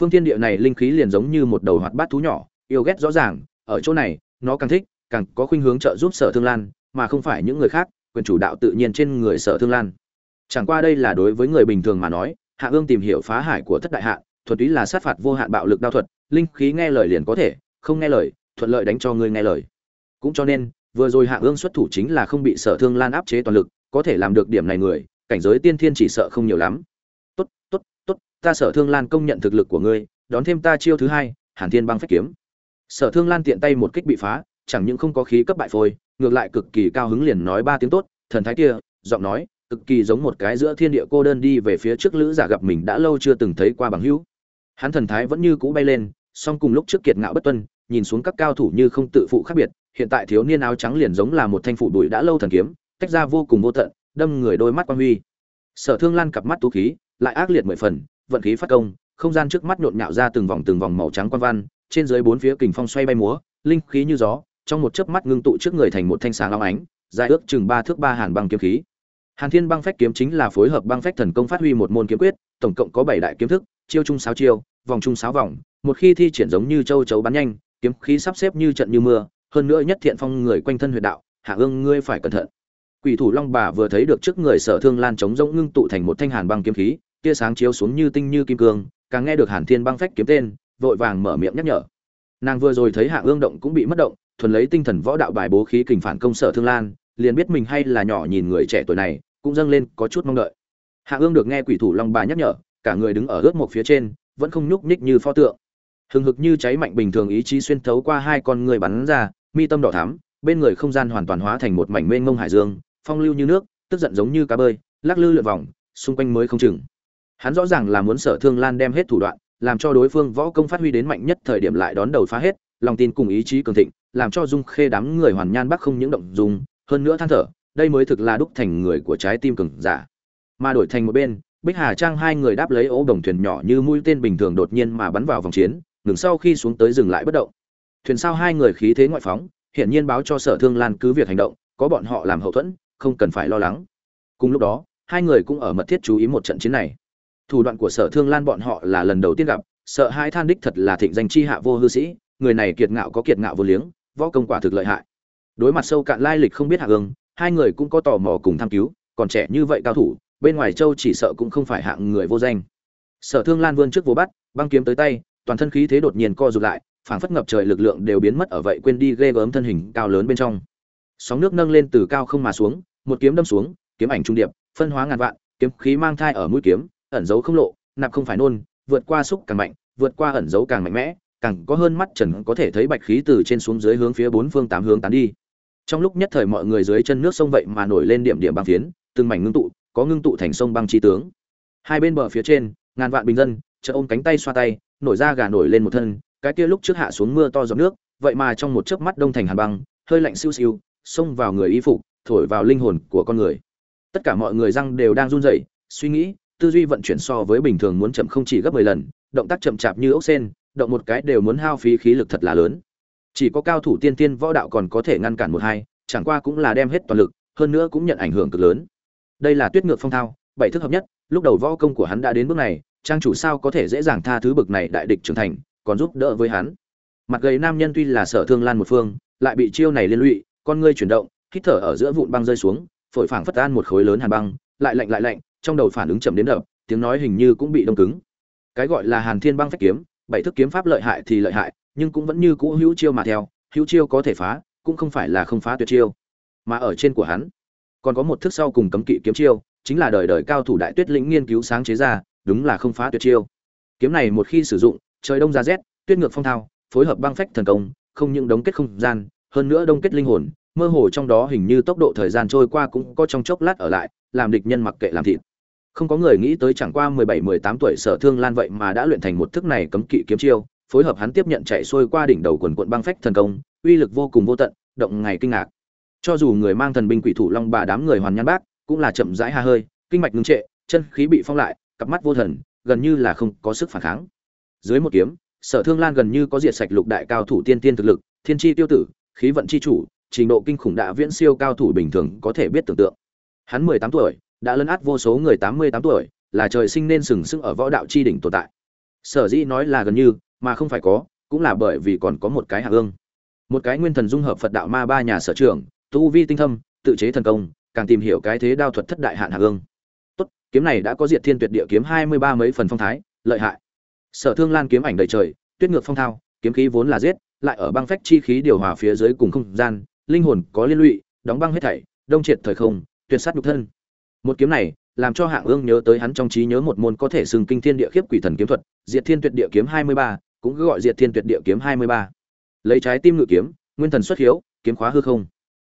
phương thiên địa này linh khí liền giống như một đầu hoạt bát thú nhỏ, yêu ghét rõ ràng, ở chỗ này, nó càng thích, càng có khuynh hướng trợ giúp sở thương lan, mà không phải những người khác, quyền chủ đạo tự nhiên trên người sở thương lan. Chẳng qua đây là đối với người bình thường mà nói, hạ ương tìm hiểu phá hải của thất đại hạ thuật ý là sát phạt vô hạn bạo lực đao thuật, linh khí nghe lời liền có thể, không nghe lời, thuận lợi đánh cho người nghe lời. Cũng cho nên, vừa rồi hạ ương xuất thủ chính là không bị sở thương lan áp chế toàn lực, có thể làm được điểm này người, cảnh giới tiên thiên chỉ sợ không nhiều lắm. Tốt tốt tốt ta sở thương lan công nhận thực lực của ngươi, đón thêm ta chiêu thứ hai, hàn thiên băng phách kiếm. Sở thương lan tiện tay một kích bị phá, chẳng những không có khí cấp bại phôi, ngược lại cực kỳ cao hứng liền nói ba tiếng tốt, thần thái kia, giọng nói, cực kỳ giống một cái giữa thiên địa cô đơn đi về phía trước lữ giả gặp mình đã lâu chưa từng thấy qua bằng hữu. Hắn thần thái vẫn như cũ bay lên, song cùng lúc trước kiệt ngạo bất tuân, nhìn xuống các cao thủ như không tự phụ khác biệt, hiện tại thiếu niên áo trắng liền giống là một thanh phụ đùi đã lâu thần kiếm, tách ra vô cùng vô tận, đâm người đôi mắt quan huy. Sở thương lan cặp mắt tú khí, lại ác liệt mười phần vận khí phát công, không gian trước mắt nhộn nhạo ra từng vòng từng vòng màu trắng quan văn, trên dưới bốn phía kình phong xoay bay múa, linh khí như gió, trong một chớp mắt ngưng tụ trước người thành một thanh sáng long ánh, dài ước chừng ba thước ba hàn băng kiếm khí. Hàn thiên băng phách kiếm chính là phối hợp băng phách thần công phát huy một môn kiếm quyết, tổng cộng có bảy đại kiếm thức, chiêu trung sáu chiêu, vòng trung sáu vòng, một khi thi triển giống như châu chấu bắn nhanh, kiếm khí sắp xếp như trận như mưa, hơn nữa nhất thiện phong người quanh thân huyệt đạo, hạ ương ngươi phải cẩn thận. Quỷ thủ long bà vừa thấy được trước người sở thương lan chống rỗng ngưng tụ thành một thanh hàn băng kiếm khí tia sáng chiếu xuống như tinh như kim cương, càng nghe được hàn thiên băng phách kiếm tên, vội vàng mở miệng nhắc nhở. Nàng vừa rồi thấy hạ ương động cũng bị mất động, thuần lấy tinh thần võ đạo bài bố khí kình phản công sở thương lan, liền biết mình hay là nhỏ nhìn người trẻ tuổi này, cũng dâng lên có chút mong đợi. Hạ ương được nghe quỷ thủ long bà nhắc nhở, cả người đứng ở ướt một phía trên, vẫn không nhúc nhích như pho tượng. Hừng hực như cháy mạnh bình thường ý chí xuyên thấu qua hai con người bắn ra, mi tâm đỏ thắm, bên người không gian hoàn toàn hóa thành một mảnh mênh mông hải dương, phong lưu như nước, tức giận giống như cá bơi, lắc lư lượn vòng, xung quanh mới không chừng hắn rõ ràng là muốn sở thương lan đem hết thủ đoạn, làm cho đối phương võ công phát huy đến mạnh nhất thời điểm lại đón đầu phá hết, lòng tin cùng ý chí cường thịnh, làm cho dung khê đám người hoàn nhan bắc không những động dung, hơn nữa than thở, đây mới thực là đúc thành người của trái tim cường giả. Mà đổi thành một bên, bích hà trang hai người đáp lấy ố đồng thuyền nhỏ như mũi tên bình thường đột nhiên mà bắn vào vòng chiến, ngừng sau khi xuống tới dừng lại bất động. Thuyền sau hai người khí thế ngoại phóng, hiển nhiên báo cho sở thương lan cứ việc hành động, có bọn họ làm hậu thuẫn, không cần phải lo lắng. Cùng lúc đó, hai người cũng ở mật thiết chú ý một trận chiến này thủ đoạn của sở thương lan bọn họ là lần đầu tiên gặp, sợ hai than đích thật là thịnh danh chi hạ vô hư sĩ, người này kiệt ngạo có kiệt ngạo vô liếng, võ công quả thực lợi hại. Đối mặt sâu cạn lai lịch không biết hạ ương hai người cũng có tò mò cùng tham cứu, còn trẻ như vậy cao thủ, bên ngoài châu chỉ sợ cũng không phải hạng người vô danh. Sở thương lan vươn trước vô bắt, băng kiếm tới tay, toàn thân khí thế đột nhiên co rụt lại, phảng phất ngập trời lực lượng đều biến mất ở vậy quên đi ghê gớm thân hình cao lớn bên trong. Sóng nước nâng lên từ cao không mà xuống, một kiếm đâm xuống, kiếm ảnh trung điệp, phân hóa ngàn vạn, kiếm khí mang thai ở mũi kiếm ẩn dấu không lộ, nạp không phải nôn, vượt qua xúc càng mạnh, vượt qua ẩn dấu càng mạnh mẽ, càng có hơn mắt trần có thể thấy bạch khí từ trên xuống dưới hướng phía bốn phương tám hướng tán đi. Trong lúc nhất thời mọi người dưới chân nước sông vậy mà nổi lên điểm điểm băng phiến, từng mảnh ngưng tụ, có ngưng tụ thành sông băng chi tướng. Hai bên bờ phía trên, ngàn vạn bình dân chợ ôm cánh tay xoa tay, nổi ra gà nổi lên một thân, cái kia lúc trước hạ xuống mưa to giọt nước, vậy mà trong một chớp mắt đông thành hàn băng, hơi lạnh siêu siêu, xông vào người y phục, thổi vào linh hồn của con người. Tất cả mọi người răng đều đang run rẩy, suy nghĩ tư duy vận chuyển so với bình thường muốn chậm không chỉ gấp mười lần, động tác chậm chạp như ốc sen, động một cái đều muốn hao phí khí lực thật là lớn. Chỉ có cao thủ tiên tiên võ đạo còn có thể ngăn cản một hai, chẳng qua cũng là đem hết toàn lực, hơn nữa cũng nhận ảnh hưởng cực lớn. Đây là tuyết ngược phong thao, bảy thức hợp nhất, lúc đầu võ công của hắn đã đến bước này, trang chủ sao có thể dễ dàng tha thứ bực này đại địch trưởng thành, còn giúp đỡ với hắn. Mặt gầy nam nhân tuy là sở thương lan một phương, lại bị chiêu này liên lụy, con ngươi chuyển động, hít thở ở giữa vụn băng rơi xuống, phổi phảng phất an một khối lớn hàn băng, lại lạnh lại lạnh trong đầu phản ứng chậm đến đập, tiếng nói hình như cũng bị đông cứng. Cái gọi là hàn thiên băng phách kiếm, bảy thức kiếm pháp lợi hại thì lợi hại, nhưng cũng vẫn như cũ hữu chiêu mà theo, hữu chiêu có thể phá, cũng không phải là không phá tuyệt chiêu. Mà ở trên của hắn, còn có một thức sau cùng cấm kỵ kiếm chiêu, chính là đời đời cao thủ đại tuyết lĩnh nghiên cứu sáng chế ra, đúng là không phá tuyệt chiêu. Kiếm này một khi sử dụng, trời đông ra rét, tuyết ngược phong thao, phối hợp băng phách thần công, không những đóng kết không gian, hơn nữa đông kết linh hồn, mơ hồ trong đó hình như tốc độ thời gian trôi qua cũng có trong chốc lát ở lại, làm địch nhân mặc kệ làm thịt không có người nghĩ tới chẳng qua mười bảy, mười tám tuổi sở thương lan vậy mà đã luyện thành một thức này cấm kỵ kiếm chiêu, phối hợp hắn tiếp nhận chạy xuôi qua đỉnh đầu quần quận băng phách thần công, uy lực vô cùng vô tận, động ngày kinh ngạc. Cho dù người mang thần binh quỷ thủ long bà đám người hoàn nhan bác, cũng là chậm rãi ha hơi, kinh mạch ngưng trệ, chân khí bị phong lại, cặp mắt vô thần, gần như là không có sức phản kháng. Dưới một kiếm, sở thương lan gần như có diệt sạch lục đại cao thủ tiên tiên thực lực, thiên chi tiêu tử, khí vận chi chủ, trình độ kinh khủng đã viễn siêu cao thủ bình thường có thể biết tưởng tượng. Hắn mười tám tuổi đã lấn át vô số người tám mươi tám tuổi là trời sinh nên sừng sững ở võ đạo chi đỉnh tồn tại. Sở dĩ nói là gần như mà không phải có cũng là bởi vì còn có một cái hạ ương một cái nguyên thần dung hợp phật đạo ma ba nhà sở trưởng, tu vi tinh thâm tự chế thần công càng tìm hiểu cái thế đao thuật thất đại hạn hạ ương tốt kiếm này đã có diệt thiên tuyệt địa kiếm hai mươi ba mấy phần phong thái lợi hại. Sở thương lan kiếm ảnh đầy trời tuyết ngược phong thao kiếm khí vốn là giết lại ở băng phách chi khí điều hòa phía dưới cùng không gian linh hồn có liên lụy đóng băng hết thảy đông triệt thời không tuyệt sát nhục thân một kiếm này, làm cho hạng ương nhớ tới hắn trong trí nhớ một môn có thể xưng kinh thiên địa khiếp quỷ thần kiếm thuật, diệt thiên tuyệt địa kiếm hai mươi ba, cũng gọi diệt thiên tuyệt địa kiếm hai mươi ba. Lấy trái tim ngự kiếm, nguyên thần xuất hiếu, kiếm khóa hư không.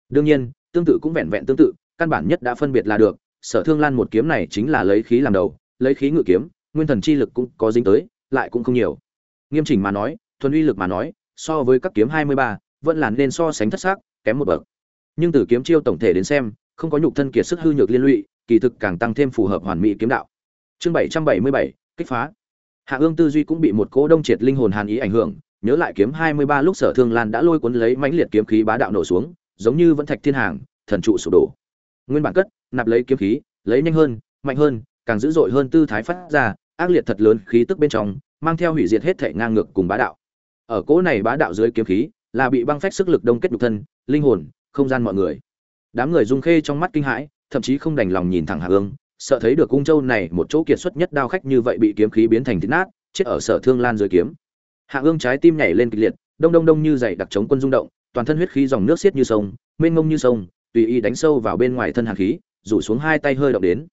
Đương nhiên, tương tự cũng vẹn vẹn tương tự, căn bản nhất đã phân biệt là được, sở thương lan một kiếm này chính là lấy khí làm đầu, lấy khí ngự kiếm, nguyên thần chi lực cũng có dính tới, lại cũng không nhiều. Nghiêm chỉnh mà nói, thuần uy lực mà nói, so với các kiếm hai mươi ba, vẫn là nên so sánh thất xác, kém một bậc. Nhưng từ kiếm chiêu tổng thể đến xem, không có nhục thân kiệt sức hư nhược liên lụy kỳ thực càng tăng thêm phù hợp hoàn mỹ kiếm đạo. Chương bảy trăm bảy mươi bảy, kích phá. Hạ ương tư duy cũng bị một cỗ đông triệt linh hồn hàn ý ảnh hưởng, nhớ lại kiếm hai mươi ba lúc sở thương lan đã lôi cuốn lấy mãnh liệt kiếm khí bá đạo nổ xuống, giống như vẫn thạch thiên hàng, thần trụ sụp đổ. Nguyên bản cất, nạp lấy kiếm khí, lấy nhanh hơn, mạnh hơn, càng dữ dội hơn tư thái phát ra, ác liệt thật lớn khí tức bên trong, mang theo hủy diệt hết thể ngang ngược cùng bá đạo. Ở cỗ này bá đạo dưới kiếm khí, là bị băng phách sức lực đông kết nhục thân, linh hồn, không gian mọi người. Đám người dung khê trong mắt kinh hãi thậm chí không đành lòng nhìn thẳng hạ ương sợ thấy được cung châu này một chỗ kiệt xuất nhất đao khách như vậy bị kiếm khí biến thành thít nát, chết ở sở thương lan dưới kiếm. Hạ ương trái tim nhảy lên kịch liệt, đông đông đông như dày đặc chống quân rung động, toàn thân huyết khí dòng nước xiết như sông, mênh mông như sông, tùy ý đánh sâu vào bên ngoài thân hàn khí, rủ xuống hai tay hơi động đến.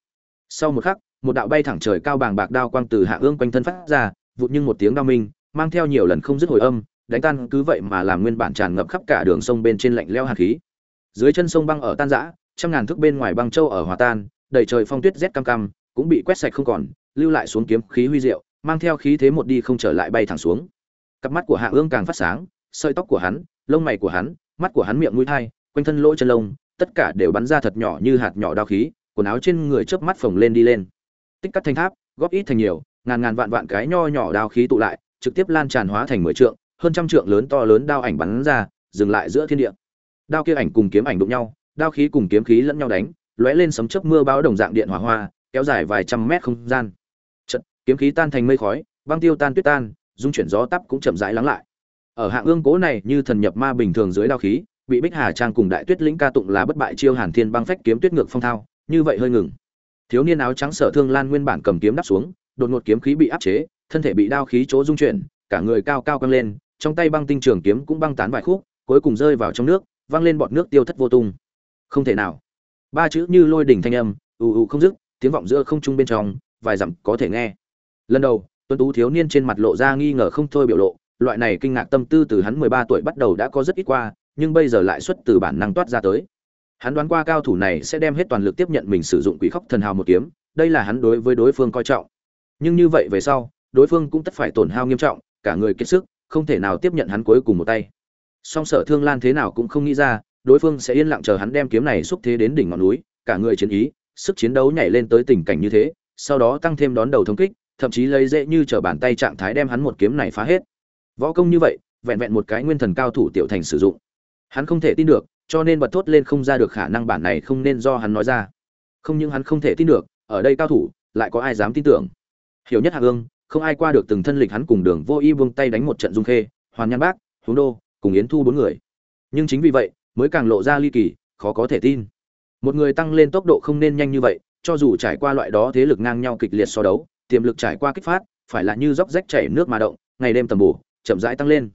Sau một khắc, một đạo bay thẳng trời cao bàng bạc đao quang từ hạ ương quanh thân phát ra, vụt nhưng một tiếng đao minh, mang theo nhiều lần không dứt hồi âm, đánh tan cứ vậy mà làm nguyên bản tràn ngập khắp cả đường sông bên trên lạnh lẽo hàn khí. Dưới chân sông băng ở tan rã trăm ngàn thước bên ngoài băng châu ở hòa tan, đầy trời phong tuyết rét cam cam, cũng bị quét sạch không còn, lưu lại xuống kiếm khí huy diệu, mang theo khí thế một đi không trở lại bay thẳng xuống. Cặp mắt của hạ ương càng phát sáng, sợi tóc của hắn, lông mày của hắn, mắt của hắn miệng mũi thai, quanh thân lỗ chân lông, tất cả đều bắn ra thật nhỏ như hạt nhỏ đao khí, quần áo trên người chớp mắt phồng lên đi lên. Tích cắt thanh tháp, góp ít thành nhiều, ngàn ngàn vạn vạn cái nho nhỏ đao khí tụ lại, trực tiếp lan tràn hóa thành mười trượng, hơn trăm trượng lớn to lớn đao ảnh bắn ra, dừng lại giữa thiên địa. Đao kia ảnh cùng kiếm ảnh đụng nhau đao khí cùng kiếm khí lẫn nhau đánh lóe lên sấm chớp mưa bão đồng dạng điện hỏa hoa kéo dài vài trăm mét không gian. Chật, kiếm khí tan thành mây khói băng tiêu tan tuyết tan dung chuyển gió tắp cũng chậm rãi lắng lại. Ở hạng ương cố này như thần nhập ma bình thường dưới đao khí bị bích hà trang cùng đại tuyết lĩnh ca tụng là bất bại chiêu hàn thiên băng phách kiếm tuyết ngược phong thao như vậy hơi ngừng. Thiếu niên áo trắng sở thương lan nguyên bản cầm kiếm đắp xuống đột ngột kiếm khí bị áp chế thân thể bị đao khí chỗ dung chuyển cả người cao cao căng lên trong tay băng tinh trường kiếm cũng băng tán vài khúc cuối cùng rơi vào trong nước văng lên bọt nước tiêu thất vô tung không thể nào. Ba chữ như lôi đỉnh thanh âm, ù ù không dứt, tiếng vọng giữa không trung bên trong, vài dặm có thể nghe. Lần đầu, tuấn tú thiếu niên trên mặt lộ ra nghi ngờ không thôi biểu lộ, loại này kinh ngạc tâm tư từ hắn mười ba tuổi bắt đầu đã có rất ít qua, nhưng bây giờ lại xuất từ bản năng toát ra tới. Hắn đoán qua cao thủ này sẽ đem hết toàn lực tiếp nhận mình sử dụng quỷ khóc thần hào một kiếm, đây là hắn đối với đối phương coi trọng. Nhưng như vậy về sau, đối phương cũng tất phải tổn hao nghiêm trọng, cả người kiệt sức, không thể nào tiếp nhận hắn cuối cùng một tay. Song sở thương lan thế nào cũng không nghĩ ra đối phương sẽ yên lặng chờ hắn đem kiếm này xúc thế đến đỉnh ngọn núi, cả người chiến ý, sức chiến đấu nhảy lên tới tình cảnh như thế, sau đó tăng thêm đón đầu thống kích, thậm chí lấy dễ như trở bàn tay trạng thái đem hắn một kiếm này phá hết. Võ công như vậy, vẹn vẹn một cái nguyên thần cao thủ tiểu thành sử dụng. Hắn không thể tin được, cho nên bật thốt lên không ra được khả năng bản này không nên do hắn nói ra. Không những hắn không thể tin được, ở đây cao thủ, lại có ai dám tin tưởng? Hiểu nhất hạ ương, không ai qua được từng thân lịch hắn cùng đường vô y buông tay đánh một trận dung khê, hoàn nhan bác, huống đô, cùng yến thu bốn người. Nhưng chính vì vậy mới càng lộ ra ly kỳ, khó có thể tin. Một người tăng lên tốc độ không nên nhanh như vậy, cho dù trải qua loại đó thế lực ngang nhau kịch liệt so đấu, tiềm lực trải qua kích phát, phải là như dốc rách chảy nước mà động, ngày đêm tầm bổ, chậm rãi tăng lên.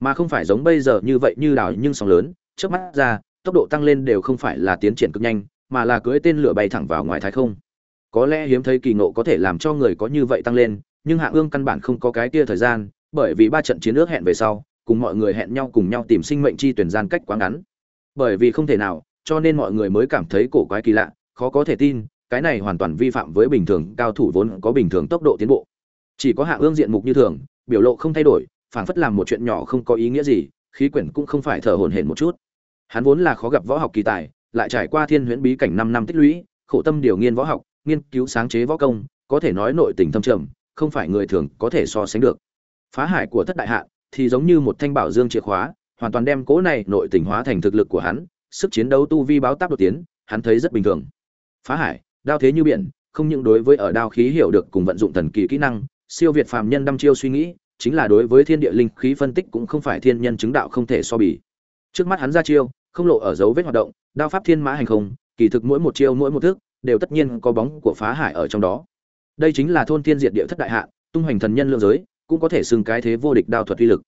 Mà không phải giống bây giờ như vậy như đảo nhưng sóng lớn, trước mắt ra, tốc độ tăng lên đều không phải là tiến triển cực nhanh, mà là cưỡi tên lửa bay thẳng vào ngoài thái không. Có lẽ hiếm thấy kỳ ngộ có thể làm cho người có như vậy tăng lên, nhưng hạ ương căn bản không có cái kia thời gian, bởi vì ba trận chiến ước hẹn về sau, cùng mọi người hẹn nhau cùng nhau tìm sinh mệnh chi tuyển gian cách quá ngắn bởi vì không thể nào, cho nên mọi người mới cảm thấy cổ quái kỳ lạ, khó có thể tin, cái này hoàn toàn vi phạm với bình thường, cao thủ vốn có bình thường tốc độ tiến bộ. Chỉ có hạ ương diện mục như thường, biểu lộ không thay đổi, phảng phất làm một chuyện nhỏ không có ý nghĩa gì, khí quyển cũng không phải thở hổn hển một chút. Hắn vốn là khó gặp võ học kỳ tài, lại trải qua thiên huyễn bí cảnh năm năm tích lũy, khổ tâm điều nghiên võ học, nghiên cứu sáng chế võ công, có thể nói nội tình thâm trầm, không phải người thường có thể so sánh được. Phá hải của thất đại hạ, thì giống như một thanh bảo dương chìa khóa hoàn toàn đem cố này nội tình hóa thành thực lực của hắn, sức chiến đấu tu vi báo táp đột tiến, hắn thấy rất bình thường. Phá hải, đao thế như biển, không những đối với ở đao khí hiểu được cùng vận dụng thần kỳ kỹ năng, siêu việt phàm nhân đăm chiêu suy nghĩ, chính là đối với thiên địa linh khí phân tích cũng không phải thiên nhân chứng đạo không thể so bì. Trước mắt hắn ra chiêu, không lộ ở dấu vết hoạt động, đao pháp thiên mã hành không, kỳ thực mỗi một chiêu mỗi một thức, đều tất nhiên có bóng của phá hải ở trong đó. Đây chính là thôn thiên diệt địa thất đại hạ, tung hoành thần nhân lượng giới, cũng có thể xưng cái thế vô địch đao thuật uy lực.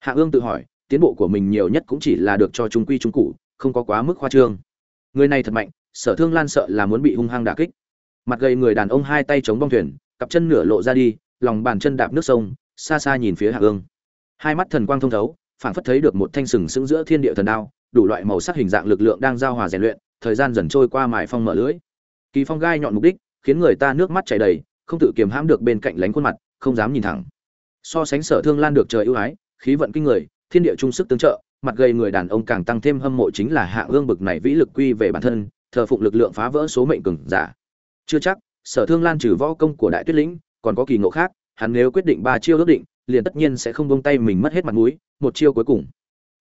Hạ ương tự hỏi tiến bộ của mình nhiều nhất cũng chỉ là được cho trung quy trung cụ, không có quá mức khoa trương. Người này thật mạnh, sở thương lan sợ là muốn bị hung hăng đả kích. Mặt gầy người đàn ông hai tay chống bong thuyền, cặp chân nửa lộ ra đi, lòng bàn chân đạp nước sông, xa xa nhìn phía hạ ương hai mắt thần quang thông thấu, phảng phất thấy được một thanh sừng sững giữa thiên địa thần đao, đủ loại màu sắc hình dạng lực lượng đang giao hòa rèn luyện, thời gian dần trôi qua mài phong mở lưỡi. Kỳ phong gai nhọn mục đích, khiến người ta nước mắt chảy đầy, không tự kiềm hãm được bên cạnh lánh khuôn mặt, không dám nhìn thẳng. So sánh sở thương lan được trời ưu ái, khí vận kinh người thiên địa trung sức tương trợ, mặt gầy người đàn ông càng tăng thêm hâm mộ chính là hạ ương bực này vĩ lực quy về bản thân, thờ phụng lực lượng phá vỡ số mệnh cường giả. Chưa chắc, sở thương lan trừ võ công của đại tuyết lĩnh, còn có kỳ ngộ khác, hắn nếu quyết định ba chiêu ước định, liền tất nhiên sẽ không buông tay mình mất hết mặt mũi, một chiêu cuối cùng.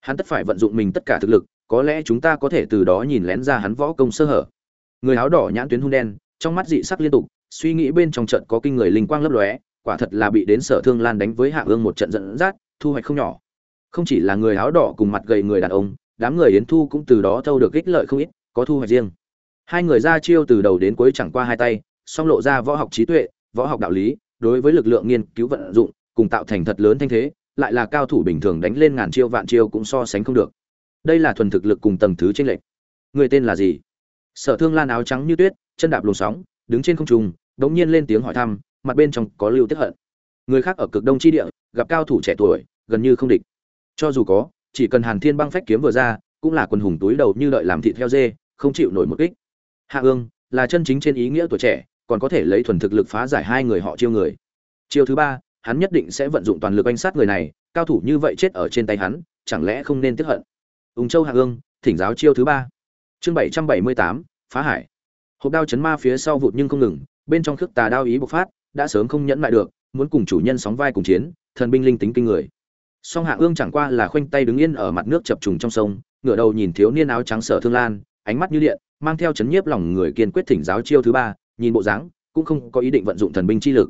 Hắn tất phải vận dụng mình tất cả thực lực, có lẽ chúng ta có thể từ đó nhìn lén ra hắn võ công sơ hở. Người áo đỏ nhãn tuyến hung đen, trong mắt dị sắc liên tục, suy nghĩ bên trong trận có kinh người linh quang lấp lóe, quả thật là bị đến sở thương lan đánh với hạ ương một trận dẫn dắt, thu hoạch không nhỏ không chỉ là người áo đỏ cùng mặt gầy người đàn ông, đám người yến thu cũng từ đó thâu được ích lợi không ít, có thu hoạch riêng. Hai người ra chiêu từ đầu đến cuối chẳng qua hai tay, song lộ ra võ học trí tuệ, võ học đạo lý, đối với lực lượng nghiên cứu vận dụng, cùng tạo thành thật lớn thanh thế, lại là cao thủ bình thường đánh lên ngàn chiêu vạn chiêu cũng so sánh không được. Đây là thuần thực lực cùng tầng thứ tranh lệch. Người tên là gì? Sở thương lan áo trắng như tuyết, chân đạp luồng sóng, đứng trên không trung, đống nhiên lên tiếng hỏi thăm, mặt bên trong có lưu tiết hận. Người khác ở cực đông chi địa, gặp cao thủ trẻ tuổi, gần như không địch cho dù có, chỉ cần hàn thiên băng phách kiếm vừa ra, cũng là quần hùng túi đầu như đợi làm thịt theo dê, không chịu nổi một kích. Hạ ương là chân chính trên ý nghĩa tuổi trẻ, còn có thể lấy thuần thực lực phá giải hai người họ chiêu người. Chiêu thứ ba, hắn nhất định sẽ vận dụng toàn lực oanh sát người này, cao thủ như vậy chết ở trên tay hắn, chẳng lẽ không nên tiếp hận? Ung châu hạ ương, thỉnh giáo chiêu thứ ba. Chương bảy trăm bảy mươi tám, phá hải. Hộp đao chấn ma phía sau vụt nhưng không ngừng, bên trong khước tà đao ý bộc phát, đã sớm không nhẫn lại được, muốn cùng chủ nhân sóng vai cùng chiến, thần binh linh tính kinh người song hạ ương chẳng qua là khoanh tay đứng yên ở mặt nước chập trùng trong sông, ngửa đầu nhìn thiếu niên áo trắng sở thương lan, ánh mắt như điện, mang theo chấn nhiếp lòng người kiên quyết thỉnh giáo chiêu thứ ba, nhìn bộ dáng, cũng không có ý định vận dụng thần binh chi lực.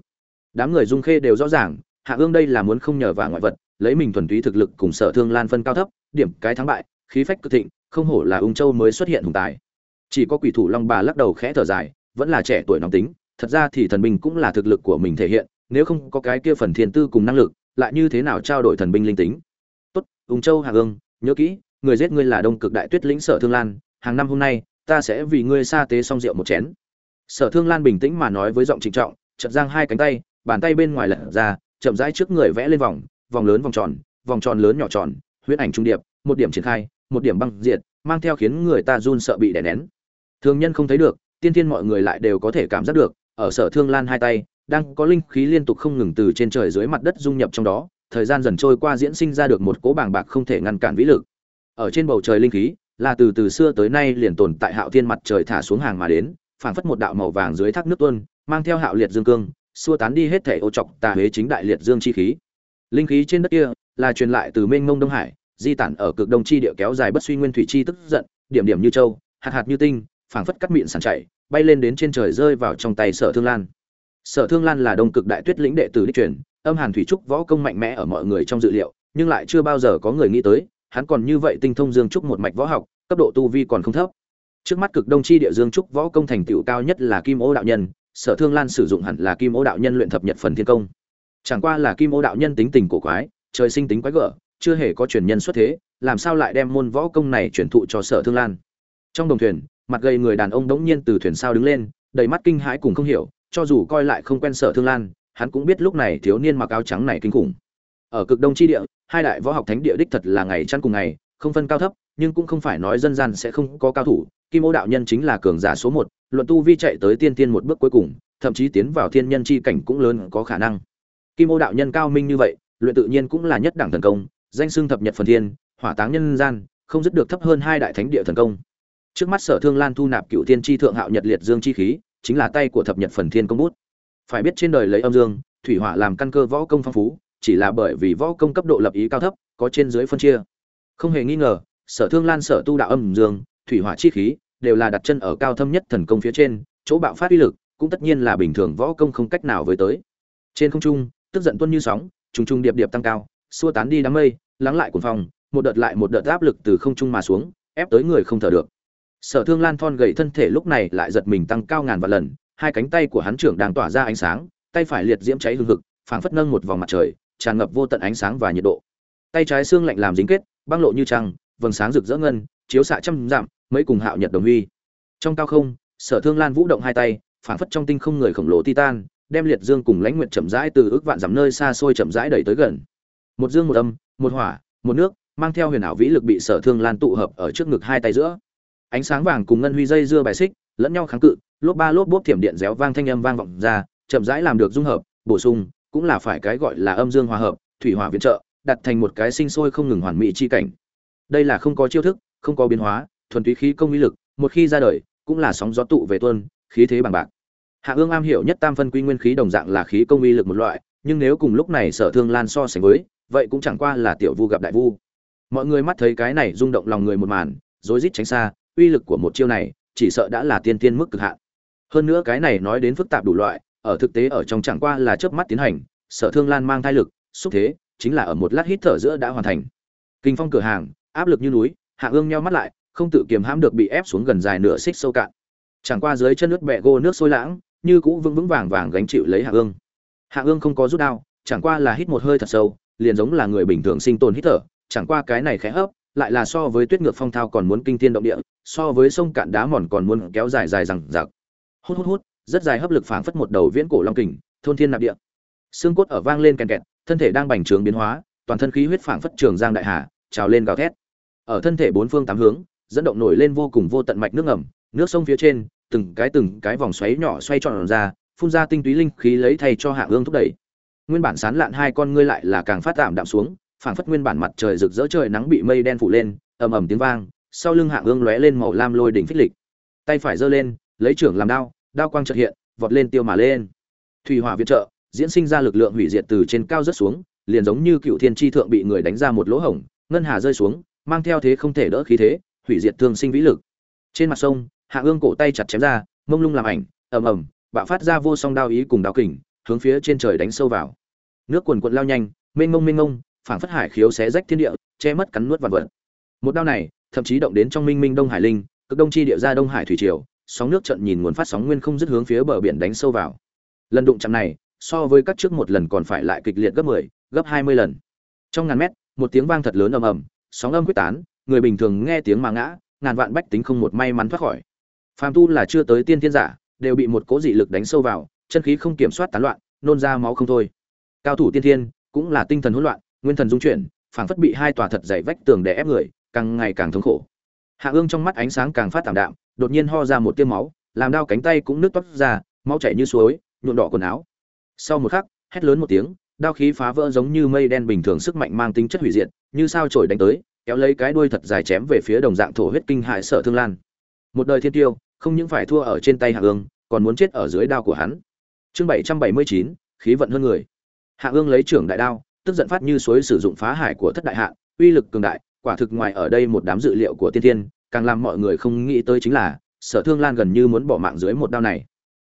Đám người dung khê đều rõ ràng hạ ương đây là muốn không nhờ vào ngoại vật, lấy mình thuần túy thực lực cùng sở thương lan phân cao thấp, điểm cái thắng bại, khí phách cực thịnh, không hổ là ung châu mới xuất hiện hùng tài. Chỉ có quỷ thủ long bà lắc đầu khẽ thở dài, vẫn là trẻ tuổi nóng tính, thật ra thì thần binh cũng là thực lực của mình thể hiện, nếu không có cái kia phần thiên tư cùng năng lực lại như thế nào trao đổi thần binh linh tính? Tốt ung châu hạ ương nhớ kỹ, người giết ngươi là đông cực đại tuyết lĩnh sở thương lan, hàng năm hôm nay, ta sẽ vì ngươi sa tế xong rượu một chén. Sở thương lan bình tĩnh mà nói với giọng trịnh trọng chật giang hai cánh tay, bàn tay bên ngoài lật ra, chậm rãi trước người vẽ lên vòng vòng lớn vòng tròn vòng tròn lớn nhỏ tròn huyết ảnh trung điệp, một điểm triển khai, một điểm băng diệt, mang theo khiến người ta run sợ bị đè nén. Thường nhân không thấy được, tiên thiên mọi người lại đều có thể cảm giác được, ở sở thương lan hai tay đang có linh khí liên tục không ngừng từ trên trời dưới mặt đất dung nhập trong đó, thời gian dần trôi qua diễn sinh ra được một cỗ bàng bạc không thể ngăn cản vĩ lực. Ở trên bầu trời linh khí, là từ từ xưa tới nay liền tồn tại hạo thiên mặt trời thả xuống hàng mà đến, phảng phất một đạo màu vàng dưới thác nước tuôn, mang theo hạo liệt dương cương, xua tán đi hết thể ô trọc tà huế chính đại liệt dương chi khí. Linh khí trên đất kia, là truyền lại từ mênh mông đông hải, di tản ở cực đông chi địa kéo dài bất suy nguyên thủy chi tức giận, điểm điểm như châu, hạt hạt như tinh, phảng phất cắt miệng sàn chảy, bay lên đến trên trời rơi vào trong tay sở thương lan sở thương lan là đông cực đại tuyết lĩnh đệ tử đích truyền, âm hàn thủy trúc võ công mạnh mẽ ở mọi người trong dự liệu, nhưng lại chưa bao giờ có người nghĩ tới, hắn còn như vậy tinh thông dương trúc một mạch võ học, cấp độ tu vi còn không thấp. Trước mắt cực đông chi địa dương trúc võ công thành tựu cao nhất là kim ô đạo nhân, sở thương lan sử dụng hẳn là kim ô đạo nhân luyện thập nhật phần thiên công. Chẳng qua là kim ô đạo nhân tính tình cổ quái, trời sinh tính quái gở, chưa hề có truyền nhân xuất thế, làm sao lại đem môn võ công này truyền thụ cho sở thương lan? Trong đồng thuyền, mặt gầy người đàn ông đống nhiên từ thuyền sao đứng lên, đầy mắt kinh hãi cùng không hiểu cho dù coi lại không quen sở thương lan, hắn cũng biết lúc này thiếu niên mặc áo trắng này kinh khủng. Ở cực đông chi địa, hai đại võ học thánh địa đích thật là ngày chăn cùng ngày, không phân cao thấp, nhưng cũng không phải nói dân gian sẽ không có cao thủ. Kim ô đạo nhân chính là cường giả số một, luận tu vi chạy tới tiên tiên một bước cuối cùng, thậm chí tiến vào thiên nhân chi cảnh cũng lớn có khả năng. Kim ô đạo nhân cao minh như vậy, luyện tự nhiên cũng là nhất đẳng thần công, danh xưng thập nhật phần thiên, hỏa táng nhân gian, không dứt được thấp hơn hai đại thánh địa thần công. Trước mắt sở thương lan thu nạp cựu tiên tri thượng hạo nhật liệt dương chi khí chính là tay của thập nhật phần thiên công bút. Phải biết trên đời lấy âm dương, thủy hỏa làm căn cơ võ công phong phú, chỉ là bởi vì võ công cấp độ lập ý cao thấp, có trên dưới phân chia. Không hề nghi ngờ, sở thương lan sở tu đạo âm dương, thủy hỏa chi khí, đều là đặt chân ở cao thâm nhất thần công phía trên, chỗ bạo phát uy lực cũng tất nhiên là bình thường võ công không cách nào với tới. Trên không trung, tức giận tuôn như sóng, trùng trùng điệp điệp tăng cao, xua tán đi đám mây, lắng lại cuồng phong, một đợt lại một đợt áp lực từ không trung mà xuống, ép tới người không thở được sở thương lan thon gầy thân thể lúc này lại giật mình tăng cao ngàn vạn lần, hai cánh tay của hắn trưởng đang tỏa ra ánh sáng, tay phải liệt diễm cháy hừng hực, phảng phất nâng một vòng mặt trời, tràn ngập vô tận ánh sáng và nhiệt độ. Tay trái xương lạnh làm dính kết, băng lộ như trăng, vầng sáng rực rỡ ngân, chiếu xạ trăm dặm, mấy cùng hạo nhật đồng huy. Trong cao không, sở thương lan vũ động hai tay, phảng phất trong tinh không người khổng lồ titan, đem liệt dương cùng lãnh nguyện chậm rãi từ ước vạn dặm nơi xa xôi chậm rãi đẩy tới gần. Một dương một âm, một hỏa, một nước, mang theo huyền ảo vĩ lực bị sở thương lan tụ hợp ở trước ngực hai tay giữa ánh sáng vàng cùng ngân huy dây dưa bài xích, lẫn nhau kháng cự, lốp ba lốp bốp thiểm điện réo vang thanh âm vang vọng ra, chậm rãi làm được dung hợp, bổ sung, cũng là phải cái gọi là âm dương hòa hợp, thủy hỏa viện trợ, đặt thành một cái sinh sôi không ngừng hoàn mỹ chi cảnh. Đây là không có chiêu thức, không có biến hóa, thuần túy khí công uy lực, một khi ra đời, cũng là sóng gió tụ về tuân khí thế bằng bạc. Hạ ương am hiểu nhất tam phân quy nguyên khí đồng dạng là khí công uy lực một loại, nhưng nếu cùng lúc này sở thương lan so sánh với, vậy cũng chẳng qua là tiểu vu gặp đại vu. Mọi người mắt thấy cái này rung động lòng người một màn, rối rít tránh xa uy lực của một chiêu này, chỉ sợ đã là tiên tiên mức cực hạn. Hơn nữa cái này nói đến phức tạp đủ loại, ở thực tế ở trong chẳng qua là chớp mắt tiến hành, sở thương lan mang thai lực, xúc thế, chính là ở một lát hít thở giữa đã hoàn thành. Kinh phong cửa hàng, áp lực như núi, hạ ương nheo mắt lại, không tự kiềm hãm được bị ép xuống gần dài nửa xích sâu cạn. Chẳng qua dưới chân nước bẹ gô nước sôi lãng, như cũ vững vững vàng vàng gánh chịu lấy hạ ương. Hạ ương không có rút đao, chẳng qua là hít một hơi thật sâu, liền giống là người bình thường sinh tồn hít thở, chẳng qua cái này khẽ hấp lại là so với tuyết ngược phong thao còn muốn kinh thiên động địa, so với sông cạn đá mòn còn muốn kéo dài dài rằng giặc hút hút hút, rất dài hấp lực phảng phất một đầu viễn cổ long kình, thôn thiên nạp địa. Xương cốt ở vang lên kèn kẹt, thân thể đang bành trướng biến hóa, toàn thân khí huyết phảng phất trường giang đại hà, trào lên gào thét. Ở thân thể bốn phương tám hướng, dẫn động nổi lên vô cùng vô tận mạch nước ngầm, nước sông phía trên, từng cái từng cái vòng xoáy nhỏ xoay tròn ra, phun ra tinh túy linh khí lấy thay cho hạ ương thúc đẩy. Nguyên bản sán lạn hai con ngươi lại là càng phát tạm đạm xuống phảng phất nguyên bản mặt trời rực rỡ trời nắng bị mây đen phủ lên, ầm ầm tiếng vang, sau lưng hạ ương lóe lên màu lam lôi đỉnh phích lịch. Tay phải giơ lên, lấy trưởng làm đao đao quang chợt hiện, vọt lên tiêu mà lên. Thủy hỏa viện trợ, diễn sinh ra lực lượng hủy diệt từ trên cao rất xuống, liền giống như cựu thiên tri thượng bị người đánh ra một lỗ hổng, ngân hà rơi xuống, mang theo thế không thể đỡ khí thế, hủy diệt thương sinh vĩ lực. Trên mặt sông hạ ương cổ tay chặt chém ra, mông lung làm ảnh, ầm ầm, bạo phát ra vô song đao ý cùng đao kình, hướng phía trên trời đánh sâu vào. Nước quần quận lao nhanh, mênh mông mênh mông phảng phất hải khiếu xé rách thiên địa che mất cắn nuốt vạn vật. Một đao này thậm chí động đến trong minh minh đông hải linh cực đông chi địa ra đông hải thủy triều sóng nước trận nhìn nguồn phát sóng nguyên không dứt hướng phía bờ biển đánh sâu vào. Lần đụng chạm này so với các trước một lần còn phải lại kịch liệt gấp 10, gấp 20 lần. Trong ngàn mét một tiếng vang thật lớn ầm ầm sóng âm quyết tán người bình thường nghe tiếng mà ngã ngàn vạn bách tính không một may mắn thoát khỏi. Phàm tu là chưa tới tiên thiên giả đều bị một cố dị lực đánh sâu vào chân khí không kiểm soát tán loạn nôn ra máu không thôi. Cao thủ tiên thiên cũng là tinh thần hỗn loạn nguyên thần dung chuyển, phảng phất bị hai tòa thật dày vách tường đè ép người, càng ngày càng thống khổ. Hạ ương trong mắt ánh sáng càng phát tảm đạm, đột nhiên ho ra một tiêm máu, làm đau cánh tay cũng nứt toát ra, máu chảy như suối nhuộn đỏ quần áo. Sau một khắc, hét lớn một tiếng, đao khí phá vỡ giống như mây đen bình thường sức mạnh mang tính chất hủy diệt, như sao trổi đánh tới, kéo lấy cái đuôi thật dài chém về phía đồng dạng thổ huyết kinh hại sợ thương lan. Một đời thiên tiêu, không những phải thua ở trên tay hạ ương, còn muốn chết ở dưới đao của hắn. Chương bảy trăm bảy mươi chín, khí vận hơn người. Hạ ương lấy trưởng đại đao tức giận phát như suối sử dụng phá hải của thất đại hạ, uy lực cường đại, quả thực ngoài ở đây một đám dự liệu của tiên thiên, càng làm mọi người không nghĩ tới chính là, sở thương lan gần như muốn bỏ mạng dưới một đao này.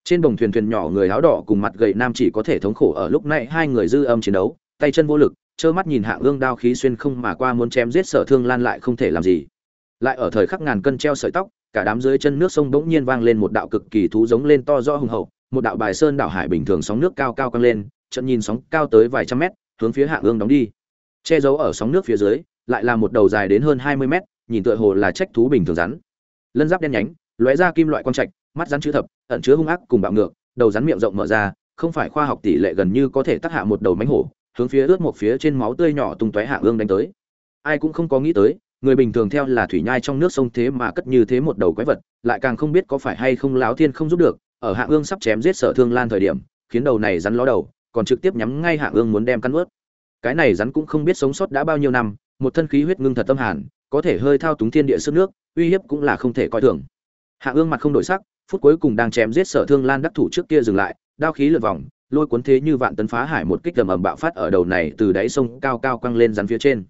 Trên đồng thuyền thuyền nhỏ người áo đỏ cùng mặt gầy nam chỉ có thể thống khổ ở lúc này hai người dư âm chiến đấu, tay chân vô lực, trơ mắt nhìn hạ ương đao khí xuyên không mà qua muốn chém giết sở thương lan lại không thể làm gì. Lại ở thời khắc ngàn cân treo sợi tóc, cả đám dưới chân nước sông bỗng nhiên vang lên một đạo cực kỳ thú giống lên to rõ hùng hậu, một đạo bài sơn đảo hải bình thường sóng nước cao cao căng lên trận nhìn sóng cao tới vài trăm mét hướng phía hạ ương đóng đi. Che giấu ở sóng nước phía dưới, lại là một đầu dài đến hơn hai mươi mét, nhìn tựa hồ là trách thú bình thường rắn. Lân giáp đen nhánh, lóe ra kim loại quang trạch, mắt rắn chữ thập, ẩn chứa hung ác cùng bạo ngược, đầu rắn miệng rộng mở ra, không phải khoa học tỷ lệ gần như có thể tác hạ một đầu mánh hổ, hướng phía ướt một phía trên máu tươi nhỏ tung tóe hạ ương đánh tới. Ai cũng không có nghĩ tới, người bình thường theo là thủy nhai trong nước sông thế mà cất như thế một đầu quái vật, lại càng không biết có phải hay không láo thiên không giúp được, ở hạ ương sắp chém giết sở thương lan thời điểm, khiến đầu này rắn ló đầu còn trực tiếp nhắm ngay hạ ương muốn đem căn ướt cái này rắn cũng không biết sống sót đã bao nhiêu năm, một thân khí huyết ngưng thật tâm hàn, có thể hơi thao túng thiên địa sức nước, uy hiếp cũng là không thể coi thường. Hạ ương mặt không đổi sắc, phút cuối cùng đang chém giết sở thương lan đắc thủ trước kia dừng lại, đao khí lượt vòng, lôi cuốn thế như vạn tấn phá hải một kích tầm ầm bạo phát ở đầu này từ đáy sông cao cao quăng lên rắn phía trên.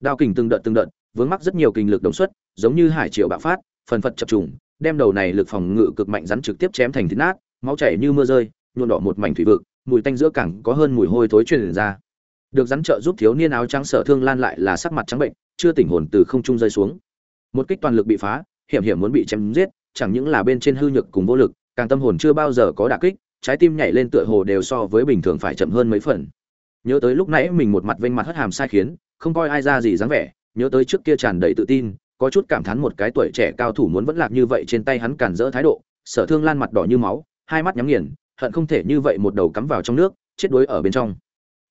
Đao kình từng đợt từng đợt, vướng mắc rất nhiều kinh lực đồng xuất, giống như hải triệu bạo phát, phần phật chập trùng, đem đầu này lực phòng ngự cực mạnh rắn trực tiếp chém thành thịt nát, máu chảy như mưa rơi nhuộn đỏ một mảnh thủy vực mùi tanh giữa cẳng có hơn mùi hôi thối truyền ra. Được rắn trợ giúp thiếu niên áo trắng sở thương lan lại là sắc mặt trắng bệnh, chưa tỉnh hồn từ không trung rơi xuống. Một kích toàn lực bị phá, hiểm hiểm muốn bị chém giết, chẳng những là bên trên hư nhược cùng vô lực, càng tâm hồn chưa bao giờ có đả kích, trái tim nhảy lên tựa hồ đều so với bình thường phải chậm hơn mấy phần. Nhớ tới lúc nãy mình một mặt vênh mặt hất hàm sai khiến, không coi ai ra gì dáng vẻ, nhớ tới trước kia tràn đầy tự tin, có chút cảm thán một cái tuổi trẻ cao thủ muốn vẫn lạc như vậy trên tay hắn cản rỡ thái độ, sở thương lan mặt đỏ như máu, hai mắt nhắm nghiền hận không thể như vậy một đầu cắm vào trong nước, chết đuối ở bên trong.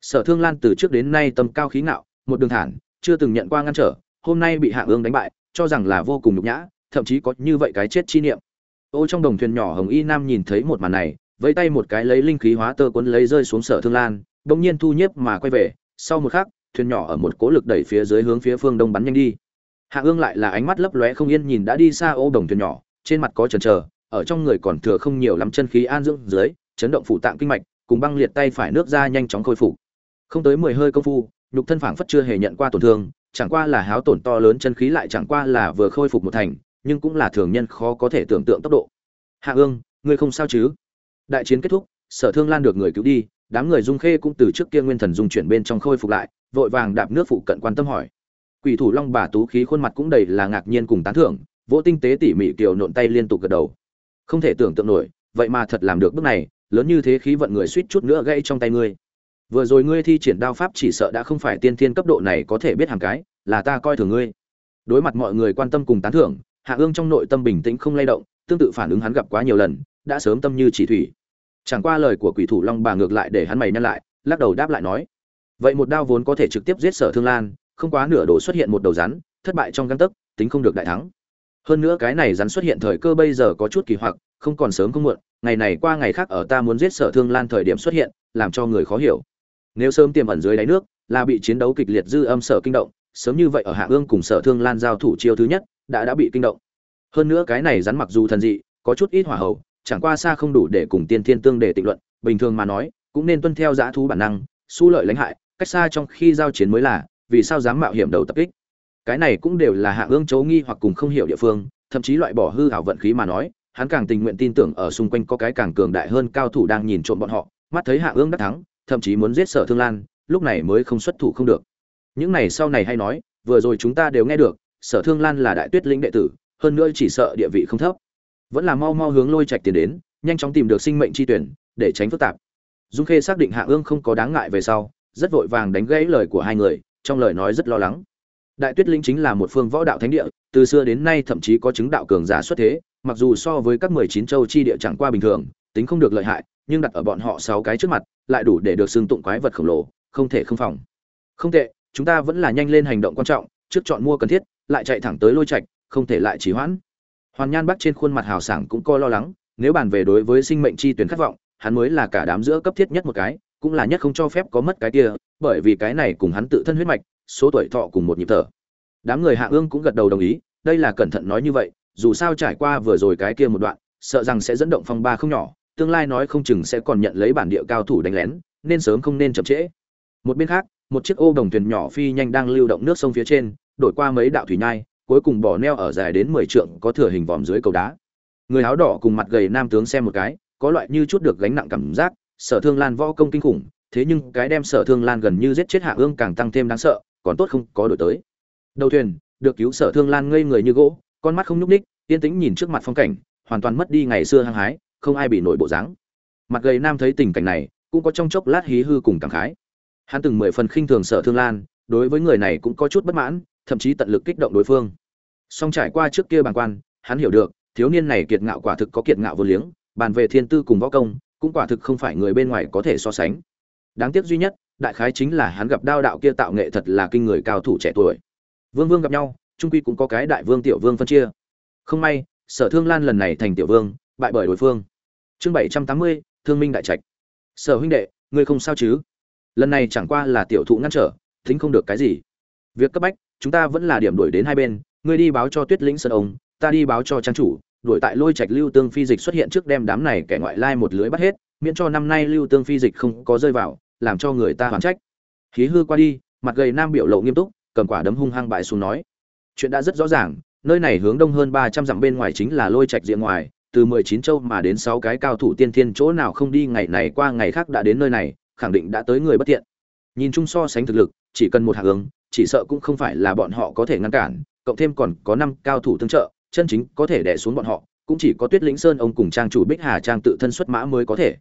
Sở thương lan từ trước đến nay tâm cao khí ngạo, một đường thản, chưa từng nhận qua ngăn trở, hôm nay bị hạ ương đánh bại, cho rằng là vô cùng nhục nhã, thậm chí có như vậy cái chết chi niệm. Ô, trong đồng thuyền nhỏ hồng y nam nhìn thấy một màn này, vẫy tay một cái lấy linh khí hóa tơ cuốn lấy rơi xuống sở thương lan bỗng nhiên thu nhiếp mà quay về, sau một khắc, thuyền nhỏ ở một cố lực đẩy phía dưới hướng phía phương đông bắn nhanh đi. Hạ ương lại là ánh mắt lấp lóe không yên nhìn đã đi xa ô đồng thuyền nhỏ, trên mặt có chần chờ ở trong người còn thừa không nhiều lắm chân khí an dưỡng dưới, chấn động phủ tạng kinh mạch, cùng băng liệt tay phải nước ra nhanh chóng khôi phục. Không tới mười hơi công phu, nhục thân phảng phất chưa hề nhận qua tổn thương, chẳng qua là háo tổn to lớn chân khí lại chẳng qua là vừa khôi phục một thành, nhưng cũng là thường nhân khó có thể tưởng tượng tốc độ. Hạ ương, ngươi không sao chứ? Đại chiến kết thúc, sở thương lan được người cứu đi, đám người dung khê cũng từ trước kia nguyên thần dung chuyển bên trong khôi phục lại, vội vàng đạp nước phụ cận quan tâm hỏi. Quỷ thủ long bà tú khí khuôn mặt cũng đầy là ngạc nhiên cùng tán thưởng, vỗ tinh tế tỉ mỉ kiều nộn tay liên tục gật đầu không thể tưởng tượng nổi, vậy mà thật làm được bước này, lớn như thế khí vận người suýt chút nữa gãy trong tay ngươi. Vừa rồi ngươi thi triển đao pháp chỉ sợ đã không phải tiên thiên cấp độ này có thể biết hàng cái, là ta coi thường ngươi. Đối mặt mọi người quan tâm cùng tán thưởng, hạ ương trong nội tâm bình tĩnh không lay động, tương tự phản ứng hắn gặp quá nhiều lần, đã sớm tâm như chỉ thủy. Chẳng qua lời của quỷ thủ long bà ngược lại để hắn mày nhăn lại, lắc đầu đáp lại nói, vậy một đao vốn có thể trực tiếp giết sở thương lan, không quá nửa đồ xuất hiện một đầu rắn, thất bại trong găng tấc, tính không được đại thắng hơn nữa cái này rắn xuất hiện thời cơ bây giờ có chút kỳ hoặc, không còn sớm không muộn, ngày này qua ngày khác ở ta muốn giết sở thương lan thời điểm xuất hiện, làm cho người khó hiểu. Nếu sớm tiềm ẩn dưới đáy nước, là bị chiến đấu kịch liệt dư âm sở kinh động, sớm như vậy ở hạ ương cùng sở thương lan giao thủ chiêu thứ nhất, đã đã bị kinh động. Hơn nữa cái này rắn mặc dù thần dị, có chút ít hỏa hậu chẳng qua xa không đủ để cùng tiên thiên tương để tịnh luận, bình thường mà nói, cũng nên tuân theo giã thú bản năng su lợi lãnh hại, cách xa trong khi giao chiến mới là, vì sao dám mạo hiểm đầu tập kích cái này cũng đều là hạ ương chấu nghi hoặc cùng không hiểu địa phương, thậm chí loại bỏ hư hảo vận khí mà nói, hắn càng tình nguyện tin tưởng ở xung quanh có cái càng cường đại hơn cao thủ đang nhìn trộm bọn họ, mắt thấy hạ ương đắc thắng, thậm chí muốn giết sở thương lan, lúc này mới không xuất thủ không được. Những này sau này hay nói, vừa rồi chúng ta đều nghe được, sở thương lan là đại tuyết lĩnh đệ tử, hơn nữa chỉ sợ địa vị không thấp. Vẫn là mau mau hướng lôi trạch tiền đến, nhanh chóng tìm được sinh mệnh chi tuyển, để tránh phức tạp. Dung khê xác định hạ ương không có đáng ngại về sau, rất vội vàng đánh gãy lời của hai người, trong lời nói rất lo lắng đại tuyết linh chính là một phương võ đạo thánh địa, từ xưa đến nay thậm chí có chứng đạo cường giả xuất thế, mặc dù so với các mười chín châu chi địa chẳng qua bình thường, tính không được lợi hại, nhưng đặt ở bọn họ sáu cái trước mặt, lại đủ để được xưng tụng quái vật khổng lồ, không thể không phòng. Không tệ, chúng ta vẫn là nhanh lên hành động quan trọng, trước chọn mua cần thiết, lại chạy thẳng tới lôi trạch, không thể lại trì hoãn. Hoàn nhan bắc trên khuôn mặt hào sảng cũng coi lo lắng, nếu bàn về đối với sinh mệnh chi tuyến khát vọng, hắn mới là cả đám giữa cấp thiết nhất một cái, cũng là nhất không cho phép có mất cái kia, bởi vì cái này cùng hắn tự thân huyết mạch số tuổi thọ cùng một nhịp thở. Đám người hạ ương cũng gật đầu đồng ý, đây là cẩn thận nói như vậy, dù sao trải qua vừa rồi cái kia một đoạn, sợ rằng sẽ dẫn động phong ba không nhỏ, tương lai nói không chừng sẽ còn nhận lấy bản địa cao thủ đánh lén, nên sớm không nên chậm trễ. Một bên khác, một chiếc ô đồng thuyền nhỏ phi nhanh đang lưu động nước sông phía trên, đổi qua mấy đạo thủy nhai, cuối cùng bỏ neo ở dài đến mười trượng, có thừa hình vòm dưới cầu đá. Người áo đỏ cùng mặt gầy nam tướng xem một cái, có loại như chút được gánh nặng cảm giác, sở thương lan võ công kinh khủng, thế nhưng cái đem sở thương lan gần như giết chết hạ ương càng tăng thêm đáng sợ còn tốt không có đổi tới. Đầu thuyền, được cứu sở thương lan ngây người như gỗ, con mắt không nhúc ních yên tĩnh nhìn trước mặt phong cảnh, hoàn toàn mất đi ngày xưa hăng hái, không ai bị nổi bộ dáng. Mặt gầy nam thấy tình cảnh này, cũng có trong chốc lát hí hư cùng cảm khái. Hắn từng mười phần khinh thường sở thương lan, đối với người này cũng có chút bất mãn, thậm chí tận lực kích động đối phương. Song trải qua trước kia bàng quan, hắn hiểu được, thiếu niên này kiệt ngạo quả thực có kiệt ngạo vô liếng, bàn về thiên tư cùng võ công, cũng quả thực không phải người bên ngoài có thể so sánh đáng tiếc duy nhất, đại khái chính là hắn gặp đao đạo kia tạo nghệ thật là kinh người cao thủ trẻ tuổi. Vương vương gặp nhau, trung quy cũng có cái đại vương tiểu vương phân chia. Không may, sở thương lan lần này thành tiểu vương, bại bởi đối phương. Chương bảy trăm tám mươi, thương minh đại trạch. Sở huynh đệ, ngươi không sao chứ? Lần này chẳng qua là tiểu thụ ngăn trở thính không được cái gì. Việc cấp bách, chúng ta vẫn là điểm đổi đến hai bên, ngươi đi báo cho tuyết lĩnh sơn ông, ta đi báo cho trang chủ đuổi tại lôi trạch lưu tương phi dịch xuất hiện trước đem đám này kẻ ngoại lai một lưới bắt hết miễn cho năm nay lưu tương phi dịch không có rơi vào làm cho người ta hoán trách khí hư qua đi mặt gầy nam biểu lộ nghiêm túc cầm quả đấm hung hăng bại xuống nói chuyện đã rất rõ ràng nơi này hướng đông hơn ba trăm dặm bên ngoài chính là lôi trạch diện ngoài từ 19 châu mà đến sáu cái cao thủ tiên thiên chỗ nào không đi ngày này qua ngày khác đã đến nơi này, khẳng định đã tới người bất tiện. Nhìn chung so sánh thực lực, chỉ cần một hạ hướng, chỉ sợ cũng không phải là bọn họ có thể ngăn cản, cộng thêm còn có năm cao thủ tương trợ, chân chính có thể đè xuống bọn họ, cũng chỉ có Tuyết Lĩnh Sơn ông cùng trang chủ Bích Hà trang tự thân xuất mã mới có thể.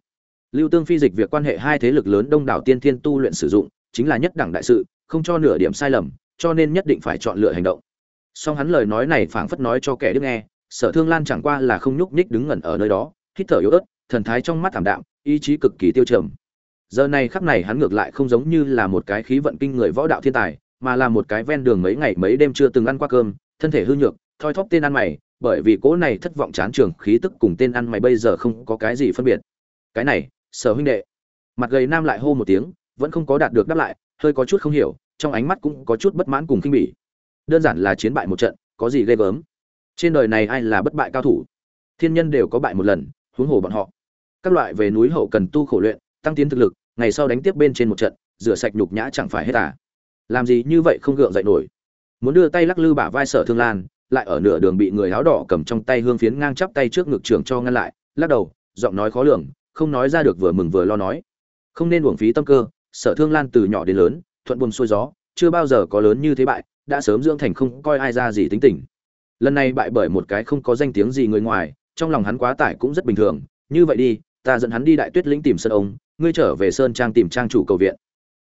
Lưu Tương phi dịch việc quan hệ hai thế lực lớn đông đảo tiên thiên tu luyện sử dụng, chính là nhất đẳng đại sự, không cho nửa điểm sai lầm, cho nên nhất định phải chọn lựa hành động. Song hắn lời nói này phảng phất nói cho kẻ đứng nghe, Sở Thương Lan chẳng qua là không nhúc nhích đứng ngẩn ở nơi đó, hít thở yếu ớt, thần thái trong mắt thảm đạm, ý chí cực kỳ tiêu trầm. Giờ này khắc này hắn ngược lại không giống như là một cái khí vận kinh người võ đạo thiên tài, mà là một cái ven đường mấy ngày mấy đêm chưa từng ăn qua cơm, thân thể hư nhược, thoi thóp tên ăn mày, bởi vì cỗ này thất vọng chán trường khí tức cùng tên ăn mày bây giờ không có cái gì phân biệt. Cái này, Sở huynh đệ. Mặt gầy nam lại hô một tiếng, vẫn không có đạt được đáp lại, hơi có chút không hiểu, trong ánh mắt cũng có chút bất mãn cùng kinh bỉ. Đơn giản là chiến bại một trận, có gì ghê gớm? Trên đời này ai là bất bại cao thủ? Thiên nhân đều có bại một lần, huống hồ bọn họ. Các loại về núi hậu cần tu khổ luyện, tăng tiến thực lực, ngày sau đánh tiếp bên trên một trận, rửa sạch nhục nhã chẳng phải hết à? Làm gì như vậy không gượng dậy nổi? Muốn đưa tay lắc lư bả vai Sở Thương Lan, lại ở nửa đường bị người áo đỏ cầm trong tay hương phiến ngang chắp tay trước ngực trưởng cho ngăn lại, lắc đầu, giọng nói khó lường, không nói ra được vừa mừng vừa lo nói. Không nên uổng phí tâm cơ, Sở Thương Lan từ nhỏ đến lớn, thuận buồm xuôi gió, chưa bao giờ có lớn như thế bại, đã sớm dưỡng thành không coi ai ra gì tính tình. Lần này bại bởi một cái không có danh tiếng gì người ngoài, trong lòng hắn quá tải cũng rất bình thường, như vậy đi, ta dẫn hắn đi Đại Tuyết lĩnh tìm sơn ông, ngươi trở về sơn trang tìm trang chủ cầu viện.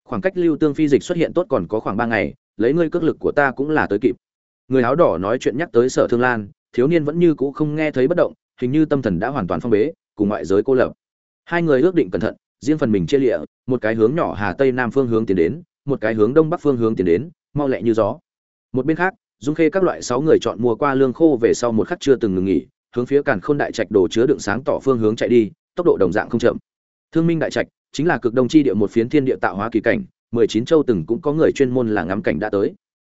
Khoảng cách Lưu Tương Phi dịch xuất hiện tốt còn có khoảng ba ngày, lấy ngươi cước lực của ta cũng là tới kịp. Người áo đỏ nói chuyện nhắc tới Sở Thương Lan, thiếu niên vẫn như cũ không nghe thấy bất động, hình như tâm thần đã hoàn toàn phong bế, cùng ngoại giới cô lập. Hai người ước định cẩn thận, riêng phần mình chia lịa, một cái hướng nhỏ hà tây nam phương hướng tiến đến, một cái hướng đông bắc phương hướng tiến đến, mau lẹ như gió. Một bên khác, Dung Khê các loại sáu người chọn mua qua lương khô về sau một khắc chưa từng ngừng nghỉ, hướng phía Càn Khôn đại trạch đồ chứa đựng sáng tỏ phương hướng chạy đi, tốc độ đồng dạng không chậm. Thương Minh đại trạch chính là cực đông chi địa một phiến thiên địa tạo hóa kỳ cảnh, 19 châu từng cũng có người chuyên môn là ngắm cảnh đã tới.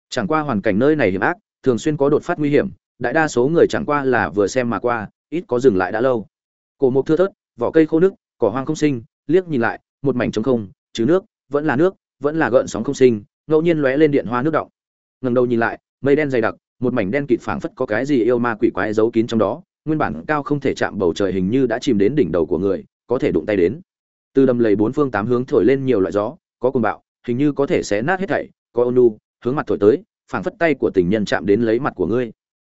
Chẳng qua hoàn cảnh nơi này hiểm ác, thường xuyên có đột phát nguy hiểm, đại đa số người chẳng qua là vừa xem mà qua, ít có dừng lại đã lâu. Cổ mục thưa thớt, vỏ cây khô nước, cỏ hoang không sinh, liếc nhìn lại, một mảnh trống không, chứ nước, vẫn là nước, vẫn là gợn sóng không sinh, ngẫu nhiên lóe lên điện hoa nước động. Ngẩng đầu nhìn lại, mây đen dày đặc, một mảnh đen kịt phảng phất có cái gì yêu ma quỷ quái giấu kín trong đó, nguyên bản cao không thể chạm bầu trời hình như đã chìm đến đỉnh đầu của người, có thể đụng tay đến. Từ đầm lầy bốn phương tám hướng thổi lên nhiều loại gió, có cuồng bạo, hình như có thể xé nát hết thảy, có ôn nhu, hướng mặt thổi tới, phảng phất tay của tình nhân chạm đến lấy mặt của ngươi.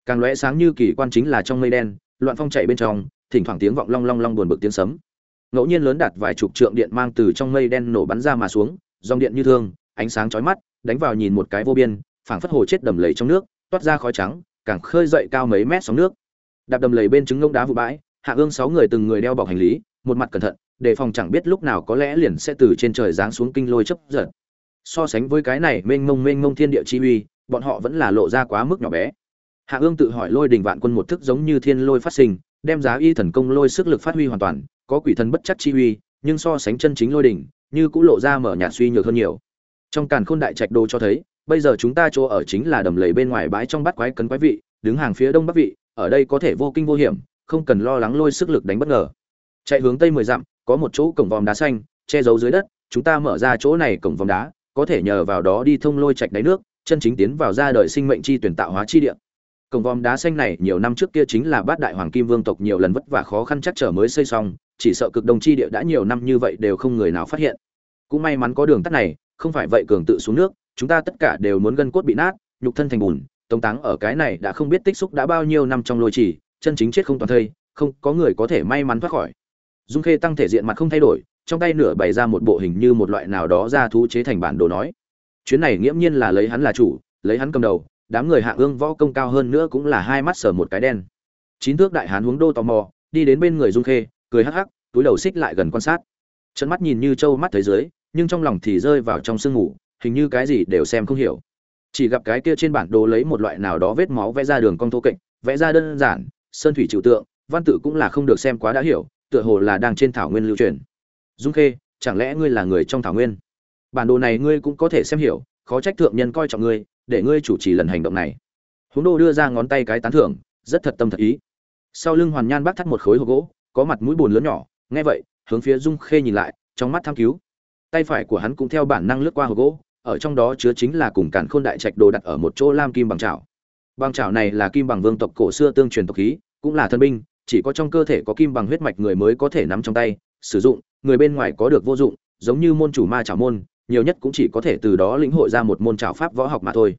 Càng lóe sáng như kỳ quan chính là trong mây đen, loạn phong chạy bên trong, thỉnh thoảng tiếng vọng long long long buồn bực tiếng sấm. Ngẫu nhiên lớn đạt vài chục trượng điện mang từ trong mây đen nổ bắn ra mà xuống, dòng điện như thương, ánh sáng chói mắt, đánh vào nhìn một cái vô biên, phảng phất hồ chết đầm lầy trong nước, toát ra khói trắng, càng khơi dậy cao mấy mét sóng nước. Đạp đầm lầy bên trứng ngông đá vụ bãi, Hạ Ương sáu người từng người đeo bọc hành lý, một mặt cẩn thận, đề phòng chẳng biết lúc nào có lẽ liền sẽ từ trên trời giáng xuống kinh lôi chấp giật. So sánh với cái này mênh mông mênh mông thiên địa chi uy, bọn họ vẫn là lộ ra quá mức nhỏ bé. Hạ Ương tự hỏi lôi đình vạn quân một thức giống như thiên lôi phát sinh, đem giá y thần công lôi sức lực phát huy hoàn toàn, có quỷ thần bất chắc chi uy, nhưng so sánh chân chính lôi đỉnh, như cũng lộ ra mở nhạt suy nhược hơn nhiều. Trong càn khôn đại trạch đồ cho thấy, bây giờ chúng ta chỗ ở chính là đầm lầy bên ngoài bãi trong bát quái cấn quái vị, đứng hàng phía đông bắc vị, ở đây có thể vô kinh vô hiểm, không cần lo lắng lôi sức lực đánh bất ngờ. Chạy hướng tây mười dặm, có một chỗ cổng vòm đá xanh, che giấu dưới đất, chúng ta mở ra chỗ này cổng vòm đá, có thể nhờ vào đó đi thông lôi trạch đáy nước, chân chính tiến vào ra đời sinh mệnh chi tuyển tạo hóa chi địa. Cổng vòm đá xanh này nhiều năm trước kia chính là bát đại hoàng kim vương tộc nhiều lần vất vả khó khăn chắc trở mới xây xong, chỉ sợ cực đông chi địa đã nhiều năm như vậy đều không người nào phát hiện. Cũng may mắn có đường tắt này, không phải vậy cường tự xuống nước, chúng ta tất cả đều muốn gân cốt bị nát, nhục thân thành bùn, tống táng ở cái này đã không biết tích xúc đã bao nhiêu năm trong lôi chỉ, chân chính chết không toàn thây, không có người có thể may mắn thoát khỏi. Dung Khê tăng thể diện mặt không thay đổi, trong tay nửa bày ra một bộ hình như một loại nào đó ra thú chế thành bản đồ nói. Chuyến này nghiễm nhiên là lấy hắn là chủ, lấy hắn cầm đầu, đám người hạ ương võ công cao hơn nữa cũng là hai mắt sở một cái đen. Chín thước đại hán hướng đô tò mò, đi đến bên người Dung Khê, cười hắc hắc, túi đầu xích lại gần quan sát. Trận mắt nhìn như trâu mắt thấy dưới, nhưng trong lòng thì rơi vào trong sương ngủ, hình như cái gì đều xem không hiểu. Chỉ gặp cái kia trên bản đồ lấy một loại nào đó vết máu vẽ ra đường cong thô kệch, vẽ ra đơn giản, sơn thủy trừu tượng, văn tự cũng là không được xem quá đã hiểu, tựa hồ là đang trên thảo nguyên lưu truyền. Dung Khê, chẳng lẽ ngươi là người trong thảo nguyên? Bản đồ này ngươi cũng có thể xem hiểu, khó trách thượng nhân coi trọng ngươi, để ngươi chủ trì lần hành động này. Huống Đô đưa ra ngón tay cái tán thưởng, rất thật tâm thật ý. Sau lưng Hoàn Nhan bác thắt một khối hộp gỗ, có mặt mũi buồn lớn nhỏ, nghe vậy, hướng phía Dung Khê nhìn lại, trong mắt tham cứu. Tay phải của hắn cũng theo bản năng lướt qua hộp gỗ, ở trong đó chứa chính là cùng cản khôn đại trạch đồ đặt ở một chỗ lam kim bằng chảo. Bằng chảo này là kim bằng vương tộc cổ xưa tương truyền tộc khí, cũng là thân binh, chỉ có trong cơ thể có kim bằng huyết mạch người mới có thể nắm trong tay sử dụng người bên ngoài có được vô dụng, giống như môn chủ ma trảo môn, nhiều nhất cũng chỉ có thể từ đó lĩnh hội ra một môn trảo pháp võ học mà thôi.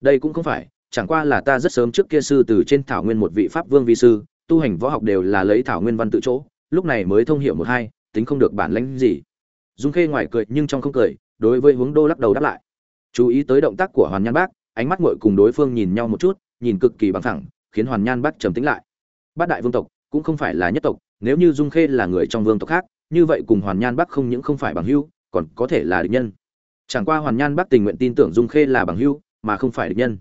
Đây cũng không phải, chẳng qua là ta rất sớm trước kia sư từ trên thảo nguyên một vị pháp vương vi sư, tu hành võ học đều là lấy thảo nguyên văn tự chỗ, lúc này mới thông hiểu một hai, tính không được bản lãnh gì. Dung khê ngoài cười nhưng trong không cười, đối với hướng đô lắc đầu đáp lại. Chú ý tới động tác của hoàn nhan bác, ánh mắt ngội cùng đối phương nhìn nhau một chút, nhìn cực kỳ bằng thẳng khiến hoàn nhan bác trầm tĩnh lại. Bát đại vương tộc cũng không phải là nhất tộc, nếu như dung khê là người trong vương tộc khác như vậy cùng hoàn nhan bắc không những không phải bằng hữu, còn có thể là địch nhân. Chẳng qua hoàn nhan bắc tình nguyện tin tưởng dung khê là bằng hữu, mà không phải địch nhân.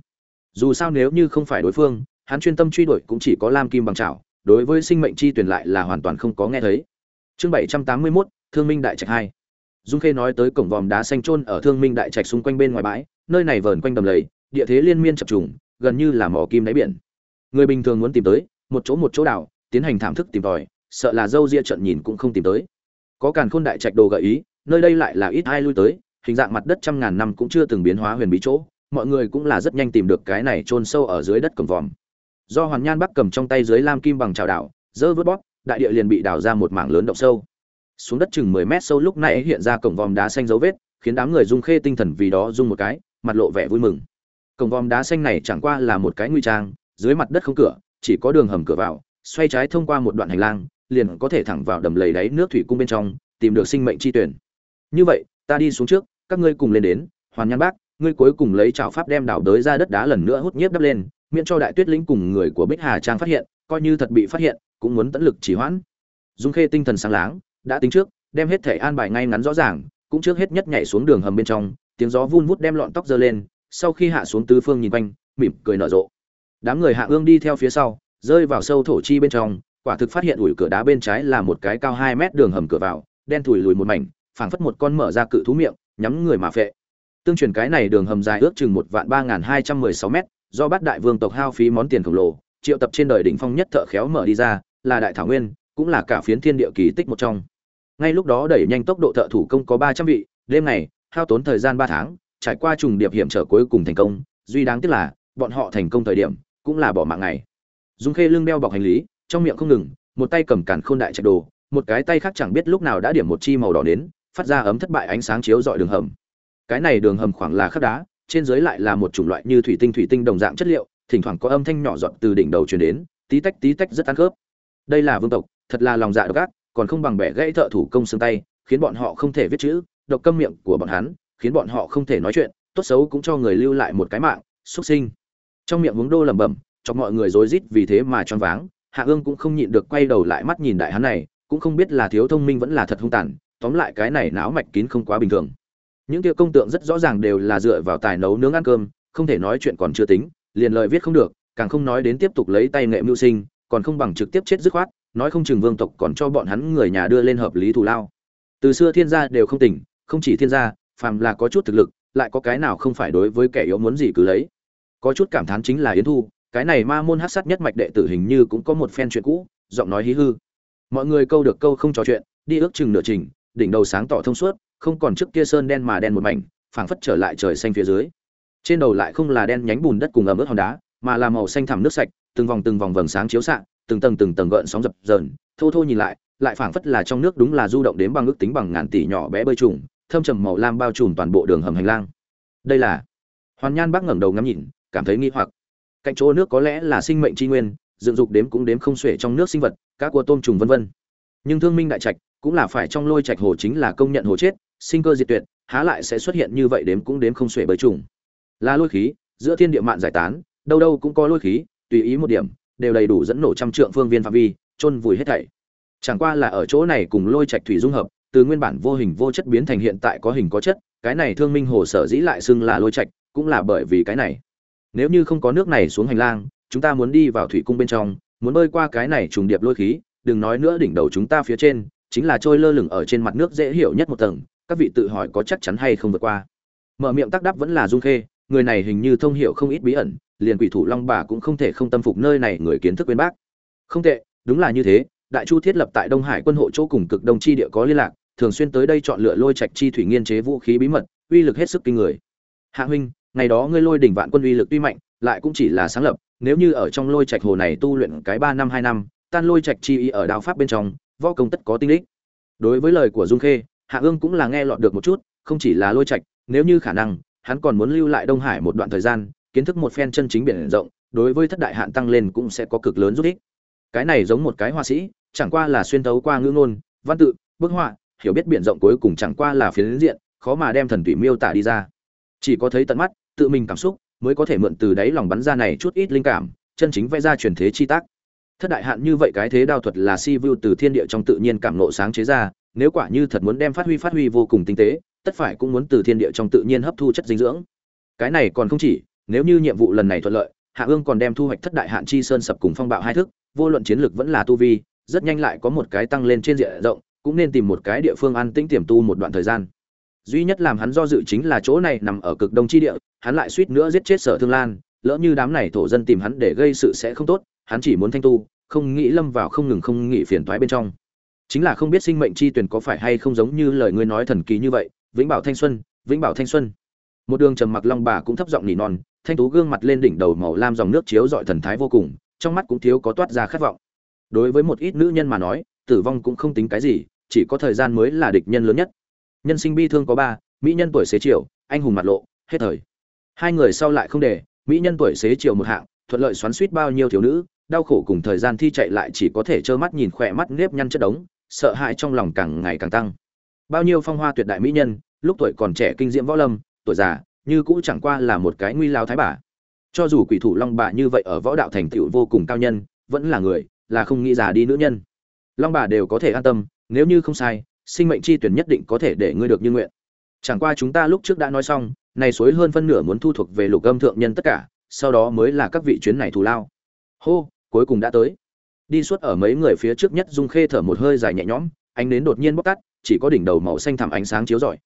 Dù sao nếu như không phải đối phương, hắn chuyên tâm truy đuổi cũng chỉ có lam kim bằng chảo, đối với sinh mệnh chi tuyển lại là hoàn toàn không có nghe thấy. Chương bảy trăm tám mươi mốt, thương minh đại trạch hai. Dung khê nói tới cổng vòm đá xanh trôn ở thương minh đại trạch xung quanh bên ngoài bãi, nơi này vờn quanh đầm lầy, địa thế liên miên chập trùng, gần như là mỏ kim đáy biển. Người bình thường muốn tìm tới, một chỗ một chỗ đảo, tiến hành thảm thức tìm tòi, sợ là dâu ria trận nhìn cũng không tìm tới có càn khôn đại trạch đồ gợi ý, nơi đây lại là ít ai lui tới, hình dạng mặt đất trăm ngàn năm cũng chưa từng biến hóa huyền bí chỗ, mọi người cũng là rất nhanh tìm được cái này chôn sâu ở dưới đất cổng vòm. Do hoàn nhan bắc cầm trong tay dưới lam kim bằng trào đảo, dơ vớt bóp, đại địa liền bị đào ra một mảng lớn động sâu. Xuống đất chừng mười mét sâu lúc này hiện ra cổng vòm đá xanh dấu vết, khiến đám người dung khê tinh thần vì đó dung một cái, mặt lộ vẻ vui mừng. Cổng vòm đá xanh này chẳng qua là một cái nguy trang, dưới mặt đất không cửa, chỉ có đường hầm cửa vào, xoay trái thông qua một đoạn hành lang liền có thể thẳng vào đầm lầy đáy nước thủy cung bên trong, tìm được sinh mệnh chi tuyển. Như vậy, ta đi xuống trước, các ngươi cùng lên đến, hoàn nhan bác, ngươi cuối cùng lấy trào pháp đem đảo đới ra đất đá lần nữa hút nhiếp đắp lên, miễn cho đại tuyết lĩnh cùng người của bích hà trang phát hiện, coi như thật bị phát hiện, cũng muốn tận lực chỉ hoãn. Dung khê tinh thần sáng láng, đã tính trước, đem hết thể an bài ngay ngắn rõ ràng, cũng trước hết nhất nhảy xuống đường hầm bên trong, tiếng gió vun vút đem lọn tóc giơ lên, sau khi hạ xuống tứ phương nhìn quanh, mỉm cười nở rộ. Đám người hạ ương đi theo phía sau, rơi vào sâu thổ chi bên trong quả thực phát hiện ủi cửa đá bên trái là một cái cao hai mét đường hầm cửa vào, đen thủi lùi một mảnh, phảng phất một con mở ra cự thú miệng, nhắm người mà phệ. Tương truyền cái này đường hầm dài ước chừng một vạn ba nghìn hai trăm mười sáu mét, do bát đại vương tộc hao phí món tiền khổng lồ, triệu tập trên đời đỉnh phong nhất thợ khéo mở đi ra, là đại thảo nguyên, cũng là cả phiến thiên địa kỳ tích một trong. Ngay lúc đó đẩy nhanh tốc độ thợ thủ công có ba trăm vị, đêm này hao tốn thời gian ba tháng, trải qua trùng điệp hiểm trở cuối cùng thành công, duy đáng tiếc là, bọn họ thành công thời điểm, cũng là bỏ mạng ngày. Dung khê lưng đeo bọc hành lý trong miệng không ngừng, một tay cầm càn khôn đại trạch đồ, một cái tay khác chẳng biết lúc nào đã điểm một chi màu đỏ đến phát ra ấm thất bại ánh sáng chiếu dọi đường hầm. Cái này đường hầm khoảng là khắc đá, trên dưới lại là một chủng loại như thủy tinh thủy tinh đồng dạng chất liệu, thỉnh thoảng có âm thanh nhỏ giọt từ đỉnh đầu truyền đến, tí tách tí tách rất ăn khớp. Đây là vương tộc, thật là lòng dạ độc ác, còn không bằng bẻ gãy thợ thủ công xương tay, khiến bọn họ không thể viết chữ, độc câm miệng của bọn hắn, khiến bọn họ không thể nói chuyện, tốt xấu cũng cho người lưu lại một cái mạng xuất sinh. Trong miệng hướng đô lẩm bẩm cho mọi người rối rít vì thế mà choáng váng hạ ương cũng không nhịn được quay đầu lại mắt nhìn đại hắn này, cũng không biết là thiếu thông minh vẫn là thật hung tàn, tóm lại cái này não mạch kín không quá bình thường. Những kia công tượng rất rõ ràng đều là dựa vào tài nấu nướng ăn cơm, không thể nói chuyện còn chưa tính, liền lời viết không được, càng không nói đến tiếp tục lấy tay nghệ mưu sinh, còn không bằng trực tiếp chết dứt khoát, nói không chừng vương tộc còn cho bọn hắn người nhà đưa lên hợp lý thù lao. Từ xưa thiên gia đều không tỉnh, không chỉ thiên gia, phàm là có chút thực lực, lại có cái nào không phải đối với kẻ yếu muốn gì cứ lấy. Có chút cảm thán chính là yến thu cái này ma môn hát sát nhất mạch đệ tử hình như cũng có một phen chuyện cũ, giọng nói hí hư. Mọi người câu được câu không trò chuyện, đi ước chừng nửa trình, đỉnh đầu sáng tỏ thông suốt, không còn trước kia sơn đen mà đen một mảnh, phảng phất trở lại trời xanh phía dưới. Trên đầu lại không là đen nhánh bùn đất cùng ẩm ướt hòn đá, mà là màu xanh thẳm nước sạch, từng vòng từng vòng vầng sáng chiếu xạ, từng tầng từng tầng gợn sóng dập dờn, thô thô nhìn lại lại phảng phất là trong nước đúng là du động đến bằng ước tính bằng ngàn tỷ nhỏ bé bơi trùng, thâm trầm màu lam bao trùm toàn bộ đường hầm hành lang. Đây là hoàn nhan bác ngẩng đầu ngắm nhìn, cảm thấy nghi hoặc cạnh chỗ nước có lẽ là sinh mệnh tri nguyên, dựng dục đếm cũng đếm không xuể trong nước sinh vật các cua tôm trùng vân vân. Nhưng thương minh đại trạch cũng là phải trong lôi trạch hồ chính là công nhận hồ chết, sinh cơ diệt tuyệt, há lại sẽ xuất hiện như vậy đếm cũng đếm không xuể bởi trùng. Là lôi khí, giữa thiên địa mạn giải tán, đâu đâu cũng có lôi khí, tùy ý một điểm, đều đầy đủ dẫn nổ trăm trượng phương viên phạm vi, chôn vùi hết thảy. Chẳng qua là ở chỗ này cùng lôi trạch thủy dung hợp, từ nguyên bản vô hình vô chất biến thành hiện tại có hình có chất, cái này thương minh hồ sở dĩ lại xưng là lôi trạch, cũng là bởi vì cái này nếu như không có nước này xuống hành lang, chúng ta muốn đi vào thủy cung bên trong, muốn bơi qua cái này trùng điệp lôi khí, đừng nói nữa đỉnh đầu chúng ta phía trên, chính là trôi lơ lửng ở trên mặt nước dễ hiểu nhất một tầng, các vị tự hỏi có chắc chắn hay không vượt qua. Mở miệng tắc đáp vẫn là dung khê, người này hình như thông hiểu không ít bí ẩn, liền quỷ thủ long bà cũng không thể không tâm phục nơi này người kiến thức bên bác. Không tệ, đúng là như thế, đại chu thiết lập tại đông hải quân hộ chỗ cùng cực đông chi địa có liên lạc, thường xuyên tới đây chọn lựa lôi trạch chi thủy nghiên chế vũ khí bí mật, uy lực hết sức kinh người. Hạ huynh ngày đó ngươi lôi đỉnh vạn quân uy lực tuy mạnh, lại cũng chỉ là sáng lập, nếu như ở trong lôi trạch hồ này tu luyện cái ba năm, hai năm, tan lôi trạch chi ý ở đạo pháp bên trong, võ công tất có tinh đích đối với lời của dung khê, hạ ương cũng là nghe lọt được một chút, không chỉ là lôi trạch, nếu như khả năng, hắn còn muốn lưu lại đông hải một đoạn thời gian, kiến thức một phen chân chính biển rộng, đối với thất đại hạn tăng lên cũng sẽ có cực lớn giúp ích. Cái này giống một cái họa sĩ, chẳng qua là xuyên tấu qua ngữ ngôn, văn tự, bức họa, hiểu biết biển rộng cuối cùng chẳng qua là phiến diện, khó mà đem thần tủy miêu tả đi ra chỉ có thấy tận mắt, tự mình cảm xúc, mới có thể mượn từ đáy lòng bắn ra này chút ít linh cảm, chân chính vẽ ra truyền thế chi tác. Thất đại hạn như vậy cái thế đao thuật là si vu từ thiên địa trong tự nhiên cảm nộ sáng chế ra, nếu quả như thật muốn đem phát huy phát huy vô cùng tinh tế, tất phải cũng muốn từ thiên địa trong tự nhiên hấp thu chất dinh dưỡng. Cái này còn không chỉ, nếu như nhiệm vụ lần này thuận lợi, hạ ương còn đem thu hoạch thất đại hạn chi sơn sập cùng phong bạo hai thức, vô luận chiến lược vẫn là tu vi, rất nhanh lại có một cái tăng lên trên diện rộng, cũng nên tìm một cái địa phương an tĩnh tiềm tu một đoạn thời gian duy nhất làm hắn do dự chính là chỗ này nằm ở cực đông chi địa, hắn lại suýt nữa giết chết sở thương lan, lỡ như đám này thổ dân tìm hắn để gây sự sẽ không tốt, hắn chỉ muốn thanh tu, không nghĩ lâm vào không ngừng không nghĩ phiền toái bên trong. Chính là không biết sinh mệnh chi tuyển có phải hay không giống như lời ngươi nói thần kỳ như vậy, vĩnh bảo thanh xuân, vĩnh bảo thanh xuân. Một đường trầm mặc long bà cũng thấp giọng nỉ non, thanh tú gương mặt lên đỉnh đầu màu lam dòng nước chiếu dọi thần thái vô cùng, trong mắt cũng thiếu có toát ra khát vọng. Đối với một ít nữ nhân mà nói, tử vong cũng không tính cái gì, chỉ có thời gian mới là địch nhân lớn nhất nhân sinh bi thương có ba, mỹ nhân tuổi xế chiều, anh hùng mặt lộ, hết thời. Hai người sau lại không để, mỹ nhân tuổi xế chiều một hạng, thuận lợi xoắn suýt bao nhiêu thiếu nữ, đau khổ cùng thời gian thi chạy lại chỉ có thể trơ mắt nhìn khỏe mắt nếp nhăn chất đống, sợ hãi trong lòng càng ngày càng tăng. Bao nhiêu phong hoa tuyệt đại mỹ nhân, lúc tuổi còn trẻ kinh diễm võ lâm, tuổi già, như cũ chẳng qua là một cái nguy lao thái bà. Cho dù quỷ thủ long bà như vậy ở võ đạo thành tựu vô cùng cao nhân, vẫn là người, là không nghĩ già đi nữ nhân. Long bà đều có thể an tâm, nếu như không sai sinh mệnh chi tuyển nhất định có thể để ngươi được như nguyện. Chẳng qua chúng ta lúc trước đã nói xong, này suối hơn phân nửa muốn thu thuộc về lục âm thượng nhân tất cả, sau đó mới là các vị chuyến này thù lao. Hô, cuối cùng đã tới. Đi suốt ở mấy người phía trước nhất dung khê thở một hơi dài nhẹ nhõm, ánh đến đột nhiên bóc tắt, chỉ có đỉnh đầu màu xanh thẳm ánh sáng chiếu rọi.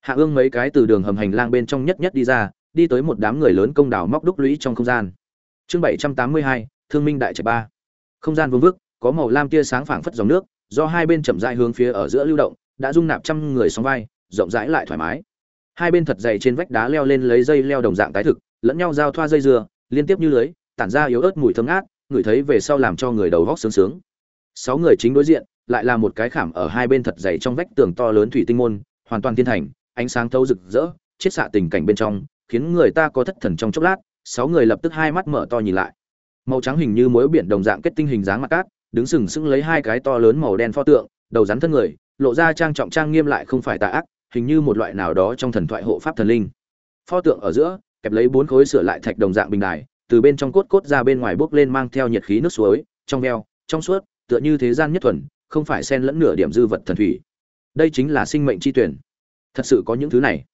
Hạ ương mấy cái từ đường hầm hành lang bên trong nhất nhất đi ra, đi tới một đám người lớn công đào móc đúc lũy trong không gian. Chương bảy trăm tám mươi hai, thương minh đại trạch ba. Không gian vương vức, có màu lam tia sáng phảng phất dòng nước do hai bên chậm rãi hướng phía ở giữa lưu động, đã dung nạp trăm người sóng vai, rộng rãi lại thoải mái. Hai bên thật dày trên vách đá leo lên lấy dây leo đồng dạng tái thực, lẫn nhau giao thoa dây dừa, liên tiếp như lưới, tản ra yếu ớt mùi thơm ngát người thấy về sau làm cho người đầu góc sướng sướng. Sáu người chính đối diện, lại là một cái khảm ở hai bên thật dày trong vách tường to lớn thủy tinh môn, hoàn toàn thiên thành, ánh sáng thâu rực rỡ, chiết xạ tình cảnh bên trong, khiến người ta có thất thần trong chốc lát. Sáu người lập tức hai mắt mở to nhìn lại. Màu trắng hình như mối biển đồng dạng kết tinh hình dáng mặt cát đứng sừng sững lấy hai cái to lớn màu đen pho tượng, đầu rắn thân người, lộ ra trang trọng trang nghiêm lại không phải tà ác, hình như một loại nào đó trong thần thoại hộ pháp thần linh. Pho tượng ở giữa, kẹp lấy bốn khối sửa lại thạch đồng dạng bình đài, từ bên trong cốt cốt ra bên ngoài bốc lên mang theo nhiệt khí nước suối, trong veo, trong suốt, tựa như thế gian nhất thuần, không phải xen lẫn nửa điểm dư vật thần thủy. Đây chính là sinh mệnh chi tuyển. Thật sự có những thứ này.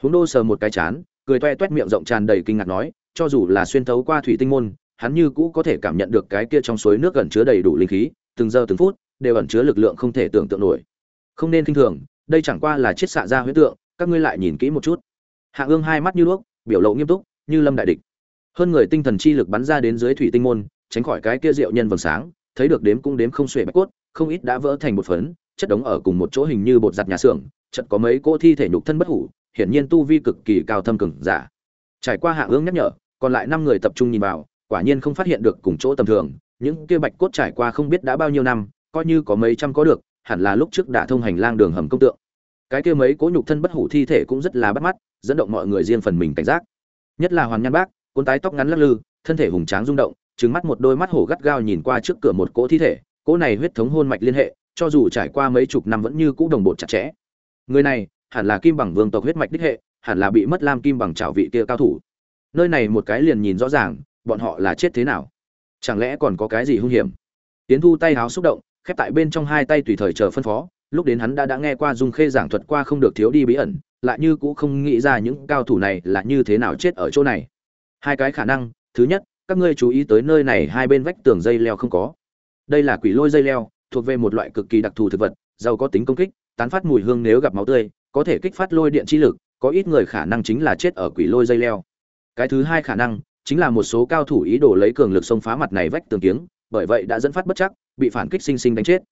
Huống đô sờ một cái chán, cười toe toét miệng rộng tràn đầy kinh ngạc nói, cho dù là xuyên thấu qua thủy tinh môn hắn như cũ có thể cảm nhận được cái kia trong suối nước gần chứa đầy đủ linh khí, từng giờ từng phút, đều ẩn chứa lực lượng không thể tưởng tượng nổi. Không nên kinh thường, đây chẳng qua là chiết xạ ra huyễn tượng, các ngươi lại nhìn kỹ một chút. Hạ ương hai mắt như đuốc, biểu lộ nghiêm túc, như lâm đại địch. Hơn người tinh thần chi lực bắn ra đến dưới thủy tinh môn, tránh khỏi cái kia rượu nhân vầng sáng, thấy được đếm cũng đếm không xuể bạch cốt, không ít đã vỡ thành một phấn, chất đống ở cùng một chỗ hình như bột giặt nhà xưởng, chợt có mấy cô thi thể nhục thân bất hủ, hiển nhiên tu vi cực kỳ cao thâm cường giả. Trải qua hạ ương nhắc nhở, còn lại năm người tập trung nhìn vào quả nhiên không phát hiện được cùng chỗ tầm thường, những kia bạch cốt trải qua không biết đã bao nhiêu năm, coi như có mấy trăm có được, hẳn là lúc trước đã thông hành lang đường hầm công tượng. Cái kia mấy cố nhục thân bất hủ thi thể cũng rất là bắt mắt, dẫn động mọi người riêng phần mình cảnh giác. Nhất là hoàn nhan bác, cuốn tái tóc ngắn lắc lư, thân thể hùng tráng rung động trứng mắt một đôi mắt hổ gắt gao nhìn qua trước cửa một cỗ thi thể, cỗ này huyết thống hôn mạch liên hệ, cho dù trải qua mấy chục năm vẫn như cũ đồng bộ chặt chẽ. Người này, hẳn là kim bằng vương tộc huyết mạch đích hệ, hẳn là bị mất lam kim bằng trảo vị kia cao thủ. Nơi này một cái liền nhìn rõ ràng bọn họ là chết thế nào? Chẳng lẽ còn có cái gì hung hiểm? Tiến thu tay háo xúc động, khép tại bên trong hai tay tùy thời chờ phân phó. Lúc đến hắn đã đã nghe qua dung khê giảng thuật qua không được thiếu đi bí ẩn, lại như cũng không nghĩ ra những cao thủ này là như thế nào chết ở chỗ này. Hai cái khả năng, thứ nhất, các ngươi chú ý tới nơi này hai bên vách tường dây leo không có. Đây là quỷ lôi dây leo, thuộc về một loại cực kỳ đặc thù thực vật, giàu có tính công kích, tán phát mùi hương nếu gặp máu tươi, có thể kích phát lôi điện chi lực, có ít người khả năng chính là chết ở quỷ lôi dây leo. Cái thứ hai khả năng chính là một số cao thủ ý đồ lấy cường lực xông phá mặt này vách tường kiếng, bởi vậy đã dẫn phát bất chắc, bị phản kích sinh sinh đánh chết.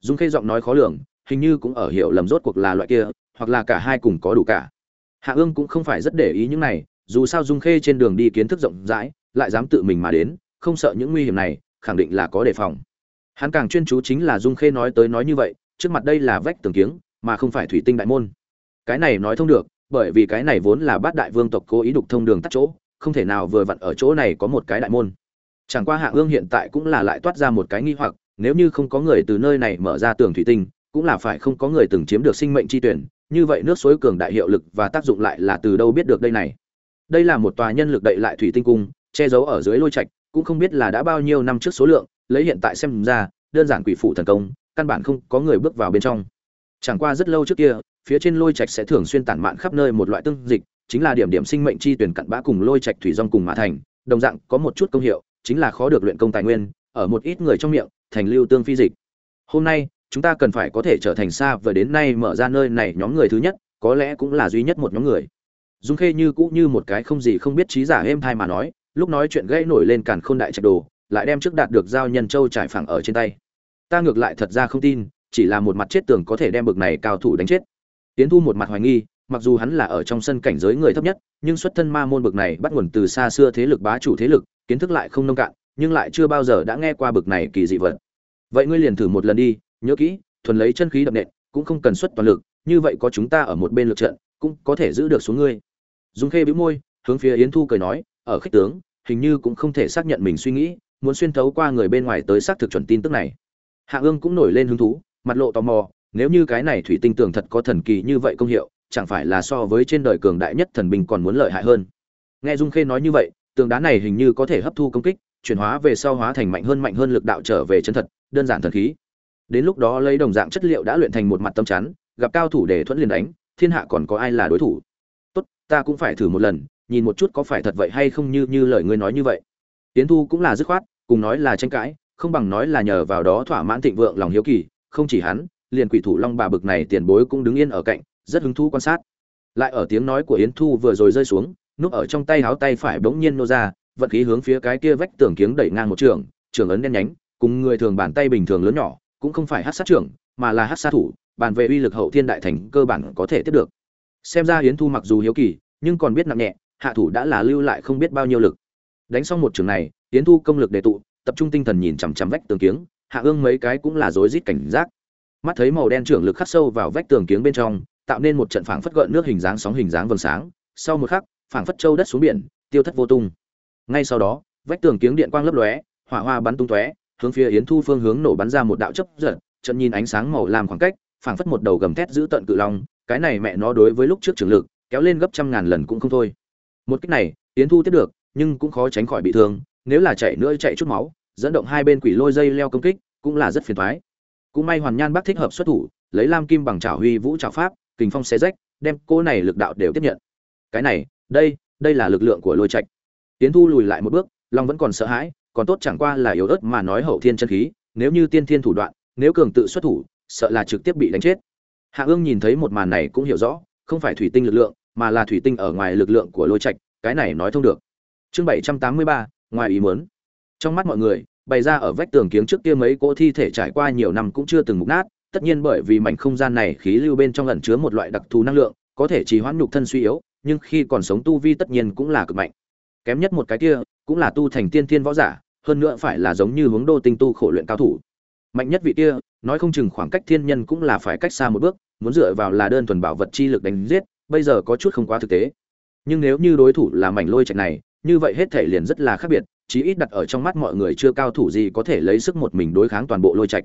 Dung khê giọng nói khó lường, hình như cũng ở hiểu lầm rốt cuộc là loại kia, hoặc là cả hai cùng có đủ cả. Hạ ương cũng không phải rất để ý những này, dù sao dung khê trên đường đi kiến thức rộng rãi, lại dám tự mình mà đến, không sợ những nguy hiểm này, khẳng định là có đề phòng. Hắn càng chuyên chú chính là dung khê nói tới nói như vậy, trước mặt đây là vách tường kiếng, mà không phải thủy tinh đại môn. Cái này nói thông được, bởi vì cái này vốn là bát đại vương tộc cố ý đục thông đường tắt chỗ không thể nào vừa vặn ở chỗ này có một cái đại môn. Chẳng qua hạ ương hiện tại cũng là lại toát ra một cái nghi hoặc, nếu như không có người từ nơi này mở ra tường thủy tinh, cũng là phải không có người từng chiếm được sinh mệnh chi tuyển, như vậy nước suối cường đại hiệu lực và tác dụng lại là từ đâu biết được đây này? Đây là một tòa nhân lực đậy lại thủy tinh cung, che giấu ở dưới lôi trạch, cũng không biết là đã bao nhiêu năm trước số lượng, lấy hiện tại xem ra, đơn giản quỷ phụ thần công, căn bản không có người bước vào bên trong. Chẳng qua rất lâu trước kia, phía trên lôi trạch sẽ thường xuyên tản mạn khắp nơi một loại tương dịch chính là điểm điểm sinh mệnh chi tuyển cặn bã cùng lôi trạch thủy dòng cùng mã thành, đồng dạng có một chút công hiệu, chính là khó được luyện công tài nguyên, ở một ít người trong miệng, thành lưu tương phi dịch. Hôm nay, chúng ta cần phải có thể trở thành xa và đến nay mở ra nơi này nhóm người thứ nhất, có lẽ cũng là duy nhất một nhóm người. Dung khê như cũ như một cái không gì không biết trí giả êm thai mà nói, lúc nói chuyện gây nổi lên càn khôn đại trạch đồ, lại đem trước đạt được giao nhân châu trải phẳng ở trên tay. Ta ngược lại thật ra không tin, chỉ là một mặt chết tường có thể đem bực này cao thủ đánh chết. Tiến thu một mặt hoài nghi mặc dù hắn là ở trong sân cảnh giới người thấp nhất, nhưng xuất thân ma môn bực này bắt nguồn từ xa xưa thế lực bá chủ thế lực, kiến thức lại không nông cạn, nhưng lại chưa bao giờ đã nghe qua bực này kỳ dị vật. Vậy ngươi liền thử một lần đi, nhớ kỹ, thuần lấy chân khí đập nện, cũng không cần xuất toàn lực, như vậy có chúng ta ở một bên lực trận, cũng có thể giữ được xuống ngươi. Dung khê bĩu môi, hướng phía yến thu cười nói, ở khích tướng, hình như cũng không thể xác nhận mình suy nghĩ, muốn xuyên thấu qua người bên ngoài tới xác thực chuẩn tin tức này. Hạ ương cũng nổi lên hứng thú, mặt lộ tò mò, nếu như cái này thủy tinh tưởng thật có thần kỳ như vậy công hiệu chẳng phải là so với trên đời cường đại nhất thần binh còn muốn lợi hại hơn. Nghe dung khê nói như vậy, tường đá này hình như có thể hấp thu công kích, chuyển hóa về sau hóa thành mạnh hơn mạnh hơn lực đạo trở về chân thật, đơn giản thần khí. Đến lúc đó lấy đồng dạng chất liệu đã luyện thành một mặt tâm chắn, gặp cao thủ để thuẫn liền đánh, thiên hạ còn có ai là đối thủ? Tốt, ta cũng phải thử một lần, nhìn một chút có phải thật vậy hay không như như lời ngươi nói như vậy. Tiến thu cũng là dứt khoát, cùng nói là tranh cãi, không bằng nói là nhờ vào đó thỏa mãn thịnh vượng lòng hiếu kỳ, không chỉ hắn, liền quỷ thủ long bà bực này tiền bối cũng đứng yên ở cạnh rất hứng thú quan sát. Lại ở tiếng nói của yến thu vừa rồi rơi xuống, núp ở trong tay háo tay phải bỗng nhiên nô ra, vận khí hướng phía cái kia vách tường kiếng đẩy ngang một trường trường ấn đen nhánh, cùng người thường bàn tay bình thường lớn nhỏ, cũng không phải hát sát trưởng, mà là hát sát thủ, bàn về uy lực hậu thiên đại thành cơ bản có thể tiếp được. Xem ra yến thu mặc dù hiếu kỳ, nhưng còn biết nặng nhẹ, hạ thủ đã là lưu lại không biết bao nhiêu lực. Đánh xong một trường này, yến thu công lực đề tụ, tập trung tinh thần nhìn chằm chằm vách tường kiếng, hạ ương mấy cái cũng là rối rít cảnh giác. Mắt thấy màu đen trưởng lực khắc sâu vào vách tường kiếng bên trong tạo nên một trận phảng phất gợn nước hình dáng sóng hình dáng vầng sáng. Sau một khắc, phảng phất châu đất xuống biển, tiêu thất vô tung. Ngay sau đó, vách tường kiếng điện quang lấp lóe, hỏa hoa bắn tung tóe, hướng phía yến thu phương hướng nổ bắn ra một đạo chấp giật trận nhìn ánh sáng màu làm khoảng cách, phảng phất một đầu gầm thét giữ tận cự long, cái này mẹ nó đối với lúc trước trường lực, kéo lên gấp trăm ngàn lần cũng không thôi. Một cách này, yến thu tiếp được, nhưng cũng khó tránh khỏi bị thương, nếu là chạy nữa chạy chút máu, dẫn động hai bên quỷ lôi dây leo công kích, cũng là rất phiền toái. Cũng may hoàn nhan bác thích hợp xuất thủ, lấy lam kim bằng trảo huy vũ trảo pháp kình phong xé rách, đem cô này lực đạo đều tiếp nhận. Cái này, đây đây là lực lượng của lôi trạch. Tiến thu lùi lại một bước, long vẫn còn sợ hãi, còn tốt chẳng qua là yếu ớt mà nói hậu thiên chân khí, nếu như tiên thiên thủ đoạn, nếu cường tự xuất thủ, sợ là trực tiếp bị đánh chết. Hạ ương nhìn thấy một màn này cũng hiểu rõ, không phải thủy tinh lực lượng, mà là thủy tinh ở ngoài lực lượng của lôi trạch, cái này nói thông được. Chương bảy trăm tám mươi ba, ngoài ý muốn. Trong mắt mọi người, bày ra ở vách tường kiếng trước kia mấy cỗ thi thể trải qua nhiều năm cũng chưa từng mục nát tất nhiên bởi vì mảnh không gian này khí lưu bên trong ẩn chứa một loại đặc thù năng lượng, có thể trì hoãn nhục thân suy yếu, nhưng khi còn sống tu vi tất nhiên cũng là cực mạnh. Kém nhất một cái kia, cũng là tu thành tiên thiên võ giả, hơn nữa phải là giống như hướng đô tinh tu khổ luyện cao thủ. Mạnh nhất vị kia, nói không chừng khoảng cách thiên nhân cũng là phải cách xa một bước, muốn dựa vào là đơn thuần bảo vật chi lực đánh giết, bây giờ có chút không quá thực tế. Nhưng nếu như đối thủ là mảnh lôi trạch này, như vậy hết thể liền rất là khác biệt, chí ít đặt ở trong mắt mọi người chưa cao thủ gì có thể lấy sức một mình đối kháng toàn bộ lôi trạch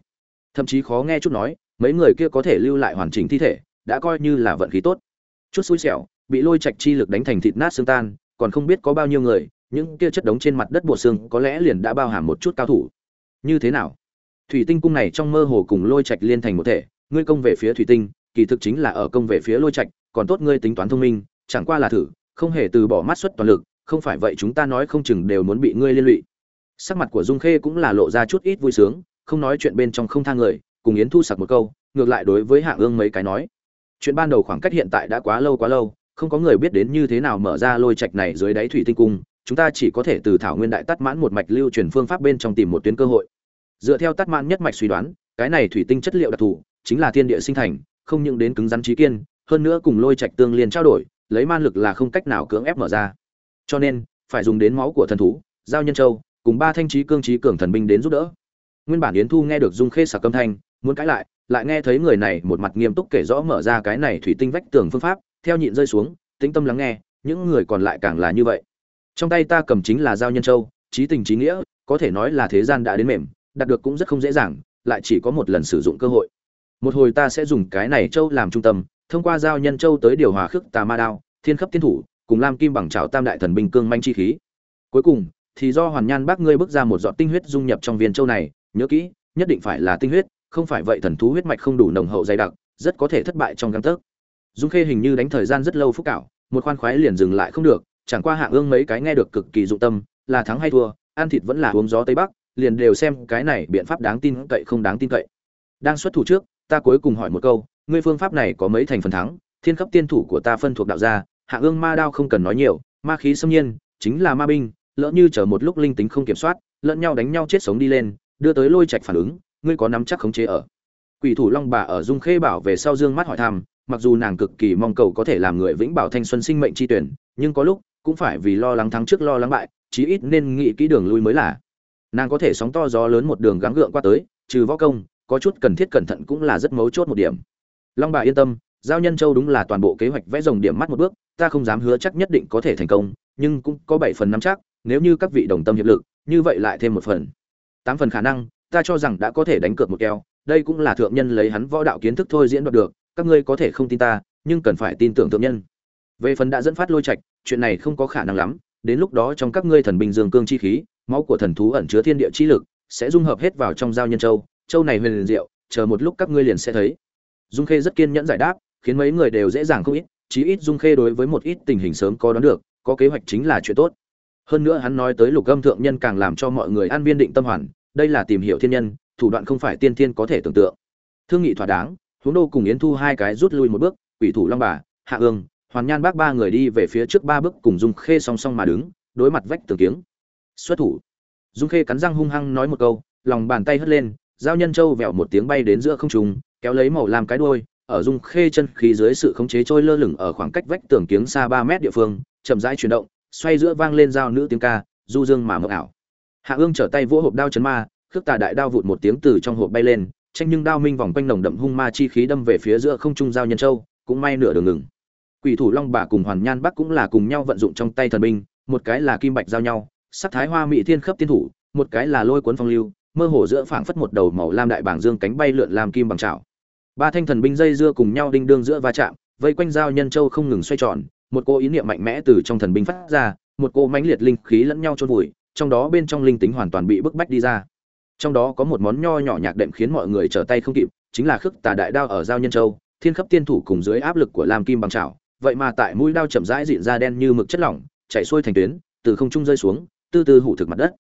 thậm chí khó nghe chút nói, mấy người kia có thể lưu lại hoàn chỉnh thi thể, đã coi như là vận khí tốt. Chút xui xẻo, bị lôi trạch chi lực đánh thành thịt nát xương tan, còn không biết có bao nhiêu người, những kia chất đống trên mặt đất bộ xương có lẽ liền đã bao hàm một chút cao thủ. Như thế nào? Thủy tinh cung này trong mơ hồ cùng lôi trạch liên thành một thể, ngươi công về phía thủy tinh, kỳ thực chính là ở công về phía lôi trạch, còn tốt ngươi tính toán thông minh, chẳng qua là thử, không hề từ bỏ mắt suất toàn lực, không phải vậy chúng ta nói không chừng đều muốn bị ngươi liên lụy. Sắc mặt của dung khê cũng là lộ ra chút ít vui sướng không nói chuyện bên trong không tha người, cùng yến thu sặc một câu, ngược lại đối với hạ ương mấy cái nói. Chuyện ban đầu khoảng cách hiện tại đã quá lâu quá lâu, không có người biết đến như thế nào mở ra lôi trạch này dưới đáy thủy tinh cung, chúng ta chỉ có thể từ thảo nguyên đại tắt mãn một mạch lưu truyền phương pháp bên trong tìm một tuyến cơ hội. Dựa theo tắt mãn nhất mạch suy đoán, cái này thủy tinh chất liệu đặc thù chính là thiên địa sinh thành, không những đến cứng rắn trí kiên, hơn nữa cùng lôi trạch tương liên trao đổi, lấy man lực là không cách nào cưỡng ép mở ra. Cho nên, phải dùng đến máu của thần thú, giao nhân châu, cùng ba thanh trí cương trí cường thần binh đến giúp đỡ nguyên bản yến thu nghe được dung khê sạc âm thanh, muốn cãi lại lại nghe thấy người này một mặt nghiêm túc kể rõ mở ra cái này thủy tinh vách tường phương pháp, theo nhịn rơi xuống, tĩnh tâm lắng nghe, những người còn lại càng là như vậy. Trong tay ta cầm chính là giao nhân châu, trí tình trí nghĩa, có thể nói là thế gian đã đến mềm, đạt được cũng rất không dễ dàng, lại chỉ có một lần sử dụng cơ hội. Một hồi ta sẽ dùng cái này châu làm trung tâm, thông qua giao nhân châu tới điều hòa khước tà ma đao, thiên khắp tiên thủ, cùng lam kim bằng trào tam đại thần binh cương manh chi khí. Cuối cùng, thì do hoàn nhan bác ngươi bước ra một giọt tinh huyết dung nhập trong viên châu này nhớ kỹ, nhất định phải là tinh huyết, không phải vậy thần thú huyết mạch không đủ nồng hậu dày đặc, rất có thể thất bại trong găng tấc. Dung khê hình như đánh thời gian rất lâu phúc cảo, một khoan khoái liền dừng lại không được, chẳng qua hạ ương mấy cái nghe được cực kỳ dụng tâm, là thắng hay thua, ăn thịt vẫn là uống gió tây bắc, liền đều xem cái này biện pháp đáng tin cậy không đáng tin cậy. Đang xuất thủ trước, ta cuối cùng hỏi một câu, ngươi phương pháp này có mấy thành phần thắng? Thiên cấp tiên thủ của ta phân thuộc đạo gia hạ ương ma đao không cần nói nhiều, ma khí xâm nhiên, chính là ma binh, lỡ như chờ một lúc linh tính không kiểm soát, lẫn nhau đánh nhau chết sống đi lên đưa tới lôi trạch phản ứng, ngươi có nắm chắc khống chế ở. Quỷ thủ long bà ở dung khê bảo về sau dương mắt hỏi thăm, mặc dù nàng cực kỳ mong cầu có thể làm người vĩnh bảo thanh xuân sinh mệnh chi tuyển, nhưng có lúc cũng phải vì lo lắng thắng trước lo lắng bại, chí ít nên nghĩ kỹ đường lui mới là. Nàng có thể sóng to gió lớn một đường gắng gượng qua tới, trừ võ công, có chút cần thiết cẩn thận cũng là rất mấu chốt một điểm. Long bà yên tâm, giao nhân châu đúng là toàn bộ kế hoạch vẽ rồng điểm mắt một bước, ta không dám hứa chắc nhất định có thể thành công, nhưng cũng có bảy phần nắm chắc, nếu như các vị đồng tâm hiệp lực, như vậy lại thêm một phần tám phần khả năng, ta cho rằng đã có thể đánh cược một keo, đây cũng là thượng nhân lấy hắn võ đạo kiến thức thôi diễn đoạt được, các ngươi có thể không tin ta, nhưng cần phải tin tưởng thượng nhân. Về phần đã dẫn phát lôi trạch, chuyện này không có khả năng lắm, đến lúc đó trong các ngươi thần bình dương cương chi khí, máu của thần thú ẩn chứa thiên địa chi lực, sẽ dung hợp hết vào trong giao nhân châu châu này huyền diệu, chờ một lúc các ngươi liền sẽ thấy. Dung khê rất kiên nhẫn giải đáp, khiến mấy người đều dễ dàng không ít, chí ít dung khê đối với một ít tình hình sớm có đoán được, có kế hoạch chính là chuyện tốt. Hơn nữa hắn nói tới lục âm thượng nhân càng làm cho mọi người an viên định tâm hoàn đây là tìm hiểu thiên nhân, thủ đoạn không phải tiên thiên có thể tưởng tượng. Thương nghị thỏa đáng, huống đô cùng yến thu hai cái rút lui một bước, quỷ thủ long bà, hạ ương, hoàn nhan bác ba người đi về phía trước ba bước cùng dung khê song song mà đứng, đối mặt vách tường kiếng. Xuất thủ. Dung khê cắn răng hung hăng nói một câu, lòng bàn tay hất lên, giao nhân châu vẹo một tiếng bay đến giữa không trung, kéo lấy màu làm cái đuôi, ở dung khê chân khí dưới sự khống chế trôi lơ lửng ở khoảng cách vách tường kiếng xa ba mét địa phương, chậm rãi chuyển động, xoay giữa vang lên giao nữ tiếng ca, du dương mà mộng ảo hạ ương trở tay vỗ hộp đao chấn ma, khước tà đại đao vụt một tiếng từ trong hộp bay lên, tranh nhưng đao minh vòng quanh nồng đậm hung ma chi khí đâm về phía giữa không trung giao nhân châu, cũng may nửa đường ngừng. Quỷ thủ long bà cùng hoàn nhan bắc cũng là cùng nhau vận dụng trong tay thần binh, một cái là kim bạch giao nhau, sắc thái hoa mỹ thiên khắp tiên thủ, một cái là lôi cuốn phong lưu, mơ hồ giữa phảng phất một đầu màu lam đại bảng dương cánh bay lượn làm kim bằng chảo. Ba thanh thần binh dây dưa cùng nhau đinh đương giữa va chạm, vây quanh giao nhân châu không ngừng xoay tròn, một cô ý niệm mạnh mẽ từ trong thần binh phát ra, một cô mãnh liệt linh khí lẫn nhau trôn vùi trong đó bên trong linh tính hoàn toàn bị bức bách đi ra. Trong đó có một món nho nhỏ nhạc đệm khiến mọi người trở tay không kịp, chính là khước tà đại đao ở giao nhân châu, thiên khắp tiên thủ cùng dưới áp lực của lam kim bằng chảo. Vậy mà tại mũi đao chậm rãi dịn ra đen như mực chất lỏng, chảy xuôi thành tuyến, từ không trung rơi xuống, tư tư hủ thực mặt đất.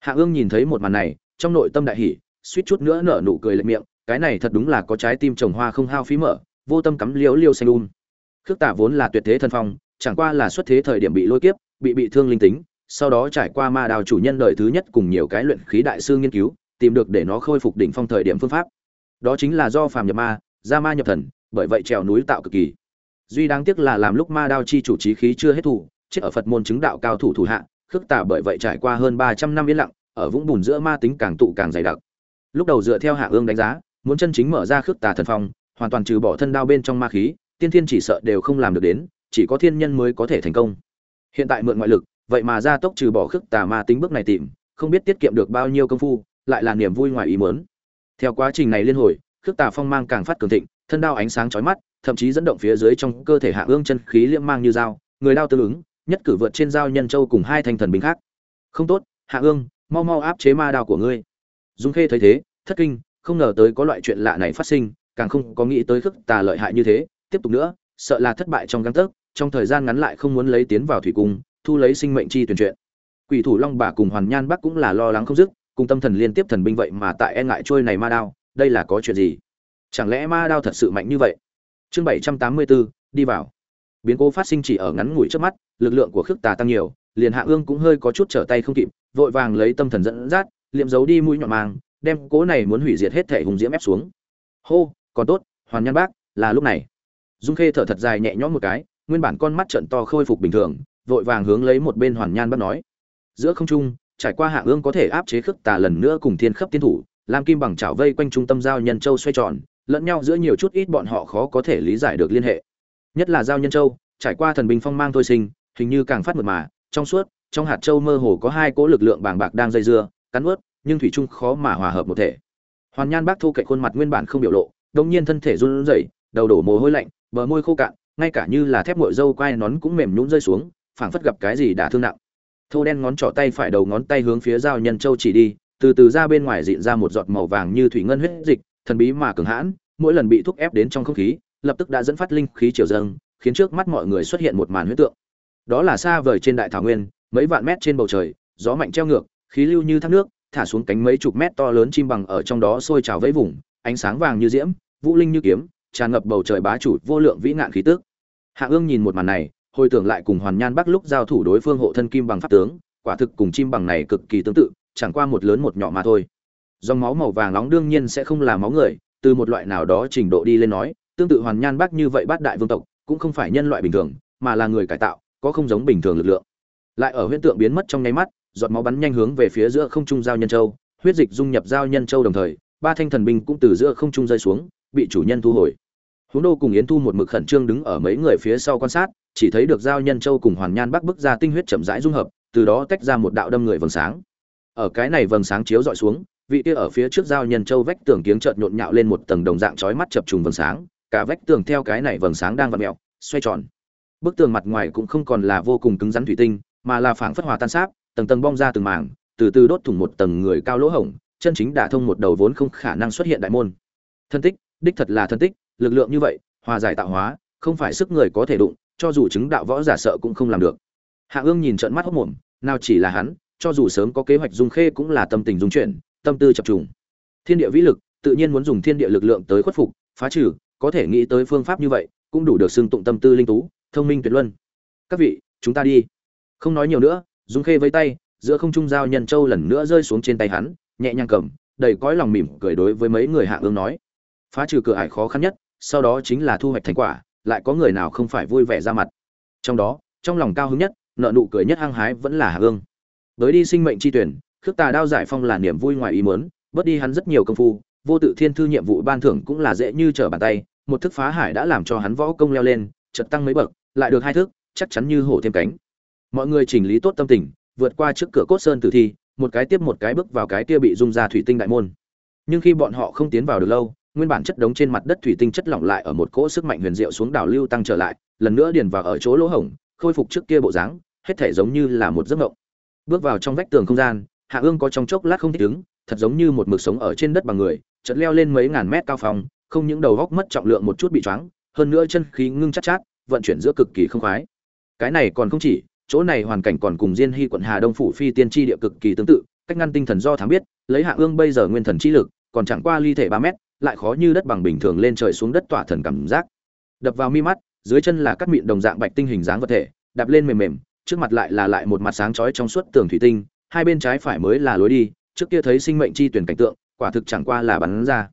Hạ ương nhìn thấy một màn này, trong nội tâm đại hỉ, suýt chút nữa nở nụ cười lệ miệng, cái này thật đúng là có trái tim trồng hoa không hao phí mở, vô tâm cắm liễu liêu xanh un um. khước tả vốn là tuyệt thế thân phong, chẳng qua là xuất thế thời điểm bị lôi kiếp, bị bị thương linh tính sau đó trải qua ma đào chủ nhân đời thứ nhất cùng nhiều cái luyện khí đại sư nghiên cứu, tìm được để nó khôi phục đỉnh phong thời điểm phương pháp. Đó chính là do phàm nhập ma, ra ma nhập thần, bởi vậy trèo núi tạo cực kỳ. Duy đáng tiếc là làm lúc ma đao chi chủ trí khí chưa hết thủ, chết ở phật môn chứng đạo cao thủ thủ hạ, khước tả bởi vậy trải qua hơn ba trăm năm yên lặng, ở vũng bùn giữa ma tính càng tụ càng dày đặc. Lúc đầu dựa theo hạ ương đánh giá, muốn chân chính mở ra khước tà thần phong, hoàn toàn trừ bỏ thân đao bên trong ma khí, tiên thiên chỉ sợ đều không làm được đến, chỉ có thiên nhân mới có thể thành công. Hiện tại mượn ngoại lực vậy mà gia tốc trừ bỏ khước tà ma tính bước này tìm, không biết tiết kiệm được bao nhiêu công phu, lại là niềm vui ngoài ý muốn. Theo quá trình này liên hồi, khước tà phong mang càng phát cường thịnh, thân đao ánh sáng chói mắt, thậm chí dẫn động phía dưới trong cơ thể hạ ương chân khí liễm mang như dao, người đao tương ứng, nhất cử vượt trên dao nhân châu cùng hai thanh thần binh khác. Không tốt, hạ ương, mau mau áp chế ma đao của ngươi. Dung khê thấy thế, thất kinh, không ngờ tới có loại chuyện lạ này phát sinh, càng không có nghĩ tới khước tà lợi hại như thế, tiếp tục nữa, sợ là thất bại trong găng tấc, trong thời gian ngắn lại không muốn lấy tiến vào thủy cung thu lấy sinh mệnh chi tuyển truyện, quỷ thủ long bà cùng hoàn nhan bắc cũng là lo lắng không dứt cùng tâm thần liên tiếp thần binh vậy mà tại e ngại trôi này ma đao đây là có chuyện gì? Chẳng lẽ ma đao thật sự mạnh như vậy? Chương bảy trăm tám mươi bốn đi vào. Biến cố phát sinh chỉ ở ngắn ngủi trước mắt lực lượng của khước tà tăng nhiều liền hạ ương cũng hơi có chút trở tay không kịp vội vàng lấy tâm thần dẫn dắt liệm giấu đi mũi nhọn mang đem cố này muốn hủy diệt hết thể hùng diễm ép xuống. Hô còn tốt hoàn nhan bác là lúc này. Dung khê thở thật dài nhẹ nhõm một cái nguyên bản con mắt trận to khôi phục bình thường vội vàng hướng lấy một bên hoàn nhan bắt nói. Giữa không trung, trải qua hạ ương có thể áp chế khước tà lần nữa cùng thiên khắp tiên thủ, lam kim bằng chảo vây quanh trung tâm giao nhân châu xoay tròn, lẫn nhau giữa nhiều chút ít bọn họ khó có thể lý giải được liên hệ. Nhất là giao nhân châu, trải qua thần binh phong mang thôi sinh, hình như càng phát mượt mà, trong suốt, trong hạt châu mơ hồ có hai cỗ lực lượng bàng bạc đang dây dưa, cắn ướt nhưng thủy trung khó mà hòa hợp một thể. Hoàn nhan bác thu cậy khuôn mặt nguyên bản không biểu lộ đông nhiên thân thể run rẩy, đầu đổ mồ hôi lạnh, bờ môi khô cạn, ngay cả như là thép mội dâu quai nón cũng mềm nhũn rơi xuống phảng phất gặp cái gì đã thương nặng. Thô đen ngón trỏ tay phải đầu ngón tay hướng phía giao nhân châu chỉ đi, từ từ ra bên ngoài dịn ra một giọt màu vàng như thủy ngân huyết dịch, thần bí mà cường hãn, mỗi lần bị thúc ép đến trong không khí, lập tức đã dẫn phát linh khí triều dâng, khiến trước mắt mọi người xuất hiện một màn huyết tượng. Đó là xa vời trên đại thảo nguyên, mấy vạn mét trên bầu trời, gió mạnh treo ngược, khí lưu như thác nước, thả xuống cánh mấy chục mét to lớn chim bằng ở trong đó sôi trào vẫy vùng, ánh sáng vàng như diễm, vũ linh như kiếm, tràn ngập bầu trời bá chủ vô lượng vĩ ngạn khí tức. Hạ ương nhìn một màn này hồi tưởng lại cùng hoàn nhan bắc lúc giao thủ đối phương hộ thân kim bằng pháp tướng, quả thực cùng chim bằng này cực kỳ tương tự, chẳng qua một lớn một nhỏ mà thôi. Dòng máu màu vàng nóng đương nhiên sẽ không là máu người, từ một loại nào đó trình độ đi lên nói, tương tự hoàn nhan bắc như vậy bát đại vương tộc, cũng không phải nhân loại bình thường, mà là người cải tạo, có không giống bình thường lực lượng. Lại ở huyễn tượng biến mất trong nháy mắt, giọt máu bắn nhanh hướng về phía giữa không trung giao nhân châu, huyết dịch dung nhập giao nhân châu đồng thời, ba thanh thần binh cũng từ giữa không trung rơi xuống, bị chủ nhân thu hồi. Huống đô cùng yến thu một mực khẩn trương đứng ở mấy người phía sau quan sát chỉ thấy được giao nhân châu cùng hoàn nhan bắc bức ra tinh huyết chậm rãi dung hợp, từ đó tách ra một đạo đâm người vầng sáng. Ở cái này vầng sáng chiếu dọi xuống, vị kia ở phía trước giao nhân châu vách tường kiếng chợt nhộn nhạo lên một tầng đồng dạng chói mắt chập trùng vầng sáng, cả vách tường theo cái này vầng sáng đang vặn mèo, xoay tròn. Bức tường mặt ngoài cũng không còn là vô cùng cứng rắn thủy tinh, mà là phảng phất hòa tan sáp tầng tầng bong ra từng mảng, từ từ đốt thủng một tầng người cao lỗ hổng, chân chính đả thông một đầu vốn không khả năng xuất hiện đại môn. Thân tích, đích thật là thân tích, lực lượng như vậy, hòa giải tạo hóa, không phải sức người có thể đụng cho dù chứng đạo võ giả sợ cũng không làm được. Hạ ương nhìn trận mắt hốc mồm, nào chỉ là hắn, cho dù sớm có kế hoạch dung khê cũng là tâm tình dung chuyển, tâm tư chập trùng. Thiên địa vĩ lực, tự nhiên muốn dùng thiên địa lực lượng tới khuất phục, phá trừ, có thể nghĩ tới phương pháp như vậy, cũng đủ được xưng tụng tâm tư linh tú, thông minh tuyệt luân. Các vị, chúng ta đi. Không nói nhiều nữa dung khê với tay, giữa không trung giao nhân châu lần nữa rơi xuống trên tay hắn, nhẹ nhàng cầm, đầy cõi lòng mỉm cười đối với mấy người hạ ương nói. Phá trừ cửa ải khó khăn nhất, sau đó chính là thu hoạch thành quả lại có người nào không phải vui vẻ ra mặt. Trong đó, trong lòng cao hứng nhất, nợ nụ cười nhất hăng hái vẫn là hạ ương với đi sinh mệnh tri tuyển, khước tà đao giải phong là niềm vui ngoài ý muốn, bớt đi hắn rất nhiều công phu, vô tự thiên thư nhiệm vụ ban thưởng cũng là dễ như trở bàn tay, một thức phá hải đã làm cho hắn võ công leo lên chật tăng mấy bậc, lại được hai thức, chắc chắn như hổ thêm cánh. Mọi người chỉnh lý tốt tâm tình, vượt qua trước cửa cốt sơn tử thi, một cái tiếp một cái bước vào cái kia bị dung ra thủy tinh đại môn. Nhưng khi bọn họ không tiến vào được lâu nguyên bản chất đống trên mặt đất thủy tinh chất lỏng lại ở một cỗ sức mạnh huyền diệu xuống đảo lưu tăng trở lại lần nữa điền vào ở chỗ lỗ hổng khôi phục trước kia bộ dáng hết thể giống như là một giấc mộng. Bước vào trong vách tường không gian hạ ương có trong chốc lát không thích ứng thật giống như một mực sống ở trên đất bằng người chợt leo lên mấy ngàn mét cao phòng không những đầu góc mất trọng lượng một chút bị choáng hơn nữa chân khí ngưng chắc chát, chát vận chuyển giữa cực kỳ không khoái. Cái này còn không chỉ chỗ này hoàn cảnh còn cùng diên hy quận hà đông phủ phi tiên tri địa cực kỳ tương tự cách ngăn tinh thần do thám biết lấy hạ ương bây giờ nguyên thần chi lực còn chẳng qua ly thể ba mét lại khó như đất bằng bình thường lên trời xuống đất tỏa thần cảm giác. Đập vào mi mắt, dưới chân là các mịn đồng dạng bạch tinh hình dáng vật thể, đạp lên mềm mềm, trước mặt lại là lại một mặt sáng chói trong suốt tường thủy tinh, hai bên trái phải mới là lối đi, trước kia thấy sinh mệnh chi tuyển cảnh tượng, quả thực chẳng qua là bắn ra.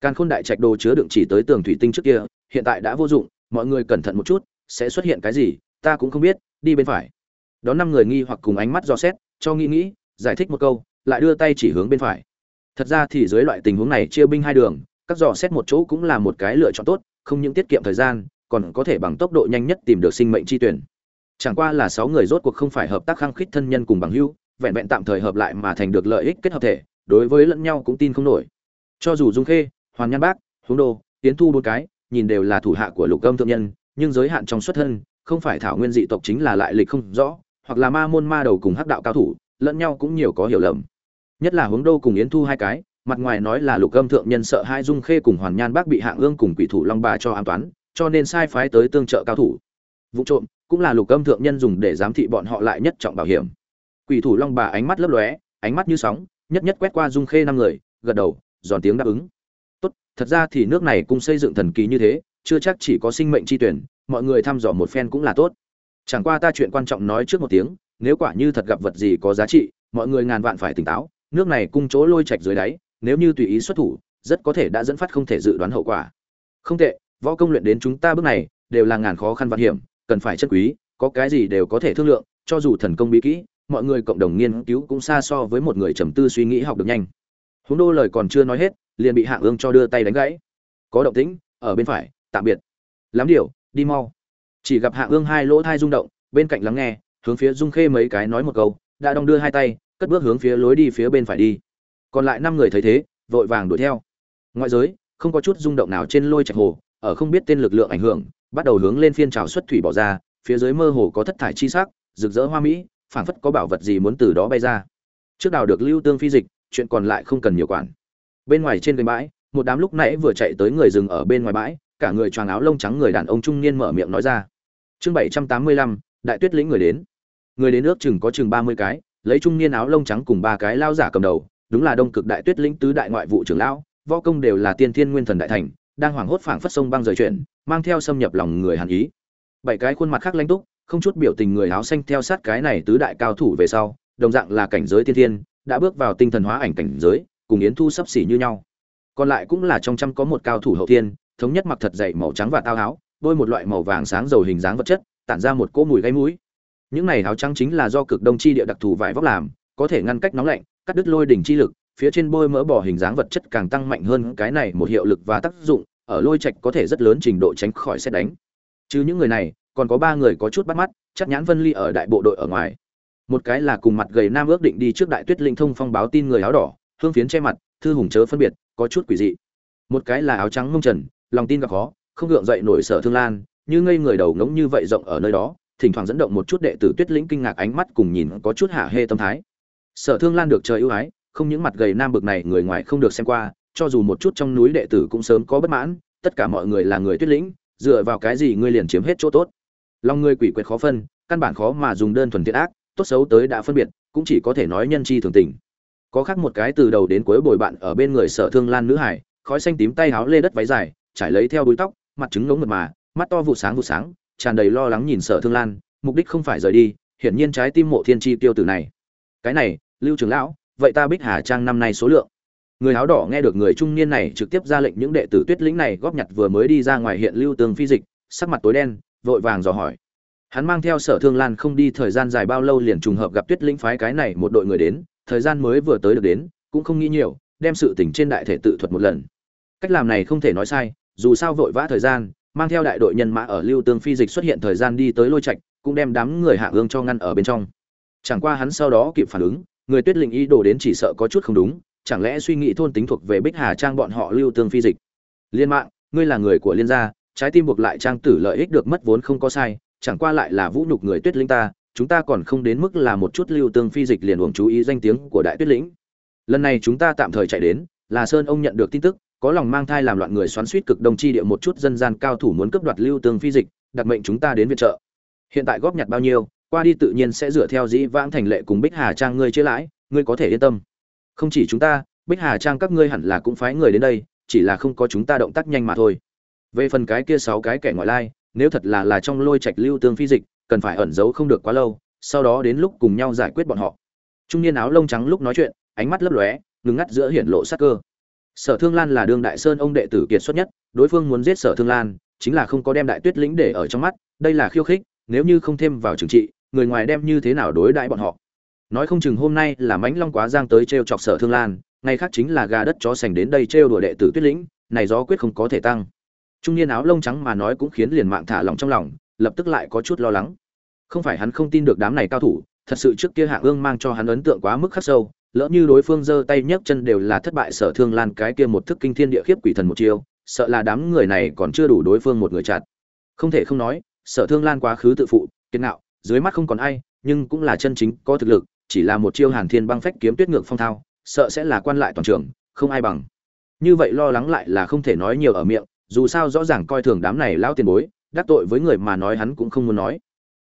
Càn khôn đại trạch đồ chứa đựng chỉ tới tường thủy tinh trước kia, hiện tại đã vô dụng, mọi người cẩn thận một chút, sẽ xuất hiện cái gì, ta cũng không biết, đi bên phải. Đón năm người nghi hoặc cùng ánh mắt dò xét, cho nghĩ nghĩ, giải thích một câu, lại đưa tay chỉ hướng bên phải. Thật ra thì dưới loại tình huống này chia binh hai đường các dò xét một chỗ cũng là một cái lựa chọn tốt, không những tiết kiệm thời gian, còn có thể bằng tốc độ nhanh nhất tìm được sinh mệnh chi tuyển. Chẳng qua là sáu người rốt cuộc không phải hợp tác khăng khít thân nhân cùng bằng hữu, vẹn vẹn tạm thời hợp lại mà thành được lợi ích kết hợp thể, đối với lẫn nhau cũng tin không nổi. Cho dù dung khê, hoàn nhan bác hướng đô tiến thu bốn cái, nhìn đều là thủ hạ của lục âm thượng nhân, nhưng giới hạn trong xuất thân, không phải thảo nguyên dị tộc chính là lại lịch không rõ, hoặc là ma môn ma đầu cùng hắc đạo cao thủ, lẫn nhau cũng nhiều có hiểu lầm. Nhất là hướng đô cùng yến thu hai cái mặt ngoài nói là lục âm thượng nhân sợ hai dung khê cùng hoàn nhan bác bị hạng ương cùng quỷ thủ long bà cho an toán, cho nên sai phái tới tương trợ cao thủ. Vụ trộm, cũng là lục âm thượng nhân dùng để giám thị bọn họ lại nhất trọng bảo hiểm. Quỷ thủ long bà ánh mắt lấp lóe, ánh mắt như sóng, nhất nhất quét qua dung khê năm người, gật đầu, giòn tiếng đáp ứng. Tốt, thật ra thì nước này cũng xây dựng thần kỳ như thế, chưa chắc chỉ có sinh mệnh chi tuyển, mọi người thăm dò một phen cũng là tốt. Chẳng qua ta chuyện quan trọng nói trước một tiếng, nếu quả như thật gặp vật gì có giá trị, mọi người ngàn vạn phải tỉnh táo, nước này cung chỗ lôi chạch dưới đáy nếu như tùy ý xuất thủ, rất có thể đã dẫn phát không thể dự đoán hậu quả. Không tệ, võ công luyện đến chúng ta bước này, đều là ngàn khó khăn vạn hiểm, cần phải chân quý, có cái gì đều có thể thương lượng, cho dù thần công bí kỹ, mọi người cộng đồng nghiên cứu cũng xa so với một người trầm tư suy nghĩ học được nhanh. Huống đô lời còn chưa nói hết, liền bị hạng ương cho đưa tay đánh gãy. Có động tĩnh, ở bên phải, tạm biệt. Lắm điều, đi mau. Chỉ gặp hạng ương hai lỗ thai rung động, bên cạnh lắng nghe, hướng phía dung khê mấy cái nói một câu, đã đong đưa hai tay, cất bước hướng phía lối đi phía bên phải đi còn lại năm người thấy thế, vội vàng đuổi theo. Ngoại giới, không có chút rung động nào trên lôi trạch hồ, ở không biết tên lực lượng ảnh hưởng, bắt đầu hướng lên phiên trào xuất thủy bỏ ra, phía dưới mơ hồ có thất thải chi sắc, rực rỡ hoa mỹ, phảng phất có bảo vật gì muốn từ đó bay ra. Trước đào được lưu tương phi dịch, chuyện còn lại không cần nhiều quản. Bên ngoài trên cái bãi, một đám lúc nãy vừa chạy tới người dừng ở bên ngoài bãi, cả người choàng áo lông trắng người đàn ông trung niên mở miệng nói ra. Chương bảy trăm tám mươi lăm, đại tuyết lĩnh người đến. Người đến nước chừng có chừng ba mươi cái, lấy trung niên áo lông trắng cùng ba cái lao giả cầm đầu đúng là đông cực đại tuyết lĩnh tứ đại ngoại vụ trưởng lão, võ công đều là tiên thiên nguyên thần đại thành, đang hoảng hốt phảng phất sông băng rời chuyển, mang theo xâm nhập lòng người hàn ý. Bảy cái khuôn mặt khác lãnh túc, không chút biểu tình người áo xanh theo sát cái này tứ đại cao thủ về sau, đồng dạng là cảnh giới tiên thiên, đã bước vào tinh thần hóa ảnh cảnh giới, cùng yến thu sắp xỉ như nhau. Còn lại cũng là trong trăm có một cao thủ hậu thiên, thống nhất mặc thật dày màu trắng và tao áo đôi một loại màu vàng sáng dầu hình dáng vật chất, tản ra một cỗ mùi gây mũi. Những này áo trắng chính là do cực đông chi địa đặc thù vải vóc làm, có thể ngăn cách nóng lạnh cắt đứt lôi đỉnh chi lực, phía trên bôi mỡ bỏ hình dáng vật chất càng tăng mạnh hơn, cái này một hiệu lực và tác dụng, ở lôi trạch có thể rất lớn trình độ tránh khỏi xét đánh. Chứ những người này, còn có ba người có chút bắt mắt, chắc nhãn vân ly ở đại bộ đội ở ngoài. Một cái là cùng mặt gầy nam ước định đi trước đại tuyết linh thông phong báo tin người áo đỏ, hương phiến che mặt, thư hùng chớ phân biệt, có chút quỷ dị. Một cái là áo trắng mông trần, lòng tin gặp khó, không gượng dậy nổi sở thương lan, như ngây người đầu ngỗng như vậy rộng ở nơi đó, thỉnh thoảng dẫn động một chút đệ tử tuyết lĩnh kinh ngạc ánh mắt cùng nhìn có chút hạ hê tâm thái sở thương lan được trời ưu ái, không những mặt gầy nam bực này người ngoài không được xem qua, cho dù một chút trong núi đệ tử cũng sớm có bất mãn, tất cả mọi người là người tuyết lĩnh, dựa vào cái gì ngươi liền chiếm hết chỗ tốt? Lòng ngươi quỷ quyệt khó phân, căn bản khó mà dùng đơn thuần thiện ác, tốt xấu tới đã phân biệt, cũng chỉ có thể nói nhân chi thường tình. Có khác một cái từ đầu đến cuối bồi bạn ở bên người sở thương lan nữ hải, khói xanh tím tay háo lê đất váy dài, trải lấy theo đuôi tóc, mặt trứng ngống mật mà, mắt to vụ sáng vụ sáng, tràn đầy lo lắng nhìn sở thương lan, mục đích không phải rời đi, hiển nhiên trái tim mộ thiên chi tiêu tử này cái này, lưu trưởng lão, vậy ta bích hà trang năm nay số lượng. Người áo đỏ nghe được người trung niên này trực tiếp ra lệnh những đệ tử tuyết lĩnh này góp nhặt vừa mới đi ra ngoài hiện lưu tường phi dịch, sắc mặt tối đen, vội vàng dò hỏi. Hắn mang theo sở thương lan không đi thời gian dài bao lâu liền trùng hợp gặp tuyết lĩnh phái cái này một đội người đến, thời gian mới vừa tới được đến, cũng không nghĩ nhiều, đem sự tỉnh trên đại thể tự thuật một lần. Cách làm này không thể nói sai, dù sao vội vã thời gian, mang theo đại đội nhân mã ở lưu tương phi dịch xuất hiện thời gian đi tới lôi trạch, cũng đem đám người hạ ương cho ngăn ở bên trong chẳng qua hắn sau đó kịp phản ứng, người tuyết Linh ý đồ đến chỉ sợ có chút không đúng, chẳng lẽ suy nghĩ thôn tính thuộc về bích hà trang bọn họ lưu tương phi dịch? Liên mạng, ngươi là người của liên gia, trái tim buộc lại trang tử lợi ích được mất vốn không có sai, chẳng qua lại là vũ nhục người tuyết linh ta, chúng ta còn không đến mức là một chút lưu tương phi dịch liền uổng chú ý danh tiếng của đại tuyết lĩnh. Lần này chúng ta tạm thời chạy đến, là sơn ông nhận được tin tức, có lòng mang thai làm loạn người xoắn suýt cực đông chi địa một chút dân gian cao thủ muốn cướp đoạt lưu tương phi dịch, đặt mệnh chúng ta đến viện trợ. Hiện tại góp nhặt bao nhiêu qua đi tự nhiên sẽ dựa theo dĩ vãng thành lệ cùng bích hà trang ngươi chế lãi, ngươi có thể yên tâm. Không chỉ chúng ta, bích hà trang các ngươi hẳn là cũng phái người đến đây, chỉ là không có chúng ta động tác nhanh mà thôi. Về phần cái kia sáu cái kẻ ngoại lai, nếu thật là là trong lôi trạch lưu tương phi dịch, cần phải ẩn giấu không được quá lâu, sau đó đến lúc cùng nhau giải quyết bọn họ. Trung niên áo lông trắng lúc nói chuyện, ánh mắt lấp lóe, ngừng ngắt giữa hiển lộ sắc cơ. Sở thương lan là đương đại sơn ông đệ tử kiệt xuất nhất, đối phương muốn giết sở thương lan, chính là không có đem đại tuyết lĩnh để ở trong mắt, đây là khiêu khích, nếu như không thêm vào trừng trị người ngoài đem như thế nào đối đãi bọn họ. Nói không chừng hôm nay là mãnh long quá giang tới t chọc sở thương lan, ngày khác chính là gà đất chó sành đến đây trêu đùa đệ tử tuyết lĩnh, này gió quyết không có thể tăng. Trung niên áo lông trắng mà nói cũng khiến liền mạng thả lòng trong lòng, lập tức lại có chút lo lắng. Không phải hắn không tin được đám này cao thủ, thật sự trước kia hạ ương mang cho hắn ấn tượng quá mức khắc sâu, lỡ như đối phương giơ tay nhấc chân đều là thất bại sở thương lan cái kia một thức kinh thiên địa khiếp quỷ thần một chiêu, sợ là đám người này còn chưa đủ đối phương một người chặt. Không thể không nói, sở thương lan quá khứ tự phụ, kiên ngạo dưới mắt không còn ai, nhưng cũng là chân chính có thực lực, chỉ là một chiêu hàn thiên băng phách kiếm tuyết ngược phong thao, sợ sẽ là quan lại toàn trường, không ai bằng. Như vậy lo lắng lại là không thể nói nhiều ở miệng, dù sao rõ ràng coi thường đám này lão tiền bối, đắc tội với người mà nói hắn cũng không muốn nói.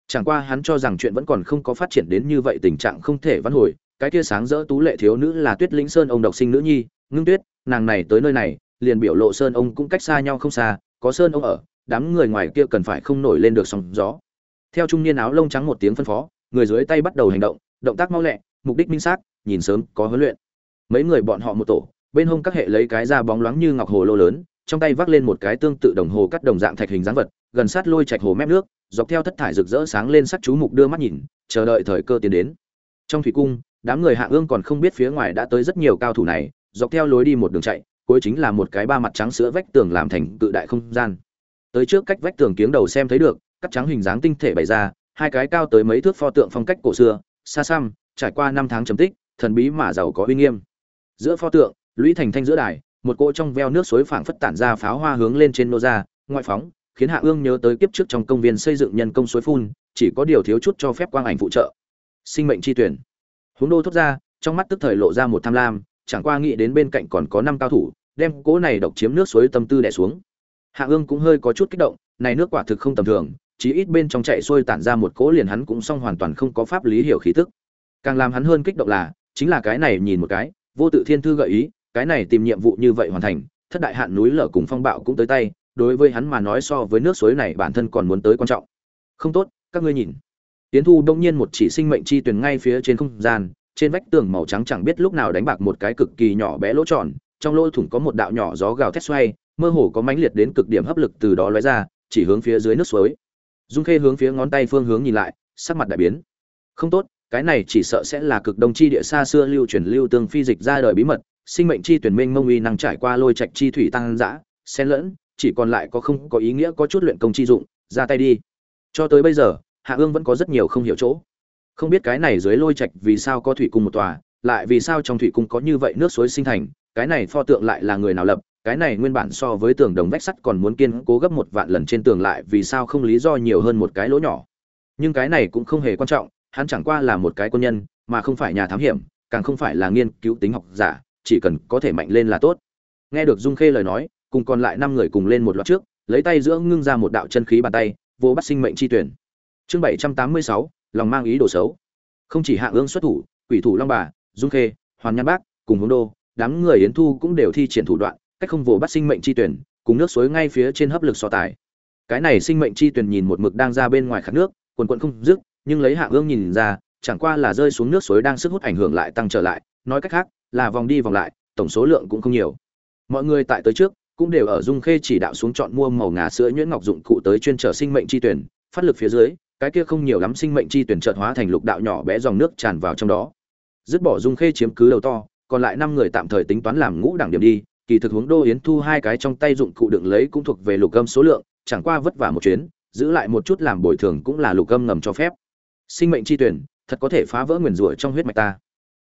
Chẳng qua hắn cho rằng chuyện vẫn còn không có phát triển đến như vậy tình trạng không thể vãn hồi, cái kia sáng rỡ tú lệ thiếu nữ là tuyết Linh sơn ông độc sinh nữ nhi, ngưng tuyết, nàng này tới nơi này, liền biểu lộ sơn ông cũng cách xa nhau không xa, có sơn ông ở, đám người ngoài kia cần phải không nổi lên được sóng gió theo trung niên áo lông trắng một tiếng phân phó, người dưới tay bắt đầu hành động động tác mau lẹ, mục đích minh xác, nhìn sớm, có huấn luyện. Mấy người bọn họ một tổ, bên hông các hệ lấy cái da bóng loáng như ngọc hồ lô lớn, trong tay vác lên một cái tương tự đồng hồ cắt đồng dạng thạch hình dáng vật, gần sát lôi chạch hồ mép nước, dọc theo thất thải rực rỡ sáng lên sắc chú mục đưa mắt nhìn, chờ đợi thời cơ tiến đến. Trong thủy cung, đám người hạ ương còn không biết phía ngoài đã tới rất nhiều cao thủ này, dọc theo lối đi một đường chạy, cuối chính là một cái ba mặt trắng sữa vách tường làm thành cự đại không gian. Tới trước cách vách tường kiếng đầu xem thấy được cắt trắng hình dáng tinh thể bày ra, hai cái cao tới mấy thước pho tượng phong cách cổ xưa, xa xăm, trải qua năm tháng chấm tích, thần bí mà giàu có uy nghiêm. Giữa pho tượng, lũy thành thanh giữa đài, một cỗ trong veo nước suối phảng phất tản ra pháo hoa hướng lên trên nô ra, ngoại phóng, khiến hạ ương nhớ tới kiếp trước trong công viên xây dựng nhân công suối phun, chỉ có điều thiếu chút cho phép quang ảnh phụ trợ. Sinh mệnh chi tuyển. Húng đô thốt ra, trong mắt tức thời lộ ra một tham lam, chẳng qua nghĩ đến bên cạnh còn có năm cao thủ, đem cỗ này độc chiếm nước suối tâm tư đè xuống. Hạ ương cũng hơi có chút kích động, này nước quả thực không tầm thường chí ít bên trong chạy xuôi tản ra một cỗ liền hắn cũng xong hoàn toàn không có pháp lý hiểu khí tức. Càng làm hắn hơn kích động là, chính là cái này nhìn một cái, vô tự thiên thư gợi ý, cái này tìm nhiệm vụ như vậy hoàn thành, thất đại hạn núi lở cùng phong bạo cũng tới tay, đối với hắn mà nói so với nước suối này bản thân còn muốn tới quan trọng. Không tốt, các ngươi nhìn. Tiến thu đông nhiên một chỉ sinh mệnh chi tuyển ngay phía trên không gian, trên vách tường màu trắng chẳng biết lúc nào đánh bạc một cái cực kỳ nhỏ bé lỗ tròn, trong lỗ thủng có một đạo nhỏ gió gào thét xoay, mơ hồ có mãnh liệt đến cực điểm hấp lực từ đó lóe ra, chỉ hướng phía dưới nước suối dung khê hướng phía ngón tay phương hướng nhìn lại, sắc mặt đại biến. Không tốt, cái này chỉ sợ sẽ là cực đông chi địa xa xưa lưu truyền lưu tương phi dịch ra đời bí mật, sinh mệnh chi tuyển minh mông uy năng trải qua lôi trạch chi thủy tăng dã, xen lẫn, chỉ còn lại có không có ý nghĩa có chút luyện công chi dụng, ra tay đi. Cho tới bây giờ, hạ ương vẫn có rất nhiều không hiểu chỗ. Không biết cái này dưới lôi trạch vì sao có thủy cung một tòa, lại vì sao trong thủy cung có như vậy nước suối sinh thành, cái này pho tượng lại là người nào lập cái này nguyên bản so với tường đồng vách sắt còn muốn kiên cố gấp một vạn lần trên tường lại vì sao không lý do nhiều hơn một cái lỗ nhỏ. Nhưng cái này cũng không hề quan trọng, hắn chẳng qua là một cái quân nhân, mà không phải nhà thám hiểm, càng không phải là nghiên cứu tính học giả, chỉ cần có thể mạnh lên là tốt. Nghe được dung khê lời nói, cùng còn lại năm người cùng lên một loạt trước, lấy tay giữa ngưng ra một đạo chân khí bàn tay, vô bắt sinh mệnh chi tuyển. Chương bảy trăm tám mươi sáu, lòng mang ý đồ xấu. Không chỉ hạ ương xuất thủ, quỷ thủ long bà, dung khê, hoàn nhan bác, cùng hướng đô, đám người yến thu cũng đều thi triển thủ đoạn cách không vồ bắt sinh mệnh chi tuyển, cùng nước suối ngay phía trên hấp lực so tài. Cái này sinh mệnh chi tuyển nhìn một mực đang ra bên ngoài khát nước, quần quận không dứt, nhưng lấy hạ ương nhìn ra, chẳng qua là rơi xuống nước suối đang sức hút ảnh hưởng lại tăng trở lại, nói cách khác, là vòng đi vòng lại, tổng số lượng cũng không nhiều. Mọi người tại tới trước, cũng đều ở dung khê chỉ đạo xuống chọn mua màu ngà sữa nhuyễn ngọc dụng cụ tới chuyên trở sinh mệnh chi tuyển, phát lực phía dưới, cái kia không nhiều lắm sinh mệnh chi tuyển chợt hóa thành lục đạo nhỏ bé dòng nước tràn vào trong đó. Dứt bỏ dung khê chiếm cứ đầu to, còn lại năm người tạm thời tính toán làm ngũ đẳng điểm đi kỳ thực hướng đô yến thu hai cái trong tay dụng cụ đựng lấy cũng thuộc về lục âm số lượng, chẳng qua vất vả một chuyến, giữ lại một chút làm bồi thường cũng là lục âm ngầm cho phép. Sinh mệnh chi tuyển, thật có thể phá vỡ nguyền rủa trong huyết mạch ta.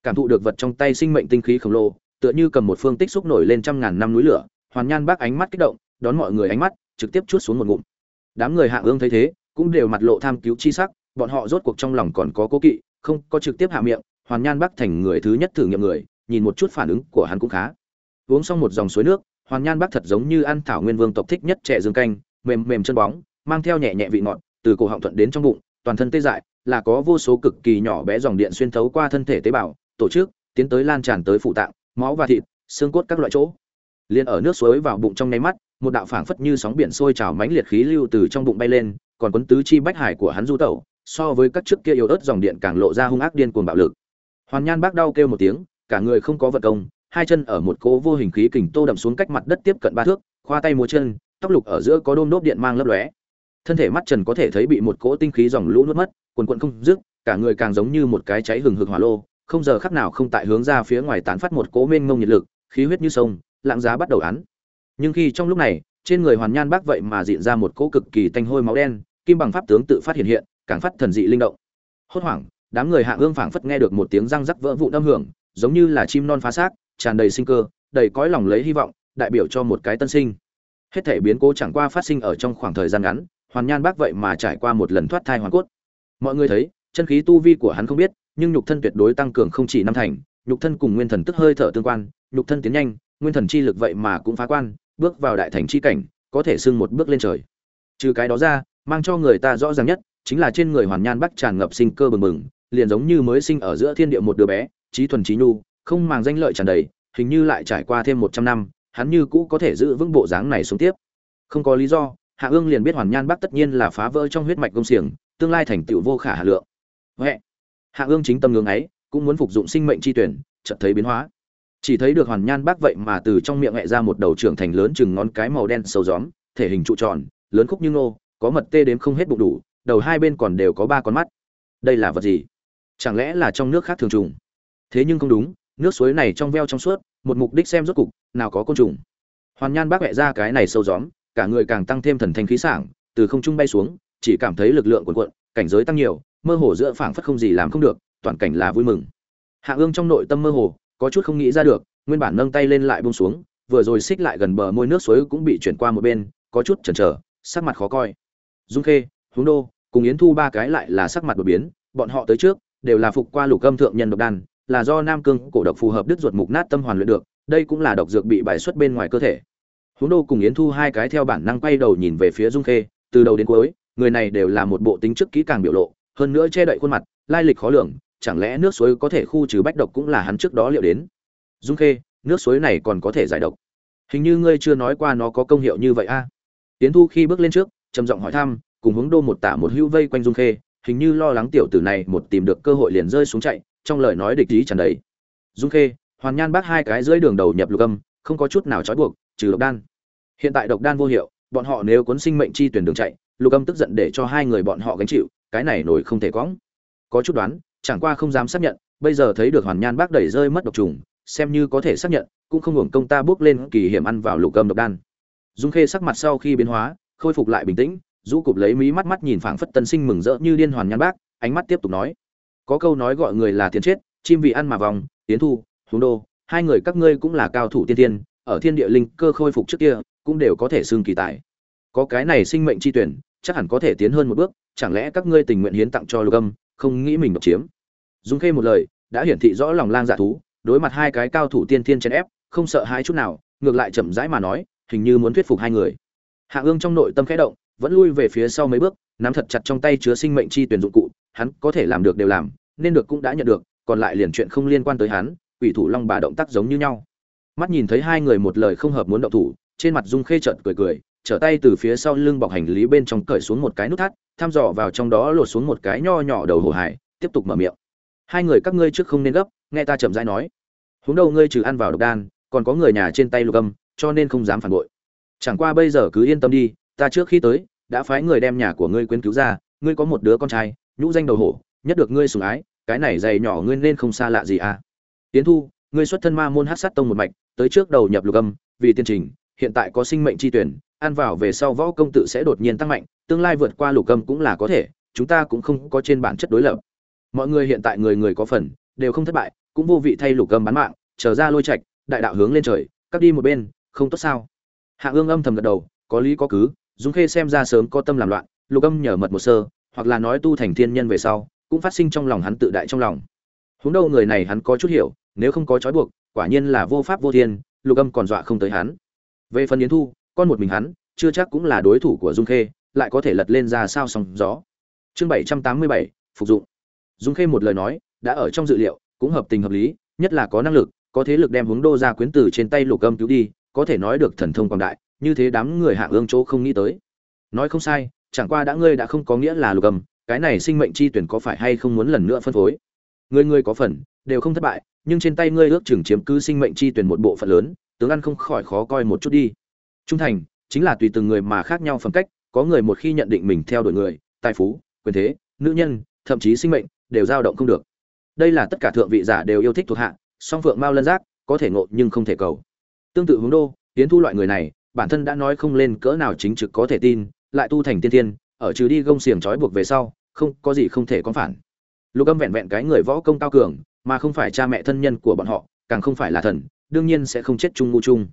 Cảm thụ được vật trong tay sinh mệnh tinh khí khổng lồ, tựa như cầm một phương tích xúc nổi lên trăm ngàn năm núi lửa, hoàn nhan bác ánh mắt kích động, đón mọi người ánh mắt, trực tiếp chút xuống một ngụm. Đám người hạ ương thấy thế, cũng đều mặt lộ tham cứu chi sắc, bọn họ rốt cuộc trong lòng còn có cố kỵ, không có trực tiếp hạ miệng, hoàn nhan bác thành người thứ nhất thử nghiệm người, nhìn một chút phản ứng của hắn cũng khá uống xong một dòng suối nước, hoàn nhan bác thật giống như ăn thảo nguyên vương tộc thích nhất trẻ dương canh, mềm mềm chân bóng, mang theo nhẹ nhẹ vị ngọt, từ cổ họng thuận đến trong bụng, toàn thân tê dại, là có vô số cực kỳ nhỏ bé dòng điện xuyên thấu qua thân thể tế bào, tổ chức, tiến tới lan tràn tới phụ tạng, máu và thịt, xương cốt các loại chỗ. Liền ở nước suối vào bụng trong nháy mắt, một đạo phảng phất như sóng biển sôi trào mãnh liệt khí lưu từ trong bụng bay lên, còn quấn tứ chi bách hải của hắn du tẩu, so với các trước kia yếu ớt dòng điện càng lộ ra hung ác điên cuồng bạo lực. Hoàn nhan bác đau kêu một tiếng, cả người không có vật công hai chân ở một cỗ vô hình khí kình tô đậm xuống cách mặt đất tiếp cận ba thước, khoa tay múa chân, tóc lục ở giữa có đôm đốp điện mang lấp lóe. Thân thể mắt trần có thể thấy bị một cỗ tinh khí dòng lũ nuốt mất, quần quận không dứt, cả người càng giống như một cái cháy hừng hực hỏa lô, không giờ khắc nào không tại hướng ra phía ngoài tán phát một cỗ mênh mông nhiệt lực, khí huyết như sông lạng giá bắt đầu án. Nhưng khi trong lúc này, trên người hoàn nhan bác vậy mà diện ra một cỗ cực kỳ tanh hôi máu đen, kim bằng pháp tướng tự phát hiện hiện, càng phát thần dị linh động. Hốt hoảng, đám người hạ ương phảng phất nghe được một tiếng răng rắc vỡ vụn âm hưởng, giống như là chim non phá xác tràn đầy sinh cơ, đầy cõi lòng lấy hy vọng, đại biểu cho một cái tân sinh. Hết thể biến cố chẳng qua phát sinh ở trong khoảng thời gian ngắn, hoàn nhan bác vậy mà trải qua một lần thoát thai hoàn cốt. Mọi người thấy, chân khí tu vi của hắn không biết, nhưng nhục thân tuyệt đối tăng cường không chỉ năm thành, nhục thân cùng nguyên thần tức hơi thở tương quan, nhục thân tiến nhanh, nguyên thần chi lực vậy mà cũng phá quan, bước vào đại thành chi cảnh, có thể xưng một bước lên trời. Trừ cái đó ra, mang cho người ta rõ ràng nhất, chính là trên người hoàn nhan bắc tràn ngập sinh cơ bừng bừng, liền giống như mới sinh ở giữa thiên địa một đứa bé, trí thuần trí nhu không màng danh lợi tràn đầy, hình như lại trải qua thêm một trăm năm, hắn như cũ có thể giữ vững bộ dáng này xuống tiếp. Không có lý do, hạ ương liền biết hoàn nhan bắc tất nhiên là phá vỡ trong huyết mạch công xiềng, tương lai thành tựu vô khả hà lượng. Huệ. Hạ ương chính tâm ngưỡng ấy, cũng muốn phục dụng sinh mệnh chi tuyển, chợt thấy biến hóa. Chỉ thấy được hoàn nhan bác vậy mà từ trong miệng hẹ ra một đầu trưởng thành lớn chừng ngón cái màu đen sâu gióm, thể hình trụ tròn, lớn khúc như nô có mật tê đếm không hết bụng đủ, đầu hai bên còn đều có ba con mắt. Đây là vật gì? Chẳng lẽ là trong nước khác thường trùng? Thế nhưng không đúng nước suối này trong veo trong suốt, một mục đích xem rốt cục, nào có côn trùng. Hoàn nhan bác mẹ ra cái này sâu gióm, cả người càng tăng thêm thần thanh khí sảng, từ không trung bay xuống, chỉ cảm thấy lực lượng cuộn cuộn, cảnh giới tăng nhiều, mơ hồ giữa phảng phất không gì làm không được, toàn cảnh là vui mừng. Hạ ương trong nội tâm mơ hồ, có chút không nghĩ ra được, nguyên bản nâng tay lên lại buông xuống, vừa rồi xích lại gần bờ môi nước suối cũng bị chuyển qua một bên, có chút chần chờ, sắc mặt khó coi. Dung khê, huống đô, cùng yến thu ba cái lại là sắc mặt đột biến, bọn họ tới trước, đều là phục qua lục âm thượng nhân độc đan là do nam cương cổ độc phù hợp đứt ruột mục nát tâm hoàn luyện được, đây cũng là độc dược bị bài xuất bên ngoài cơ thể. Huống đô cùng yến thu hai cái theo bản năng quay đầu nhìn về phía dung khê, từ đầu đến cuối, người này đều là một bộ tính chức kỹ càng biểu lộ, hơn nữa che đậy khuôn mặt, lai lịch khó lường, chẳng lẽ nước suối có thể khu trừ bách độc cũng là hắn trước đó liệu đến? Dung khê, nước suối này còn có thể giải độc? Hình như ngươi chưa nói qua nó có công hiệu như vậy a. À? tiến thu khi bước lên trước, trầm giọng hỏi thăm, cùng hướng đô một tả một hữu vây quanh dung khê, hình như lo lắng tiểu tử này một tìm được cơ hội liền rơi xuống chạy trong lời nói địch ý tràn đầy. Dung khê, hoàn nhan bác hai cái dưới đường đầu nhập lục âm, không có chút nào trói buộc, trừ độc đan. Hiện tại độc đan vô hiệu, bọn họ nếu cuốn sinh mệnh chi tuyển đường chạy, lục âm tức giận để cho hai người bọn họ gánh chịu, cái này nổi không thể cõng. Có chút đoán, chẳng qua không dám xác nhận, bây giờ thấy được hoàn nhan bác đẩy rơi mất độc trùng, xem như có thể xác nhận, cũng không hưởng công ta bước lên kỳ hiểm ăn vào lục âm độc đan. Dung khê sắc mặt sau khi biến hóa, khôi phục lại bình tĩnh, rũ cụp lấy mí mắt mắt nhìn phảng phất tân sinh mừng rỡ như điên hoàn nhan bác, ánh mắt tiếp tục nói có câu nói gọi người là tiền chết, chim vì ăn mà vòng tiến thu húng đô, hai người các ngươi cũng là cao thủ tiên tiên ở thiên địa linh cơ khôi phục trước kia, cũng đều có thể xưng kỳ tài. Có cái này sinh mệnh chi tuyển, chắc hẳn có thể tiến hơn một bước, chẳng lẽ các ngươi tình nguyện hiến tặng cho lục âm, không nghĩ mình độc chiếm? Dung khê một lời, đã hiển thị rõ lòng lang dạ thú, đối mặt hai cái cao thủ tiên tiên chèn ép, không sợ hai chút nào, ngược lại chậm rãi mà nói, hình như muốn thuyết phục hai người. Hạ ương trong nội tâm khẽ động vẫn lui về phía sau mấy bước, nắm thật chặt trong tay chứa sinh mệnh chi tuyển dụng cụ, hắn có thể làm được đều làm, nên được cũng đã nhận được, còn lại liền chuyện không liên quan tới hắn, quỷ thủ long bà động tác giống như nhau. Mắt nhìn thấy hai người một lời không hợp muốn động thủ, trên mặt dung khê trợn cười cười, trở tay từ phía sau lưng bọc hành lý bên trong cởi xuống một cái nút thắt, thăm dò vào trong đó lột xuống một cái nho nhỏ đầu hổ hải, tiếp tục mở miệng. Hai người các ngươi trước không nên gấp, nghe ta chậm rãi nói. Huống đầu ngươi trừ ăn vào độc đan, còn có người nhà trên tay lục âm, cho nên không dám phản bội. Chẳng qua bây giờ cứ yên tâm đi ta trước khi tới, đã phái người đem nhà của ngươi quyến cứu ra, ngươi có một đứa con trai, nhũ danh đầu hổ, nhất được ngươi sủng ái, cái này dày nhỏ ngươi nên không xa lạ gì à? Tiến thu, ngươi xuất thân ma môn hát sát tông một mạch, tới trước đầu nhập lục âm, vì tiên trình, hiện tại có sinh mệnh chi tuyển, ăn vào về sau võ công tự sẽ đột nhiên tăng mạnh, tương lai vượt qua lục âm cũng là có thể, chúng ta cũng không có trên bản chất đối lập. Mọi người hiện tại người người có phần, đều không thất bại, cũng vô vị thay lục âm bán mạng, trở ra lôi trạch, đại đạo hướng lên trời cắt đi một bên, không tốt sao? Hạ ương âm thầm gật đầu, có lý có cứ dung khê xem ra sớm có tâm làm loạn, lục âm nhờ mật một sơ, hoặc là nói tu thành thiên nhân về sau, cũng phát sinh trong lòng hắn tự đại trong lòng. Huống đâu người này hắn có chút hiểu, nếu không có trói buộc, quả nhiên là vô pháp vô thiên, lục âm còn dọa không tới hắn. Về phần yến thu, con một mình hắn, chưa chắc cũng là đối thủ của dung khê, lại có thể lật lên ra sao sóng gió. Chương bảy trăm tám mươi bảy, phục dụng. Dung khê một lời nói, đã ở trong dự liệu, cũng hợp tình hợp lý, nhất là có năng lực, có thế lực đem hướng đô ra quyến tử trên tay lục âm cứu đi, có thể nói được thần thông quảng đại như thế đám người hạ ương chỗ không nghĩ tới. Nói không sai, chẳng qua đã ngươi đã không có nghĩa là lục âm, cái này sinh mệnh chi tuyển có phải hay không muốn lần nữa phân phối? Người ngươi có phần, đều không thất bại, nhưng trên tay ngươi ước chừng chiếm cứ sinh mệnh chi tuyển một bộ phận lớn, tướng ăn không khỏi khó coi một chút đi. Trung thành, chính là tùy từng người mà khác nhau phẩm cách, có người một khi nhận định mình theo đuổi người, tài phú, quyền thế, nữ nhân, thậm chí sinh mệnh, đều dao động không được. Đây là tất cả thượng vị giả đều yêu thích thuộc hạ, song phượng mao lân giác, có thể ngộ nhưng không thể cầu. Tương tự hướng đô tiến thu loại người này bản thân đã nói không lên cỡ nào chính trực có thể tin, lại tu thành tiên tiên ở trừ đi gông xiềng trói buộc về sau, không, có gì không thể có phản. Lục âm vẹn vẹn cái người võ công cao cường, mà không phải cha mẹ thân nhân của bọn họ, càng không phải là thần, đương nhiên sẽ không chết chung ngu chung.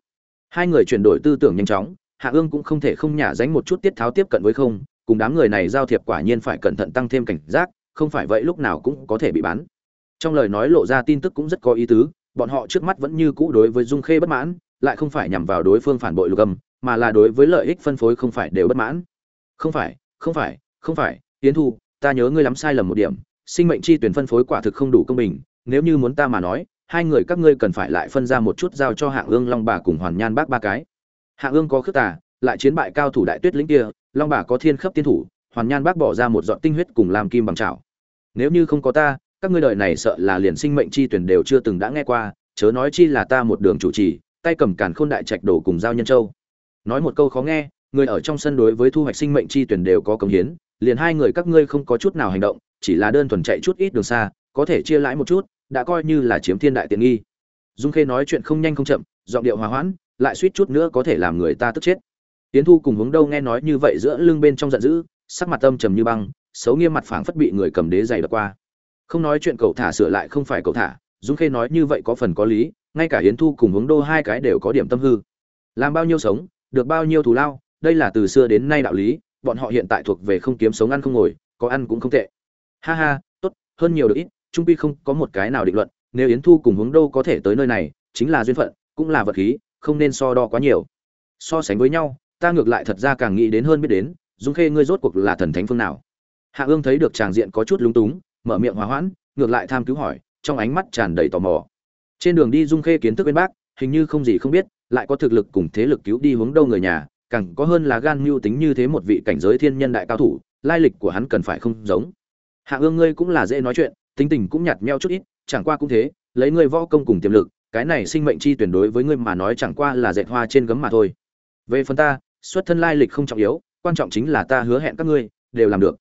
Hai người chuyển đổi tư tưởng nhanh chóng, hạ ương cũng không thể không nhả dánh một chút tiết tháo tiếp cận với không, cùng đám người này giao thiệp quả nhiên phải cẩn thận tăng thêm cảnh giác, không phải vậy lúc nào cũng có thể bị bán trong lời nói lộ ra tin tức cũng rất có ý tứ, bọn họ trước mắt vẫn như cũ đối với dung khê bất mãn lại không phải nhằm vào đối phương phản bội lục âm, mà là đối với lợi ích phân phối không phải đều bất mãn. Không phải không phải không phải tiến thu, ta nhớ ngươi lắm sai lầm một điểm, sinh mệnh chi tuyển phân phối quả thực không đủ công bình, nếu như muốn ta mà nói, hai người các ngươi cần phải lại phân ra một chút giao cho hạng ương long bà cùng hoàn nhan bác ba cái. Hạng ương có khước tà, lại chiến bại cao thủ đại tuyết lĩnh kia, long bà có thiên khấp tiên thủ, hoàn nhan bác bỏ ra một dọn tinh huyết cùng làm kim bằng chảo. Nếu như không có ta, các ngươi đời này sợ là liền sinh mệnh chi tuyển đều chưa từng đã nghe qua, chớ nói chi là ta một đường chủ trì tay cầm càn khôn đại trạch đổ cùng giao nhân châu. Nói một câu khó nghe, người ở trong sân đối với thu hoạch sinh mệnh chi tuyển đều có công hiến, liền hai người các ngươi không có chút nào hành động, chỉ là đơn thuần chạy chút ít đường xa, có thể chia lãi một chút, đã coi như là chiếm thiên đại tiện nghi. Dung khê nói chuyện không nhanh không chậm, giọng điệu hòa hoãn, lại suýt chút nữa có thể làm người ta tức chết. Tiến thu cùng hướng đâu nghe nói như vậy giữa lưng bên trong giận dữ, sắc mặt âm trầm như băng, xấu nghiêm mặt phảng phất bị người cầm đế dày đập qua. Không nói chuyện cậu thả sửa lại không phải cậu thả, dung khê nói như vậy có phần có lý ngay cả yến thu cùng hướng đô hai cái đều có điểm tâm hư. Làm bao nhiêu sống, được bao nhiêu thù lao, đây là từ xưa đến nay đạo lý, bọn họ hiện tại thuộc về không kiếm sống ăn không ngồi, có ăn cũng không tệ. Ha ha, tốt, hơn nhiều được ít, trung pi không có một cái nào định luận, nếu yến thu cùng hướng đô có thể tới nơi này, chính là duyên phận, cũng là vật khí, không nên so đo quá nhiều. So sánh với nhau, ta ngược lại thật ra càng nghĩ đến hơn biết đến, dung khê ngươi rốt cuộc là thần thánh phương nào? Hạ ương thấy được tràng diện có chút lúng túng, mở miệng hòa hoãn, ngược lại tham cứu hỏi, trong ánh mắt tràn đầy tò mò trên đường đi dung khê kiến thức bên bác, hình như không gì không biết, lại có thực lực cùng thế lực cứu đi hướng đâu người nhà, càng có hơn là gan mưu tính như thế một vị cảnh giới thiên nhân đại cao thủ, lai lịch của hắn cần phải không giống. Hạ ương ngươi cũng là dễ nói chuyện, tính tình cũng nhạt nhẽo chút ít, chẳng qua cũng thế, lấy ngươi võ công cùng tiềm lực, cái này sinh mệnh chi tuyển đối với ngươi mà nói chẳng qua là dệt hoa trên gấm mà thôi. Về phần ta, xuất thân lai lịch không trọng yếu, quan trọng chính là ta hứa hẹn các ngươi, đều làm được.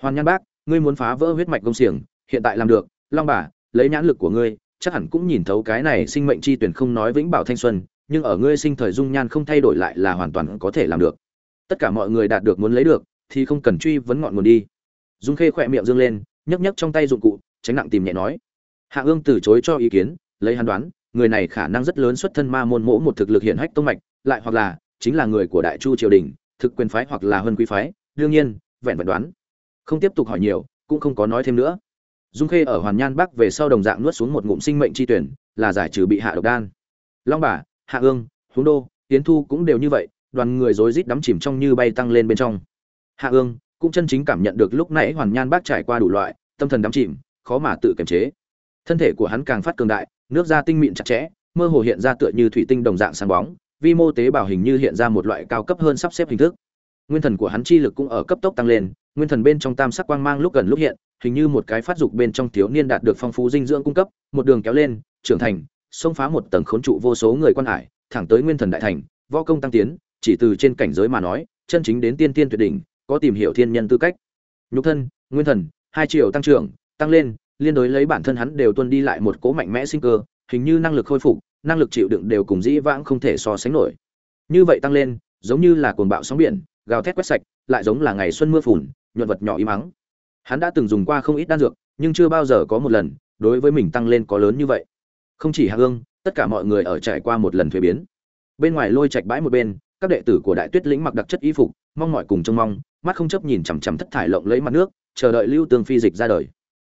Hoàn nhan bác, ngươi muốn phá vỡ huyết mạch công xiềng, hiện tại làm được. Long bà, lấy nhãn lực của ngươi chắc hẳn cũng nhìn thấu cái này sinh mệnh chi tuyển không nói vĩnh bảo thanh xuân, nhưng ở ngươi sinh thời dung nhan không thay đổi lại là hoàn toàn có thể làm được. Tất cả mọi người đạt được muốn lấy được, thì không cần truy vấn ngọn nguồn đi. Dung khê khỏe miệng dương lên, nhấc nhấc trong tay dụng cụ, tránh nặng tìm nhẹ nói. Hạ ương từ chối cho ý kiến, lấy hắn đoán, người này khả năng rất lớn xuất thân ma môn mỗ một thực lực hiện hách tông mạch, lại hoặc là chính là người của đại chu triều đình, thực quyền phái hoặc là huân quý phái, đương nhiên, vẹn vẹn đoán. Không tiếp tục hỏi nhiều, cũng không có nói thêm nữa dung khê ở hoàn nhan bắc về sau đồng dạng nuốt xuống một ngụm sinh mệnh chi tuyển, là giải trừ bị hạ độc đan. Long bà, hạ ương, huống đô tiến thu cũng đều như vậy, đoàn người rối rít đắm chìm trong như bay tăng lên bên trong. Hạ ương cũng chân chính cảm nhận được lúc nãy hoàn nhan bác trải qua đủ loại, tâm thần đắm chìm, khó mà tự kiềm chế. Thân thể của hắn càng phát cường đại, nước da tinh mịn chặt chẽ, mơ hồ hiện ra tựa như thủy tinh đồng dạng sáng bóng, vi mô tế bào hình như hiện ra một loại cao cấp hơn sắp xếp hình thức. Nguyên thần của hắn chi lực cũng ở cấp tốc tăng lên, nguyên thần bên trong tam sắc quang mang lúc gần lúc hiện hình như một cái phát dục bên trong thiếu niên đạt được phong phú dinh dưỡng cung cấp, một đường kéo lên, trưởng thành, xông phá một tầng khốn trụ vô số người quan hải, thẳng tới nguyên thần đại thành, võ công tăng tiến, chỉ từ trên cảnh giới mà nói, chân chính đến tiên tiên tuyệt đỉnh, có tìm hiểu thiên nhân tư cách. Nhục thân, nguyên thần, hai triệu tăng trưởng, tăng lên, liên đối lấy bản thân hắn đều tuân đi lại một cố mạnh mẽ sinh cơ, hình như năng lực khôi phục, năng lực chịu đựng đều cùng dĩ vãng không thể so sánh nổi. Như vậy tăng lên, giống như là cuồng bạo sóng biển, gào thét quét sạch, lại giống là ngày xuân mưa phùn, nhuận vật nhỏ im mắng hắn đã từng dùng qua không ít đan dược, nhưng chưa bao giờ có một lần, đối với mình tăng lên có lớn như vậy. Không chỉ hạ ương tất cả mọi người ở trải qua một lần thuế biến. Bên ngoài lôi chạch bãi một bên, các đệ tử của đại tuyết lĩnh mặc đặc chất y phục, mong mọi cùng trông mong, mắt không chấp nhìn chằm chằm thất thải lộng lấy mặt nước, chờ đợi lưu tương phi dịch ra đời.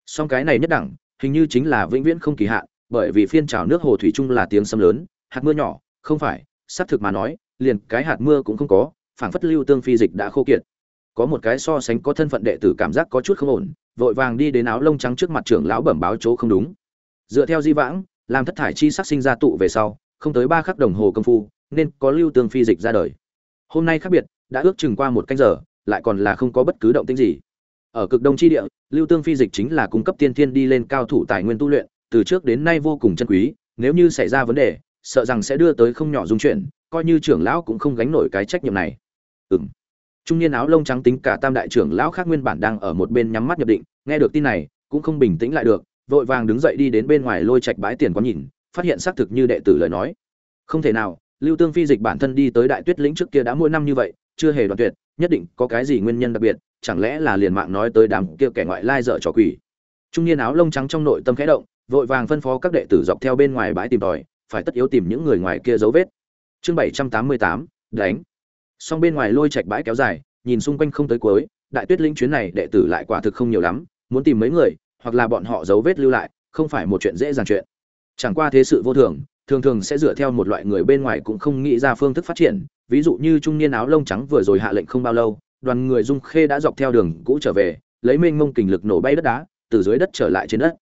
Song cái này nhất đẳng, hình như chính là vĩnh viễn không kỳ hạn, bởi vì phiên trào nước hồ thủy trung là tiếng sấm lớn, hạt mưa nhỏ, không phải, xác thực mà nói, liền cái hạt mưa cũng không có, phảng phất lưu tương phi dịch đã khô kiệt có một cái so sánh có thân phận đệ tử cảm giác có chút không ổn, vội vàng đi đến áo lông trắng trước mặt trưởng lão bẩm báo chỗ không đúng. Dựa theo di vãng, làm thất thải chi sắc sinh ra tụ về sau, không tới ba khắc đồng hồ công phu, nên có lưu tương phi dịch ra đời. Hôm nay khác biệt, đã ước chừng qua một canh giờ, lại còn là không có bất cứ động tĩnh gì. Ở cực đông chi địa, lưu tương phi dịch chính là cung cấp tiên thiên đi lên cao thủ tài nguyên tu luyện, từ trước đến nay vô cùng chân quý, nếu như xảy ra vấn đề, sợ rằng sẽ đưa tới không nhỏ dung chuyển coi như trưởng lão cũng không gánh nổi cái trách nhiệm này. Ừm trung niên áo lông trắng tính cả tam đại trưởng lão khác nguyên bản đang ở một bên nhắm mắt nhập định, nghe được tin này, cũng không bình tĩnh lại được, vội vàng đứng dậy đi đến bên ngoài lôi trạch bãi tiền quán nhìn, phát hiện xác thực như đệ tử lời nói. Không thể nào, lưu tương phi dịch bản thân đi tới đại tuyết lĩnh trước kia đã mỗi năm như vậy, chưa hề đoạn tuyệt, nhất định có cái gì nguyên nhân đặc biệt, chẳng lẽ là liền mạng nói tới đám kia kẻ ngoại lai dở trò quỷ. Trung niên áo lông trắng trong nội tâm khẽ động, vội vàng phân phó các đệ tử dọc theo bên ngoài bãi tìm tòi, phải tất yếu tìm những người ngoài kia dấu vết. Chương bảy trăm tám mươi tám, đánh song bên ngoài lôi trạch bãi kéo dài, nhìn xung quanh không tới cuối, đại tuyết linh chuyến này đệ tử lại quả thực không nhiều lắm, muốn tìm mấy người, hoặc là bọn họ dấu vết lưu lại, không phải một chuyện dễ dàng chuyện. Chẳng qua thế sự vô thường thường thường sẽ dựa theo một loại người bên ngoài cũng không nghĩ ra phương thức phát triển, ví dụ như trung niên áo lông trắng vừa rồi hạ lệnh không bao lâu, đoàn người dung khê đã dọc theo đường cũ trở về, lấy mênh mông kình lực nổ bay đất đá, từ dưới đất trở lại trên đất.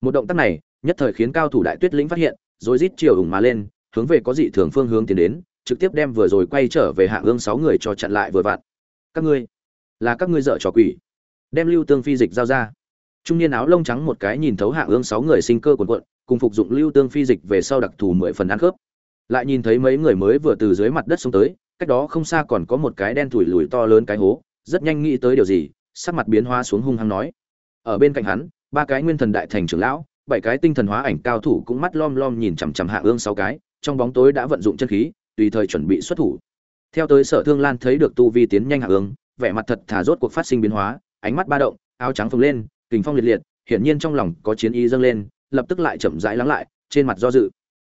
Một động tác này, nhất thời khiến cao thủ đại tuyết lĩnh phát hiện, rồi rít chiều ủng mà lên, hướng về có dị thường phương hướng tiến đến trực tiếp đem vừa rồi quay trở về hạ ương sáu người cho chặn lại vừa vặn. Các ngươi, là các ngươi dợ trò quỷ. Đem lưu tương phi dịch giao ra. Trung niên áo lông trắng một cái nhìn thấu hạ ương sáu người sinh cơ quần quận cùng phục dụng lưu tương phi dịch về sau đặc thù mười phần ăn khớp. Lại nhìn thấy mấy người mới vừa từ dưới mặt đất xuống tới, cách đó không xa còn có một cái đen thủi lùi to lớn cái hố, rất nhanh nghĩ tới điều gì, sắc mặt biến hóa xuống hung hăng nói. Ở bên cạnh hắn, ba cái nguyên thần đại thành trưởng lão, bảy cái tinh thần hóa ảnh cao thủ cũng mắt lom lom nhìn chằm chằm hạ ương sáu cái, trong bóng tối đã vận dụng chân khí tùy thời chuẩn bị xuất thủ. Theo tới sở thương lan thấy được tu vi tiến nhanh hạ ương vẻ mặt thật thả rốt cuộc phát sinh biến hóa, ánh mắt ba động, áo trắng phồng lên, kình phong liệt liệt, hiển nhiên trong lòng có chiến ý dâng lên, lập tức lại chậm rãi lắng lại, trên mặt do dự.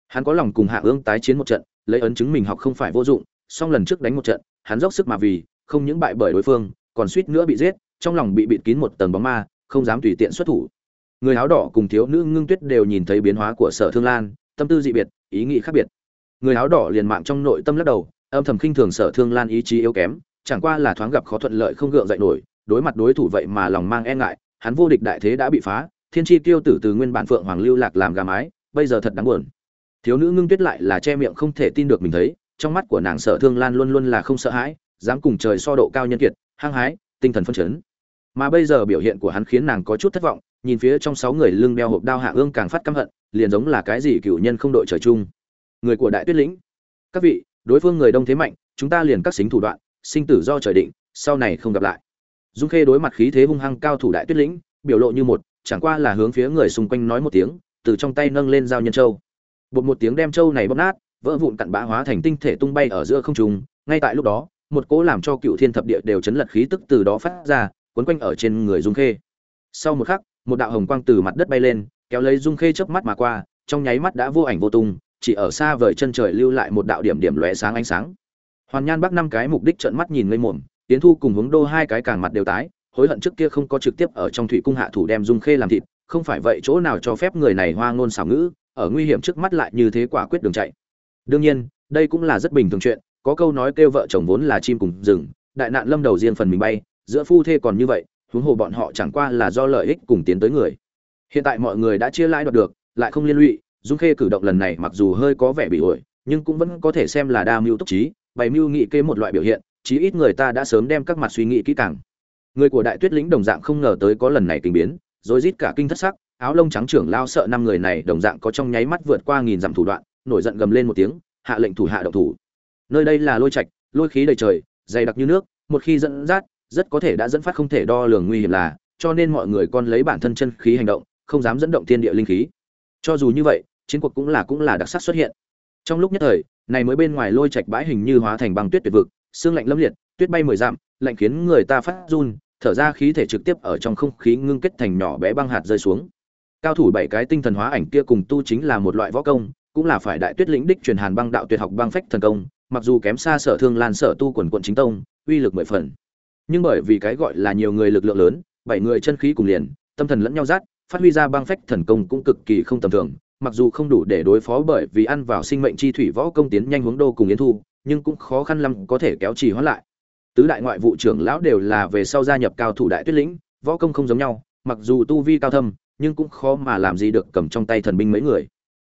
Hắn có lòng cùng hạ ương tái chiến một trận, lấy ấn chứng mình học không phải vô dụng, song lần trước đánh một trận, hắn dốc sức mà vì, không những bại bởi đối phương, còn suýt nữa bị giết, trong lòng bị bịt kín một tầng bóng ma, không dám tùy tiện xuất thủ. Người áo đỏ cùng thiếu nữ ngưng tuyết đều nhìn thấy biến hóa của sở thương lan, tâm tư dị biệt, ý nghĩ khác biệt người áo đỏ liền mạng trong nội tâm lắc đầu, âm thầm khinh thường sở thương lan ý chí yếu kém, chẳng qua là thoáng gặp khó thuận lợi không gượng dậy nổi, đối mặt đối thủ vậy mà lòng mang e ngại, hắn vô địch đại thế đã bị phá, thiên chi tiêu tử từ nguyên bản phượng hoàng lưu lạc làm gà mái, bây giờ thật đáng buồn. Thiếu nữ ngưng tuyết lại là che miệng không thể tin được mình thấy, trong mắt của nàng sở thương lan luôn luôn là không sợ hãi, dám cùng trời so độ cao nhân kiệt, hăng hái, tinh thần phân chấn. Mà bây giờ biểu hiện của hắn khiến nàng có chút thất vọng, nhìn phía trong sáu người lưng đeo hộp đao hạ ương càng phát căm hận, liền giống là cái gì cựu nhân không đội trời chung người của đại tuyết lĩnh. Các vị, đối phương người đông thế mạnh, chúng ta liền cắt xính thủ đoạn, sinh tử do trời định, sau này không gặp lại. Dung khê đối mặt khí thế hung hăng cao thủ đại tuyết lĩnh, biểu lộ như một, chẳng qua là hướng phía người xung quanh nói một tiếng, từ trong tay nâng lên dao nhân châu. Bột một tiếng đem châu này bóp nát, vỡ vụn cặn bã hóa thành tinh thể tung bay ở giữa không trung. Ngay tại lúc đó, một cỗ làm cho cựu thiên thập địa đều chấn lật khí tức từ đó phát ra quấn quanh ở trên người dung khê. Sau một khắc, một đạo hồng quang từ mặt đất bay lên, kéo lấy dung khê chớp mắt mà qua, trong nháy mắt đã vô ảnh vô tung chỉ ở xa vời chân trời lưu lại một đạo điểm điểm lóe sáng ánh sáng. Hoàn nhan bắc năm cái mục đích trợn mắt nhìn ngây mồm tiến thu cùng hướng đô hai cái càng mặt đều tái, hối hận trước kia không có trực tiếp ở trong thủy cung hạ thủ đem dung khê làm thịt, không phải vậy chỗ nào cho phép người này hoa ngôn xảo ngữ, ở nguy hiểm trước mắt lại như thế quả quyết đường chạy. Đương nhiên, đây cũng là rất bình thường chuyện, có câu nói kêu vợ chồng vốn là chim cùng rừng, đại nạn lâm đầu riêng phần mình bay, giữa phu thê còn như vậy, huống hồ bọn họ chẳng qua là do lợi ích cùng tiến tới người. Hiện tại mọi người đã chia lãi đoạt được, lại không liên lụy dung khê cử động lần này mặc dù hơi có vẻ bị ổi, nhưng cũng vẫn có thể xem là đa mưu túc trí, bày mưu nghị kế một loại biểu hiện, chí ít người ta đã sớm đem các mặt suy nghĩ kỹ càng. Người của đại tuyết lĩnh đồng dạng không ngờ tới có lần này kinh biến, rồi rít cả kinh thất sắc, áo lông trắng trưởng lao sợ năm người này đồng dạng có trong nháy mắt vượt qua nghìn dặm thủ đoạn, nổi giận gầm lên một tiếng, hạ lệnh thủ hạ động thủ. Nơi đây là lôi trạch, lôi khí đầy trời, dày đặc như nước, một khi dẫn dắt, rất có thể đã dẫn phát không thể đo lường nguy hiểm là, cho nên mọi người con lấy bản thân chân khí hành động, không dám dẫn động thiên địa linh khí. Cho dù như vậy chiến cuộc cũng là cũng là đặc sắc xuất hiện. Trong lúc nhất thời, này mới bên ngoài lôi trạch bãi hình như hóa thành băng tuyết tuyệt vực, xương lạnh lâm liệt, tuyết bay mười dặm, lạnh khiến người ta phát run, thở ra khí thể trực tiếp ở trong không khí ngưng kết thành nhỏ bé băng hạt rơi xuống. Cao thủ bảy cái tinh thần hóa ảnh kia cùng tu chính là một loại võ công, cũng là phải đại tuyết lĩnh đích truyền hàn băng đạo tuyệt học băng phách thần công, mặc dù kém xa sở thương lan sở tu quần quận chính tông, uy lực mười phần. Nhưng bởi vì cái gọi là nhiều người lực lượng lớn, bảy người chân khí cùng liền, tâm thần lẫn nhau rát, phát huy ra băng phách thần công cũng cực kỳ không tầm thường mặc dù không đủ để đối phó bởi vì ăn vào sinh mệnh chi thủy võ công tiến nhanh hướng đô cùng yến thu, nhưng cũng khó khăn lắm có thể kéo trì hoãn lại. Tứ đại ngoại vụ trưởng lão đều là về sau gia nhập cao thủ đại tuyết lĩnh, võ công không giống nhau, mặc dù tu vi cao thâm, nhưng cũng khó mà làm gì được cầm trong tay thần binh mấy người.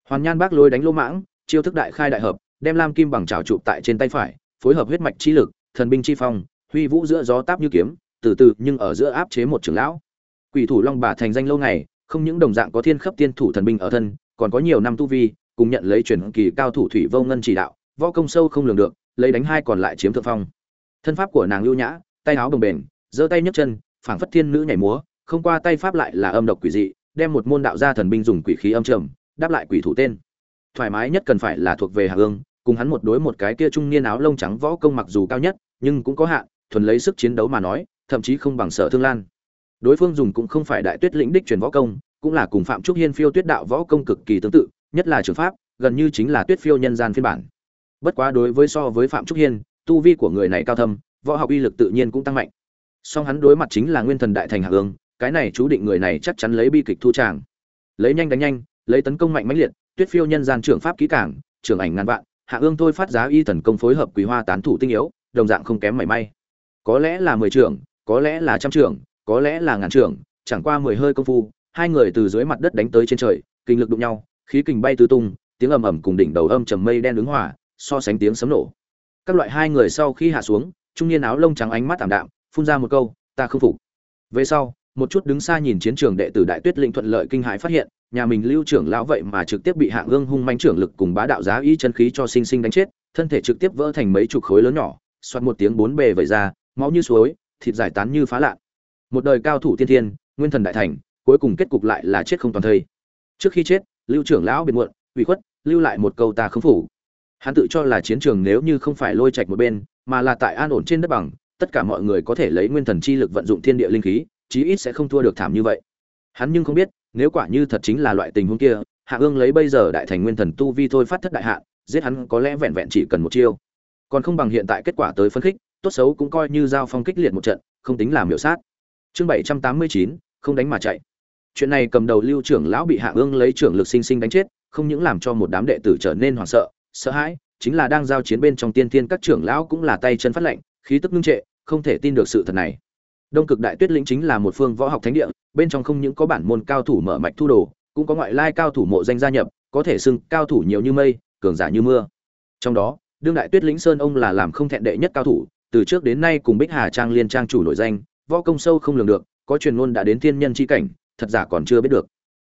Hoàn nhan bác lôi đánh lỗ mãng, chiêu thức đại khai đại hợp, đem lam kim bằng trào trụ tại trên tay phải, phối hợp huyết mạch chi lực, thần binh chi phong, huy vũ giữa gió táp như kiếm, từ từ nhưng ở giữa áp chế một trưởng lão. Quỷ thủ long bà thành danh lâu ngày, không những đồng dạng có thiên khắp tiên thủ thần binh ở thân còn có nhiều năm tu vi, cùng nhận lấy truyền kỳ cao thủ thủy vô ngân chỉ đạo, võ công sâu không lường được, lấy đánh hai còn lại chiếm thượng phong. Thân pháp của nàng lưu nhã, tay áo đồng bền giơ tay nhấc chân, phảng phất thiên nữ nhảy múa, không qua tay pháp lại là âm độc quỷ dị, đem một môn đạo gia thần binh dùng quỷ khí âm trầm, đáp lại quỷ thủ tên. Thoải mái nhất cần phải là thuộc về hà ương cùng hắn một đối một cái kia trung niên áo lông trắng võ công mặc dù cao nhất, nhưng cũng có hạn, thuần lấy sức chiến đấu mà nói, thậm chí không bằng sở thương lan. Đối phương dùng cũng không phải đại tuyết lĩnh đích truyền võ công cũng là cùng phạm trúc hiên phiêu tuyết đạo võ công cực kỳ tương tự, nhất là trường pháp, gần như chính là tuyết phiêu nhân gian phiên bản. Bất quá đối với so với phạm trúc hiên, tu vi của người này cao thâm, võ học uy lực tự nhiên cũng tăng mạnh. Song hắn đối mặt chính là nguyên thần đại thành hạ ương cái này chú định người này chắc chắn lấy bi kịch thu tràng. Lấy nhanh đánh nhanh, lấy tấn công mạnh mãnh liệt, tuyết phiêu nhân gian trưởng pháp kỹ cảng trưởng ảnh ngàn vạn, hạ ương thôi phát giá y thần công phối hợp quý hoa tán thủ tinh yếu, đồng dạng không kém mảy may. Có lẽ là mười trưởng, có lẽ là trăm trưởng, có lẽ là ngàn trưởng, chẳng qua mười hơi công phu hai người từ dưới mặt đất đánh tới trên trời, kinh lực đụng nhau, khí kình bay tứ tung, tiếng ầm ầm cùng đỉnh đầu âm trầm mây đen ứng hỏa so sánh tiếng sấm nổ. Các loại hai người sau khi hạ xuống, trung niên áo lông trắng ánh mắt tảm đạm, phun ra một câu, ta không phục. Về sau, một chút đứng xa nhìn chiến trường đệ tử đại tuyết lĩnh thuận lợi kinh hãi phát hiện, nhà mình lưu trưởng lão vậy mà trực tiếp bị hạng ương hung manh trưởng lực cùng bá đạo giá y chân khí cho sinh sinh đánh chết, thân thể trực tiếp vỡ thành mấy chục khối lớn nhỏ xoát một tiếng bốn bề vẩy ra, máu như suối, thịt giải tán như phá lạ. Một đời cao thủ tiên thiên, nguyên thần đại thành cuối cùng kết cục lại là chết không toàn thây. Trước khi chết, lưu trưởng lão biệt muộn, ủy khuất, lưu lại một câu ta không phủ. Hắn tự cho là chiến trường nếu như không phải lôi chạch một bên, mà là tại an ổn trên đất bằng, tất cả mọi người có thể lấy nguyên thần chi lực vận dụng thiên địa linh khí, chí ít sẽ không thua được thảm như vậy. Hắn nhưng không biết, nếu quả như thật chính là loại tình huống kia, hạ ương lấy bây giờ đại thành nguyên thần tu vi thôi phát thất đại hạ giết hắn có lẽ vẹn vẹn chỉ cần một chiêu. Còn không bằng hiện tại kết quả tới phân khích, tốt xấu cũng coi như giao phong kích liệt một trận, không tính làm miểu sát. Chương bảy trăm tám mươi chín, không đánh mà chạy chuyện này cầm đầu lưu trưởng lão bị hạ ương lấy trưởng lực sinh sinh đánh chết, không những làm cho một đám đệ tử trở nên hoảng sợ sợ hãi, chính là đang giao chiến bên trong tiên tiên các trưởng lão cũng là tay chân phát lạnh khí tức ngưng trệ, không thể tin được sự thật này. Đông cực đại tuyết lĩnh chính là một phương võ học thánh địa, bên trong không những có bản môn cao thủ mở mạch thu đồ, cũng có ngoại lai cao thủ mộ danh gia nhập, có thể xưng cao thủ nhiều như mây, cường giả như mưa. Trong đó, đương đại tuyết lĩnh sơn ông là làm không thẹn đệ nhất cao thủ, từ trước đến nay cùng bích hà trang liên trang chủ nổi danh, võ công sâu không lường được, có truyền ngôn đã đến thiên nhân chi cảnh thật giả còn chưa biết được.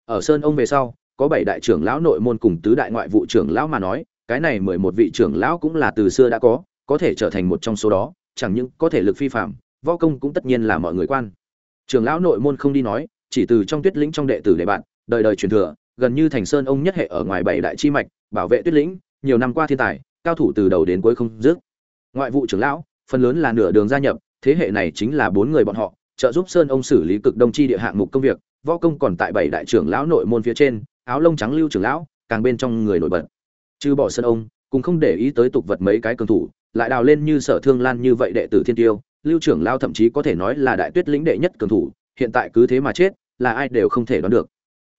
Ở sơn ông về sau, có bảy đại trưởng lão nội môn cùng tứ đại ngoại vụ trưởng lão mà nói, cái này mười một vị trưởng lão cũng là từ xưa đã có có thể trở thành một trong số đó, chẳng những có thể lực phi phạm, võ công cũng tất nhiên là mọi người quan. Trưởng lão nội môn không đi nói, chỉ từ trong tuyết lĩnh trong đệ tử đệ bạn, đời đời truyền thừa, gần như thành sơn ông nhất hệ ở ngoài bảy đại chi mạch, bảo vệ tuyết lĩnh, nhiều năm qua thiên tài, cao thủ từ đầu đến cuối không dứt. Ngoại vụ trưởng lão, phần lớn là nửa đường gia nhập, thế hệ này chính là bốn người bọn họ, trợ giúp sơn ông xử lý cực đông chi địa hạng mục công việc võ công còn tại bảy đại trưởng lão nội môn phía trên, áo lông trắng lưu trưởng lão, càng bên trong người nổi bật. Trừ bỏ sân ông cũng không để ý tới tục vật mấy cái cường thủ, lại đào lên như sở thương lan như vậy đệ tử thiên tiêu, lưu trưởng lao thậm chí có thể nói là đại tuyết lĩnh đệ nhất cường thủ, hiện tại cứ thế mà chết, là ai đều không thể đoán được.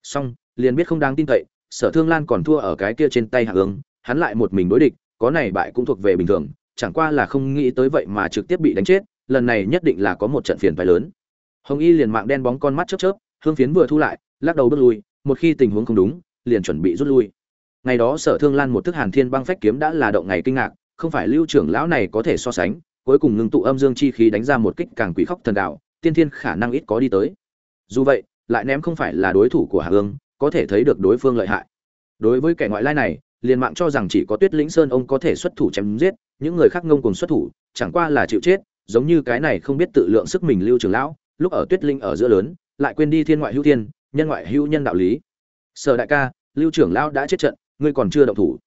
Song, liền biết không đáng tin cậy, sở thương lan còn thua ở cái kia trên tay hạ hướng, hắn lại một mình đối địch, có này bại cũng thuộc về bình thường, chẳng qua là không nghĩ tới vậy mà trực tiếp bị đánh chết, lần này nhất định là có một trận phiền phải lớn. Hồng y liền mạng đen bóng con mắt chớp chớp hương phiến vừa thu lại, lắc đầu bước lui, một khi tình huống không đúng, liền chuẩn bị rút lui. Ngày đó sở thương lan một thức hàn thiên băng phách kiếm đã là động ngày kinh ngạc, không phải lưu trưởng lão này có thể so sánh, cuối cùng ngưng tụ âm dương chi khí đánh ra một kích càng quỷ khóc thần đạo, tiên thiên khả năng ít có đi tới. Dù vậy, lại ném không phải là đối thủ của hà hương, có thể thấy được đối phương lợi hại. Đối với kẻ ngoại lai này, liền mạng cho rằng chỉ có tuyết lĩnh sơn ông có thể xuất thủ chém giết, những người khác ngông cùng xuất thủ, chẳng qua là chịu chết, giống như cái này không biết tự lượng sức mình lưu trưởng lão, lúc ở tuyết linh ở giữa lớn lại quên đi thiên ngoại hữu thiên, nhân ngoại hữu nhân đạo lý. Sở đại ca, lưu trưởng lão đã chết trận, ngươi còn chưa động thủ.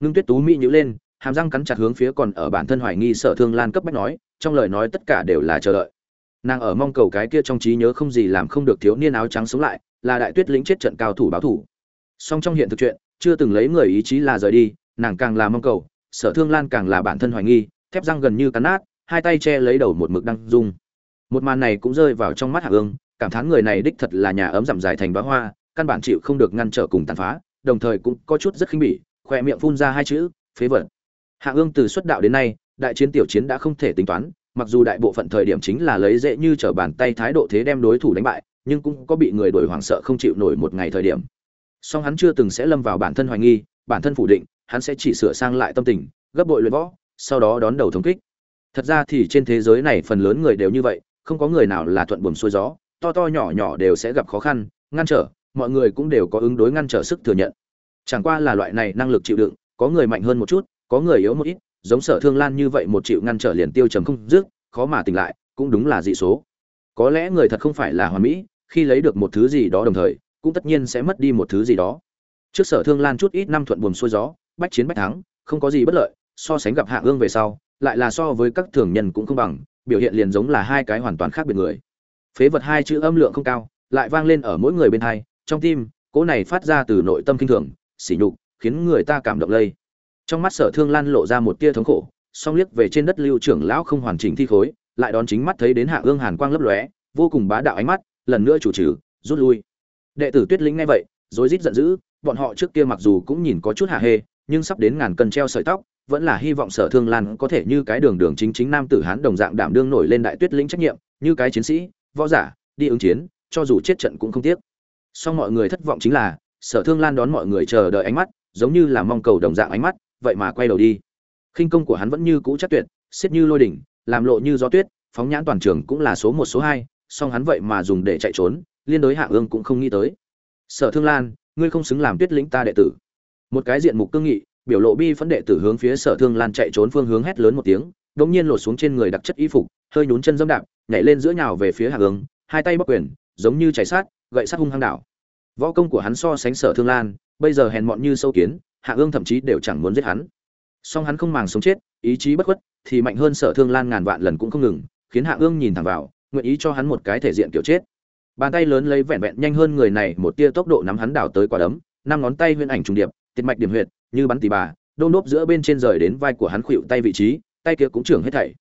Ngưng tuyết tú mỹ nhữ lên, hàm răng cắn chặt hướng phía còn ở bản thân hoài nghi sở thương lan cấp bách nói, trong lời nói tất cả đều là chờ đợi. Nàng ở mong cầu cái kia trong trí nhớ không gì làm không được thiếu niên áo trắng sống lại, là đại tuyết lĩnh chết trận cao thủ báo thủ. Song trong hiện thực chuyện, chưa từng lấy người ý chí là rời đi, nàng càng là mong cầu, sở thương lan càng là bản thân hoài nghi, thép răng gần như cắn nát, hai tay che lấy đầu một mực đăng dung một màn này cũng rơi vào trong mắt hạ ương cảm thán người này đích thật là nhà ấm giảm dài thành bá hoa, căn bản chịu không được ngăn trở cùng tàn phá, đồng thời cũng có chút rất khinh bỉ, khoe miệng phun ra hai chữ, phế vật. Hạ ương từ xuất đạo đến nay, đại chiến tiểu chiến đã không thể tính toán, mặc dù đại bộ phận thời điểm chính là lấy dễ như trở bàn tay thái độ thế đem đối thủ đánh bại, nhưng cũng có bị người đổi hoảng sợ không chịu nổi một ngày thời điểm. Song hắn chưa từng sẽ lâm vào bản thân hoài nghi, bản thân phủ định, hắn sẽ chỉ sửa sang lại tâm tình, gấp bội luyện võ, sau đó đón đầu thống kích. Thật ra thì trên thế giới này phần lớn người đều như vậy, không có người nào là thuận buồm xuôi gió to to nhỏ nhỏ đều sẽ gặp khó khăn, ngăn trở, mọi người cũng đều có ứng đối ngăn trở sức thừa nhận. Chẳng qua là loại này năng lực chịu đựng, có người mạnh hơn một chút, có người yếu một ít, giống sở thương lan như vậy một chịu ngăn trở liền tiêu trầm không dứt, khó mà tỉnh lại, cũng đúng là dị số. Có lẽ người thật không phải là hoàn mỹ, khi lấy được một thứ gì đó đồng thời, cũng tất nhiên sẽ mất đi một thứ gì đó. Trước sở thương lan chút ít năm thuận buồm xuôi gió, bách chiến bách thắng, không có gì bất lợi, so sánh gặp hạ ương về sau, lại là so với các thường nhân cũng không bằng, biểu hiện liền giống là hai cái hoàn toàn khác biệt người phế vật hai chữ âm lượng không cao, lại vang lên ở mỗi người bên hai, trong tim, cỗ này phát ra từ nội tâm kinh thường, sỉ nhục, khiến người ta cảm động lây. Trong mắt sở thương lan lộ ra một tia thống khổ, song liếc về trên đất lưu trưởng lão không hoàn chỉnh thi khối, lại đón chính mắt thấy đến hạ ương hàn quang lấp lóe, vô cùng bá đạo ánh mắt, lần nữa chủ trừ, rút lui. Đệ tử tuyết lĩnh nghe vậy, rối rít giận dữ, bọn họ trước kia mặc dù cũng nhìn có chút hạ hê, nhưng sắp đến ngàn cân treo sợi tóc, vẫn là hy vọng sở thương lan có thể như cái đường đường chính chính nam tử hán đồng dạng đảm đương nổi lên đại tuyết lĩnh trách nhiệm, như cái chiến sĩ võ giả, đi ứng chiến, cho dù chết trận cũng không tiếc. Song mọi người thất vọng chính là, sở thương lan đón mọi người chờ đợi ánh mắt, giống như là mong cầu đồng dạng ánh mắt, vậy mà quay đầu đi. Khinh công của hắn vẫn như cũ chắc tuyệt xiết như lôi đỉnh, làm lộ như gió tuyết, phóng nhãn toàn trường cũng là số một, số hai, song hắn vậy mà dùng để chạy trốn, liên đối hạ ương cũng không nghĩ tới. Sở thương lan, ngươi không xứng làm tuyết lĩnh ta đệ tử. Một cái diện mục cương nghị, biểu lộ bi phấn đệ tử hướng phía sở thương lan chạy trốn phương hướng hét lớn một tiếng đột nhiên lột xuống trên người đặc chất y phục hơi nhún chân dẫm đạp nhảy lên giữa nhào về phía hạ Ưng, hai tay bắc quyền giống như chảy sát gậy sát hung hăng đảo. Võ công của hắn so sánh sở thương lan bây giờ hèn mọn như sâu kiến hạ Ưng thậm chí đều chẳng muốn giết hắn. Song hắn không màng sống chết ý chí bất khuất thì mạnh hơn sở thương lan ngàn vạn lần cũng không ngừng khiến hạ Ưng nhìn thẳng vào nguyện ý cho hắn một cái thể diện kiểu chết. Bàn tay lớn lấy vẹn vẹn nhanh hơn người này một tia tốc độ nắm hắn đảo tới quả đấm năm ngón tay huyễn ảnh trùng điệp tiệt mạch điểm huyệt như bắn tỉ bà đôn đốp giữa bên trên rời đến vai của hắn khuỵu tay vị trí tay kia cũng trưởng hết thảy.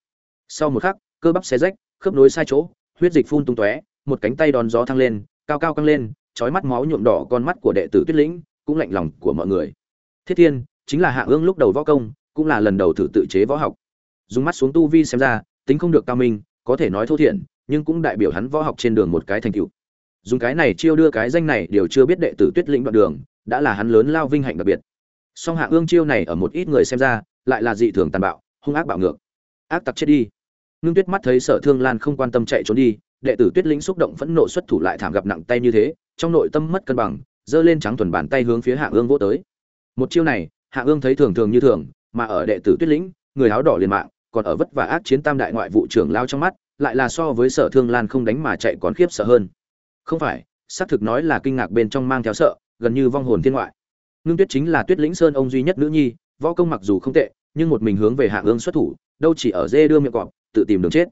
Sau một khắc, cơ bắp xé rách, khớp nối sai chỗ, huyết dịch phun tung tóe, một cánh tay đón gió thăng lên, cao cao căng lên, chói mắt máu nhuộm đỏ con mắt của đệ tử tuyết lĩnh, cũng lạnh lòng của mọi người. Thiết thiên, chính là hạ ương lúc đầu võ công, cũng là lần đầu thử tự chế võ học. Dùng mắt xuống tu vi xem ra, tính không được cao minh, có thể nói thô thiển, nhưng cũng đại biểu hắn võ học trên đường một cái thành tựu. Dùng cái này chiêu đưa cái danh này đều chưa biết đệ tử tuyết lĩnh đoạn đường, đã là hắn lớn lao vinh hạnh đặc biệt. Song hạ ương chiêu này ở một ít người xem ra, lại là dị thường tàn bạo hung ác bạo ngược. Ác tặc chết đi. Ngưng tuyết mắt thấy sở thương lan không quan tâm chạy trốn đi, đệ tử tuyết lĩnh xúc động phẫn nộ xuất thủ lại thảm gặp nặng tay như thế, trong nội tâm mất cân bằng, giơ lên trắng thuần bàn tay hướng phía hạ ương vô tới. Một chiêu này, hạ ương thấy thường thường như thường, mà ở đệ tử tuyết lĩnh, người áo đỏ liền mạng, còn ở vất vả ác chiến tam đại ngoại vụ trưởng lao trong mắt, lại là so với sở thương lan không đánh mà chạy còn khiếp sợ hơn. Không phải, xác thực nói là kinh ngạc bên trong mang theo sợ, gần như vong hồn thiên ngoại. Ngưng tuyết chính là tuyết lĩnh sơn ông duy nhất nữ nhi, võ công mặc dù không tệ nhưng một mình hướng về hạ ương xuất thủ, đâu chỉ ở dê đưa miệng cọp, tự tìm đường chết.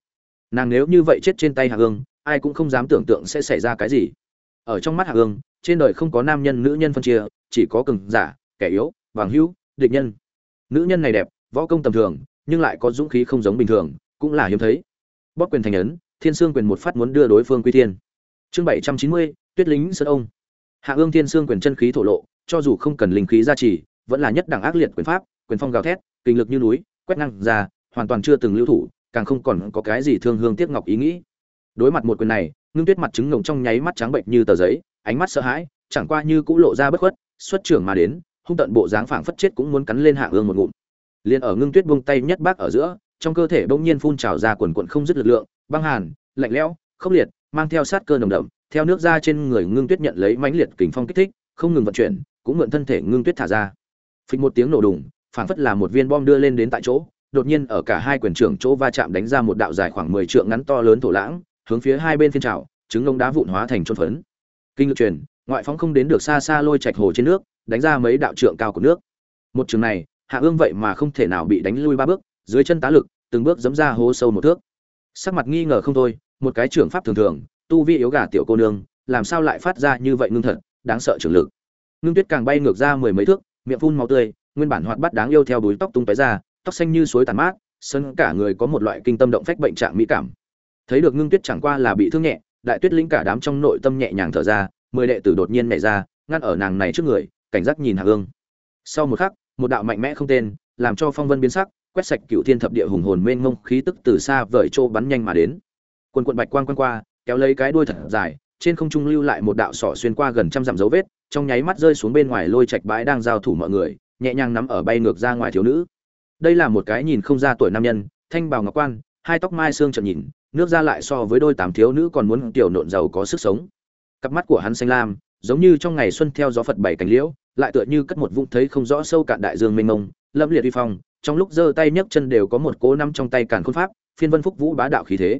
Nàng nếu như vậy chết trên tay hạ ương, ai cũng không dám tưởng tượng sẽ xảy ra cái gì. Ở trong mắt hạ ương, trên đời không có nam nhân nữ nhân phân chia, chỉ có cường giả, kẻ yếu vàng hữu, địch nhân. Nữ nhân này đẹp, võ công tầm thường, nhưng lại có dũng khí không giống bình thường, cũng là hiếm thấy. Bóp quyền thành ấn, thiên sương quyền một phát muốn đưa đối phương quy thiên. Chương bảy trăm chín mươi, tuyết lính sơn ông. Hạ ương thiên sương quyền chân khí thổ lộ, cho dù không cần linh khí gia trì, vẫn là nhất đẳng ác liệt quyền pháp, quyền phong gào thét kinh lực như núi, quét ngang ra, hoàn toàn chưa từng lưu thủ, càng không còn có cái gì thương hương tiếc ngọc ý nghĩ. Đối mặt một quyền này, ngưng tuyết mặt trứng ngồng trong nháy mắt trắng bệnh như tờ giấy, ánh mắt sợ hãi, chẳng qua như cũng lộ ra bất khuất, xuất trưởng mà đến, hung tận bộ dáng phảng phất chết cũng muốn cắn lên hạ ương một ngụm. Liền ở ngưng tuyết buông tay nhất bác ở giữa, trong cơ thể bỗng nhiên phun trào ra quần quần không dứt lực lượng, băng hàn, lạnh lẽo, khốc liệt, mang theo sát cơ nồng đậm, theo nước ra trên người ngưng tuyết nhận lấy mãnh liệt kình phong kích thích, không ngừng vận chuyển, cũng mượn thân thể ngưng tuyết thả ra. Phịch một tiếng nổ đùng phảng phất là một viên bom đưa lên đến tại chỗ, đột nhiên ở cả hai quyền trưởng chỗ va chạm đánh ra một đạo dài khoảng mười trượng ngắn to lớn thổ lãng, hướng phía hai bên phiên trào, trứng lông đá vụn hóa thành trôn phấn. Kinh lực truyền, ngoại phóng không đến được xa xa lôi chạch hồ trên nước, đánh ra mấy đạo trượng cao của nước. Một trường này, hạ ương vậy mà không thể nào bị đánh lui ba bước, dưới chân tá lực, từng bước dẫm ra hố sâu một thước. Sắc mặt nghi ngờ không thôi, một cái trưởng pháp thường thường, tu vi yếu gà tiểu cô nương, làm sao lại phát ra như vậy ngưng thật, đáng sợ trường lực. Ngưng tuyết càng bay ngược ra mười mấy thước, miệng phun máu tươi nguyên bản hoạt bát đáng yêu theo đuôi tóc tung tóe ra, tóc xanh như suối tàn mát, sân cả người có một loại kinh tâm động phách bệnh trạng mỹ cảm. Thấy được ngưng tuyết chẳng qua là bị thương nhẹ, đại tuyết lĩnh cả đám trong nội tâm nhẹ nhàng thở ra, mười đệ tử đột nhiên nhảy ra, ngăn ở nàng này trước người, cảnh giác nhìn hạ ương sau một khắc, một đạo mạnh mẽ không tên, làm cho phong vân biến sắc, quét sạch cựu thiên thập địa hùng hồn mênh mông khí tức từ xa vời trô bắn nhanh mà đến. Quần quận bạch quang quang qua, kéo lấy cái đuôi thật dài, trên không trung lưu lại một đạo sỏ xuyên qua gần trăm dặm dấu vết, trong nháy mắt rơi xuống bên ngoài lôi trạch bãi đang giao thủ mọi người nhẹ nhàng nắm ở bay ngược ra ngoài thiếu nữ. Đây là một cái nhìn không ra tuổi nam nhân, thanh bào ngọc quan, hai tóc mai xương trợn nhìn, nước ra lại so với đôi tám thiếu nữ còn muốn tiểu nộn giàu có sức sống. Cặp mắt của hắn xanh lam, giống như trong ngày xuân theo gió phật bảy cánh liễu, lại tựa như cất một vũng thấy không rõ sâu cạn đại dương mênh mông, lâm liệt uy phong, trong lúc giơ tay nhấc chân đều có một cố năm trong tay càn khôn pháp, phiên vân phúc vũ bá đạo khí thế.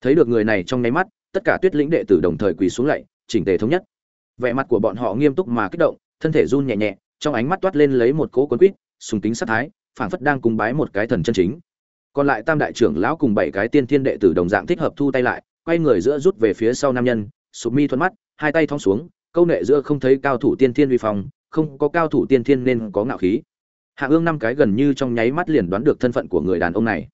Thấy được người này trong nháy mắt, tất cả tuyết lĩnh đệ tử đồng thời quỳ xuống lạy, chỉnh tề thống nhất. Vẻ mặt của bọn họ nghiêm túc mà kích động, thân thể run nhẹ nhẹ trong ánh mắt toát lên lấy một cố cuốn quýt, sùng kính sát thái, phảng phất đang cùng bái một cái thần chân chính. Còn lại tam đại trưởng lão cùng bảy cái tiên thiên đệ tử đồng dạng thích hợp thu tay lại, quay người giữa rút về phía sau nam nhân, sụp mi thuận mắt, hai tay thong xuống, câu nệ giữa không thấy cao thủ tiên thiên uy phong, không có cao thủ tiên thiên nên có ngạo khí. Hạ ương năm cái gần như trong nháy mắt liền đoán được thân phận của người đàn ông này.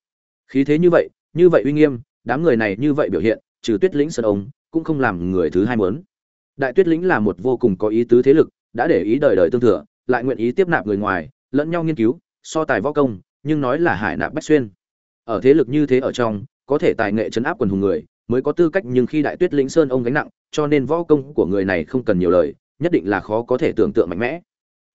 Khí thế như vậy như vậy uy nghiêm, đám người này như vậy biểu hiện, trừ tuyết lĩnh sơn ông, cũng không làm người thứ hai muốn. Đại tuyết lĩnh là một vô cùng có ý tứ thế lực, đã để ý đời đời tương thừa lại nguyện ý tiếp nạp người ngoài, lẫn nhau nghiên cứu, so tài võ công, nhưng nói là hải nạp bách xuyên. Ở thế lực như thế ở trong, có thể tài nghệ chấn áp quần hùng người, mới có tư cách nhưng khi đại tuyết lĩnh sơn ông gánh nặng, cho nên võ công của người này không cần nhiều lời, nhất định là khó có thể tưởng tượng mạnh mẽ.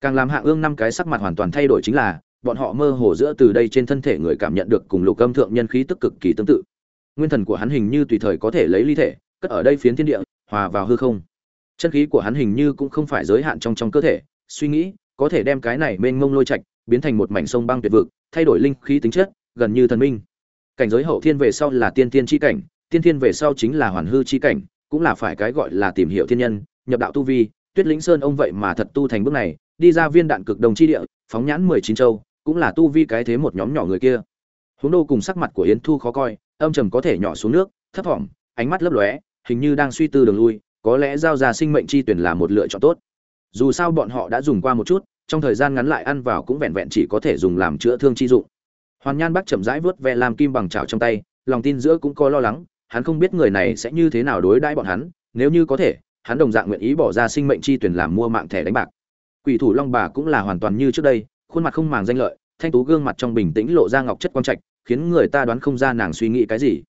Càng làm hạ ương năm cái sắc mặt hoàn toàn thay đổi chính là, bọn họ mơ hồ giữa từ đây trên thân thể người cảm nhận được cùng lục âm thượng nhân khí tức cực kỳ tương tự. Nguyên thần của hắn hình như tùy thời có thể lấy ly thể, cất ở đây phiến thiên địa, hòa vào hư không. Chân khí của hắn hình như cũng không phải giới hạn trong trong cơ thể, suy nghĩ có thể đem cái này mênh mông lôi chạch biến thành một mảnh sông băng tuyệt vực, thay đổi linh khí tính chất, gần như thần minh. Cảnh giới hậu thiên về sau là tiên tiên chi cảnh, tiên thiên về sau chính là hoàn hư chi cảnh, cũng là phải cái gọi là tìm hiểu thiên nhân, nhập đạo tu vi. Tuyết lĩnh sơn ông vậy mà thật tu thành bước này, đi ra viên đạn cực đồng chi địa, phóng nhãn mười chín châu, cũng là tu vi cái thế một nhóm nhỏ người kia. Huống đô cùng sắc mặt của yến thu khó coi, âm trầm có thể nhỏ xuống nước, thấp thỏm, ánh mắt lấp lóe, hình như đang suy tư đường lui, có lẽ giao ra sinh mệnh chi tuyển là một lựa chọn tốt dù sao bọn họ đã dùng qua một chút, trong thời gian ngắn lại ăn vào cũng vẹn vẹn chỉ có thể dùng làm chữa thương chi dụng. Hoàn nhan bác chậm rãi vớt ve làm kim bằng chảo trong tay, lòng tin giữa cũng có lo lắng, hắn không biết người này sẽ như thế nào đối đãi bọn hắn, nếu như có thể, hắn đồng dạng nguyện ý bỏ ra sinh mệnh chi tuyển làm mua mạng thẻ đánh bạc. Quỷ thủ long bà cũng là hoàn toàn như trước đây, khuôn mặt không màng danh lợi, thanh tú gương mặt trong bình tĩnh lộ ra ngọc chất quang trạch, khiến người ta đoán không ra nàng suy nghĩ cái gì.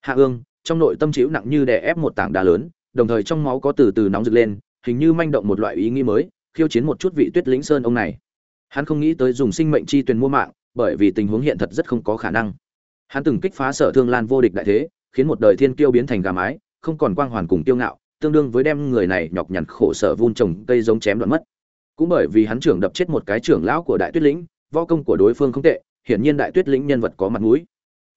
Hạ ương, trong nội tâm chịu nặng như đè ép một tảng đá lớn, đồng thời trong máu có từ từ nóng rực lên hình như manh động một loại ý nghĩ mới, khiêu chiến một chút vị tuyết lĩnh sơn ông này. Hắn không nghĩ tới dùng sinh mệnh chi tuyển mua mạng, bởi vì tình huống hiện thật rất không có khả năng. Hắn từng kích phá sở thương lan vô địch đại thế, khiến một đời thiên kiêu biến thành gà mái, không còn quang hoàn cùng tiêu ngạo, tương đương với đem người này nhọc nhằn khổ sở vun trồng cây giống chém đoạn mất. Cũng bởi vì hắn trưởng đập chết một cái trưởng lão của đại tuyết lĩnh, võ công của đối phương không tệ, hiển nhiên đại tuyết lĩnh nhân vật có mặt mũi.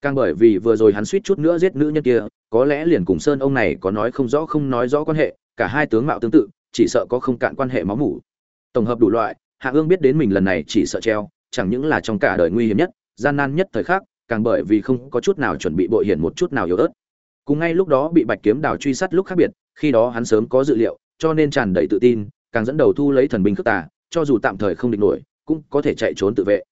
Càng bởi vì vừa rồi hắn suýt chút nữa giết nữ nhân kia, có lẽ liền cùng sơn ông này có nói không rõ không nói rõ quan hệ, cả hai tướng mạo tương tự chỉ sợ có không cạn quan hệ máu mủ. Tổng hợp đủ loại, hạ ương biết đến mình lần này chỉ sợ treo, chẳng những là trong cả đời nguy hiểm nhất, gian nan nhất thời khắc, càng bởi vì không có chút nào chuẩn bị bội hiển một chút nào yếu ớt. Cùng ngay lúc đó bị bạch kiếm đào truy sát lúc khác biệt, khi đó hắn sớm có dự liệu, cho nên tràn đầy tự tin, càng dẫn đầu thu lấy thần binh khước tà, cho dù tạm thời không địch nổi, cũng có thể chạy trốn tự vệ.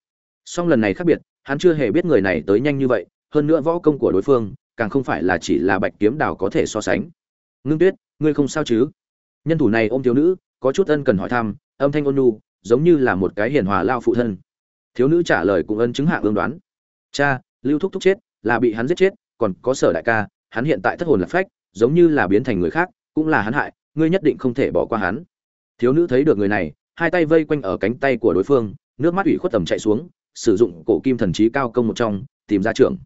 Song lần này khác biệt, hắn chưa hề biết người này tới nhanh như vậy, hơn nữa võ công của đối phương, càng không phải là chỉ là bạch kiếm đào có thể so sánh. Ngưng tuyết, ngươi không sao chứ? Nhân thủ này ôm thiếu nữ, có chút ân cần hỏi thăm, âm thanh ôn nhu, giống như là một cái hiền hòa lao phụ thân. Thiếu nữ trả lời cũng ân chứng hạ ương đoán. Cha, lưu thúc thúc chết, là bị hắn giết chết, còn có sở đại ca, hắn hiện tại thất hồn lạc phách, giống như là biến thành người khác, cũng là hắn hại, ngươi nhất định không thể bỏ qua hắn. Thiếu nữ thấy được người này, hai tay vây quanh ở cánh tay của đối phương, nước mắt ủy khuất tầm chạy xuống, sử dụng cổ kim thần trí cao công một trong, tìm ra trưởng.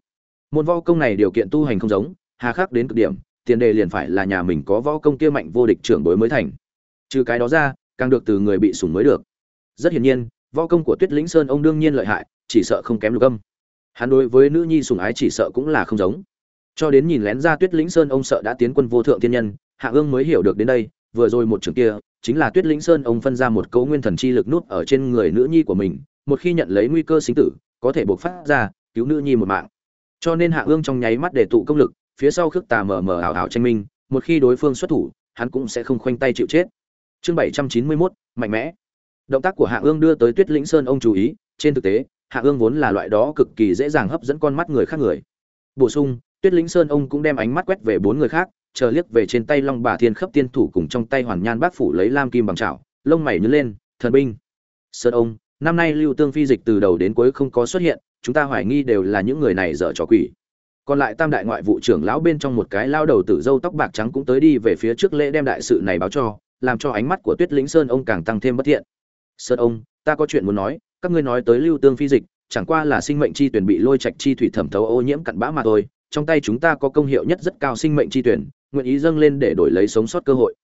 Môn vo công này điều kiện tu hành không giống, hà khắc đến cực điểm tiền đề liền phải là nhà mình có võ công kia mạnh vô địch trưởng bối mới thành. Trừ cái đó ra, càng được từ người bị sủng mới được. Rất hiển nhiên, võ công của tuyết lĩnh sơn ông đương nhiên lợi hại, chỉ sợ không kém lục âm. Hắn đối với nữ nhi sủng ái chỉ sợ cũng là không giống. Cho đến nhìn lén ra tuyết lĩnh sơn ông sợ đã tiến quân vô thượng thiên nhân, hạ ương mới hiểu được đến đây, vừa rồi một trường kia, chính là tuyết lĩnh sơn ông phân ra một cấu nguyên thần chi lực nút ở trên người nữ nhi của mình, một khi nhận lấy nguy cơ sinh tử, có thể buộc phát ra, cứu nữ nhi một mạng. Cho nên hạ ương trong nháy mắt để tụ công lực phía sau khước tà mờ mờ ảo ảo tranh minh, một khi đối phương xuất thủ, hắn cũng sẽ không khoanh tay chịu chết. Chương bảy trăm chín mươi mốt, mạnh mẽ. Động tác của hạ ương đưa tới tuyết lĩnh sơn ông chú ý, trên thực tế, hạ ương vốn là loại đó cực kỳ dễ dàng hấp dẫn con mắt người khác người. Bổ sung, tuyết lĩnh sơn ông cũng đem ánh mắt quét về bốn người khác, chờ liếc về trên tay long bà thiên khắp tiên thủ cùng trong tay hoàn nhan bác phủ lấy lam kim bằng chảo, lông mày nhớ lên, thần binh. Sơn ông, năm nay lưu tương phi dịch từ đầu đến cuối không có xuất hiện, chúng ta hoài nghi đều là những người này dở trò quỷ còn lại tam đại ngoại vụ trưởng lão bên trong một cái lao đầu tử dâu tóc bạc trắng cũng tới đi về phía trước lễ đem đại sự này báo cho, làm cho ánh mắt của tuyết lĩnh sơn ông càng tăng thêm bất thiện. Sơn ông, ta có chuyện muốn nói, các ngươi nói tới lưu tương phi dịch, chẳng qua là sinh mệnh chi tuyển bị lôi trạch chi thủy thẩm thấu ô nhiễm cặn bã mà thôi, trong tay chúng ta có công hiệu nhất rất cao sinh mệnh chi tuyển, nguyện ý dâng lên để đổi lấy sống sót cơ hội.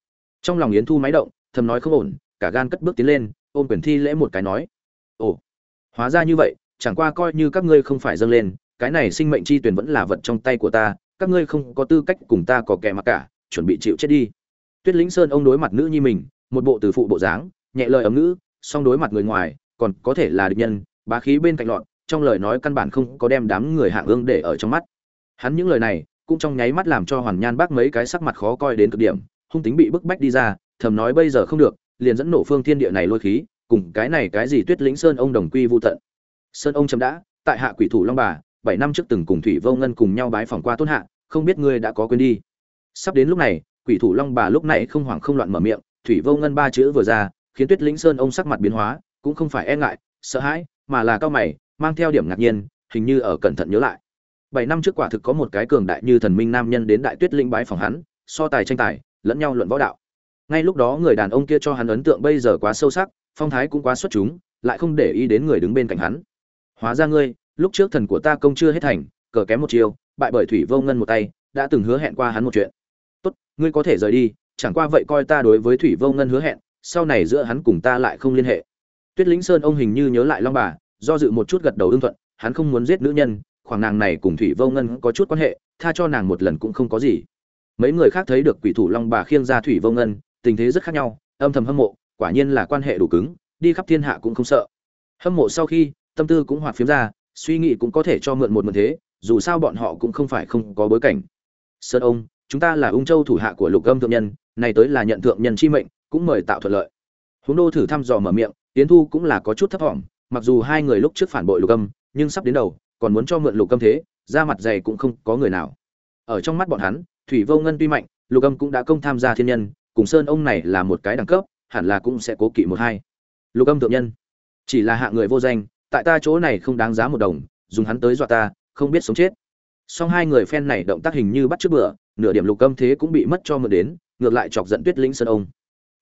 Trong lòng yến thu máy động, thầm nói không ổn, cả gan cất bước tiến lên, ôm quyền thi lễ một cái nói, ồ, hóa ra như vậy, chẳng qua coi như các ngươi không phải dâng lên cái này sinh mệnh chi tuyển vẫn là vật trong tay của ta, các ngươi không có tư cách cùng ta có kẻ mặc cả, chuẩn bị chịu chết đi. Tuyết lĩnh sơn ông đối mặt nữ nhi mình, một bộ từ phụ bộ dáng, nhẹ lời ấm ngữ, song đối mặt người ngoài, còn có thể là địch nhân, bá khí bên cạnh lọn trong lời nói căn bản không có đem đám người hạng ương để ở trong mắt. Hắn những lời này, cũng trong nháy mắt làm cho hoàn nhan bác mấy cái sắc mặt khó coi đến cực điểm, hung tính bị bức bách đi ra, thầm nói bây giờ không được, liền dẫn nổ phương thiên địa này lôi khí, cùng cái này cái gì tuyết lĩnh sơn ông đồng quy vô tận. Sơn ông chấm đã, tại hạ quỷ thủ long bà bảy năm trước từng cùng thủy vô ngân cùng nhau bái phỏng qua tôn hạ, không biết ngươi đã có quên đi. Sắp đến lúc này, quỷ thủ long bà lúc này không hoảng không loạn mở miệng, thủy vô ngân ba chữ vừa ra, khiến tuyết lĩnh sơn ông sắc mặt biến hóa, cũng không phải e ngại, sợ hãi, mà là cao mày, mang theo điểm ngạc nhiên, hình như ở cẩn thận nhớ lại. Bảy năm trước quả thực có một cái cường đại như thần minh nam nhân đến đại tuyết linh bái phòng hắn, so tài tranh tài, lẫn nhau luận võ đạo. Ngay lúc đó người đàn ông kia cho hắn ấn tượng bây giờ quá sâu sắc, phong thái cũng quá xuất chúng, lại không để ý đến người đứng bên cạnh hắn. Hóa ra ngươi lúc trước thần của ta công chưa hết thành, cờ kém một chiều bại bởi thủy vô ngân một tay, đã từng hứa hẹn qua hắn một chuyện. Tốt, ngươi có thể rời đi, chẳng qua vậy coi ta đối với thủy vô ngân hứa hẹn, sau này giữa hắn cùng ta lại không liên hệ. Tuyết lĩnh sơn ông hình như nhớ lại long bà, do dự một chút gật đầu ưng thuận, hắn không muốn giết nữ nhân, khoảng nàng này cùng thủy vô ngân có chút quan hệ, tha cho nàng một lần cũng không có gì. Mấy người khác thấy được quỷ thủ long bà khiêng ra thủy vô ngân, tình thế rất khác nhau, âm thầm hâm mộ, quả nhiên là quan hệ đủ cứng, đi khắp thiên hạ cũng không sợ. Hâm mộ sau khi, tâm tư cũng hoạt phiếm ra suy nghĩ cũng có thể cho mượn một mượn thế, dù sao bọn họ cũng không phải không có bối cảnh. Sơn ông, chúng ta là ung châu thủ hạ của lục âm thượng nhân, này tới là nhận thượng nhân chi mệnh, cũng mời tạo thuận lợi. Huống đô thử thăm dò mở miệng tiến thu cũng là có chút thấp thỏm, mặc dù hai người lúc trước phản bội lục âm, nhưng sắp đến đầu, còn muốn cho mượn lục âm thế, ra mặt dày cũng không có người nào. Ở trong mắt bọn hắn, thủy vô ngân tuy mạnh, lục âm cũng đã công tham gia thiên nhân, cùng sơn ông này là một cái đẳng cấp, hẳn là cũng sẽ cố kỵ một hai. Lục âm thượng nhân, chỉ là hạ người vô danh tại ta chỗ này không đáng giá một đồng, dùng hắn tới dọa ta, không biết sống chết. Song hai người phen này động tác hình như bắt trước bữa, nửa điểm lục âm thế cũng bị mất cho mượn đến, ngược lại chọc giận tuyết lĩnh sơn ông.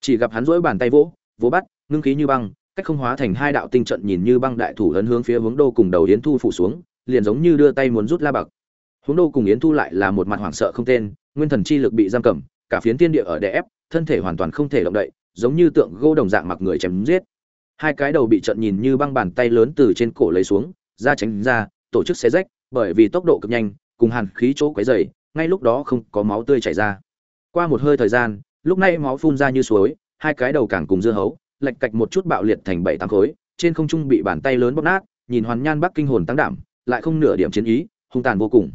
Chỉ gặp hắn rỗi bàn tay vỗ vỗ bắt, ngưng khí như băng, cách không hóa thành hai đạo tinh trận nhìn như băng đại thủ ấn hướng phía hướng đô cùng đầu yến thu phủ xuống, liền giống như đưa tay muốn rút la bạc. Hướng đô cùng yến thu lại là một mặt hoảng sợ không tên, nguyên thần chi lực bị giam cầm, cả phiến tiên địa ở đè ép, thân thể hoàn toàn không thể động đậy, giống như tượng gỗ đồng dạng mặc người chém giết hai cái đầu bị trận nhìn như băng bàn tay lớn từ trên cổ lấy xuống, ra tránh ra, tổ chức xé rách, bởi vì tốc độ cực nhanh, cùng hàn khí chỗ quấy dày ngay lúc đó không có máu tươi chảy ra. Qua một hơi thời gian, lúc này máu phun ra như suối, hai cái đầu càng cùng dưa hấu, lệch cạch một chút bạo liệt thành bảy tám khối, trên không trung bị bàn tay lớn bóp nát, nhìn hoàn nhan bắc kinh hồn tăng đảm, lại không nửa điểm chiến ý, hung tàn vô cùng.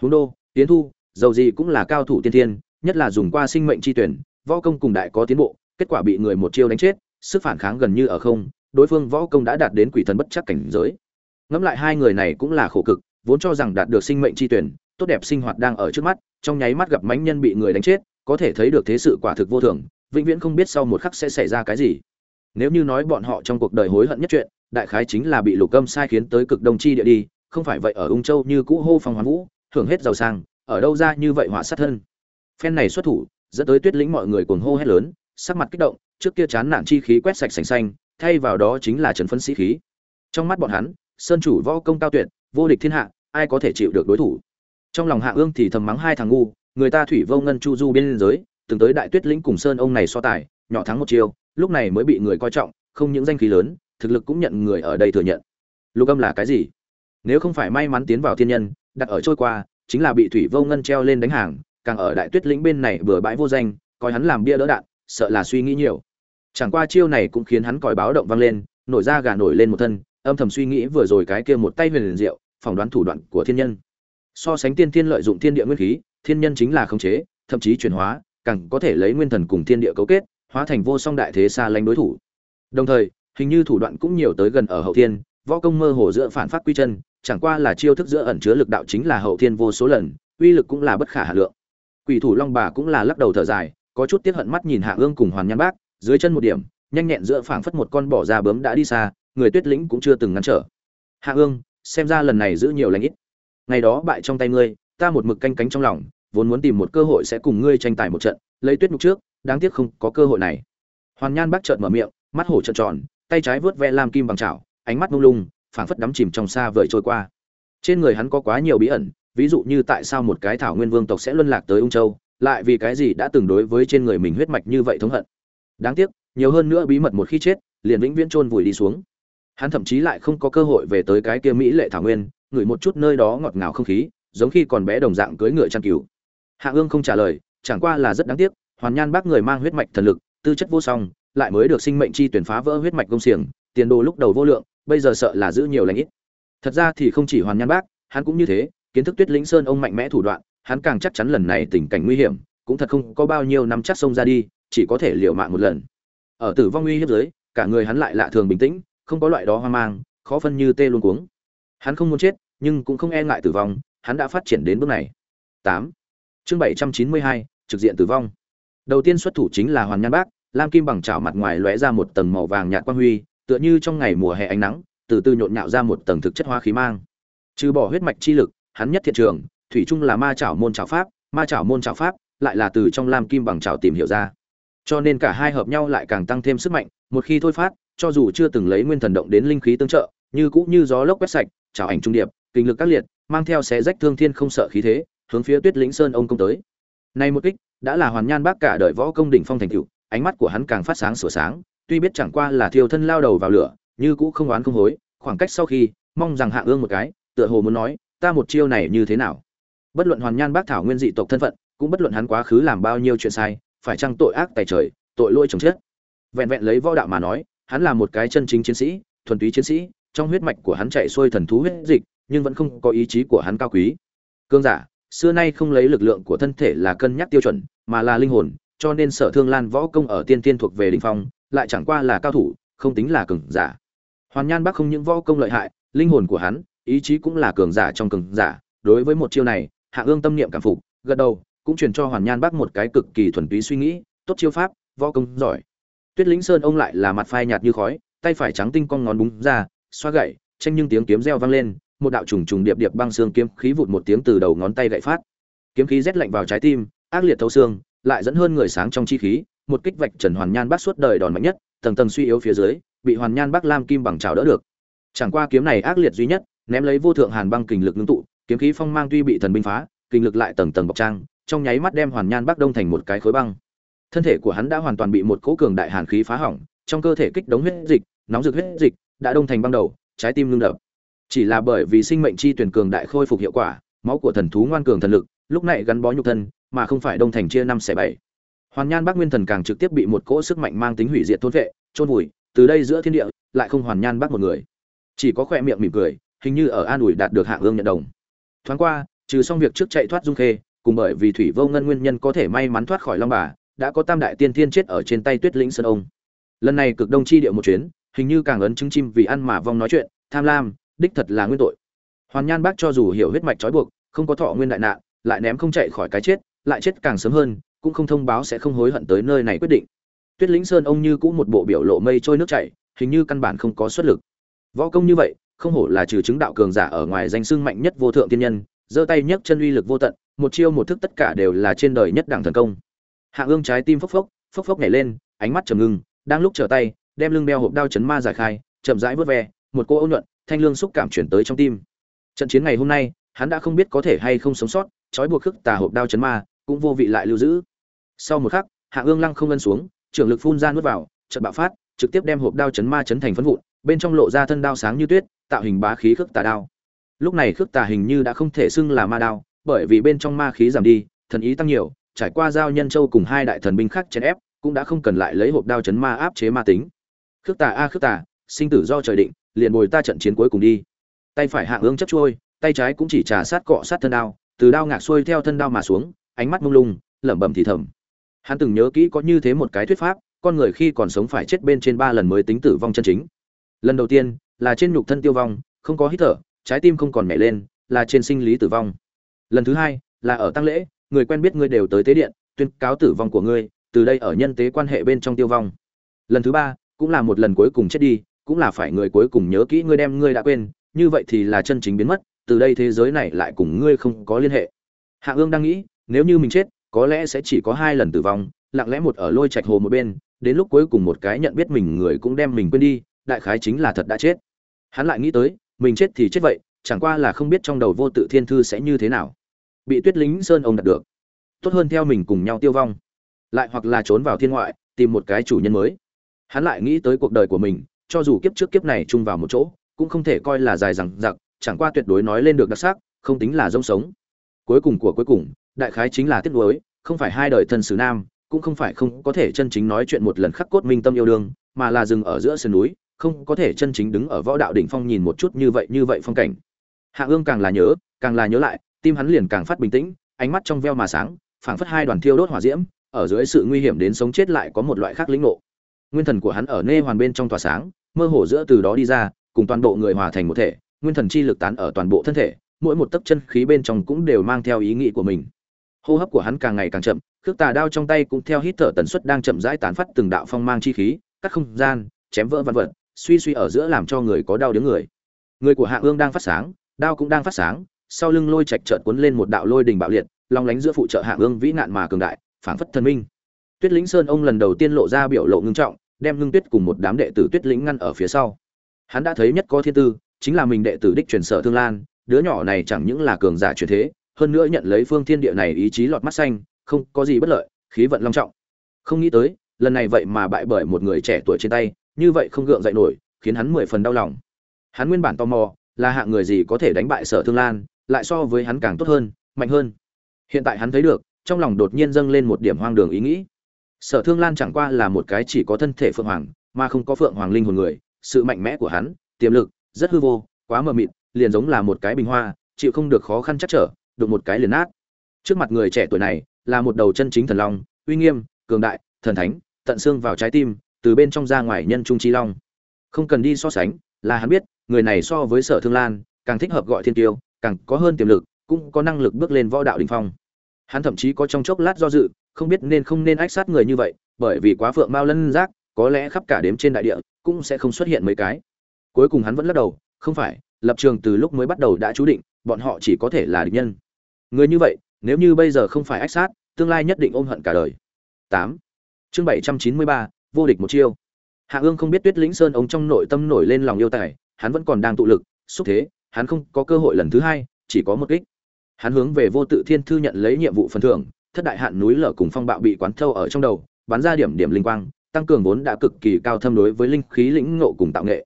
Huống đô tiến thu, dầu gì cũng là cao thủ tiên thiên, nhất là dùng qua sinh mệnh chi tuyển, võ công cùng đại có tiến bộ, kết quả bị người một chiêu đánh chết sức phản kháng gần như ở không, đối phương võ công đã đạt đến quỷ thần bất chắc cảnh giới. Ngẫm lại hai người này cũng là khổ cực, vốn cho rằng đạt được sinh mệnh chi tuyển, tốt đẹp sinh hoạt đang ở trước mắt, trong nháy mắt gặp mãnh nhân bị người đánh chết, có thể thấy được thế sự quả thực vô thường, vĩnh viễn không biết sau một khắc sẽ xảy ra cái gì. Nếu như nói bọn họ trong cuộc đời hối hận nhất chuyện, đại khái chính là bị lục âm sai khiến tới cực đông chi địa đi, không phải vậy ở ung châu như cũ hô phong hoán vũ hưởng hết giàu sang, ở đâu ra như vậy họa sát thân. Phen này xuất thủ, dẫn tới tuyết lĩnh mọi người cuồng hô hét lớn sắc mặt kích động, trước kia chán nản chi khí quét sạch sành xanh, thay vào đó chính là trấn phấn sĩ khí. Trong mắt bọn hắn, sơn chủ võ công cao tuyệt, vô địch thiên hạ, ai có thể chịu được đối thủ? Trong lòng hạ ương thì thầm mắng hai thằng ngu, người ta thủy vô ngân chu du biên giới, từng tới đại tuyết lĩnh cùng sơn ông này so tài, nhỏ thắng một chiều. lúc này mới bị người coi trọng, không những danh khí lớn, thực lực cũng nhận người ở đây thừa nhận. Lục âm là cái gì? Nếu không phải may mắn tiến vào thiên nhân, đặt ở trôi qua, chính là bị thủy vô ngân treo lên đánh hàng, càng ở đại tuyết lĩnh bên này bừa bãi vô danh, coi hắn làm bia đỡ đạn sợ là suy nghĩ nhiều. Chẳng qua chiêu này cũng khiến hắn còi báo động vang lên, nổi ra gà nổi lên một thân, âm thầm suy nghĩ vừa rồi cái kia một tay huyền liền diệu, phỏng đoán thủ đoạn của thiên nhân. So sánh tiên thiên lợi dụng thiên địa nguyên khí, thiên nhân chính là khống chế, thậm chí chuyển hóa, càng có thể lấy nguyên thần cùng thiên địa cấu kết, hóa thành vô song đại thế xa lánh đối thủ. Đồng thời, hình như thủ đoạn cũng nhiều tới gần ở hậu thiên, võ công mơ hồ giữa phản phát quy chân, chẳng qua là chiêu thức giữa ẩn chứa lực đạo chính là hậu thiên vô số lần, uy lực cũng là bất khả hà lượng. Quỷ thủ long bà cũng là lắc đầu thở dài có chút tiếc hận mắt nhìn hạ ương cùng hoàn nhan bác, dưới chân một điểm, nhanh nhẹn giữa phảng phất một con bỏ ra bướm đã đi xa, người tuyết lĩnh cũng chưa từng ngăn trở. Hạ ương, xem ra lần này giữ nhiều lãnh ít. Ngày đó bại trong tay ngươi, ta một mực canh cánh trong lòng, vốn muốn tìm một cơ hội sẽ cùng ngươi tranh tài một trận, lấy tuyết nhục trước, đáng tiếc không có cơ hội này. Hoàn nhan bác trợn mở miệng, mắt hổ trợn tròn, tay trái vớt ve lam kim bằng chảo, ánh mắt lung lung, phảng phất đắm chìm trong xa vời trôi qua. Trên người hắn có quá nhiều bí ẩn, ví dụ như tại sao một cái thảo nguyên vương tộc sẽ luân lạc tới ung châu lại vì cái gì đã từng đối với trên người mình huyết mạch như vậy thống hận. Đáng tiếc, nhiều hơn nữa bí mật một khi chết, liền vĩnh viễn chôn vùi đi xuống. Hắn thậm chí lại không có cơ hội về tới cái kia mỹ lệ thảo nguyên, ngửi một chút nơi đó ngọt ngào không khí, giống khi còn bé đồng dạng cưỡi ngựa chăn cừu. Hạ ương không trả lời, chẳng qua là rất đáng tiếc, hoàn nhan bác người mang huyết mạch thần lực, tư chất vô song, lại mới được sinh mệnh chi tuyển phá vỡ huyết mạch công xiềng, tiền đồ lúc đầu vô lượng, bây giờ sợ là giữ nhiều lãnh ít. Thật ra thì không chỉ hoàn nhan bác, hắn cũng như thế, kiến thức tuyết lĩnh sơn ông mạnh mẽ thủ đoạn hắn càng chắc chắn lần này tình cảnh nguy hiểm, cũng thật không có bao nhiêu năm chắc sông ra đi, chỉ có thể liều mạng một lần. Ở tử vong uy hiếp dưới, cả người hắn lại lạ thường bình tĩnh, không có loại đó hoang mang, khó phân như tê luôn cuống. Hắn không muốn chết, nhưng cũng không e ngại tử vong, hắn đã phát triển đến bước này. Tám. Chương bảy trăm chín mươi hai, trực diện tử vong. Đầu tiên xuất thủ chính là hoàn nhan bác, lam kim bằng chảo mặt ngoài lóe ra một tầng màu vàng nhạt quang huy, tựa như trong ngày mùa hè ánh nắng, từ từ nhộn nhạo ra một tầng thực chất hoa khí mang. Trừ bỏ huyết mạch chi lực, hắn nhất thiện trường thủy chung là ma chảo môn chảo pháp ma chảo môn chảo pháp lại là từ trong lam kim bằng chảo tìm hiểu ra. Cho nên cả hai hợp nhau lại càng tăng thêm sức mạnh một khi thôi phát cho dù chưa từng lấy nguyên thần động đến linh khí tương trợ như cũ như gió lốc quét sạch chảo ảnh trung điệp kinh lực các liệt mang theo xé rách thương thiên không sợ khí thế hướng phía tuyết lĩnh sơn ông công tới. Nay một kích đã là hoàn nhan bác cả đời võ công đỉnh phong thành tựu, ánh mắt của hắn càng phát sáng sửa sáng tuy biết chẳng qua là thiêu thân lao đầu vào lửa như cũ không oán không hối khoảng cách sau khi mong rằng hạ ương một cái tựa hồ muốn nói ta một chiêu này như thế nào? Bất luận hoàn nhan bác thảo nguyên dị tộc thân phận, cũng bất luận hắn quá khứ làm bao nhiêu chuyện sai, phải chăng tội ác tài trời, tội lỗi chồng chết. Vẹn vẹn lấy võ đạo mà nói, hắn là một cái chân chính chiến sĩ, thuần túy chiến sĩ, trong huyết mạch của hắn chạy xuôi thần thú huyết dịch, nhưng vẫn không có ý chí của hắn cao quý. Cương giả, xưa nay không lấy lực lượng của thân thể là cân nhắc tiêu chuẩn, mà là linh hồn, cho nên sở thương lan võ công ở tiên tiên thuộc về đình phong, lại chẳng qua là cao thủ, không tính là cường giả. Hoàn nhan bắc không những võ công lợi hại, linh hồn của hắn, ý chí cũng là cường giả trong cường giả, đối với một chiêu này hạ ương tâm niệm cảm phục, gật đầu, cũng truyền cho hoàn nhan Bác một cái cực kỳ thuần túy suy nghĩ, tốt chiêu pháp, võ công giỏi. Tuyết lĩnh sơn ông lại là mặt phai nhạt như khói, tay phải trắng tinh con ngón búng ra, xoa gậy, tranh nhưng tiếng kiếm reo vang lên, một đạo trùng trùng điệp điệp băng xương kiếm khí vụt một tiếng từ đầu ngón tay gậy phát. Kiếm khí rét lạnh vào trái tim, ác liệt thấu xương, lại dẫn hơn người sáng trong chi khí, một kích vạch trần hoàn nhan Bác suốt đời đòn mạnh nhất, tầng tầng suy yếu phía dưới, bị hoàn nhan Bác lam kim bằng trào đỡ được. Chẳng qua kiếm này ác liệt duy nhất, ném lấy vô thượng hàn băng kình lực ngưng tụ kiếm khí phong mang tuy bị thần binh phá, kinh lực lại tầng tầng bọc trang, trong nháy mắt đem hoàn nhan bắc đông thành một cái khối băng. Thân thể của hắn đã hoàn toàn bị một cỗ cường đại hàn khí phá hỏng, trong cơ thể kích đống huyết dịch, nóng rực huyết dịch, đã đông thành băng đầu, trái tim ngưng đập. Chỉ là bởi vì sinh mệnh chi tuyển cường đại khôi phục hiệu quả, máu của thần thú ngoan cường thần lực, lúc này gắn bó nhục thân, mà không phải đông thành chia năm xẻ bảy. Hoàn nhan bắc nguyên thần càng trực tiếp bị một cỗ sức mạnh mang tính hủy diệt thôn vệ trôn vùi, từ đây giữa thiên địa, lại không hoàn nhan bắc một người. Chỉ có khỏe miệng mỉm cười, hình như ở an ủi đạt được hạng ương nhận đồng thoáng qua, trừ xong việc trước chạy thoát dung khê, cùng bởi vì thủy vô ngân nguyên nhân có thể may mắn thoát khỏi long bà, đã có tam đại tiên thiên chết ở trên tay tuyết lĩnh sơn ông. Lần này cực đông chi địa một chuyến, hình như càng ấn chứng chim vì ăn mà vong nói chuyện, tham lam, đích thật là nguyên tội. Hoàn nhan bác cho dù hiểu huyết mạch trói buộc, không có thọ nguyên đại nạn, lại ném không chạy khỏi cái chết, lại chết càng sớm hơn, cũng không thông báo sẽ không hối hận tới nơi này quyết định. Tuyết lĩnh sơn ông như cũng một bộ biểu lộ mây trôi nước chảy, hình như căn bản không có xuất lực. Võ công như vậy không hổ là trừ chứng đạo cường giả ở ngoài danh xưng mạnh nhất vô thượng tiên nhân, giơ tay nhấc chân uy lực vô tận, một chiêu một thức tất cả đều là trên đời nhất đẳng thần công. Hạ ương trái tim phốc phốc phốc phốc nhảy lên, ánh mắt trầm ngưng, đang lúc trở tay, đem lưng đeo hộp đao chấn ma giải khai, chậm rãi vớt ve, một cô ôn nhuận, thanh lương xúc cảm chuyển tới trong tim. Trận chiến ngày hôm nay, hắn đã không biết có thể hay không sống sót, trói buộc khức tà hộp đao chấn ma, cũng vô vị lại lưu giữ. Sau một khắc, hạ ương lăng không ngân xuống, trưởng lực phun ra nuốt vào trận bạo phát, trực tiếp đem hộp đao chấn ma chấn thành phân vụn, bên trong lộ ra thân đao sáng như tuyết tạo hình bá khí khước tà đao. Lúc này khước tà hình như đã không thể xưng là ma đao, bởi vì bên trong ma khí giảm đi, thần ý tăng nhiều, trải qua giao nhân châu cùng hai đại thần binh khác chèn ép, cũng đã không cần lại lấy hộp đao chấn ma áp chế ma tính. Khước tà a khước tà, sinh tử do trời định, liền bồi ta trận chiến cuối cùng đi. Tay phải hạ ương chấp trôi tay trái cũng chỉ trà sát cọ sát thân đao, từ đao ngạc xuôi theo thân đao mà xuống, ánh mắt mông lung, lẩm bẩm thì thầm. Hắn từng nhớ kỹ có như thế một cái thuyết pháp, con người khi còn sống phải chết bên trên ba lần mới tính tử vong chân chính. Lần đầu tiên là trên nhục thân tiêu vong, không có hít thở, trái tim không còn nhảy lên, là trên sinh lý tử vong. Lần thứ hai, là ở tăng lễ, người quen biết ngươi đều tới tế điện, tuyên cáo tử vong của ngươi, từ đây ở nhân tế quan hệ bên trong tiêu vong. Lần thứ ba, cũng là một lần cuối cùng chết đi, cũng là phải người cuối cùng nhớ kỹ ngươi đem ngươi đã quên, như vậy thì là chân chính biến mất, từ đây thế giới này lại cùng ngươi không có liên hệ. Hạ ương đang nghĩ, nếu như mình chết, có lẽ sẽ chỉ có hai lần tử vong, lặng lẽ một ở lôi trạch hồ một bên, đến lúc cuối cùng một cái nhận biết mình người cũng đem mình quên đi, đại khái chính là thật đã chết hắn lại nghĩ tới, mình chết thì chết vậy, chẳng qua là không biết trong đầu vô tự thiên thư sẽ như thế nào. Bị tuyết lính sơn ông đạt được. Tốt hơn theo mình cùng nhau tiêu vong. Lại hoặc là trốn vào thiên ngoại, tìm một cái chủ nhân mới. Hắn lại nghĩ tới cuộc đời của mình, cho dù kiếp trước kiếp này chung vào một chỗ, cũng không thể coi là dài rằng giặc chẳng qua tuyệt đối nói lên được đặc sắc, không tính là rông sống. Cuối cùng của cuối cùng, đại khái chính là tiếc nuối, không phải hai đời thân sứ nam, cũng không phải không có thể chân chính nói chuyện một lần khắc cốt minh tâm yêu đương, mà là dừng ở giữa sườn núi không có thể chân chính đứng ở võ đạo đỉnh phong nhìn một chút như vậy như vậy phong cảnh. Hạ ương càng là nhớ, càng là nhớ lại, tim hắn liền càng phát bình tĩnh, ánh mắt trong veo mà sáng, phảng phất hai đoàn thiêu đốt hỏa diễm, ở dưới sự nguy hiểm đến sống chết lại có một loại khác lĩnh ngộ. Nguyên thần của hắn ở nê hoàn bên trong tỏa sáng, mơ hồ giữa từ đó đi ra, cùng toàn bộ người hòa thành một thể, nguyên thần chi lực tán ở toàn bộ thân thể, mỗi một tấc chân khí bên trong cũng đều mang theo ý nghĩ của mình. Hô hấp của hắn càng ngày càng chậm, khước tà đao trong tay cũng theo hít thở tần suất đang chậm rãi tán phát từng đạo phong mang chi khí, cắt không gian, chém vỡ văn vật suy suy ở giữa làm cho người có đau đứng người. Người của hạ ương đang phát sáng, đao cũng đang phát sáng, sau lưng lôi chạch chợt cuốn lên một đạo lôi đình bạo liệt, long lánh giữa phụ trợ hạ ương vĩ nạn mà cường đại, phảng phất thần minh. Tuyết lĩnh sơn ông lần đầu tiên lộ ra biểu lộ ngưng trọng, đem ngưng tuyết cùng một đám đệ tử tuyết lĩnh ngăn ở phía sau. Hắn đã thấy nhất có thiên tư, chính là mình đệ tử đích truyền sở thương lan, đứa nhỏ này chẳng những là cường giả truyền thế, hơn nữa nhận lấy phương thiên địa này ý chí lọt mắt xanh, không có gì bất lợi, khí vận long trọng. Không nghĩ tới, lần này vậy mà bại bởi một người trẻ tuổi trên tay như vậy không gượng dậy nổi, khiến hắn mười phần đau lòng. Hắn nguyên bản tò mò, là hạng người gì có thể đánh bại sở thương lan, lại so với hắn càng tốt hơn, mạnh hơn. Hiện tại hắn thấy được, trong lòng đột nhiên dâng lên một điểm hoang đường ý nghĩ. Sở thương lan chẳng qua là một cái chỉ có thân thể phượng hoàng, mà không có phượng hoàng linh hồn người, sự mạnh mẽ của hắn, tiềm lực, rất hư vô, quá mờ mịt, liền giống là một cái bình hoa, chịu không được khó khăn chắc trở, đụng một cái liền nát. Trước mặt người trẻ tuổi này, là một đầu chân chính thần long, uy nghiêm, cường đại, thần thánh, tận xương vào trái tim từ bên trong ra ngoài nhân trung chi long. Không cần đi so sánh, là hắn biết, người này so với sở thương lan, càng thích hợp gọi thiên tiêu, càng có hơn tiềm lực, cũng có năng lực bước lên võ đạo đỉnh phong. Hắn thậm chí có trong chốc lát do dự, không biết nên không nên ách sát người như vậy, bởi vì quá phượng mao lân giác, có lẽ khắp cả đếm trên đại địa, cũng sẽ không xuất hiện mấy cái. Cuối cùng hắn vẫn lắc đầu, không phải, lập trường từ lúc mới bắt đầu đã chú định, bọn họ chỉ có thể là địch nhân. Người như vậy, nếu như bây giờ không phải ách sát, tương lai nhất định ôm hận cả đời. Tám. Chương bảy trăm chín mươi ba vô địch một chiêu. Hạ ương không biết tuyết lĩnh sơn ông trong nội tâm nổi lên lòng yêu tài, hắn vẫn còn đang tụ lực, xúc thế, hắn không có cơ hội lần thứ hai, chỉ có một kích. Hắn hướng về vô tự thiên thư nhận lấy nhiệm vụ phần thưởng, thất đại hạn núi lở cùng phong bạo bị quán thâu ở trong đầu, bắn ra điểm điểm linh quang, tăng cường vốn đã cực kỳ cao thâm đối với linh khí lĩnh ngộ cùng tạo nghệ.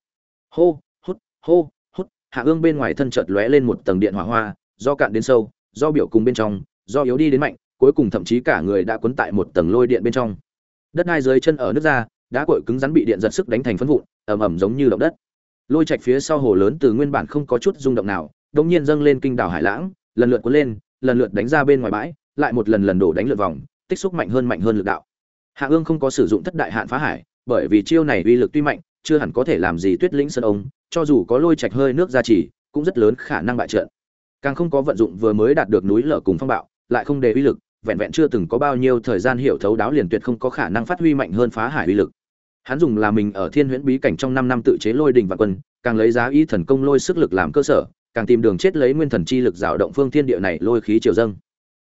Hô, hút hô, hút, hạ ương bên ngoài thân chợt lóe lên một tầng điện hỏa hoa, do cạn đến sâu, do biểu cùng bên trong, do yếu đi đến mạnh, cuối cùng thậm chí cả người đã cuốn tại một tầng lôi điện bên trong đất đai dưới chân ở nước ra, đá cội cứng rắn bị điện giật sức đánh thành phân vụn, ầm ầm giống như động đất. Lôi trạch phía sau hồ lớn từ nguyên bản không có chút rung động nào, đột nhiên dâng lên kinh đảo hải lãng, lần lượt cuốn lên, lần lượt đánh ra bên ngoài bãi, lại một lần lần đổ đánh lượt vòng, tích xúc mạnh hơn mạnh hơn lực đạo. Hạ ương không có sử dụng thất đại hạn phá hải, bởi vì chiêu này uy lực tuy mạnh, chưa hẳn có thể làm gì tuyết lĩnh sơn ông, cho dù có lôi trạch hơi nước ra chỉ, cũng rất lớn khả năng bại trận. Càng không có vận dụng vừa mới đạt được núi lở cùng phong bạo, lại không để uy lực vẹn vẹn chưa từng có bao nhiêu thời gian hiểu thấu đáo liền tuyệt không có khả năng phát huy mạnh hơn phá hải uy lực. Hắn dùng là mình ở thiên huyễn bí cảnh trong năm năm tự chế lôi đình và quân, càng lấy giá y thần công lôi sức lực làm cơ sở, càng tìm đường chết lấy nguyên thần chi lực dạo động phương thiên địa này lôi khí triều dâng.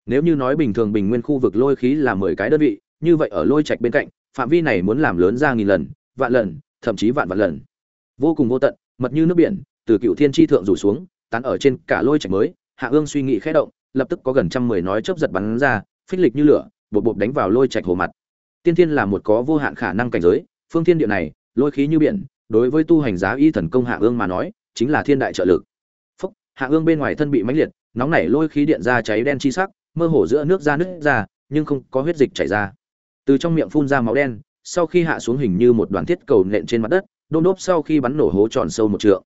Nếu như nói bình thường bình nguyên khu vực lôi khí là mười cái đơn vị, như vậy ở lôi trạch bên cạnh, phạm vi này muốn làm lớn ra nghìn lần, vạn lần, thậm chí vạn vạn lần. Vô cùng vô tận, mật như nước biển, từ cựu thiên tri thượng rủ xuống, tán ở trên cả lôi trạch mới, hạ ương suy nghĩ khẽ động lập tức có gần trăm mười nói chớp giật bắn ra, phích lịch như lửa bột bột đánh vào lôi trạch hồ mặt. Tiên thiên là một có vô hạn khả năng cảnh giới, phương thiên địa này, lôi khí như biển, đối với tu hành giá y thần công hạ ương mà nói, chính là thiên đại trợ lực. Phúc hạ ương bên ngoài thân bị mãnh liệt, nóng nảy lôi khí điện ra cháy đen chi sắc, mơ hồ giữa nước ra nước ra, nhưng không có huyết dịch chảy ra. Từ trong miệng phun ra máu đen, sau khi hạ xuống hình như một đoàn thiết cầu nện trên mặt đất, đôn đốp sau khi bắn nổ hố tròn sâu một trượng.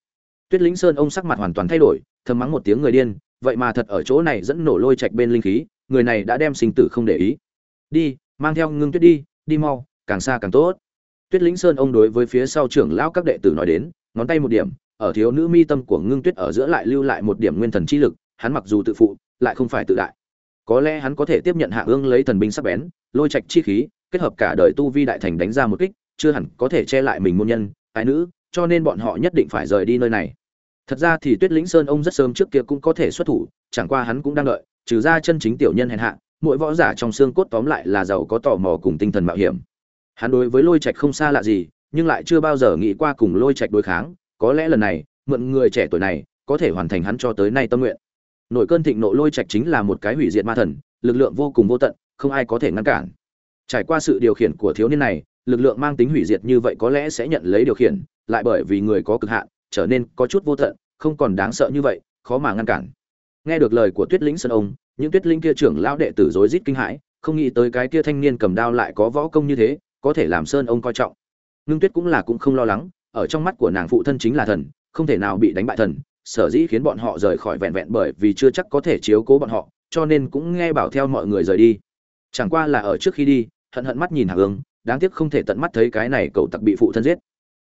Tuyết lĩnh sơn ông sắc mặt hoàn toàn thay đổi, thầm mắng một tiếng người điên vậy mà thật ở chỗ này dẫn nổ lôi trạch bên linh khí, người này đã đem sinh tử không để ý. Đi, mang theo ngưng tuyết đi đi mau, càng xa càng tốt. Tuyết lĩnh sơn ông đối với phía sau trưởng lão các đệ tử nói đến, ngón tay một điểm, ở thiếu nữ mi tâm của ngưng tuyết ở giữa lại lưu lại một điểm nguyên thần chi lực, hắn mặc dù tự phụ, lại không phải tự đại. Có lẽ hắn có thể tiếp nhận hạ ương lấy thần binh sắc bén, lôi trạch chi khí, kết hợp cả đời tu vi đại thành đánh ra một kích, chưa hẳn có thể che lại mình môn nhân, ái nữ, cho nên bọn họ nhất định phải rời đi nơi này thật ra thì tuyết lĩnh sơn ông rất sớm trước kia cũng có thể xuất thủ, chẳng qua hắn cũng đang đợi, trừ ra chân chính tiểu nhân hèn hạ, mỗi võ giả trong xương cốt tóm lại là giàu có tò mò cùng tinh thần mạo hiểm. Hắn đối với lôi trạch không xa lạ gì, nhưng lại chưa bao giờ nghĩ qua cùng lôi trạch đối kháng, có lẽ lần này, mượn người trẻ tuổi này, có thể hoàn thành hắn cho tới nay tâm nguyện. Nội cơn thịnh nộ lôi trạch chính là một cái hủy diệt ma thần, lực lượng vô cùng vô tận, không ai có thể ngăn cản. Trải qua sự điều khiển của thiếu niên này, lực lượng mang tính hủy diệt như vậy có lẽ sẽ nhận lấy điều khiển, lại bởi vì người có cực hạn trở nên có chút vô tận, không còn đáng sợ như vậy, khó mà ngăn cản. Nghe được lời của tuyết lĩnh sơn ông, những tuyết linh kia trưởng lão đệ tử rối rít kinh hãi, không nghĩ tới cái kia thanh niên cầm đao lại có võ công như thế, có thể làm sơn ông coi trọng. Ngưng tuyết cũng là cũng không lo lắng, ở trong mắt của nàng phụ thân chính là thần, không thể nào bị đánh bại thần, sở dĩ khiến bọn họ rời khỏi vẹn vẹn bởi vì chưa chắc có thể chiếu cố bọn họ, cho nên cũng nghe bảo theo mọi người rời đi. Chẳng qua là ở trước khi đi, hận hận mắt nhìn hạ ương, đáng tiếc không thể tận mắt thấy cái này cậu tặc bị phụ thân giết.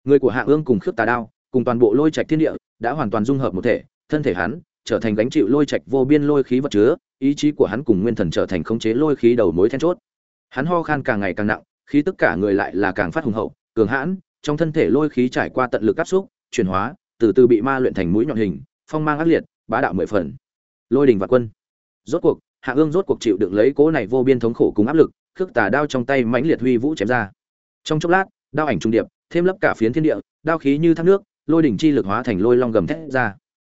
Người của hạ ương cùng khước tà đao cùng toàn bộ lôi trạch thiên địa, đã hoàn toàn dung hợp một thể, thân thể hắn trở thành gánh chịu lôi trạch vô biên lôi khí vật chứa, ý chí của hắn cùng nguyên thần trở thành khống chế lôi khí đầu mối then chốt. Hắn ho khan càng ngày càng nặng, khí tất cả người lại là càng phát hùng hậu, cường hãn, trong thân thể lôi khí trải qua tận lực áp xúc, chuyển hóa, từ từ bị ma luyện thành mũi nhọn hình, phong mang ác liệt, bá đạo mười phần. Lôi đình và quân. Rốt cuộc, hạ ương rốt cuộc chịu đựng lấy cố này vô biên thống khổ cùng áp lực, khước tà đao trong tay mãnh liệt huy vũ chém ra. Trong chốc lát, đao ảnh trung điệp, thêm lấp cả phiến thiên địa, đao khí như thác nước lôi đỉnh chi lực hóa thành lôi long gầm thét ra.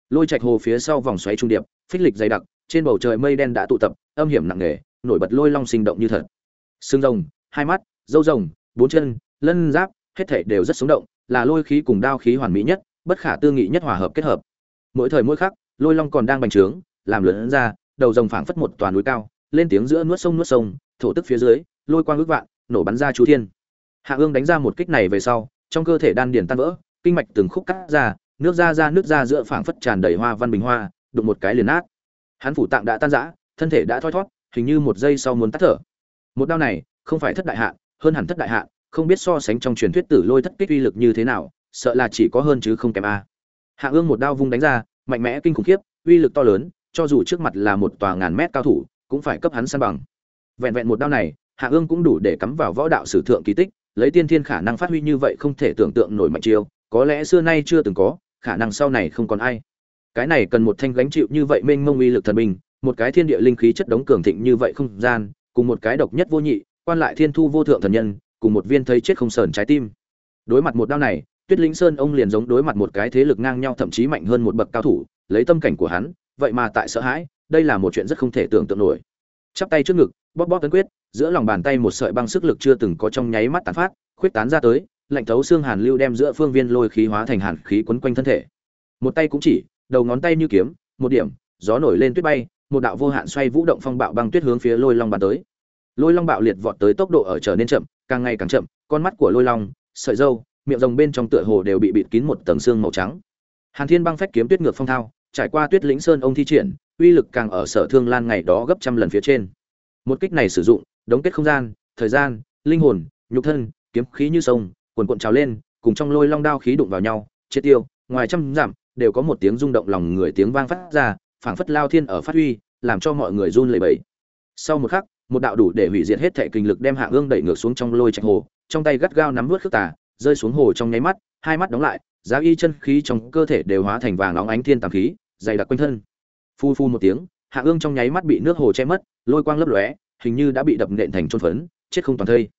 Lôi trạch hồ phía sau vòng xoáy trung điệp, phích lịch dày đặc, trên bầu trời mây đen đã tụ tập, âm hiểm nặng nề, nổi bật lôi long sinh động như thật. Xương rồng, hai mắt râu rồng, bốn chân, lân giáp, hết thảy đều rất sống động, là lôi khí cùng đao khí hoàn mỹ nhất, bất khả tư nghị nhất hòa hợp kết hợp. Mỗi thời mỗi khắc, lôi long còn đang bành trướng, làm lớn ra, đầu rồng phảng phất một toàn núi cao, lên tiếng giữa nuốt sông nuốt sông, thổ tức phía dưới, lôi quang ước vạn, nổ bắn ra chú thiên. Hạ ương đánh ra một kích này về sau, trong cơ thể đan điền tan vỡ kinh mạch từng khúc cắt ra nước ra ra nước ra giữa phảng phất tràn đầy hoa văn bình hoa đụng một cái liền nát. Hắn phủ tạng đã tan rã thân thể đã thoi thoát, hình như một giây sau muốn tắt thở. Một đao này không phải thất đại hạ, hơn hẳn thất đại hạ, không biết so sánh trong truyền thuyết tử lôi thất kích uy lực như thế nào sợ là chỉ có hơn chứ không kém a. Hạ ương một đao vung đánh ra mạnh mẽ kinh khủng khiếp uy lực to lớn cho dù trước mặt là một tòa ngàn mét cao thủ cũng phải cấp hắn san bằng. Vẹn vẹn một đao này hạ ương cũng đủ để cắm vào võ đạo sử thượng kỳ tích lấy tiên thiên khả năng phát huy như vậy không thể tưởng tượng nổi mạnh chiêu có lẽ xưa nay chưa từng có, khả năng sau này không còn ai. Cái này cần một thanh gánh chịu như vậy mênh mông uy lực thần bình một cái thiên địa linh khí chất đống cường thịnh như vậy không gian, cùng một cái độc nhất vô nhị, quan lại thiên thu vô thượng thần nhân, cùng một viên thấy chết không sờn trái tim. Đối mặt một đao này, tuyết lĩnh sơn ông liền giống đối mặt một cái thế lực ngang nhau thậm chí mạnh hơn một bậc cao thủ, lấy tâm cảnh của hắn, vậy mà tại sợ hãi, đây là một chuyện rất không thể tưởng tượng nổi. Chắp tay trước ngực, bóp bóp tấn quyết, giữa lòng bàn tay một sợi băng sức lực chưa từng có trong nháy mắt tàn phát, khuyết tán ra tới lạnh thấu xương hàn lưu đem giữa phương viên lôi khí hóa thành hàn khí quấn quanh thân thể. Một tay cũng chỉ, đầu ngón tay như kiếm, một điểm, gió nổi lên tuyết bay, một đạo vô hạn xoay vũ động phong bạo băng tuyết hướng phía lôi long bàn tới. Lôi long bạo liệt vọt tới tốc độ ở trở nên chậm, càng ngày càng chậm, con mắt của lôi long, sợi dâu miệng rồng bên trong tựa hồ đều bị bịt kín một tầng xương màu trắng. Hàn thiên băng phách kiếm tuyết ngược phong thao, trải qua tuyết lĩnh sơn ông thi triển, uy lực càng ở sở thương lan ngày đó gấp trăm lần phía trên. Một kích này sử dụng, đống kết không gian, thời gian, linh hồn, nhục thân, kiếm khí như sông cuồn cuộn trào lên, cùng trong lôi long đao khí đụng vào nhau, chết tiêu, ngoài trăm giảm đều có một tiếng rung động lòng người tiếng vang phát ra, phảng phất lao thiên ở phát huy, làm cho mọi người run lẩy bẩy. Sau một khắc, một đạo đủ để hủy diệt hết thể kinh lực đem hạ ương đẩy ngược xuống trong lôi trạch hồ, trong tay gắt gao nắm nuốt khước tà, rơi xuống hồ trong nháy mắt, hai mắt đóng lại, giá y chân khí trong cơ thể đều hóa thành vàng óng ánh thiên tàng khí, dày đặc quanh thân. Phu phu một tiếng, hạ ương trong nháy mắt bị nước hồ che mất, lôi quang lấp lóe, hình như đã bị đập nện thành chôn phấn, chết không toàn thây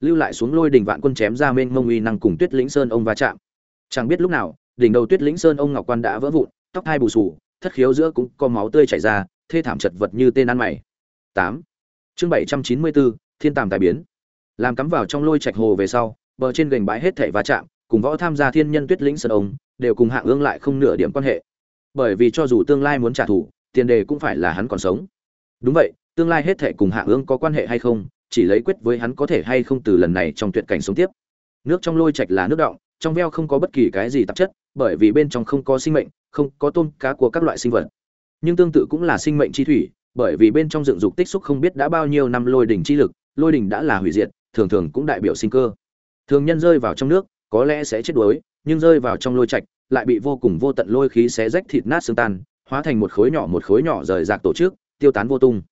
lưu lại xuống lôi đỉnh vạn quân chém ra mênh mông uy năng cùng tuyết lĩnh sơn ông va chạm. Chẳng biết lúc nào đỉnh đầu tuyết lĩnh sơn ông ngọc quan đã vỡ vụn tóc hai bù xù, thất khiếu giữa cũng có máu tươi chảy ra thê thảm chật vật như tên ăn mày. Tám. Chương bảy trăm chín mươi bốn thiên tàm tài biến. Làm cắm vào trong lôi trạch hồ về sau bờ trên gành bãi hết thảy va chạm cùng võ tham gia thiên nhân tuyết lĩnh sơn ông đều cùng hạng ương lại không nửa điểm quan hệ. Bởi vì cho dù tương lai muốn trả thù tiền đề cũng phải là hắn còn sống. Đúng vậy tương lai hết thảy cùng hạng ương có quan hệ hay không chỉ lấy quyết với hắn có thể hay không từ lần này trong tuyệt cảnh sống tiếp. Nước trong lôi trạch là nước động trong veo không có bất kỳ cái gì tạp chất, bởi vì bên trong không có sinh mệnh, không có tôm, cá của các loại sinh vật. Nhưng tương tự cũng là sinh mệnh chi thủy, bởi vì bên trong dựng dục tích xúc không biết đã bao nhiêu năm lôi đỉnh chi lực, lôi đỉnh đã là hủy diệt, thường thường cũng đại biểu sinh cơ. Thường nhân rơi vào trong nước, có lẽ sẽ chết đuối, nhưng rơi vào trong lôi trạch, lại bị vô cùng vô tận lôi khí xé rách thịt nát xương tan, hóa thành một khối nhỏ một khối nhỏ rời rạc tổ chức, tiêu tán vô tung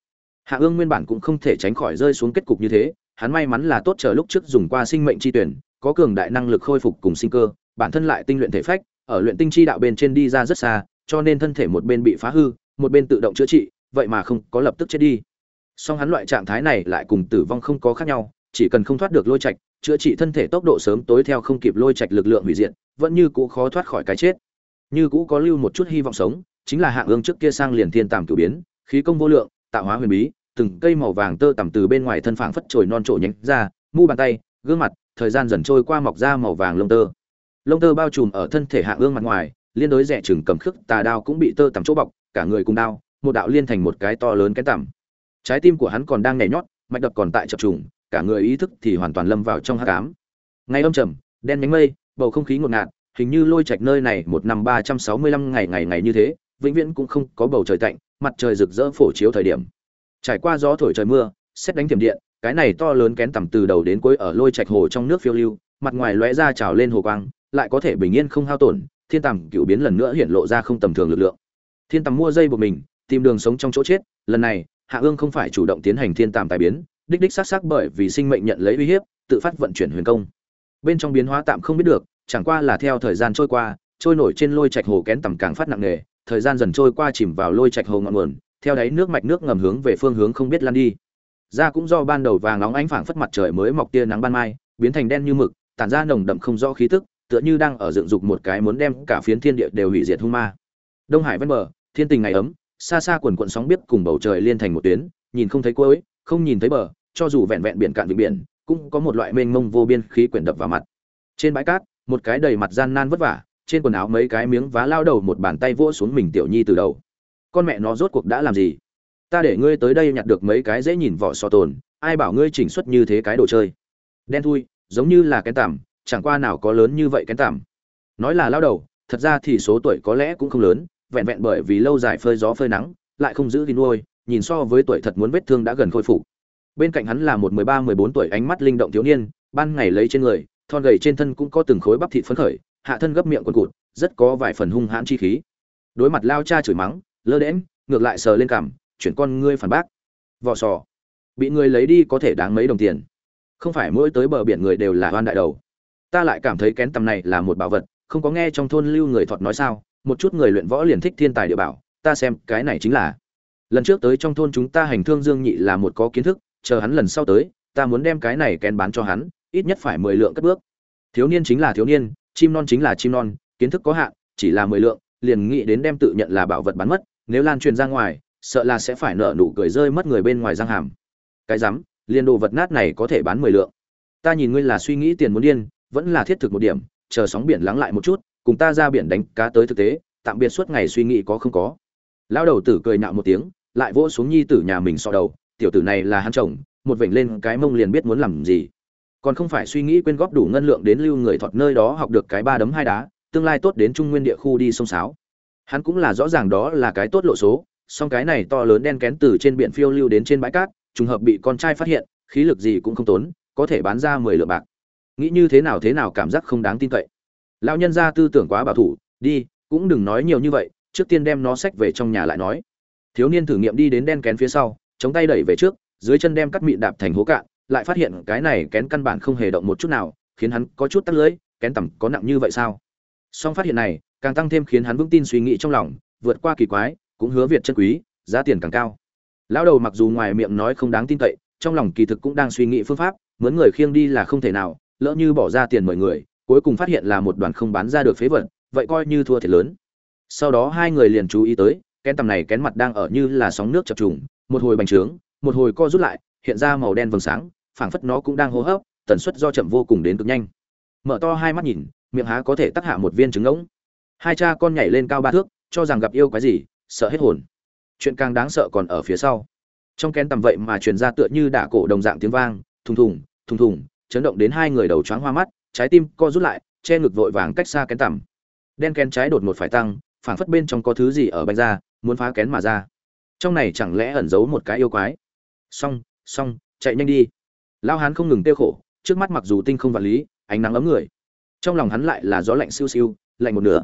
hạ ương nguyên bản cũng không thể tránh khỏi rơi xuống kết cục như thế, hắn may mắn là tốt chờ lúc trước dùng qua sinh mệnh chi tuyển, có cường đại năng lực khôi phục cùng sinh cơ, bản thân lại tinh luyện thể phách, ở luyện tinh chi đạo bên trên đi ra rất xa, cho nên thân thể một bên bị phá hư, một bên tự động chữa trị, vậy mà không có lập tức chết đi. Song hắn loại trạng thái này lại cùng tử vong không có khác nhau, chỉ cần không thoát được lôi trạch, chữa trị thân thể tốc độ sớm tối theo không kịp lôi trạch lực lượng hủy diệt, vẫn như cũ khó thoát khỏi cái chết. Như cũ có lưu một chút hy vọng sống, chính là hạng ương trước kia sang liền thiên tàm cửu biến, khí công vô lượng tạo hóa huyền bí, từng cây màu vàng tơ tằm từ bên ngoài thân phảng phất trồi non trổ nhánh ra, mu bàn tay, gương mặt, thời gian dần trôi qua mọc ra màu vàng lông tơ. Lông tơ bao trùm ở thân thể hạ gương mặt ngoài, liên đối rẻ chừng cầm khước, tà đao cũng bị tơ tằm chỗ bọc, cả người cùng đao, một đạo liên thành một cái to lớn cái tằm. Trái tim của hắn còn đang nhảy nhót, mạch đập còn tại chập trùng, cả người ý thức thì hoàn toàn lâm vào trong hắc ám. Ngay âm trầm, đen nhánh mây, bầu không khí ngột ngạt, hình như lôi trạch nơi này một năm ba trăm sáu mươi lăm ngày ngày ngày như thế vĩnh viễn cũng không có bầu trời tạnh, mặt trời rực rỡ phổ chiếu thời điểm. Trải qua gió thổi trời mưa, xét đánh tiềm điện, cái này to lớn kén tầm từ đầu đến cuối ở lôi trạch hồ trong nước phiêu lưu, mặt ngoài lóe ra trào lên hồ quang, lại có thể bình yên không hao tổn, thiên tầm cựu biến lần nữa hiện lộ ra không tầm thường lực lượng. Thiên tầm mua dây buộc mình, tìm đường sống trong chỗ chết, lần này, hạ ương không phải chủ động tiến hành thiên tàm tài biến, đích đích xác xác bởi vì sinh mệnh nhận lấy uy hiếp, tự phát vận chuyển huyền công. Bên trong biến hóa tạm không biết được, chẳng qua là theo thời gian trôi qua, trôi nổi trên lôi trạch hồ kén tầm càng phát nặng nề thời gian dần trôi qua chìm vào lôi trạch hồ ngọn nguồn, theo đáy nước mạch nước ngầm hướng về phương hướng không biết lan đi. Da cũng do ban đầu vàng nóng ánh phảng phất mặt trời mới mọc tia nắng ban mai, biến thành đen như mực, tản ra nồng đậm không rõ khí tức, tựa như đang ở dựng dục một cái muốn đem cả phiến thiên địa đều hủy diệt hung ma. Đông hải ven bờ, thiên tình ngày ấm, xa xa quần quần sóng biết cùng bầu trời liên thành một tuyến, nhìn không thấy cuối, không nhìn thấy bờ, cho dù vẹn vẹn biển cạn vịnh biển, cũng có một loại mênh mông vô biên khí quyển đập vào mặt. Trên bãi cát, một cái đầy mặt gian nan vất vả trên quần áo mấy cái miếng vá lao đầu một bàn tay vỗ xuống mình tiểu nhi từ đầu. Con mẹ nó rốt cuộc đã làm gì? Ta để ngươi tới đây nhặt được mấy cái dễ nhìn vỏ so tồn, ai bảo ngươi chỉnh xuất như thế cái đồ chơi? Đen thui, giống như là kén tằm, chẳng qua nào có lớn như vậy kén tằm. Nói là lao đầu, thật ra thì số tuổi có lẽ cũng không lớn, vẹn vẹn bởi vì lâu dài phơi gió phơi nắng, lại không giữ thì nuôi, nhìn so với tuổi thật muốn vết thương đã gần khôi phục. Bên cạnh hắn là một mười ba, mười bốn tuổi ánh mắt linh động thiếu niên, ban ngày lấy trên người, thon gầy trên thân cũng có từng khối bắp thịt phấn khởi hạ thân gấp miệng quần cụt, rất có vài phần hung hãn chi khí. Đối mặt lao cha chửi mắng, lơ đễm ngược lại sờ lên cằm, chuyển con ngươi phản bác. Vỏ sò. Bị người lấy đi có thể đáng mấy đồng tiền. Không phải mỗi tới bờ biển người đều là hoan đại đầu. Ta lại cảm thấy kén tầm này là một bảo vật, không có nghe trong thôn lưu người thọt nói sao, một chút người luyện võ liền thích thiên tài địa bảo, ta xem cái này chính là. Lần trước tới trong thôn chúng ta hành thương dương nhị là một có kiến thức, chờ hắn lần sau tới, ta muốn đem cái này kén bán cho hắn, ít nhất phải mười lượng cất bước. Thiếu niên chính là thiếu niên chim non chính là chim non, kiến thức có hạn, chỉ là mười lượng, liền nghĩ đến đem tự nhận là bảo vật bán mất, nếu lan truyền ra ngoài, sợ là sẽ phải nợ nụ cười rơi mất người bên ngoài răng hàm. Cái rắm, liền đồ vật nát này có thể bán mười lượng. Ta nhìn ngươi là suy nghĩ tiền muốn điên, vẫn là thiết thực một điểm, chờ sóng biển lắng lại một chút, cùng ta ra biển đánh cá tới thực tế, tạm biệt suốt ngày suy nghĩ có không có. Lão đầu tử cười nạo một tiếng, lại vỗ xuống nhi tử nhà mình so đầu, tiểu tử này là hắn chồng, một vểnh lên cái mông liền biết muốn làm gì còn không phải suy nghĩ quyên góp đủ ngân lượng đến lưu người thọt nơi đó học được cái ba đấm hai đá, tương lai tốt đến trung nguyên địa khu đi sông sáo. Hắn cũng là rõ ràng đó là cái tốt lộ số, song cái này to lớn đen kén từ trên biển phiêu lưu đến trên bãi cát, trùng hợp bị con trai phát hiện, khí lực gì cũng không tốn, có thể bán ra mười lượng bạc. Nghĩ như thế nào thế nào cảm giác không đáng tin cậy. Lão nhân gia tư tưởng quá bảo thủ, đi, cũng đừng nói nhiều như vậy, trước tiên đem nó sách về trong nhà lại nói. Thiếu niên thử nghiệm đi đến đen kén phía sau, chống tay đẩy về trước, dưới chân đem cắt mịn đạp thành hố cạn lại phát hiện cái này kén căn bản không hề động một chút nào, khiến hắn có chút tắt lưỡi kén tầm có nặng như vậy sao? Song phát hiện này, càng tăng thêm khiến hắn vững tin suy nghĩ trong lòng, vượt qua kỳ quái, cũng hứa việt chân quý, giá tiền càng cao. Lão đầu mặc dù ngoài miệng nói không đáng tin cậy, trong lòng kỳ thực cũng đang suy nghĩ phương pháp, mướn người khiêng đi là không thể nào, lỡ như bỏ ra tiền mời người, cuối cùng phát hiện là một đoàn không bán ra được phế vật, vậy coi như thua thiệt lớn. Sau đó hai người liền chú ý tới, kén tầm này kén mặt đang ở như là sóng nước chập trùng, một hồi bành trướng, một hồi co rút lại, hiện ra màu đen vầng sáng phảng phất nó cũng đang hô hấp, tần suất do chậm vô cùng đến cực nhanh. Mở to hai mắt nhìn, miệng há có thể tắc hạ một viên trứng ngỗng. Hai cha con nhảy lên cao ba thước, cho rằng gặp yêu cái gì, sợ hết hồn. Chuyện càng đáng sợ còn ở phía sau. Trong kén tầm vậy mà truyền ra tựa như đả cổ đồng dạng tiếng vang, thùng thùng thùng thùng, chấn động đến hai người đầu choáng hoa mắt, trái tim co rút lại, che ngực vội vàng cách xa kén tầm. Đen kén trái đột một phải tăng, phảng phất bên trong có thứ gì ở banh ra, muốn phá kén mà ra. Trong này chẳng lẽ ẩn giấu một cái yêu quái? Xong xong, chạy nhanh đi lao hán không ngừng tiêu khổ, trước mắt mặc dù tinh không vật lý, ánh nắng ấm người, trong lòng hắn lại là gió lạnh siêu siêu, lạnh một nửa.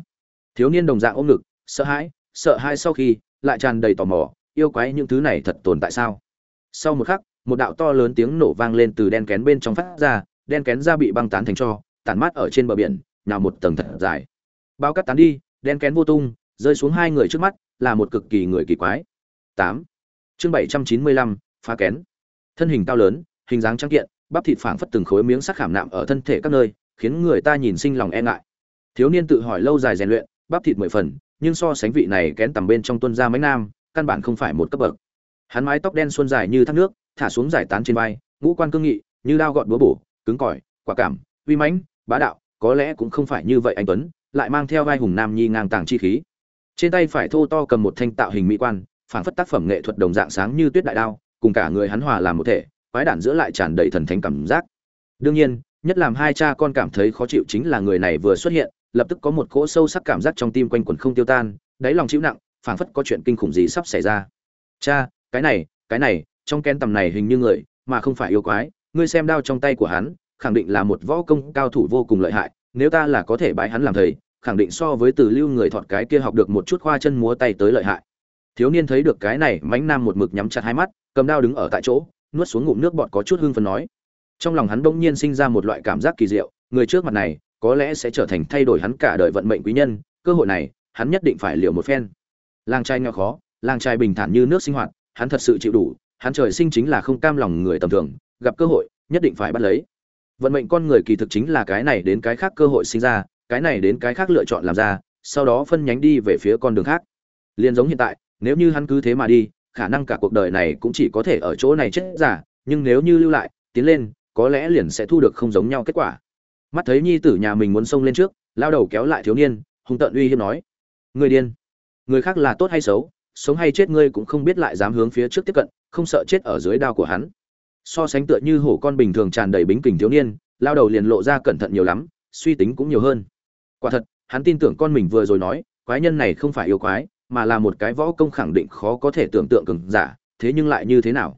Thiếu niên đồng dạng ôm ngực, sợ hãi sợ hãi sau khi, lại tràn đầy tò mò, yêu quái những thứ này thật tồn tại sao? Sau một khắc, một đạo to lớn tiếng nổ vang lên từ đen kén bên trong phát ra, đen kén ra bị băng tán thành cho, tản mát ở trên bờ biển nào một tầng thật dài. Bao cắt tán đi, đen kén vô tung, rơi xuống hai người trước mắt, là một cực kỳ người kỳ quái. Tám. Chương bảy trăm chín mươi lăm, phá kén. Thân hình cao lớn hình dáng trắng kiện, bắp thịt phảng phất từng khối miếng sắc khảm nạm ở thân thể các nơi, khiến người ta nhìn sinh lòng e ngại. Thiếu niên tự hỏi lâu dài rèn luyện, bắp thịt mười phần, nhưng so sánh vị này kén tầm bên trong tuân gia mấy nam, căn bản không phải một cấp bậc. Hắn mái tóc đen xuân dài như thác nước, thả xuống giải tán trên vai, ngũ quan cương nghị, như đao gọt búa bổ, cứng cỏi, quả cảm, uy mãnh, bá đạo, có lẽ cũng không phải như vậy anh tuấn, lại mang theo vai hùng nam nhi ngang tàng chi khí. Trên tay phải thô to cầm một thanh tạo hình mỹ quan, phảng phất tác phẩm nghệ thuật đồng dạng sáng như tuyết đại đao, cùng cả người hắn hòa làm một thể quái đản giữa lại tràn đầy thần thánh cảm giác. Đương nhiên, nhất làm hai cha con cảm thấy khó chịu chính là người này vừa xuất hiện, lập tức có một cỗ sâu sắc cảm giác trong tim quanh quẩn không tiêu tan, đáy lòng chịu nặng, phảng phất có chuyện kinh khủng gì sắp xảy ra. Cha, cái này cái này, trong ken tầm này hình như người, mà không phải yêu quái, ngươi xem đao trong tay của hắn, khẳng định là một võ công cao thủ vô cùng lợi hại, nếu ta là có thể bái hắn làm thầy, khẳng định so với từ lưu người thọt cái kia học được một chút khoa chân múa tay tới lợi hại. Thiếu niên thấy được cái này mánh nam một mực nhắm chặt hai mắt, cầm đao đứng ở tại chỗ nuốt xuống ngụm nước bọt có chút hưng phấn nói. Trong lòng hắn bỗng nhiên sinh ra một loại cảm giác kỳ diệu, người trước mặt này, có lẽ sẽ trở thành thay đổi hắn cả đời vận mệnh quý nhân, cơ hội này, hắn nhất định phải liều một phen. Làng trai nghèo khó, làng trai bình thản như nước sinh hoạt, hắn thật sự chịu đủ, hắn trời sinh chính là không cam lòng người tầm thường, gặp cơ hội, nhất định phải bắt lấy. Vận mệnh con người kỳ thực chính là cái này đến cái khác cơ hội sinh ra, cái này đến cái khác lựa chọn làm ra, sau đó phân nhánh đi về phía con đường khác. Liền giống hiện tại, nếu như hắn cứ thế mà đi khả năng cả cuộc đời này cũng chỉ có thể ở chỗ này chết giả, nhưng nếu như lưu lại, tiến lên, có lẽ liền sẽ thu được không giống nhau kết quả. Mắt thấy nhi tử nhà mình muốn xông lên trước, lao đầu kéo lại thiếu niên, hung tợn uy hiếp nói người điên, người khác là tốt hay xấu, sống hay chết ngươi cũng không biết lại dám hướng phía trước tiếp cận, không sợ chết ở dưới đao của hắn. So sánh tựa như hổ con bình thường tràn đầy bính kình thiếu niên, lao đầu liền lộ ra cẩn thận nhiều lắm, suy tính cũng nhiều hơn. Quả thật, hắn tin tưởng con mình vừa rồi nói, quái nhân này không phải yêu quái mà là một cái võ công khẳng định khó có thể tưởng tượng cường giả, thế nhưng lại như thế nào?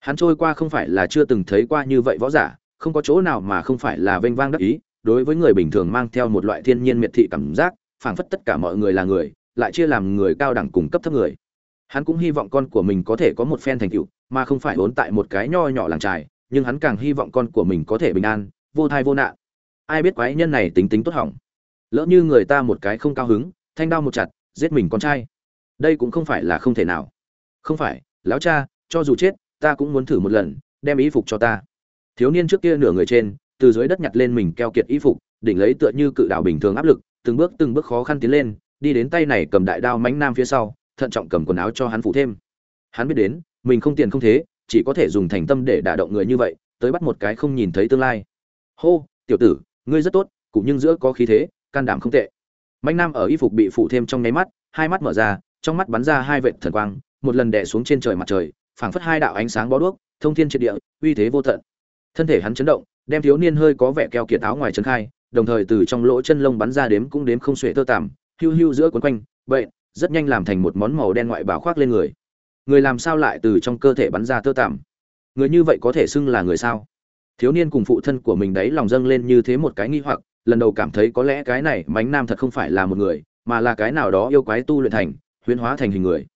Hắn trôi qua không phải là chưa từng thấy qua như vậy võ giả, không có chỗ nào mà không phải là vênh vang đắc ý, đối với người bình thường mang theo một loại thiên nhiên miệt thị cảm giác, phảng phất tất cả mọi người là người, lại chia làm người cao đẳng cùng cấp thấp người. Hắn cũng hy vọng con của mình có thể có một phen thành tựu, mà không phải ốn tại một cái nho nhỏ làng trài, nhưng hắn càng hy vọng con của mình có thể bình an, vô thai vô nạn. Ai biết quái nhân này tính tính tốt hỏng. Lỡ như người ta một cái không cao hứng, thanh đao một chặt, giết mình con trai đây cũng không phải là không thể nào. Không phải, lão cha, cho dù chết, ta cũng muốn thử một lần, đem y phục cho ta. Thiếu niên trước kia nửa người trên, từ dưới đất nhặt lên mình keo kiệt y phục, đỉnh lấy tựa như cự đạo bình thường áp lực, từng bước từng bước khó khăn tiến lên, đi đến tay này cầm đại đao mánh nam phía sau, thận trọng cầm quần áo cho hắn phụ thêm. Hắn biết đến, mình không tiền không thế, chỉ có thể dùng thành tâm để đả động người như vậy, tới bắt một cái không nhìn thấy tương lai. Hô, tiểu tử, ngươi rất tốt cũng nhưng giữa có khí thế, can đảm không tệ. Mánh nam ở y phục bị phụ thêm trong nháy mắt, hai mắt mở ra trong mắt bắn ra hai vệt thần quang, một lần đè xuống trên trời mặt trời, phảng phất hai đạo ánh sáng bó đuốc, thông thiên triệt địa, uy thế vô tận. Thân thể hắn chấn động, đem thiếu niên hơi có vẻ keo kiệt áo ngoài trấn khai, đồng thời từ trong lỗ chân lông bắn ra đếm cũng đếm không xuể tơ tằm hưu hưu giữa cuốn quanh, vậy, rất nhanh làm thành một món màu đen ngoại bào khoác lên người. Người làm sao lại từ trong cơ thể bắn ra tơ tằm? Người như vậy có thể xưng là người sao? Thiếu niên cùng phụ thân của mình đấy lòng dâng lên như thế một cái nghi hoặc, lần đầu cảm thấy có lẽ cái này mánh nam thật không phải là một người, mà là cái nào đó yêu quái tu luyện thành huyễn hóa thành hình người.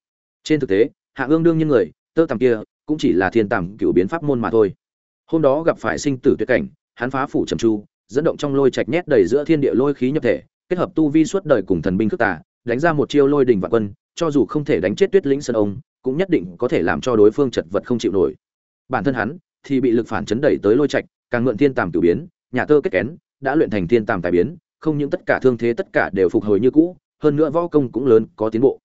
Trên thực tế, hạ ương đương nhiên người, tơ tằm kia cũng chỉ là thiên tằm cựu biến pháp môn mà thôi. Hôm đó gặp phải sinh tử tuyệt cảnh, hắn phá phủ trầm chu dẫn động trong lôi trạch nhét đầy giữa thiên địa lôi khí nhập thể, kết hợp tu vi suốt đời cùng thần binh khước tà, đánh ra một chiêu lôi đình vạn quân, cho dù không thể đánh chết tuyết lĩnh sơn ông, cũng nhất định có thể làm cho đối phương chật vật không chịu nổi. Bản thân hắn thì bị lực phản chấn đẩy tới lôi trạch, càng mượn thiên tàm cửu biến, nhà tơ kết kén, đã luyện thành thiên tàm tài biến, không những tất cả thương thế tất cả đều phục hồi như cũ, hơn nữa võ công cũng lớn, có tiến bộ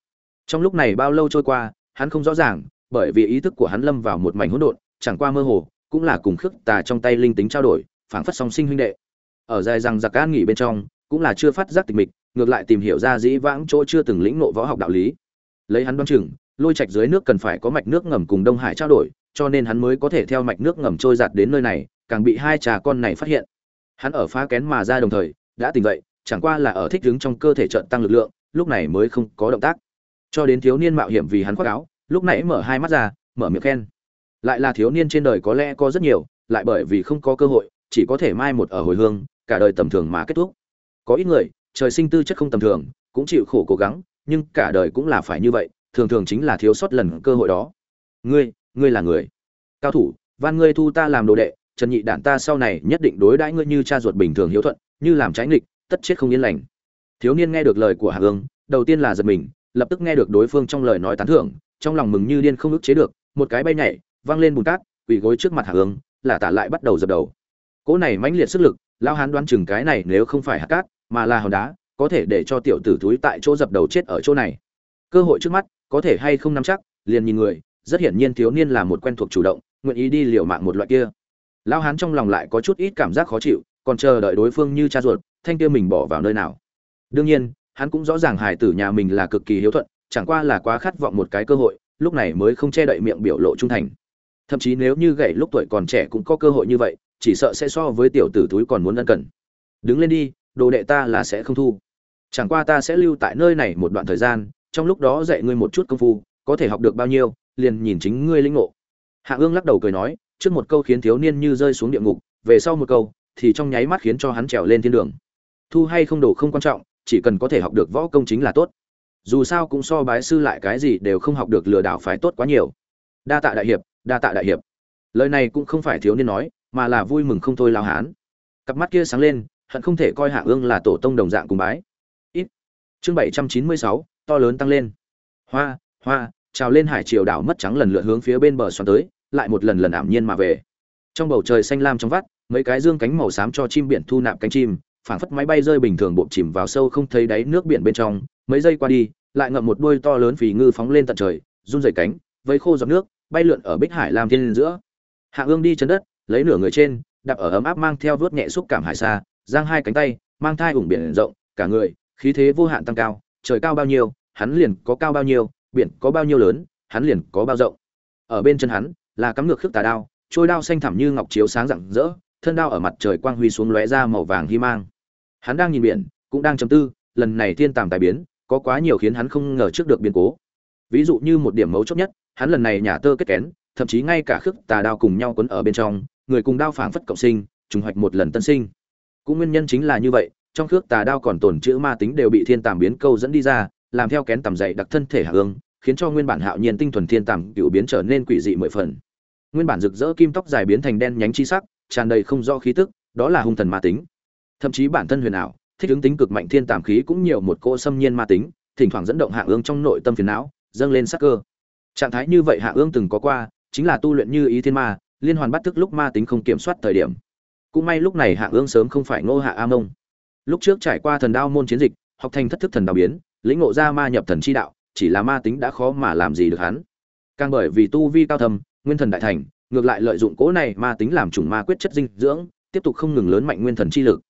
trong lúc này bao lâu trôi qua, hắn không rõ ràng, bởi vì ý thức của hắn lâm vào một mảnh hỗn độn, chẳng qua mơ hồ, cũng là cùng khước tà trong tay linh tính trao đổi, phảng phất song sinh huynh đệ. Ở dài rằng giặc an nghỉ bên trong, cũng là chưa phát giác tịch mịch, ngược lại tìm hiểu ra dĩ vãng chỗ chưa từng lĩnh nộ võ học đạo lý. Lấy hắn đoán chừng, lôi trạch dưới nước cần phải có mạch nước ngầm cùng đông hải trao đổi, cho nên hắn mới có thể theo mạch nước ngầm trôi giạt đến nơi này, càng bị hai trà con này phát hiện. Hắn ở phá kén mà ra đồng thời, đã tỉnh dậy, chẳng qua là ở thích đứng trong cơ thể trận tăng lực lượng, lúc này mới không có động tác cho đến thiếu niên mạo hiểm vì hắn khoác áo, lúc nãy mở hai mắt ra, mở miệng khen. Lại là thiếu niên trên đời có lẽ có rất nhiều, lại bởi vì không có cơ hội, chỉ có thể mai một ở hồi hương, cả đời tầm thường mà kết thúc. Có ít người, trời sinh tư chất không tầm thường, cũng chịu khổ cố gắng, nhưng cả đời cũng là phải như vậy, thường thường chính là thiếu sót lần cơ hội đó. Ngươi ngươi là người. Cao thủ, van ngươi thu ta làm đồ đệ, trần nhị đản ta sau này nhất định đối đãi ngươi như cha ruột bình thường hiếu thuận, như làm trái nghịch, tất chết không yên lành. Thiếu niên nghe được lời của hạ ương đầu tiên là giật mình lập tức nghe được đối phương trong lời nói tán thưởng, trong lòng mừng như điên không ức chế được, một cái bay nhảy văng lên bùn cát, quỳ gối trước mặt hạ hướng là tả lại bắt đầu dập đầu. Cỗ này mãnh liệt sức lực lao hán đoán chừng cái này nếu không phải hạt cát, mà là hòn đá, có thể để cho tiểu tử túi tại chỗ dập đầu chết ở chỗ này. Cơ hội trước mắt, có thể hay không nắm chắc, liền nhìn người, rất hiển nhiên thiếu niên là một quen thuộc chủ động, nguyện ý đi liều mạng một loại kia. Lao hán trong lòng lại có chút ít cảm giác khó chịu, còn chờ đợi đối phương như cha ruột, thanh kia mình bỏ vào nơi nào. Đương nhiên hắn cũng rõ ràng hài tử nhà mình là cực kỳ hiếu thuận, chẳng qua là quá khát vọng một cái cơ hội, lúc này mới không che đậy miệng biểu lộ trung thành. Thậm chí nếu như gậy lúc tuổi còn trẻ cũng có cơ hội như vậy, chỉ sợ sẽ so với tiểu tử túi còn muốn ân cần. Đứng lên đi, đồ đệ ta là sẽ không thu. Chẳng qua ta sẽ lưu tại nơi này một đoạn thời gian, trong lúc đó dạy ngươi một chút công phu, có thể học được bao nhiêu, liền nhìn chính ngươi linh ngộ. Hạ ương lắc đầu cười nói, trước một câu khiến thiếu niên như rơi xuống địa ngục, về sau một câu, thì trong nháy mắt khiến cho hắn trèo lên thiên đường. Thu hay không đồ không quan trọng chỉ cần có thể học được võ công chính là tốt. Dù sao cũng so bái sư lại cái gì đều không học được lừa đảo phái tốt quá nhiều. Đa tạ đại hiệp, đa tạ đại hiệp. Lời này cũng không phải thiếu niên nói, mà là vui mừng không thôi lao hán. Cặp mắt kia sáng lên, hận không thể coi hạ ương là tổ tông đồng dạng cùng bái. Ít. Chương bảy trăm chín mươi sáu, to lớn tăng lên. Hoa hoa, trào lên hải triều đảo mất trắng lần lượt hướng phía bên bờ xoắn tới, lại một lần lần ảm nhiên mà về. Trong bầu trời xanh lam trong vắt, mấy cái dương cánh màu xám cho chim biển thu nạp cánh chim phảng phất máy bay rơi bình thường bộ chìm vào sâu không thấy đáy nước biển bên trong, mấy giây qua đi, lại ngậm một đuôi to lớn phì ngư phóng lên tận trời, run rẩy cánh vây khô giọt nước, bay lượn ở bích hải lam thiên giữa. Hạ ương đi chân đất, lấy nửa người trên, đạp ở ấm áp mang theo vớt nhẹ xúc cảm hải xa, giang hai cánh tay, mang thai ủng biển rộng, cả người, khí thế vô hạn tăng cao, trời cao bao nhiêu, hắn liền có cao bao nhiêu, biển có bao nhiêu lớn, hắn liền có bao rộng. Ở bên chân hắn, là cắm ngược khước tà đao, trôi đao xanh thẳm như ngọc chiếu sáng rạng rỡ, thân đao ở mặt trời quang huy xuống lóe ra màu vàng hi mang hắn đang nhìn biển, cũng đang chấm tư, lần này thiên tàm tài biến, có quá nhiều khiến hắn không ngờ trước được biến cố. Ví dụ như một điểm mấu chốt nhất, hắn lần này nhà tơ kết kén, thậm chí ngay cả khước tà đao cùng nhau quấn ở bên trong, người cùng đao phảng phất cộng sinh, trùng hoạch một lần tân sinh. Cũng nguyên nhân chính là như vậy, trong khước tà đao còn tồn chữ ma tính đều bị thiên tàm biến câu dẫn đi ra, làm theo kén tầm dậy đặc thân thể hạ ương khiến cho nguyên bản hạo nhiên tinh thuần thiên tàm cựu biến trở nên quỷ dị mười phần. Nguyên bản rực rỡ kim tóc dài biến thành đen nhánh chi sắc, tràn đầy không do khí tức, đó là hung thần ma tính thậm chí bản thân huyền ảo thích ứng tính cực mạnh thiên tàm khí cũng nhiều một cỗ xâm nhiên ma tính thỉnh thoảng dẫn động hạ ương trong nội tâm phiền não dâng lên sắc cơ. Trạng thái như vậy hạ ương từng có qua chính là tu luyện như ý thiên ma liên hoàn bắt thức lúc ma tính không kiểm soát thời điểm. Cũng may lúc này hạ ương sớm không phải ngô hạ a mông. Lúc trước trải qua thần đao môn chiến dịch học thành thất thức thần đao biến lĩnh ngộ ra ma nhập thần chi đạo chỉ là ma tính đã khó mà làm gì được hắn. Càng bởi vì tu vi cao thầm, nguyên thần đại thành ngược lại lợi dụng cố này ma tính làm chủng ma quyết chất dinh dưỡng tiếp tục không ngừng lớn mạnh nguyên thần chi lực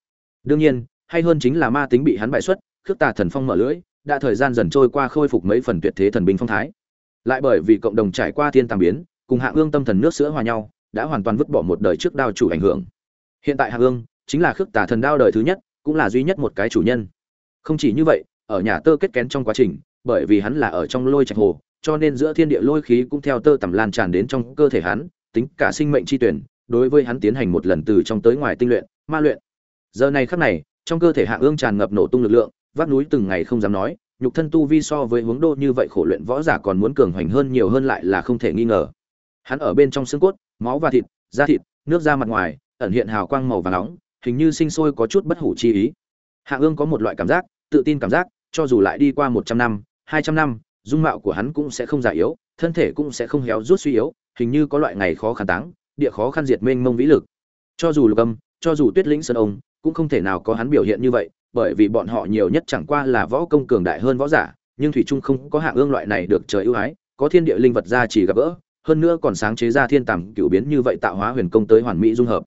đương nhiên, hay hơn chính là ma tính bị hắn bại xuất, khước tà thần phong mở lưỡi, đã thời gian dần trôi qua khôi phục mấy phần tuyệt thế thần binh phong thái. Lại bởi vì cộng đồng trải qua thiên tàng biến, cùng hạ ương tâm thần nước sữa hòa nhau, đã hoàn toàn vứt bỏ một đời trước đao chủ ảnh hưởng. Hiện tại hạ ương chính là khước tà thần đao đời thứ nhất, cũng là duy nhất một cái chủ nhân. Không chỉ như vậy, ở nhà tơ kết kén trong quá trình, bởi vì hắn là ở trong lôi trạch hồ, cho nên giữa thiên địa lôi khí cũng theo tơ tầm lan tràn đến trong cơ thể hắn, tính cả sinh mệnh chi tuyển, đối với hắn tiến hành một lần từ trong tới ngoài tinh luyện, ma luyện giờ này khắc này, trong cơ thể hạ ương tràn ngập nổ tung lực lượng, vác núi từng ngày không dám nói, nhục thân tu vi so với hướng đô như vậy khổ luyện võ giả còn muốn cường hoành hơn nhiều hơn lại là không thể nghi ngờ. Hắn ở bên trong xương cốt, máu và thịt, da thịt, nước da mặt ngoài, ẩn hiện hào quang màu và nóng, hình như sinh sôi có chút bất hủ chi ý. Hạ ương có một loại cảm giác, tự tin cảm giác, cho dù lại đi qua một trăm năm, hai trăm năm, dung mạo của hắn cũng sẽ không già yếu, thân thể cũng sẽ không héo rút suy yếu, hình như có loại ngày khó khăn táng, địa khó khăn diệt mênh mông vĩ lực. Cho dù lục âm, cho dù tuyết lĩnh sơn ông cũng không thể nào có hắn biểu hiện như vậy, bởi vì bọn họ nhiều nhất chẳng qua là võ công cường đại hơn võ giả, nhưng thủy trung không có hạng ương loại này được trời ưu ái, có thiên địa linh vật ra chỉ gặp gỡ, hơn nữa còn sáng chế ra thiên tầm cựu biến như vậy tạo hóa huyền công tới hoàn mỹ dung hợp.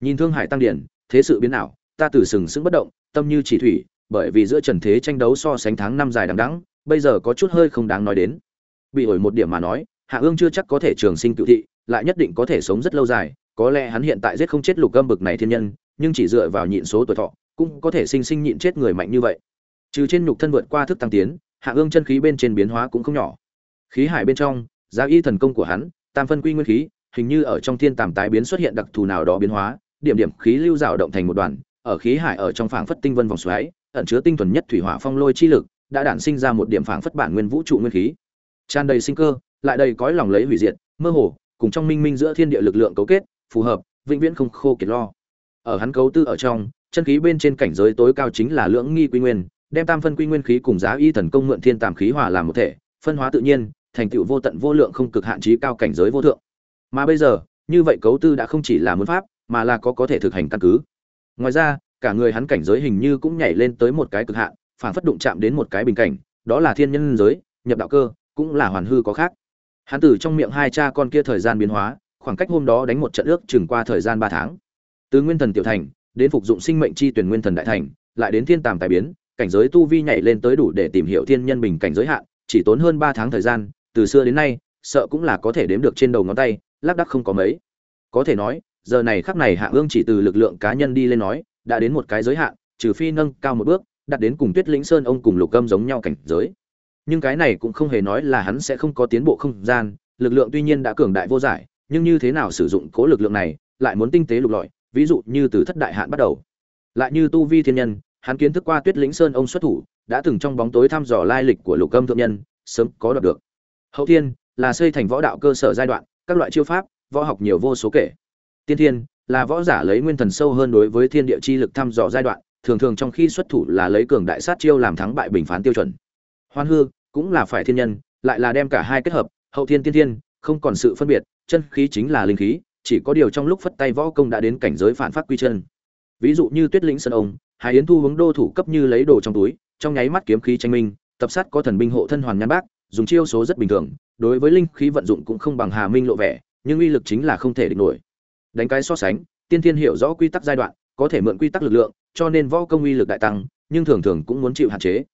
Nhìn thương hải tăng điển, thế sự biến ảo, ta từ sừng sững bất động, tâm như chỉ thủy, bởi vì giữa trần thế tranh đấu so sánh tháng năm dài đằng đẵng, bây giờ có chút hơi không đáng nói đến. Bị ổi một điểm mà nói, hạ ương chưa chắc có thể trường sinh cựu thị, lại nhất định có thể sống rất lâu dài, có lẽ hắn hiện tại giết không chết lục gâm bực này thiên nhân nhưng chỉ dựa vào nhịn số tuổi thọ, cũng có thể sinh sinh nhịn chết người mạnh như vậy. Trừ trên nhục thân vượt qua thức tăng tiến, hạ ương chân khí bên trên biến hóa cũng không nhỏ. Khí hải bên trong, giá y thần công của hắn, tam phân quy nguyên khí, hình như ở trong thiên tàm tái biến xuất hiện đặc thù nào đó biến hóa, điểm điểm khí lưu rào động thành một đoàn, ở khí hải ở trong phảng phất tinh vân vòng xoáy, ẩn chứa tinh thuần nhất thủy hỏa phong lôi chi lực, đã đản sinh ra một điểm phảng phất bản nguyên vũ trụ nguyên khí. Tràn đầy sinh cơ, lại đầy cõi lòng lấy hủy diệt, mơ hồ, cùng trong minh minh giữa thiên địa lực lượng cấu kết, phù hợp, vĩnh viễn không khô kiệt lo ở hắn cấu tư ở trong, chân khí bên trên cảnh giới tối cao chính là lưỡng nghi quy nguyên, đem tam phân quy nguyên khí cùng giá y thần công mượn thiên tàm khí hòa làm một thể, phân hóa tự nhiên, thành tựu vô tận vô lượng không cực hạn trí cao cảnh giới vô thượng. Mà bây giờ, như vậy cấu tư đã không chỉ là muốn pháp, mà là có có thể thực hành căn cứ. Ngoài ra, cả người hắn cảnh giới hình như cũng nhảy lên tới một cái cực hạn, phản phất đụng chạm đến một cái bình cảnh, đó là thiên nhân giới, nhập đạo cơ, cũng là hoàn hư có khác. Hắn từ trong miệng hai cha con kia thời gian biến hóa, khoảng cách hôm đó đánh một trận ước chừng qua thời gian ba tháng từ nguyên thần tiểu thành, đến phục dụng sinh mệnh chi tuyển nguyên thần đại thành, lại đến thiên tàm tài biến, cảnh giới tu vi nhảy lên tới đủ để tìm hiểu thiên nhân bình cảnh giới hạn, chỉ tốn hơn ba tháng thời gian, từ xưa đến nay, sợ cũng là có thể đếm được trên đầu ngón tay, lác đắc không có mấy. Có thể nói, giờ này khắc này hạ ương chỉ từ lực lượng cá nhân đi lên nói, đã đến một cái giới hạn, trừ phi nâng cao một bước, đặt đến cùng tuyết lĩnh sơn ông cùng lục cơm giống nhau cảnh giới. Nhưng cái này cũng không hề nói là hắn sẽ không có tiến bộ không gian, lực lượng tuy nhiên đã cường đại vô giải, nhưng như thế nào sử dụng cố lực lượng này, lại muốn tinh tế lục lọi ví dụ như từ thất đại hạn bắt đầu. Lại như tu vi thiên nhân, hắn kiến thức qua tuyết lĩnh sơn ông xuất thủ, đã từng trong bóng tối thăm dò lai lịch của lục âm thượng nhân, sớm có đoạt được. Hậu thiên, là xây thành võ đạo cơ sở giai đoạn, các loại chiêu pháp, võ học nhiều vô số kể. Tiên thiên, là võ giả lấy nguyên thần sâu hơn đối với thiên địa chi lực thăm dò giai đoạn, thường thường trong khi xuất thủ là lấy cường đại sát chiêu làm thắng bại bình phán tiêu chuẩn. Hoan hư, cũng là phải thiên nhân, lại là đem cả hai kết hợp, hậu thiên tiên thiên, không còn sự phân biệt, chân khí chính là linh khí chỉ có điều trong lúc phất tay võ công đã đến cảnh giới phản phát quy chân. Ví dụ như tuyết lĩnh sơn ông, hải yến thu hướng đô thủ cấp như lấy đồ trong túi, trong nháy mắt kiếm khí tranh minh, tập sát có thần binh hộ thân hoàn nhan bác, dùng chiêu số rất bình thường, đối với linh khí vận dụng cũng không bằng hà minh lộ vẻ, nhưng uy lực chính là không thể địch nổi. Đánh cái so sánh, tiên thiên hiểu rõ quy tắc giai đoạn, có thể mượn quy tắc lực lượng, cho nên võ công uy lực đại tăng, nhưng thường thường cũng muốn chịu hạn chế.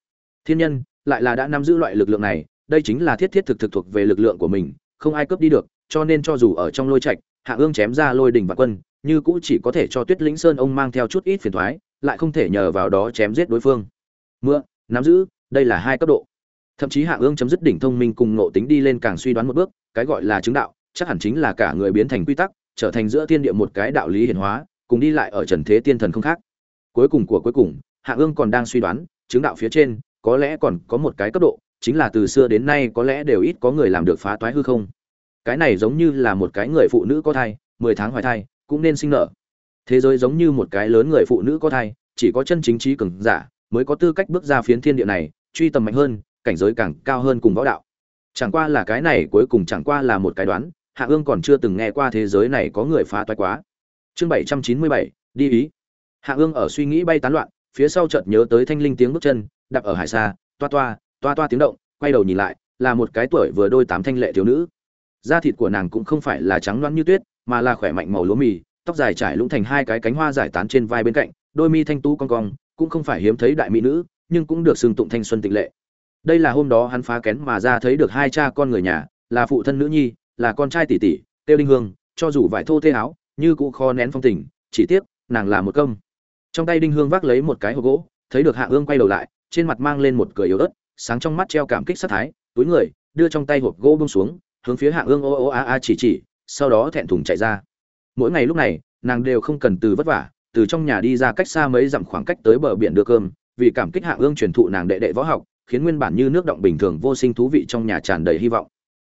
Thiên nhân, lại là đã nắm giữ loại lực lượng này, đây chính là thiết thiết thực thực thuộc về lực lượng của mình, không ai cướp đi được, cho nên cho dù ở trong lôi trạch hạ ương chém ra lôi đỉnh và quân, như cũ chỉ có thể cho tuyết lĩnh sơn ông mang theo chút ít phiền thoái, lại không thể nhờ vào đó chém giết đối phương. Mưa nắm giữ, đây là hai cấp độ. Thậm chí hạ ương chấm dứt đỉnh thông minh cùng nộ tính đi lên càng suy đoán một bước, cái gọi là chứng đạo, chắc hẳn chính là cả người biến thành quy tắc, trở thành giữa thiên địa một cái đạo lý hiển hóa, cùng đi lại ở trần thế tiên thần không khác. Cuối cùng của cuối cùng, hạ ương còn đang suy đoán, chứng đạo phía trên, có lẽ còn có một cái cấp độ, chính là từ xưa đến nay có lẽ đều ít có người làm được phá toái hư không cái này giống như là một cái người phụ nữ có thai, mười tháng hoài thai, cũng nên sinh nở thế giới giống như một cái lớn người phụ nữ có thai, chỉ có chân chính trí cường giả mới có tư cách bước ra phiến thiên địa này, truy tầm mạnh hơn, cảnh giới càng cao hơn cùng võ đạo. Chẳng qua là cái này cuối cùng chẳng qua là một cái đoán, hạ ương còn chưa từng nghe qua thế giới này có người phá toái quá. Chương bảy trăm chín mươi bảy, đi ý. Hạ ương ở suy nghĩ bay tán loạn, phía sau chợt nhớ tới thanh linh tiếng bước chân, đạp ở hải xa, toa toa toa toa tiếng động, quay đầu nhìn lại, là một cái tuổi vừa đôi tám thanh lệ thiếu nữ da thịt của nàng cũng không phải là trắng loãng như tuyết, mà là khỏe mạnh màu lúa mì, tóc dài trải lũng thành hai cái cánh hoa giải tán trên vai bên cạnh, đôi mi thanh tú cong cong, cũng không phải hiếm thấy đại mỹ nữ, nhưng cũng được xưng tụng thanh xuân tịnh lệ. Đây là hôm đó hắn phá kén mà ra thấy được hai cha con người nhà, là phụ thân nữ nhi, là con trai tỷ tỷ, tiêu đinh hương, cho dù vải thô thê áo, như cũng kho nén phong tình, chỉ tiếc, nàng là một công trong tay đinh hương vác lấy một cái hộp gỗ, thấy được hạ ương quay đầu lại, trên mặt mang lên một cười yếu ớt, sáng trong mắt treo cảm kích sát thái, túi người, đưa trong tay hộp gỗ bông xuống hướng phía hạ ương ô ô a a chỉ chỉ, sau đó thẹn thùng chạy ra. Mỗi ngày lúc này, nàng đều không cần từ vất vả, từ trong nhà đi ra cách xa mấy dặm khoảng cách tới bờ biển đưa cơm, vì cảm kích hạ ương truyền thụ nàng đệ đệ võ học, khiến nguyên bản như nước động bình thường vô sinh thú vị trong nhà tràn đầy hy vọng.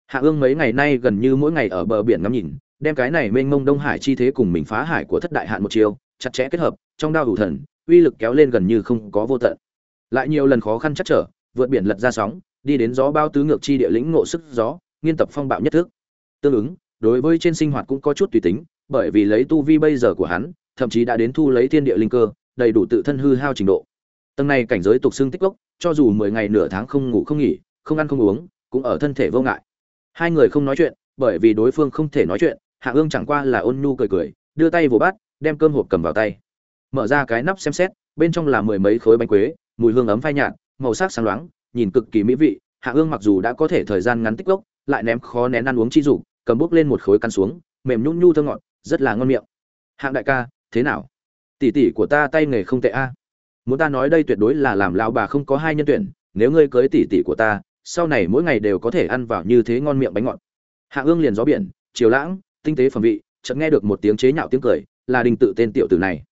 Hạ ương mấy ngày nay gần như mỗi ngày ở bờ biển ngắm nhìn, đem cái này mênh mông đông hải chi thế cùng mình phá hải của thất đại hạn một chiều, chặt chẽ kết hợp, trong đao đủ thần, uy lực kéo lên gần như không có vô tận. Lại nhiều lần khó khăn chắc trở, vượt biển lật ra sóng, đi đến gió bao tứ ngược chi địa lĩnh ngộ sức gió nghiên tập phong bạo nhất thức. Tương ứng, đối với trên sinh hoạt cũng có chút tùy tính, bởi vì lấy tu vi bây giờ của hắn, thậm chí đã đến thu lấy thiên địa linh cơ, đầy đủ tự thân hư hao trình độ. Tầng này cảnh giới tục xưng tích gốc cho dù mười ngày nửa tháng không ngủ không nghỉ, không ăn không uống, cũng ở thân thể vô ngại. Hai người không nói chuyện, bởi vì đối phương không thể nói chuyện, hạ ương chẳng qua là ôn nhu cười cười, đưa tay vỗ bát, đem cơm hộp cầm vào tay. Mở ra cái nắp xem xét, bên trong là mười mấy khối bánh quế, mùi hương ấm phai nhạt, màu sắc sáng loáng, nhìn cực kỳ mỹ vị, hạ ương mặc dù đã có thể thời gian ngắn tích gốc lại ném khó nén ăn uống chi dục, cầm bốc lên một khối căn xuống, mềm nhún nhu thơ ngọt, rất là ngon miệng. Hạng đại ca, thế nào? Tỷ tỷ của ta tay nghề không tệ a. Muốn ta nói đây tuyệt đối là làm lão bà không có hai nhân tuyển, nếu ngươi cưới tỷ tỷ của ta, sau này mỗi ngày đều có thể ăn vào như thế ngon miệng bánh ngọt. Hạ ương liền gió biển, chiều lãng, tinh tế phẩm vị, chợt nghe được một tiếng chế nhạo tiếng cười, là đinh tự tên tiểu tử này.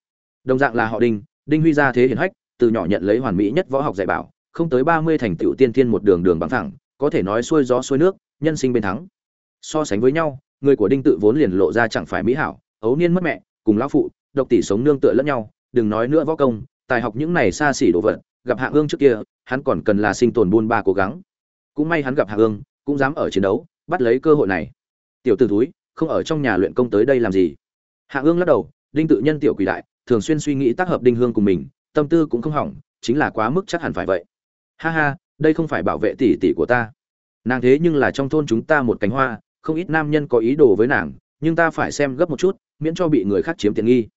Đồng dạng là họ đinh đinh huy gia thế hiển hách, từ nhỏ nhận lấy hoàn mỹ nhất võ học dạy bảo, không tới ba mươi thành tựu tiên thiên một đường đường bằng thẳng, có thể nói xuôi gió xuôi nước nhân sinh bên thắng. So sánh với nhau, người của đinh tự vốn liền lộ ra chẳng phải mỹ hảo, ấu niên mất mẹ, cùng lão phụ, độc tỷ sống nương tựa lẫn nhau, đừng nói nữa võ công, tài học những này xa xỉ đồ vật, gặp hạ ương trước kia, hắn còn cần là sinh tồn buôn ba cố gắng. Cũng may hắn gặp hạ ương cũng dám ở chiến đấu, bắt lấy cơ hội này. Tiểu t ử túi không ở trong nhà luyện công tới đây làm gì? Hạ ương lắc đầu, đinh tự nhân tiểu quỷ đại, thường xuyên suy nghĩ tác hợp đinh hương cùng mình, tâm tư cũng không hỏng, chính là quá mức chắc hẳn phải vậy. Ha ha, đây không phải bảo vệ tỷ tỷ của ta nàng thế nhưng là trong thôn chúng ta một cánh hoa, không ít nam nhân có ý đồ với nàng, nhưng ta phải xem gấp một chút, miễn cho bị người khác chiếm tiện nghi.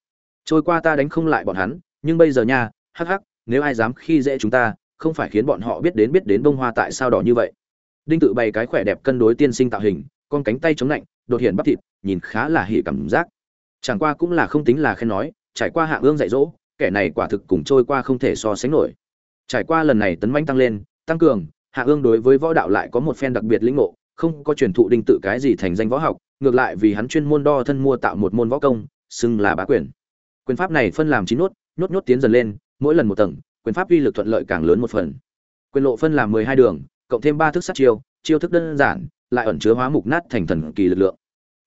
Trôi qua ta đánh không lại bọn hắn, nhưng bây giờ nha, hắc hắc, nếu ai dám khi dễ chúng ta, không phải khiến bọn họ biết đến biết đến bông hoa tại sao đỏ như vậy. Đinh tự bày cái khỏe đẹp cân đối tiên sinh tạo hình, con cánh tay chống lạnh, đột hiện bắp thịt, nhìn khá là hỉ cảm giác. Chẳng qua cũng là không tính là khen nói, trải qua hạng ương dạy dỗ, kẻ này quả thực cùng trôi qua không thể so sánh nổi. Trải qua lần này tấn manh tăng lên, tăng cường hạ ương đối với võ đạo lại có một phen đặc biệt lĩnh ngộ, không có truyền thụ đinh tự cái gì thành danh võ học, ngược lại vì hắn chuyên môn đo thân mua tạo một môn võ công, xưng là bá quyền. Quyền pháp này phân làm chín nốt, nhốt nhốt tiến dần lên, mỗi lần một tầng, quyền pháp uy lực thuận lợi càng lớn một phần. Quyền lộ phân làm mười hai đường, cộng thêm ba thức sát chiêu chiêu thức đơn giản, lại ẩn chứa hóa mục nát thành thần kỳ lực lượng.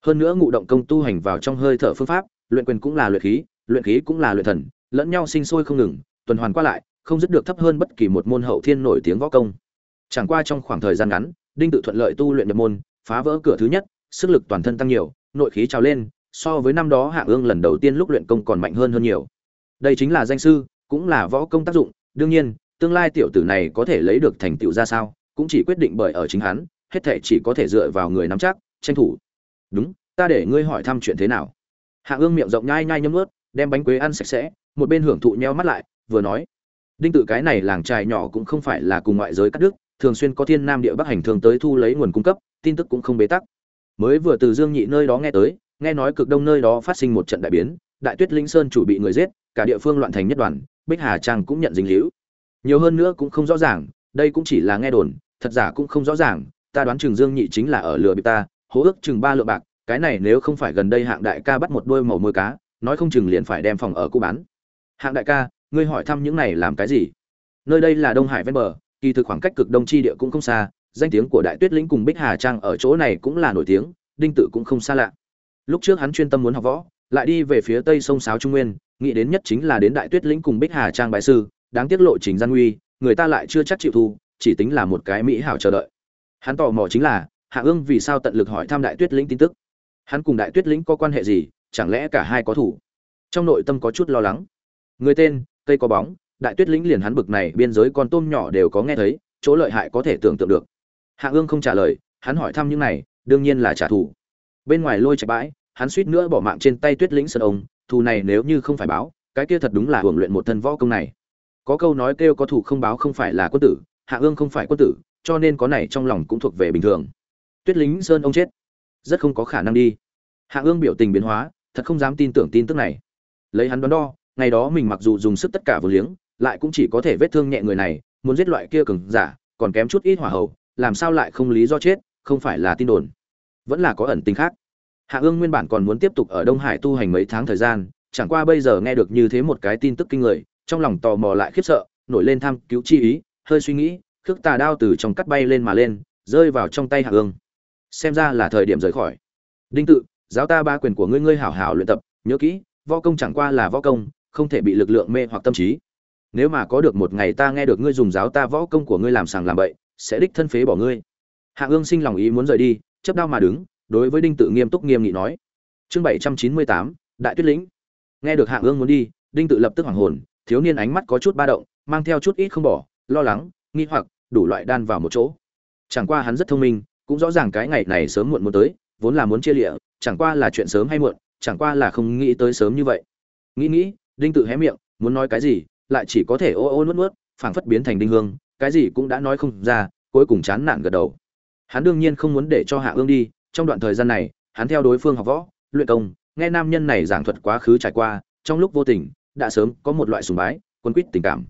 Hơn nữa ngụ động công tu hành vào trong hơi thở phương pháp, luyện quyền cũng là luyện khí luyện khí cũng là luyện thần, lẫn nhau sinh sôi không ngừng, tuần hoàn qua lại, không dứt được thấp hơn bất kỳ một môn hậu thiên nổi tiếng võ công chẳng qua trong khoảng thời gian ngắn, đinh tự thuận lợi tu luyện nhập môn, phá vỡ cửa thứ nhất, sức lực toàn thân tăng nhiều, nội khí trào lên, so với năm đó hạ ương lần đầu tiên lúc luyện công còn mạnh hơn hơn nhiều. Đây chính là danh sư, cũng là võ công tác dụng, đương nhiên, tương lai tiểu tử này có thể lấy được thành tựu ra sao, cũng chỉ quyết định bởi ở chính hắn, hết thể chỉ có thể dựa vào người nắm chắc, tranh thủ. Đúng, ta để ngươi hỏi thăm chuyện thế nào? Hạ ương miệng rộng nhai nhai nhấm ướt đem bánh quế ăn sạch sẽ, một bên hưởng thụ nheo mắt lại, vừa nói. Đinh tự cái này làng trài nhỏ cũng không phải là cùng ngoại giới cắt đứt thường xuyên có thiên nam địa bắc hành thường tới thu lấy nguồn cung cấp, tin tức cũng không bế tắc. Mới vừa từ dương nhị nơi đó nghe tới, nghe nói cực đông nơi đó phát sinh một trận đại biến, đại tuyết linh sơn chủ bị người giết, cả địa phương loạn thành nhất đoàn, bích hà trang cũng nhận dính hữu nhiều hơn nữa cũng không rõ ràng, đây cũng chỉ là nghe đồn, thật giả cũng không rõ ràng, ta đoán trường dương nhị chính là ở lừa bị ta, hố ước chừng ba lượng bạc, cái này nếu không phải gần đây hạng đại ca bắt một đôi màu môi cá, nói không chừng liền phải đem phòng ở cũ bán. Hạng đại ca, ngươi hỏi thăm những này làm cái gì? Nơi đây là đông hải ven bờ kỳ thực khoảng cách cực đông chi địa cũng không xa, danh tiếng của đại tuyết lĩnh cùng bích hà trang ở chỗ này cũng là nổi tiếng, đinh tự cũng không xa lạ. Lúc trước hắn chuyên tâm muốn học võ, lại đi về phía tây sông sáo trung nguyên, nghĩ đến nhất chính là đến đại tuyết lĩnh cùng bích hà trang bại sư, đáng tiết lộ trình gian nguy, người ta lại chưa chắc chịu thu, chỉ tính là một cái mỹ hảo chờ đợi. Hắn tò mò chính là, hạ ương vì sao tận lực hỏi thăm đại tuyết lĩnh tin tức? Hắn cùng đại tuyết lĩnh có quan hệ gì, chẳng lẽ cả hai có thủ? Trong nội tâm có chút lo lắng. Người tên, cây có bóng đại tuyết lĩnh liền hắn bực này, biên giới con tôm nhỏ đều có nghe thấy, chỗ lợi hại có thể tưởng tượng được. Hạ ương không trả lời, hắn hỏi thăm những này, đương nhiên là trả thù. Bên ngoài lôi chạy bãi, hắn suýt nữa bỏ mạng trên tay tuyết lĩnh sơn ông, thù này nếu như không phải báo, cái kia thật đúng là hưởng luyện một thân võ công này. Có câu nói kêu có thù không báo không phải là quân tử, hạ ương không phải quân tử, cho nên có này trong lòng cũng thuộc về bình thường. Tuyết lính sơn ông chết, rất không có khả năng đi. Hạ ương biểu tình biến hóa, thật không dám tin tưởng tin tức này. Lấy hắn đoán đo, ngày đó mình mặc dù dùng sức tất cả vừa liếng lại cũng chỉ có thể vết thương nhẹ người này, muốn giết loại kia cường giả, còn kém chút ít hỏa hậu làm sao lại không lý do chết, không phải là tin đồn. Vẫn là có ẩn tình khác. Hạ ương nguyên bản còn muốn tiếp tục ở đông hải tu hành mấy tháng thời gian, chẳng qua bây giờ nghe được như thế một cái tin tức kinh người, trong lòng tò mò lại khiếp sợ, nổi lên tham cứu chi ý, hơi suy nghĩ, khước tà đao từ trong cắt bay lên mà lên, rơi vào trong tay hạ ương. Xem ra là thời điểm rời khỏi. Đinh tự, giáo ta ba quyền của ngươi ngươi hảo hảo luyện tập, nhớ kỹ, võ công chẳng qua là võ công, không thể bị lực lượng mê hoặc tâm trí nếu mà có được một ngày ta nghe được ngươi dùng giáo ta võ công của ngươi làm sàng làm bậy, sẽ đích thân phế bỏ ngươi. Hạ ương sinh lòng ý muốn rời đi, chấp đao mà đứng, đối với đinh tự nghiêm túc nghiêm nghị nói. Chương bảy trăm chín mươi tám, đại tuyết lĩnh. Nghe được hạ ương muốn đi, đinh tự lập tức hoảng hồn, thiếu niên ánh mắt có chút ba động, mang theo chút ít không bỏ, lo lắng, nghi hoặc, đủ loại đan vào một chỗ. Chẳng qua hắn rất thông minh, cũng rõ ràng cái ngày này sớm muộn muốn tới, vốn là muốn chia lịa, chẳng qua là chuyện sớm hay muộn, chẳng qua là không nghĩ tới sớm như vậy. Nghĩ nghĩ, đinh tự hé miệng, muốn nói cái gì lại chỉ có thể ô ô nuốt nuốt, phảng phất biến thành đinh hương, cái gì cũng đã nói không ra, cuối cùng chán nản gật đầu. Hắn đương nhiên không muốn để cho hạ ương đi, trong đoạn thời gian này, hắn theo đối phương học võ, luyện công, nghe nam nhân này giảng thuật quá khứ trải qua, trong lúc vô tình, đã sớm có một loại sùng bái quân quýt tình cảm.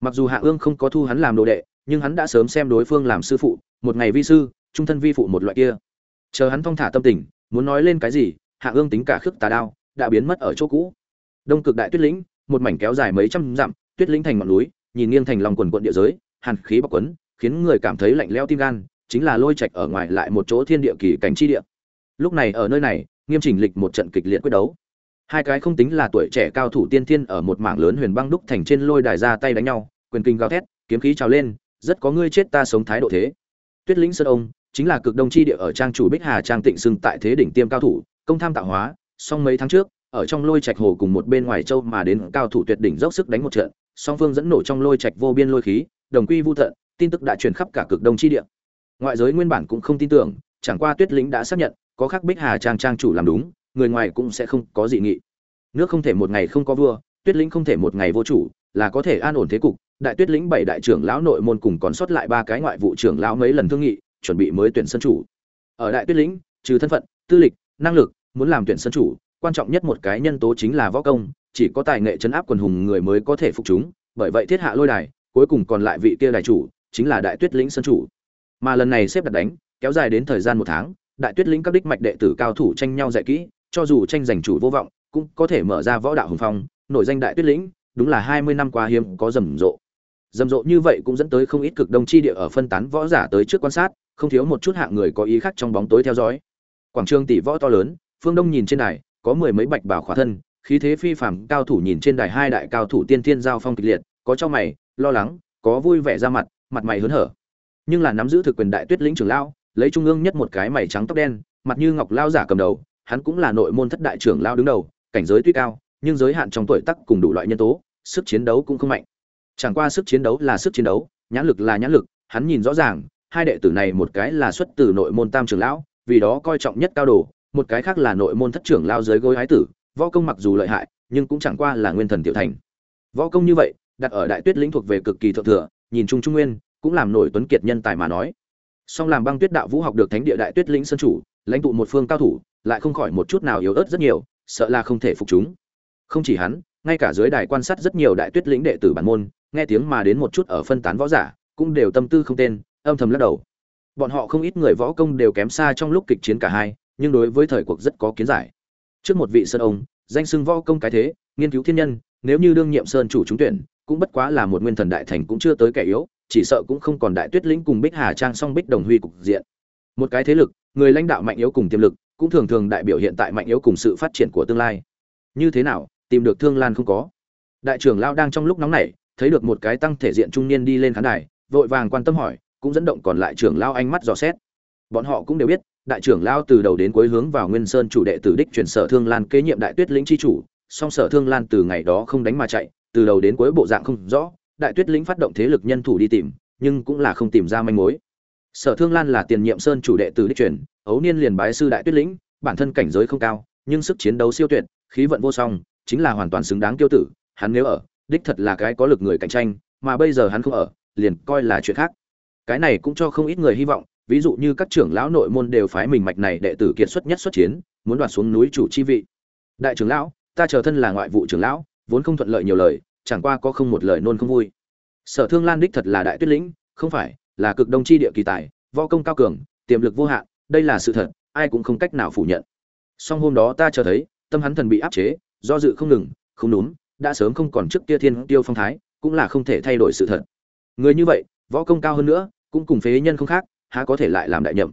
Mặc dù hạ ương không có thu hắn làm đồ đệ, nhưng hắn đã sớm xem đối phương làm sư phụ, một ngày vi sư, trung thân vi phụ một loại kia. Chờ hắn thong thả tâm tình, muốn nói lên cái gì, hạ ương tính cả khước tà đao, đã biến mất ở chỗ cũ. Đông cực đại tuyết lĩnh, một mảnh kéo dài mấy trăm dặm tuyết lĩnh thành ngọn núi, nhìn nghiêng thành lòng quần quận địa giới, hàn khí bọc quấn, khiến người cảm thấy lạnh lẽo tim gan, chính là lôi trạch ở ngoài lại một chỗ thiên địa kỳ cảnh chi địa. Lúc này ở nơi này, nghiêm chỉnh lịch một trận kịch liệt quyết đấu. Hai cái không tính là tuổi trẻ cao thủ tiên thiên ở một mảng lớn huyền băng đúc thành trên lôi đài ra tay đánh nhau, quyền kinh gào thét, kiếm khí trào lên, rất có ngươi chết ta sống thái độ thế. Tuyết lĩnh sơn ông, chính là cực đông chi địa ở trang chủ bích hà trang tịnh sưng tại thế đỉnh tiêm cao thủ, công tham tạo hóa, song mấy tháng trước, ở trong lôi trạch hồ cùng một bên ngoài châu mà đến cao thủ tuyệt đỉnh dốc sức đánh một trận song phương dẫn nổ trong lôi trạch vô biên lôi khí đồng quy vu thận, tin tức đã truyền khắp cả cực đông chi địa. Ngoại giới nguyên bản cũng không tin tưởng chẳng qua tuyết lĩnh đã xác nhận có khắc bích hà trang trang chủ làm đúng người ngoài cũng sẽ không có dị nghị. Nước không thể một ngày không có vua tuyết lĩnh không thể một ngày vô chủ là có thể an ổn thế cục đại tuyết lĩnh bảy đại trưởng lão nội môn cùng còn sót lại ba cái ngoại vụ trưởng lão mấy lần thương nghị chuẩn bị mới tuyển sân chủ. Ở đại tuyết lĩnh trừ thân phận tư lịch năng lực muốn làm tuyển sân chủ quan trọng nhất một cái nhân tố chính là võ công chỉ có tài nghệ chấn áp quần hùng người mới có thể phục chúng, bởi vậy thiết hạ lôi đài, cuối cùng còn lại vị kia đài chủ, chính là đại tuyết lĩnh sân chủ. Mà lần này xếp đặt đánh, kéo dài đến thời gian một tháng, đại tuyết lĩnh các đích mạch đệ tử cao thủ tranh nhau dạy kỹ, cho dù tranh giành chủ vô vọng, cũng có thể mở ra võ đạo hùng phong, nổi danh đại tuyết lĩnh, đúng là hai mươi năm qua hiếm có rầm rộ. Rầm rộ như vậy cũng dẫn tới không ít cực đông chi địa ở phân tán võ giả tới trước quan sát, không thiếu một chút hạng người có ý khác trong bóng tối theo dõi. Quảng trường tỷ võ to lớn, phương đông nhìn trên này có mười mấy bạch bảo khỏa thân khí thế phi phàm cao thủ nhìn trên đài hai đại cao thủ tiên thiên giao phong kịch liệt, có cho mày, lo lắng, có vui vẻ ra mặt mặt mày hớn hở. Nhưng là nắm giữ thực quyền đại tuyết lĩnh trưởng lão, lấy trung ương nhất một cái mày trắng tóc đen, mặt như ngọc lao giả cầm đầu, hắn cũng là nội môn thất đại trưởng lao đứng đầu, cảnh giới tuy cao, nhưng giới hạn trong tuổi tác cùng đủ loại nhân tố, sức chiến đấu cũng không mạnh. Chẳng qua sức chiến đấu là sức chiến đấu, nhãn lực là nhãn lực, hắn nhìn rõ ràng, hai đệ tử này một cái là xuất từ nội môn tam trưởng lão, vì đó coi trọng nhất cao đồ, một cái khác là nội môn thất trưởng lao dưới gối ái tử võ công mặc dù lợi hại, nhưng cũng chẳng qua là nguyên thần tiểu thành. Võ công như vậy, đặt ở đại tuyết lĩnh thuộc về cực kỳ thượng thừa, nhìn chung trung nguyên, cũng làm nổi tuấn kiệt nhân tài mà nói. Song làm băng tuyết đạo vũ học được thánh địa đại tuyết lĩnh sơn chủ, lãnh tụ một phương cao thủ, lại không khỏi một chút nào yếu ớt rất nhiều, sợ là không thể phục chúng. Không chỉ hắn, ngay cả dưới đài quan sát rất nhiều đại tuyết lĩnh đệ tử bản môn, nghe tiếng mà đến một chút ở phân tán võ giả, cũng đều tâm tư không tên, âm thầm lắc đầu. Bọn họ không ít người võ công đều kém xa trong lúc kịch chiến cả hai, nhưng đối với thời cuộc rất có kiến giải trước một vị sơn ông, danh xưng võ công cái thế, nghiên cứu thiên nhân, nếu như đương nhiệm sơn chủ trúng tuyển, cũng bất quá là một nguyên thần đại thành cũng chưa tới kẻ yếu, chỉ sợ cũng không còn đại tuyết lĩnh cùng bích hà trang song bích đồng huy cục diện. Một cái thế lực, người lãnh đạo mạnh yếu cùng tiềm lực, cũng thường thường đại biểu hiện tại mạnh yếu cùng sự phát triển của tương lai. Như thế nào, tìm được thương lan không có. Đại trưởng lao đang trong lúc nóng nảy, thấy được một cái tăng thể diện trung niên đi lên khán đài, vội vàng quan tâm hỏi, cũng dẫn động còn lại trưởng lao ánh mắt dò xét bọn họ cũng đều biết, đại trưởng lao từ đầu đến cuối hướng vào nguyên sơn chủ đệ tử đích chuyển sở thương lan kế nhiệm đại tuyết lĩnh chi chủ, song sở thương lan từ ngày đó không đánh mà chạy, từ đầu đến cuối bộ dạng không rõ, đại tuyết lĩnh phát động thế lực nhân thủ đi tìm, nhưng cũng là không tìm ra manh mối. Sở thương lan là tiền nhiệm sơn chủ đệ tử đích truyền, ấu niên liền bái sư đại tuyết lĩnh, bản thân cảnh giới không cao, nhưng sức chiến đấu siêu tuyệt, khí vận vô song, chính là hoàn toàn xứng đáng tiêu tử, hắn nếu ở, đích thật là cái có lực người cạnh tranh, mà bây giờ hắn không ở, liền coi là chuyện khác. Cái này cũng cho không ít người hy vọng ví dụ như các trưởng lão nội môn đều phái mình mạch này đệ tử kiệt xuất nhất xuất chiến, muốn đoạt xuống núi chủ chi vị. Đại trưởng lão, ta chờ thân là ngoại vụ trưởng lão, vốn không thuận lợi nhiều lời, chẳng qua có không một lời nôn không vui. Sở thương lan đích thật là đại tuyết lĩnh, không phải, là cực đông chi địa kỳ tài, võ công cao cường, tiềm lực vô hạn, đây là sự thật, ai cũng không cách nào phủ nhận. Song hôm đó ta chờ thấy, tâm hắn thần bị áp chế, do dự không ngừng, không đúng đã sớm không còn trước kia thiên tiêu phong thái, cũng là không thể thay đổi sự thật. Người như vậy, võ công cao hơn nữa, cũng cùng phế nhân không khác há có thể lại làm đại nhậm.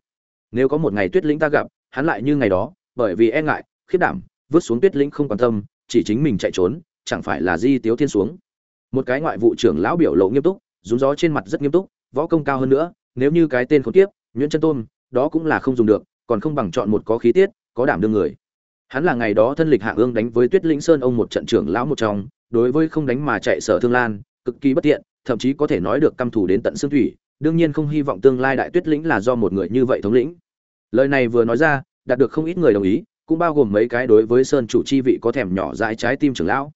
Nếu có một ngày tuyết lĩnh ta gặp, hắn lại như ngày đó, bởi vì e ngại khiết đảm, vứt xuống tuyết lĩnh không quan tâm, chỉ chính mình chạy trốn, chẳng phải là di tiếu thiên xuống. Một cái ngoại vụ trưởng lão biểu lộ nghiêm túc, rúng gió trên mặt rất nghiêm túc, võ công cao hơn nữa, nếu như cái tên khốn kiếp, nguyễn chân tôn, đó cũng là không dùng được, còn không bằng chọn một có khí tiết, có đảm đương người. Hắn là ngày đó thân lịch hạ ương đánh với tuyết lĩnh sơn ông một trận trưởng lão một trong, đối với không đánh mà chạy sở thương lan, cực kỳ bất tiện, thậm chí có thể nói được căm thù đến tận xương thủy đương nhiên không hy vọng tương lai đại tuyết lĩnh là do một người như vậy thống lĩnh. Lời này vừa nói ra, đạt được không ít người đồng ý, cũng bao gồm mấy cái đối với sơn chủ chi vị có thèm nhỏ dãi trái tim trưởng lão.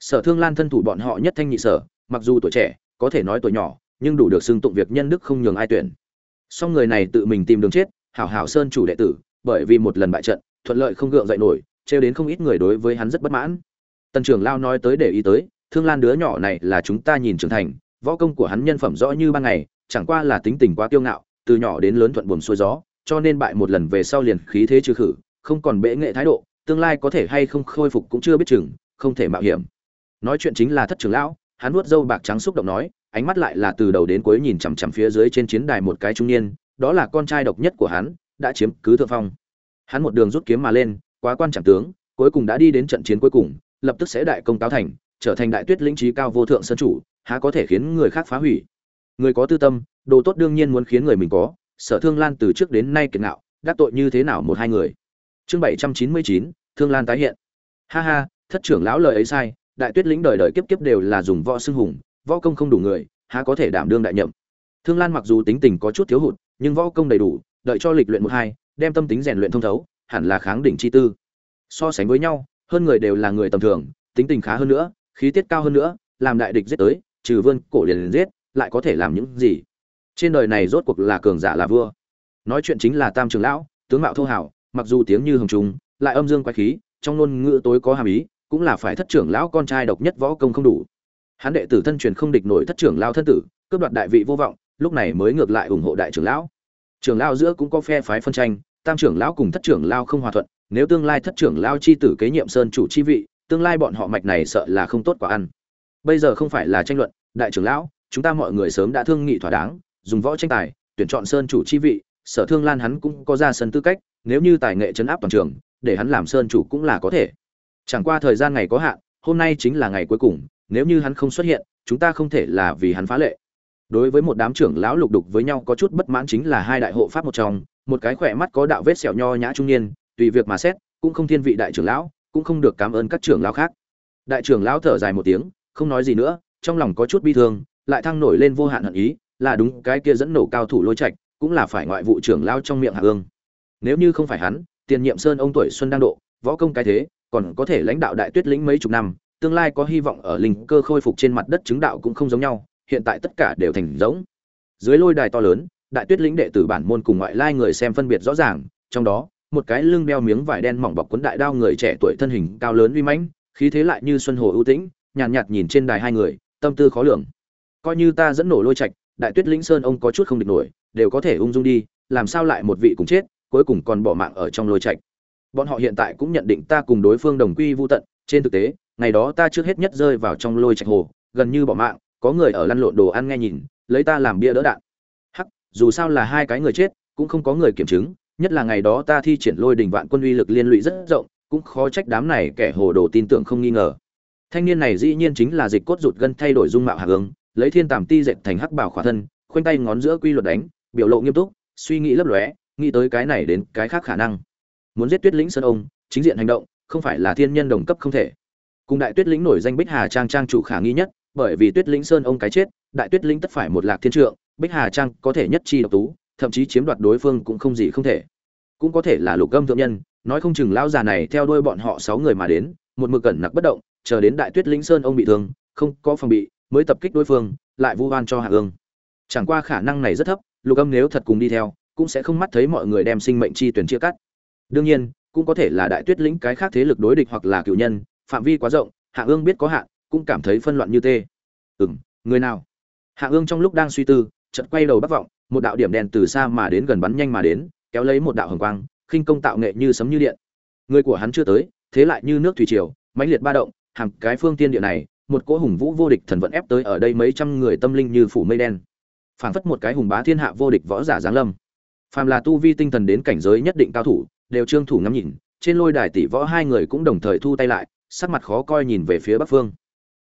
Sở thương lan thân thủ bọn họ nhất thanh nhị sở, mặc dù tuổi trẻ, có thể nói tuổi nhỏ, nhưng đủ được xưng tụng việc nhân đức không nhường ai tuyển. Song người này tự mình tìm đường chết, hảo hảo sơn chủ đệ tử, bởi vì một lần bại trận, thuận lợi không gượng dậy nổi, trêu đến không ít người đối với hắn rất bất mãn. Tần trưởng lao nói tới để ý tới, thương lan đứa nhỏ này là chúng ta nhìn trưởng thành, võ công của hắn nhân phẩm rõ như ban ngày chẳng qua là tính tình quá kiêu ngạo, từ nhỏ đến lớn thuận buồm xuôi gió, cho nên bại một lần về sau liền khí thế trừ khử, không còn bệ nghệ thái độ, tương lai có thể hay không khôi phục cũng chưa biết chừng, không thể mạo hiểm. Nói chuyện chính là thất trưởng lão, hắn nuốt dâu bạc trắng xúc động nói, ánh mắt lại là từ đầu đến cuối nhìn chằm chằm phía dưới trên chiến đài một cái trung niên, đó là con trai độc nhất của hắn, đã chiếm cứ thượng phong. Hắn một đường rút kiếm mà lên, quá quan trọng tướng, cuối cùng đã đi đến trận chiến cuối cùng, lập tức sẽ đại công cáo thành, trở thành đại tuyết lĩnh trí cao vô thượng sơn chủ, há có thể khiến người khác phá hủy người có tư tâm, đồ tốt đương nhiên muốn khiến người mình có, sở thương lan từ trước đến nay kiệt ngạo, đắc tội như thế nào một hai người. Chương bảy trăm chín mươi chín, thương lan tái hiện. Ha ha, thất trưởng lão lời ấy sai, đại tuyết lĩnh đời đời kiếp kiếp đều là dùng võ xưng hùng, võ công không đủ người, há có thể đảm đương đại nhậm. Thương lan mặc dù tính tình có chút thiếu hụt, nhưng võ công đầy đủ, đợi cho lịch luyện một hai, đem tâm tính rèn luyện thông thấu, hẳn là kháng đỉnh chi tư. So sánh với nhau, hơn người đều là người tầm thường, tính tình khá hơn nữa, khí tiết cao hơn nữa, làm đại địch giết tới, trừ vươn cổ liền liền giết lại có thể làm những gì? Trên đời này rốt cuộc là cường giả là vua. Nói chuyện chính là tam trường lão, tướng mạo thô hảo, mặc dù tiếng như hồng trùng, lại âm dương quái khí, trong ngôn ngữ tối có hàm ý, cũng là phải thất trưởng lão con trai độc nhất võ công không đủ. Hắn đệ tử thân truyền không địch nổi thất trưởng lao thân tử, cướp đoạt đại vị vô vọng, lúc này mới ngược lại ủng hộ đại trưởng lão. Trưởng lão giữa cũng có phe phái phân tranh, tam trưởng lão cùng thất trưởng lao không hòa thuận, nếu tương lai thất trưởng lao chi tử kế nhiệm sơn chủ chi vị, tương lai bọn họ mạch này sợ là không tốt quả ăn. Bây giờ không phải là tranh luận, đại trưởng lão chúng ta mọi người sớm đã thương nghị thỏa đáng, dùng võ tranh tài, tuyển chọn sơn chủ chi vị, sở thương lan hắn cũng có ra sân tư cách, nếu như tài nghệ chấn áp toàn trường, để hắn làm sơn chủ cũng là có thể. Chẳng qua thời gian ngày có hạn, hôm nay chính là ngày cuối cùng, nếu như hắn không xuất hiện, chúng ta không thể là vì hắn phá lệ. Đối với một đám trưởng lão lục đục với nhau có chút bất mãn chính là hai đại hộ pháp một trong, một cái khỏe mắt có đạo vết sẹo nho nhã trung niên, tùy việc mà xét, cũng không thiên vị đại trưởng lão, cũng không được cảm ơn các trưởng lão khác. Đại trưởng lão thở dài một tiếng, không nói gì nữa, trong lòng có chút bi thương lại thăng nổi lên vô hạn hận ý là đúng cái kia dẫn nổ cao thủ lôi trạch cũng là phải ngoại vụ trưởng lao trong miệng hạ ương nếu như không phải hắn tiền nhiệm sơn ông tuổi xuân đang độ võ công cái thế còn có thể lãnh đạo đại tuyết lĩnh mấy chục năm tương lai có hy vọng ở linh cơ khôi phục trên mặt đất chứng đạo cũng không giống nhau hiện tại tất cả đều thành rỗng dưới lôi đài to lớn đại tuyết lĩnh đệ tử bản môn cùng ngoại lai người xem phân biệt rõ ràng trong đó một cái lưng đeo miếng vải đen mỏng bọc cuốn đại đao người trẻ tuổi thân hình cao lớn uy mãnh khí thế lại như xuân hồ ưu tĩnh nhàn nhạt, nhạt nhìn trên đài hai người tâm tư khó lường coi như ta dẫn nổ lôi trạch, đại tuyết lĩnh sơn ông có chút không địch nổi, đều có thể ung dung đi, làm sao lại một vị cùng chết, cuối cùng còn bỏ mạng ở trong lôi trạch. Bọn họ hiện tại cũng nhận định ta cùng đối phương đồng quy vô tận, trên thực tế, ngày đó ta trước hết nhất rơi vào trong lôi trạch hồ, gần như bỏ mạng, có người ở lăn lộn đồ ăn nghe nhìn, lấy ta làm bia đỡ đạn. Hắc, dù sao là hai cái người chết, cũng không có người kiểm chứng, nhất là ngày đó ta thi triển lôi đình vạn quân uy lực liên lụy rất rộng, cũng khó trách đám này kẻ hồ đồ tin tưởng không nghi ngờ. Thanh niên này dĩ nhiên chính là dịch cốt rụt gân thay đổi dung mạo hạ hướng lấy thiên tàm ti dệt thành hắc bảo khỏa thân, khoanh tay ngón giữa quy luật đánh, biểu lộ nghiêm túc, suy nghĩ lấp lóe, nghĩ tới cái này đến cái khác khả năng. Muốn giết tuyết lĩnh sơn ông, chính diện hành động, không phải là thiên nhân đồng cấp không thể. Cùng đại tuyết lĩnh nổi danh bích hà trang trang chủ khả nghi nhất, bởi vì tuyết lĩnh sơn ông cái chết, đại tuyết lĩnh tất phải một lạc thiên trượng, bích hà trang có thể nhất chi độc tú, thậm chí chiếm đoạt đối phương cũng không gì không thể. Cũng có thể là lục gâm thượng nhân, nói không chừng lão già này theo đuôi bọn họ sáu người mà đến, một mực cẩn nặc bất động, chờ đến đại tuyết lĩnh sơn ông bị thương, không có phòng bị mới tập kích đối phương, lại vu oan cho hạ ương. Chẳng qua khả năng này rất thấp, lục âm nếu thật cùng đi theo, cũng sẽ không mắt thấy mọi người đem sinh mệnh chi tuyển chia cắt. Đương nhiên, cũng có thể là đại tuyết lĩnh cái khác thế lực đối địch hoặc là cựu nhân, phạm vi quá rộng, hạ ương biết có hạn, cũng cảm thấy phân loạn như tê. Ừng người nào? Hạ ương trong lúc đang suy tư, chợt quay đầu bắc vọng, một đạo điểm đèn từ xa mà đến gần bắn nhanh mà đến, kéo lấy một đạo hồng quang, khinh công tạo nghệ như sấm như điện. Người của hắn chưa tới, thế lại như nước thủy triều, mãnh liệt ba động hàng cái phương tiên địa này một cỗ hùng vũ vô địch thần vận ép tới ở đây mấy trăm người tâm linh như phủ mây đen. Phảng phất một cái hùng bá thiên hạ vô địch võ giả giáng lâm. Phàm là tu vi tinh thần đến cảnh giới nhất định cao thủ, đều trương thủ ngắm nhìn, trên lôi đài tỷ võ hai người cũng đồng thời thu tay lại, sắc mặt khó coi nhìn về phía bắc phương.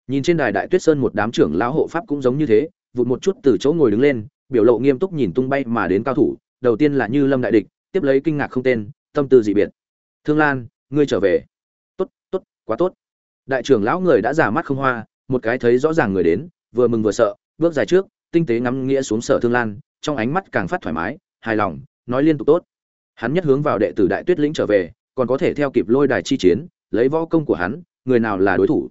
Nhìn trên đài đại tuyết sơn một đám trưởng lão hộ pháp cũng giống như thế, vụt một chút từ chỗ ngồi đứng lên, biểu lộ nghiêm túc nhìn tung bay mà đến cao thủ, đầu tiên là như lâm đại địch, tiếp lấy kinh ngạc không tên, tâm tư dị biệt. Thương lan, ngươi trở về. Tốt tốt, quá tốt đại trưởng lão người đã giả mắt không hoa, một cái thấy rõ ràng người đến, vừa mừng vừa sợ, bước dài trước, tinh tế ngắm nghĩa xuống sở thương lan, trong ánh mắt càng phát thoải mái, hài lòng, nói liên tục tốt. Hắn nhất hướng vào đệ tử đại tuyết lĩnh trở về, còn có thể theo kịp lôi đài chi chiến, lấy võ công của hắn, người nào là đối thủ?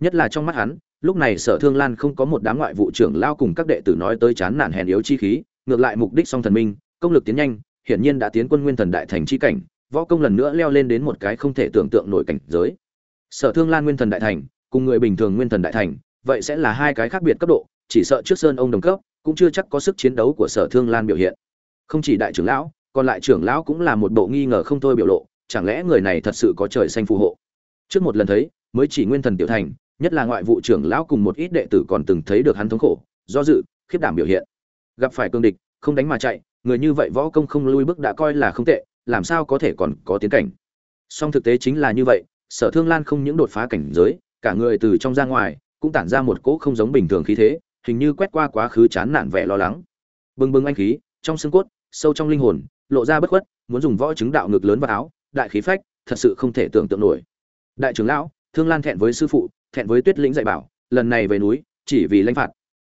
Nhất là trong mắt hắn, lúc này sở thương lan không có một đám ngoại vụ trưởng lao cùng các đệ tử nói tới chán nản hèn yếu chi khí, ngược lại mục đích song thần minh, công lực tiến nhanh, hiển nhiên đã tiến quân nguyên thần đại thành chi cảnh, võ công lần nữa leo lên đến một cái không thể tưởng tượng nổi cảnh giới sở thương lan nguyên thần đại thành, cùng người bình thường nguyên thần đại thành, vậy sẽ là hai cái khác biệt cấp độ, chỉ sợ trước sơn ông đồng cấp, cũng chưa chắc có sức chiến đấu của sở thương lan biểu hiện. Không chỉ đại trưởng lão, còn lại trưởng lão cũng là một bộ nghi ngờ không thôi biểu lộ, chẳng lẽ người này thật sự có trời xanh phù hộ? Trước một lần thấy, mới chỉ nguyên thần tiểu thành, nhất là ngoại vụ trưởng lão cùng một ít đệ tử còn từng thấy được hắn thống khổ, do dự, khiếp đảm biểu hiện. Gặp phải cương địch, không đánh mà chạy, người như vậy võ công không lui bước đã coi là không tệ, làm sao có thể còn có tiến cảnh? Song thực tế chính là như vậy sở thương lan không những đột phá cảnh giới, cả người từ trong ra ngoài, cũng tản ra một cỗ không giống bình thường khí thế, hình như quét qua quá khứ chán nản vẻ lo lắng. Bừng bừng anh khí, trong xương cốt, sâu trong linh hồn, lộ ra bất khuất, muốn dùng võ chứng đạo ngực lớn vào áo, đại khí phách, thật sự không thể tưởng tượng nổi. Đại trưởng lão, thương lan thẹn với sư phụ, thẹn với tuyết lĩnh dạy bảo, lần này về núi, chỉ vì lãnh phạt.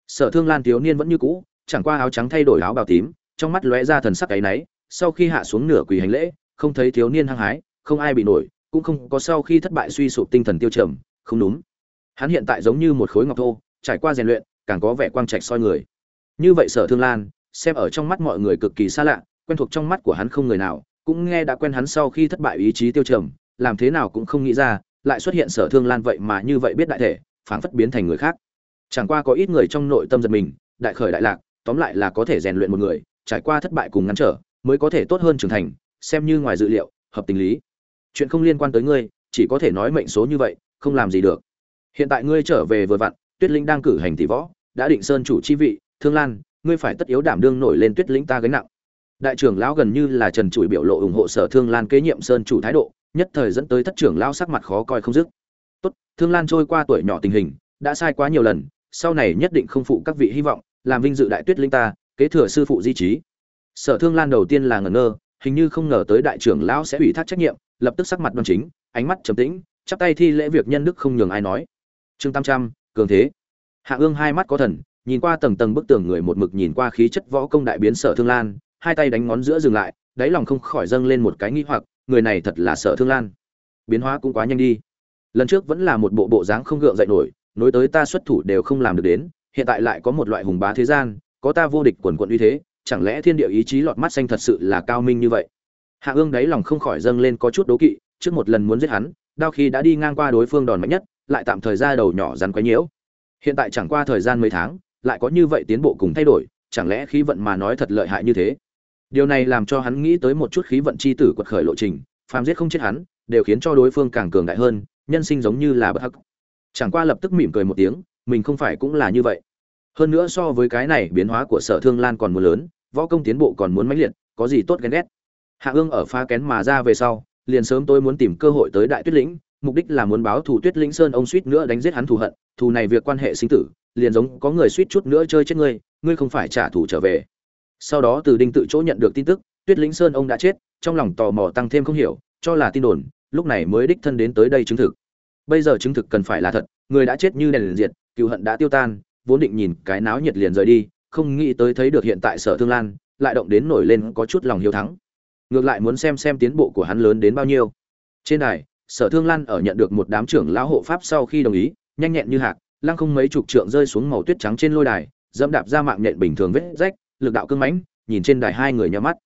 Sở thương lan thiếu niên vẫn như cũ, chẳng qua áo trắng thay đổi áo bào tím, trong mắt lóe ra thần sắc cái náy, sau khi hạ xuống nửa quỳ hành lễ, không thấy thiếu niên hăng hái, không ai bị nổi cũng không có sau khi thất bại suy sụp tinh thần tiêu trầm, không đúng. Hắn hiện tại giống như một khối ngọc thô, trải qua rèn luyện, càng có vẻ quang trạch soi người. Như vậy sở thương lan, xem ở trong mắt mọi người cực kỳ xa lạ, quen thuộc trong mắt của hắn không người nào, cũng nghe đã quen hắn sau khi thất bại ý chí tiêu trầm, làm thế nào cũng không nghĩ ra, lại xuất hiện sở thương lan vậy mà như vậy biết đại thể, phảng phất biến thành người khác. Chẳng qua có ít người trong nội tâm giật mình, đại khởi đại lạc, tóm lại là có thể rèn luyện một người, trải qua thất bại cùng ngăn trở, mới có thể tốt hơn trưởng thành, xem như ngoài dự liệu, hợp tình lý chuyện không liên quan tới ngươi, chỉ có thể nói mệnh số như vậy, không làm gì được. Hiện tại ngươi trở về vừa vặn, tuyết linh đang cử hành tỷ võ, đã định sơn chủ chi vị, thương lan, ngươi phải tất yếu đảm đương nổi lên tuyết linh ta gánh nặng. Đại trưởng lão gần như là trần trụi biểu lộ ủng hộ sở thương lan kế nhiệm sơn chủ thái độ, nhất thời dẫn tới thất trưởng lão sắc mặt khó coi không dứt. Tốt, thương lan trôi qua tuổi nhỏ tình hình, đã sai quá nhiều lần, sau này nhất định không phụ các vị hy vọng, làm vinh dự đại tuyết linh ta, kế thừa sư phụ di trí. Sở thương lan đầu tiên là ngẩn ngơ hình như không ngờ tới đại trưởng lão sẽ ủy thác trách nhiệm, lập tức sắc mặt đoan chính, ánh mắt trầm tĩnh, chắp tay thi lễ việc nhân đức không nhường ai nói. Chương tam trăm, cường thế. Hạ ương hai mắt có thần, nhìn qua tầng tầng bức tường người một mực nhìn qua khí chất võ công đại biến sở thương lan, hai tay đánh ngón giữa dừng lại, đáy lòng không khỏi dâng lên một cái nghi hoặc, người này thật là sở thương lan. Biến hóa cũng quá nhanh đi. Lần trước vẫn là một bộ bộ dáng không gượng dậy nổi, nối tới ta xuất thủ đều không làm được đến, hiện tại lại có một loại hùng bá thế gian, có ta vô địch quần quần uy thế chẳng lẽ thiên địa ý chí lọt mắt xanh thật sự là cao minh như vậy? Hạ ương đáy lòng không khỏi dâng lên có chút đố kỵ, trước một lần muốn giết hắn, đao khi đã đi ngang qua đối phương đòn mạnh nhất, lại tạm thời ra đầu nhỏ rắn quấy nhiễu. Hiện tại chẳng qua thời gian mấy tháng, lại có như vậy tiến bộ cùng thay đổi, chẳng lẽ khí vận mà nói thật lợi hại như thế? Điều này làm cho hắn nghĩ tới một chút khí vận chi tử quật khởi lộ trình, phàm giết không chết hắn, đều khiến cho đối phương càng cường đại hơn, nhân sinh giống như là bất hắc. Chẳng qua lập tức mỉm cười một tiếng, mình không phải cũng là như vậy. Hơn nữa so với cái này, biến hóa của sở thương lan còn mưa lớn võ công tiến bộ còn muốn mãnh liệt, có gì tốt ghen ghét. Hạ ương ở pha kén mà ra về sau, liền sớm tôi muốn tìm cơ hội tới đại tuyết lĩnh, mục đích là muốn báo thù tuyết lĩnh sơn ông suýt nữa đánh giết hắn thù hận, thù này việc quan hệ sinh tử, liền giống có người suýt chút nữa chơi chết ngươi ngươi không phải trả thù trở về. Sau đó từ đinh tự chỗ nhận được tin tức, tuyết lĩnh sơn ông đã chết, trong lòng tò mò tăng thêm không hiểu, cho là tin đồn, lúc này mới đích thân đến tới đây chứng thực. Bây giờ chứng thực cần phải là thật, người đã chết như đèn liền diệt cựu hận đã tiêu tan, vốn định nhìn cái náo nhiệt liền rời đi không nghĩ tới thấy được hiện tại sở thương lan, lại động đến nổi lên có chút lòng hiếu thắng. Ngược lại muốn xem xem tiến bộ của hắn lớn đến bao nhiêu. Trên đài, sở thương lan ở nhận được một đám trưởng lão hộ pháp sau khi đồng ý, nhanh nhẹn như hạc, lăng không mấy chục trượng rơi xuống màu tuyết trắng trên lôi đài, dẫm đạp ra mạng nhện bình thường vết rách, lực đạo cưng mãnh, nhìn trên đài hai người nhắm mắt.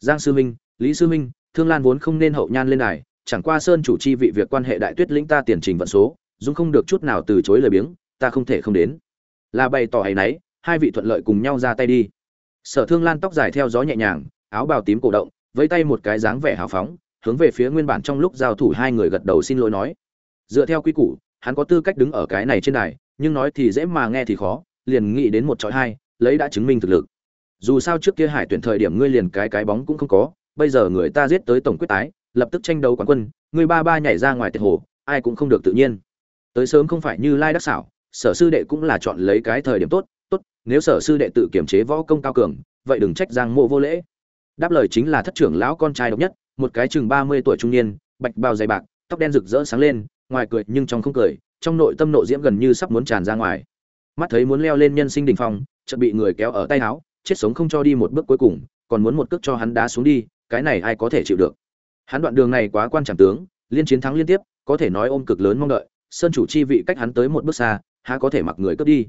Giang sư minh, lý sư minh, thương lan vốn không nên hậu nhan lên đài, chẳng qua sơn chủ chi vị việc quan hệ đại tuyết lĩnh ta tiền trình vận số, dung không được chút nào từ chối lời biếng, ta không thể không đến. Là bày tỏ hay nấy hai vị thuận lợi cùng nhau ra tay đi. Sở thương lan tóc dài theo gió nhẹ nhàng, áo bào tím cổ động, vẫy tay một cái dáng vẻ hào phóng, hướng về phía nguyên bản trong lúc giao thủ hai người gật đầu xin lỗi nói. Dựa theo quy củ, hắn có tư cách đứng ở cái này trên đài, nhưng nói thì dễ mà nghe thì khó, liền nghĩ đến một chọi hai, lấy đã chứng minh thực lực. Dù sao trước kia hải tuyển thời điểm ngươi liền cái cái bóng cũng không có, bây giờ người ta giết tới tổng quyết tái, lập tức tranh đấu quán quân ngươi ba ba nhảy ra ngoài tiệt hồ, ai cũng không được tự nhiên. Tới sớm không phải như lai đắc xảo, sở sư đệ cũng là chọn lấy cái thời điểm tốt nếu sở sư đệ tự kiểm chế võ công cao cường, vậy đừng trách giang mộ vô lễ. Đáp lời chính là thất trưởng lão con trai độc nhất, một cái chừng ba mươi tuổi trung niên, bạch bào dày bạc, tóc đen rực rỡ sáng lên, ngoài cười nhưng trong không cười, trong nội tâm nộ diễm gần như sắp muốn tràn ra ngoài. Mắt thấy muốn leo lên nhân sinh đình phong, chợt bị người kéo ở tay áo, chết sống không cho đi một bước cuối cùng, còn muốn một cước cho hắn đá xuống đi, cái này ai có thể chịu được? Hắn đoạn đường này quá quan trọng tướng, liên chiến thắng liên tiếp, có thể nói ôm cực lớn mong đợi, sơn chủ chi vị cách hắn tới một bước xa, há có thể mặc người cướp đi.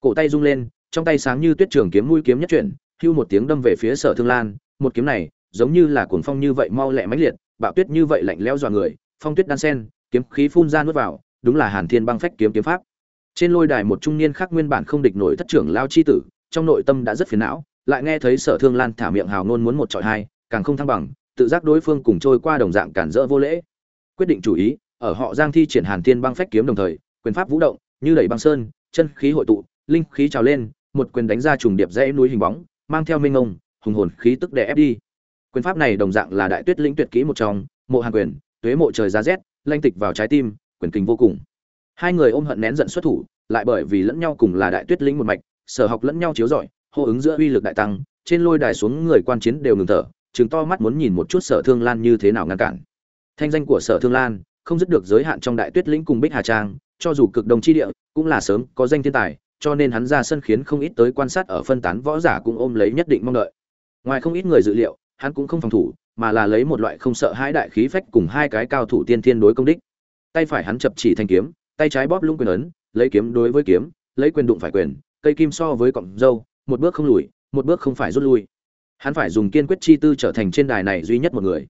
Cổ tay rung lên trong tay sáng như tuyết trường kiếm mũi kiếm nhất chuyển, hưu một tiếng đâm về phía sở thương lan, một kiếm này, giống như là cuồng phong như vậy mau lẹ mãnh liệt, bạo tuyết như vậy lạnh lẽo dọa người, phong tuyết đan sen, kiếm khí phun ra nuốt vào, đúng là hàn thiên băng phách kiếm kiếm pháp. Trên lôi đài một trung niên khác nguyên bản không địch nổi thất trưởng lao chi tử, trong nội tâm đã rất phiền não, lại nghe thấy sở thương lan thả miệng hào ngôn muốn một trọi hai, càng không thăng bằng, tự giác đối phương cùng trôi qua đồng dạng cản rỡ vô lễ. Quyết định chủ ý, ở họ giang thi triển hàn thiên băng phách kiếm đồng thời, quyền pháp vũ động, như đẩy băng sơn, chân khí hội tụ, linh khí trào lên một quyền đánh ra trùng điệp dãy núi hình bóng, mang theo minh ngông hùng hồn khí tức đè ép đi. Quyền pháp này đồng dạng là đại tuyết lĩnh tuyệt kỹ một trong, mộ hàng quyền, tuế mộ trời giá rét, lanh tịch vào trái tim, quyền kình vô cùng. Hai người ôm hận nén giận xuất thủ, lại bởi vì lẫn nhau cùng là đại tuyết lĩnh một mạch, sở học lẫn nhau chiếu rọi, hô ứng giữa uy lực đại tăng, trên lôi đài xuống người quan chiến đều ngừng thở chứng to mắt muốn nhìn một chút sở thương lan như thế nào ngăn cản. Thanh danh của sở thương lan không dứt được giới hạn trong đại tuyết lĩnh cùng bích hà trang, cho dù cực đồng chi địa, cũng là sớm có danh thiên tài cho nên hắn ra sân khiến không ít tới quan sát ở phân tán võ giả cũng ôm lấy nhất định mong đợi. Ngoài không ít người dự liệu, hắn cũng không phòng thủ, mà là lấy một loại không sợ hãi đại khí phách cùng hai cái cao thủ tiên thiên đối công đích. Tay phải hắn chập chỉ thanh kiếm, tay trái bóp lung quyền ấn, lấy kiếm đối với kiếm, lấy quyền đụng phải quyền, cây kim so với cọng dâu một bước không lùi, một bước không phải rút lui. Hắn phải dùng kiên quyết chi tư trở thành trên đài này duy nhất một người.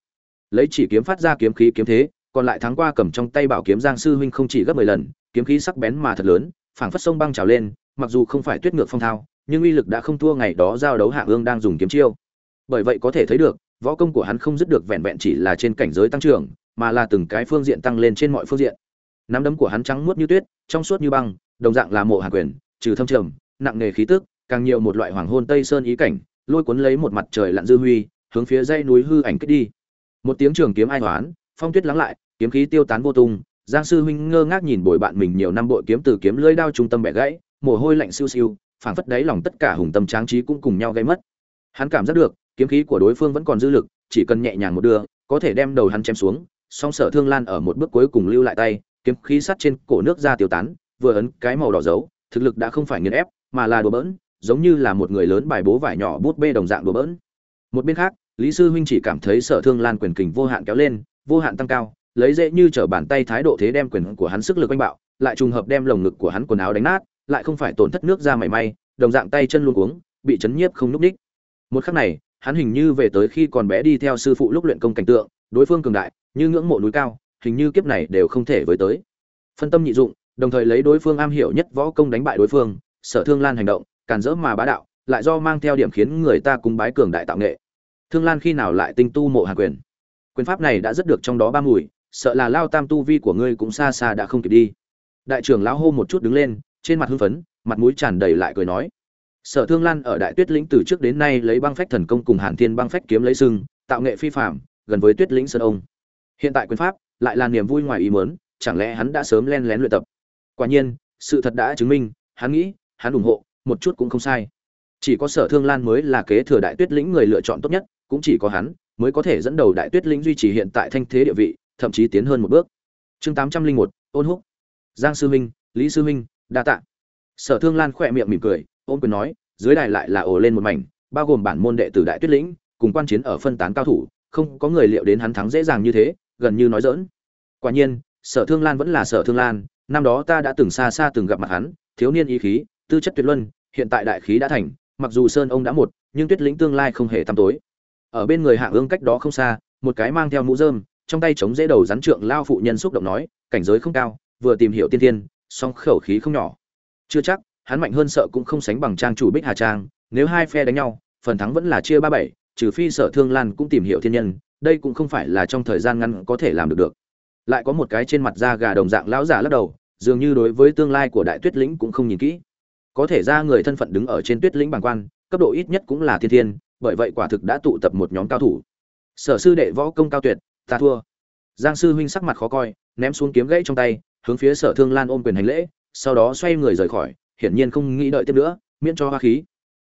Lấy chỉ kiếm phát ra kiếm khí kiếm thế, còn lại thắng qua cầm trong tay bảo kiếm giang sư huynh không chỉ gấp mười lần, kiếm khí sắc bén mà thật lớn phảng phất sông băng trào lên, mặc dù không phải tuyết ngược phong thao, nhưng uy lực đã không thua ngày đó giao đấu hạ ương đang dùng kiếm chiêu. Bởi vậy có thể thấy được, võ công của hắn không dứt được vẹn vẹn chỉ là trên cảnh giới tăng trưởng, mà là từng cái phương diện tăng lên trên mọi phương diện. Nắm đấm của hắn trắng muốt như tuyết, trong suốt như băng, đồng dạng là mộ hàn quyền, trừ thâm trầm, nặng nề khí tức, càng nhiều một loại hoàng hôn tây sơn ý cảnh, lôi cuốn lấy một mặt trời lặn dư huy, hướng phía dãy núi hư ảnh kết đi. Một tiếng trường kiếm ai hoán, phong tuyết lắng lại, kiếm khí tiêu tán vô tung giang sư huynh ngơ ngác nhìn bồi bạn mình nhiều năm bội kiếm từ kiếm lưỡi đao trung tâm bẻ gãy, mồ hôi lạnh siêu siêu, phảng phất đáy lòng tất cả hùng tâm tráng trí cũng cùng nhau gây mất. Hắn cảm giác được, kiếm khí của đối phương vẫn còn dư lực, chỉ cần nhẹ nhàng một đưa, có thể đem đầu hắn chém xuống, song sở thương lan ở một bước cuối cùng lưu lại tay, kiếm khí sắt trên cổ nước ra tiêu tán, vừa ấn cái màu đỏ dấu, thực lực đã không phải nghiền ép, mà là đùa bỡn, giống như là một người lớn bài bố vải nhỏ bút bê đồng dạng đùa bỡn. Một bên khác, lý sư huynh chỉ cảm thấy sở thương lan quyền kình vô hạn kéo lên, vô hạn tăng cao lấy dễ như trở bàn tay thái độ thế đem quyền của hắn sức lực oanh bạo lại trùng hợp đem lồng ngực của hắn quần áo đánh nát lại không phải tổn thất nước ra mảy may đồng dạng tay chân luôn cuống, bị chấn nhiếp không lúc đích. Một khắc này hắn hình như về tới khi còn bé đi theo sư phụ lúc luyện công cảnh tượng đối phương cường đại như ngưỡng mộ núi cao hình như kiếp này đều không thể với tới. Phân tâm nhị dụng đồng thời lấy đối phương am hiểu nhất võ công đánh bại đối phương sở thương lan hành động càn rỡ mà bá đạo lại do mang theo điểm khiến người ta cúng bái cường đại tạo nghệ. Thương lan khi nào lại tinh tu mộ hàn quyền? Quyền pháp này đã rất được trong đó ba mùi sợ là lao tam tu vi của ngươi cũng xa xa đã không kịp đi. Đại trưởng lão hô một chút đứng lên, trên mặt hưng phấn, mặt mũi tràn đầy lại cười nói. Sở thương lan ở đại tuyết lĩnh từ trước đến nay lấy băng phách thần công cùng hàn thiên băng phách kiếm lấy sưng tạo nghệ phi phạm gần với tuyết lĩnh sơn ông. Hiện tại quyền pháp lại là niềm vui ngoài ý mớn chẳng lẽ hắn đã sớm len lén luyện tập? Quả nhiên, sự thật đã chứng minh, hắn nghĩ, hắn ủng hộ, một chút cũng không sai. Chỉ có sở thương lan mới là kế thừa đại tuyết lĩnh người lựa chọn tốt nhất, cũng chỉ có hắn mới có thể dẫn đầu đại tuyết lĩnh duy trì hiện tại thanh thế địa vị thậm chí tiến hơn một bước. Chương tám trăm linh một, ôn húc. Giang sư huynh lý sư huynh đa tạ. Sở thương lan khỏe miệng mỉm cười ôn quyền nói, dưới đài lại là ồ lên một mảnh, bao gồm bản môn đệ tử đại tuyết lĩnh, cùng quan chiến ở phân tán cao thủ, không có người liệu đến hắn thắng dễ dàng như thế, gần như nói dỡn quả nhiên, sở thương lan vẫn là sở thương lan, năm đó ta đã từng xa xa từng gặp mặt hắn, thiếu niên ý khí, tư chất tuyệt luân, hiện tại đại khí đã thành, mặc dù sơn ông đã một, nhưng tuyết lĩnh tương lai không hề tăm tối. Ở bên người hạ ương cách đó không xa, một cái mang theo mũ dơm trong tay chống dễ đầu rắn trượng lao phụ nhân xúc động nói, cảnh giới không cao, vừa tìm hiểu tiên tiên song khẩu khí không nhỏ. Chưa chắc, hắn mạnh hơn sợ cũng không sánh bằng trang chủ bích hà trang, nếu hai phe đánh nhau, phần thắng vẫn là chia ba bảy, trừ phi sở thương lan cũng tìm hiểu thiên nhân, đây cũng không phải là trong thời gian ngắn có thể làm được được. Lại có một cái trên mặt da gà đồng dạng lão giả lắc đầu, dường như đối với tương lai của đại tuyết lĩnh cũng không nhìn kỹ. Có thể ra người thân phận đứng ở trên tuyết lĩnh bàng quan, cấp độ ít nhất cũng là thiên thiên, bởi vậy quả thực đã tụ tập một nhóm cao thủ. Sở sư đệ võ công cao tuyệt ta thua. Giang sư huynh sắc mặt khó coi, ném xuống kiếm gãy trong tay, hướng phía sở thương lan ôm quyền hành lễ, sau đó xoay người rời khỏi, hiển nhiên không nghĩ đợi tiếp nữa, miễn cho hoa khí.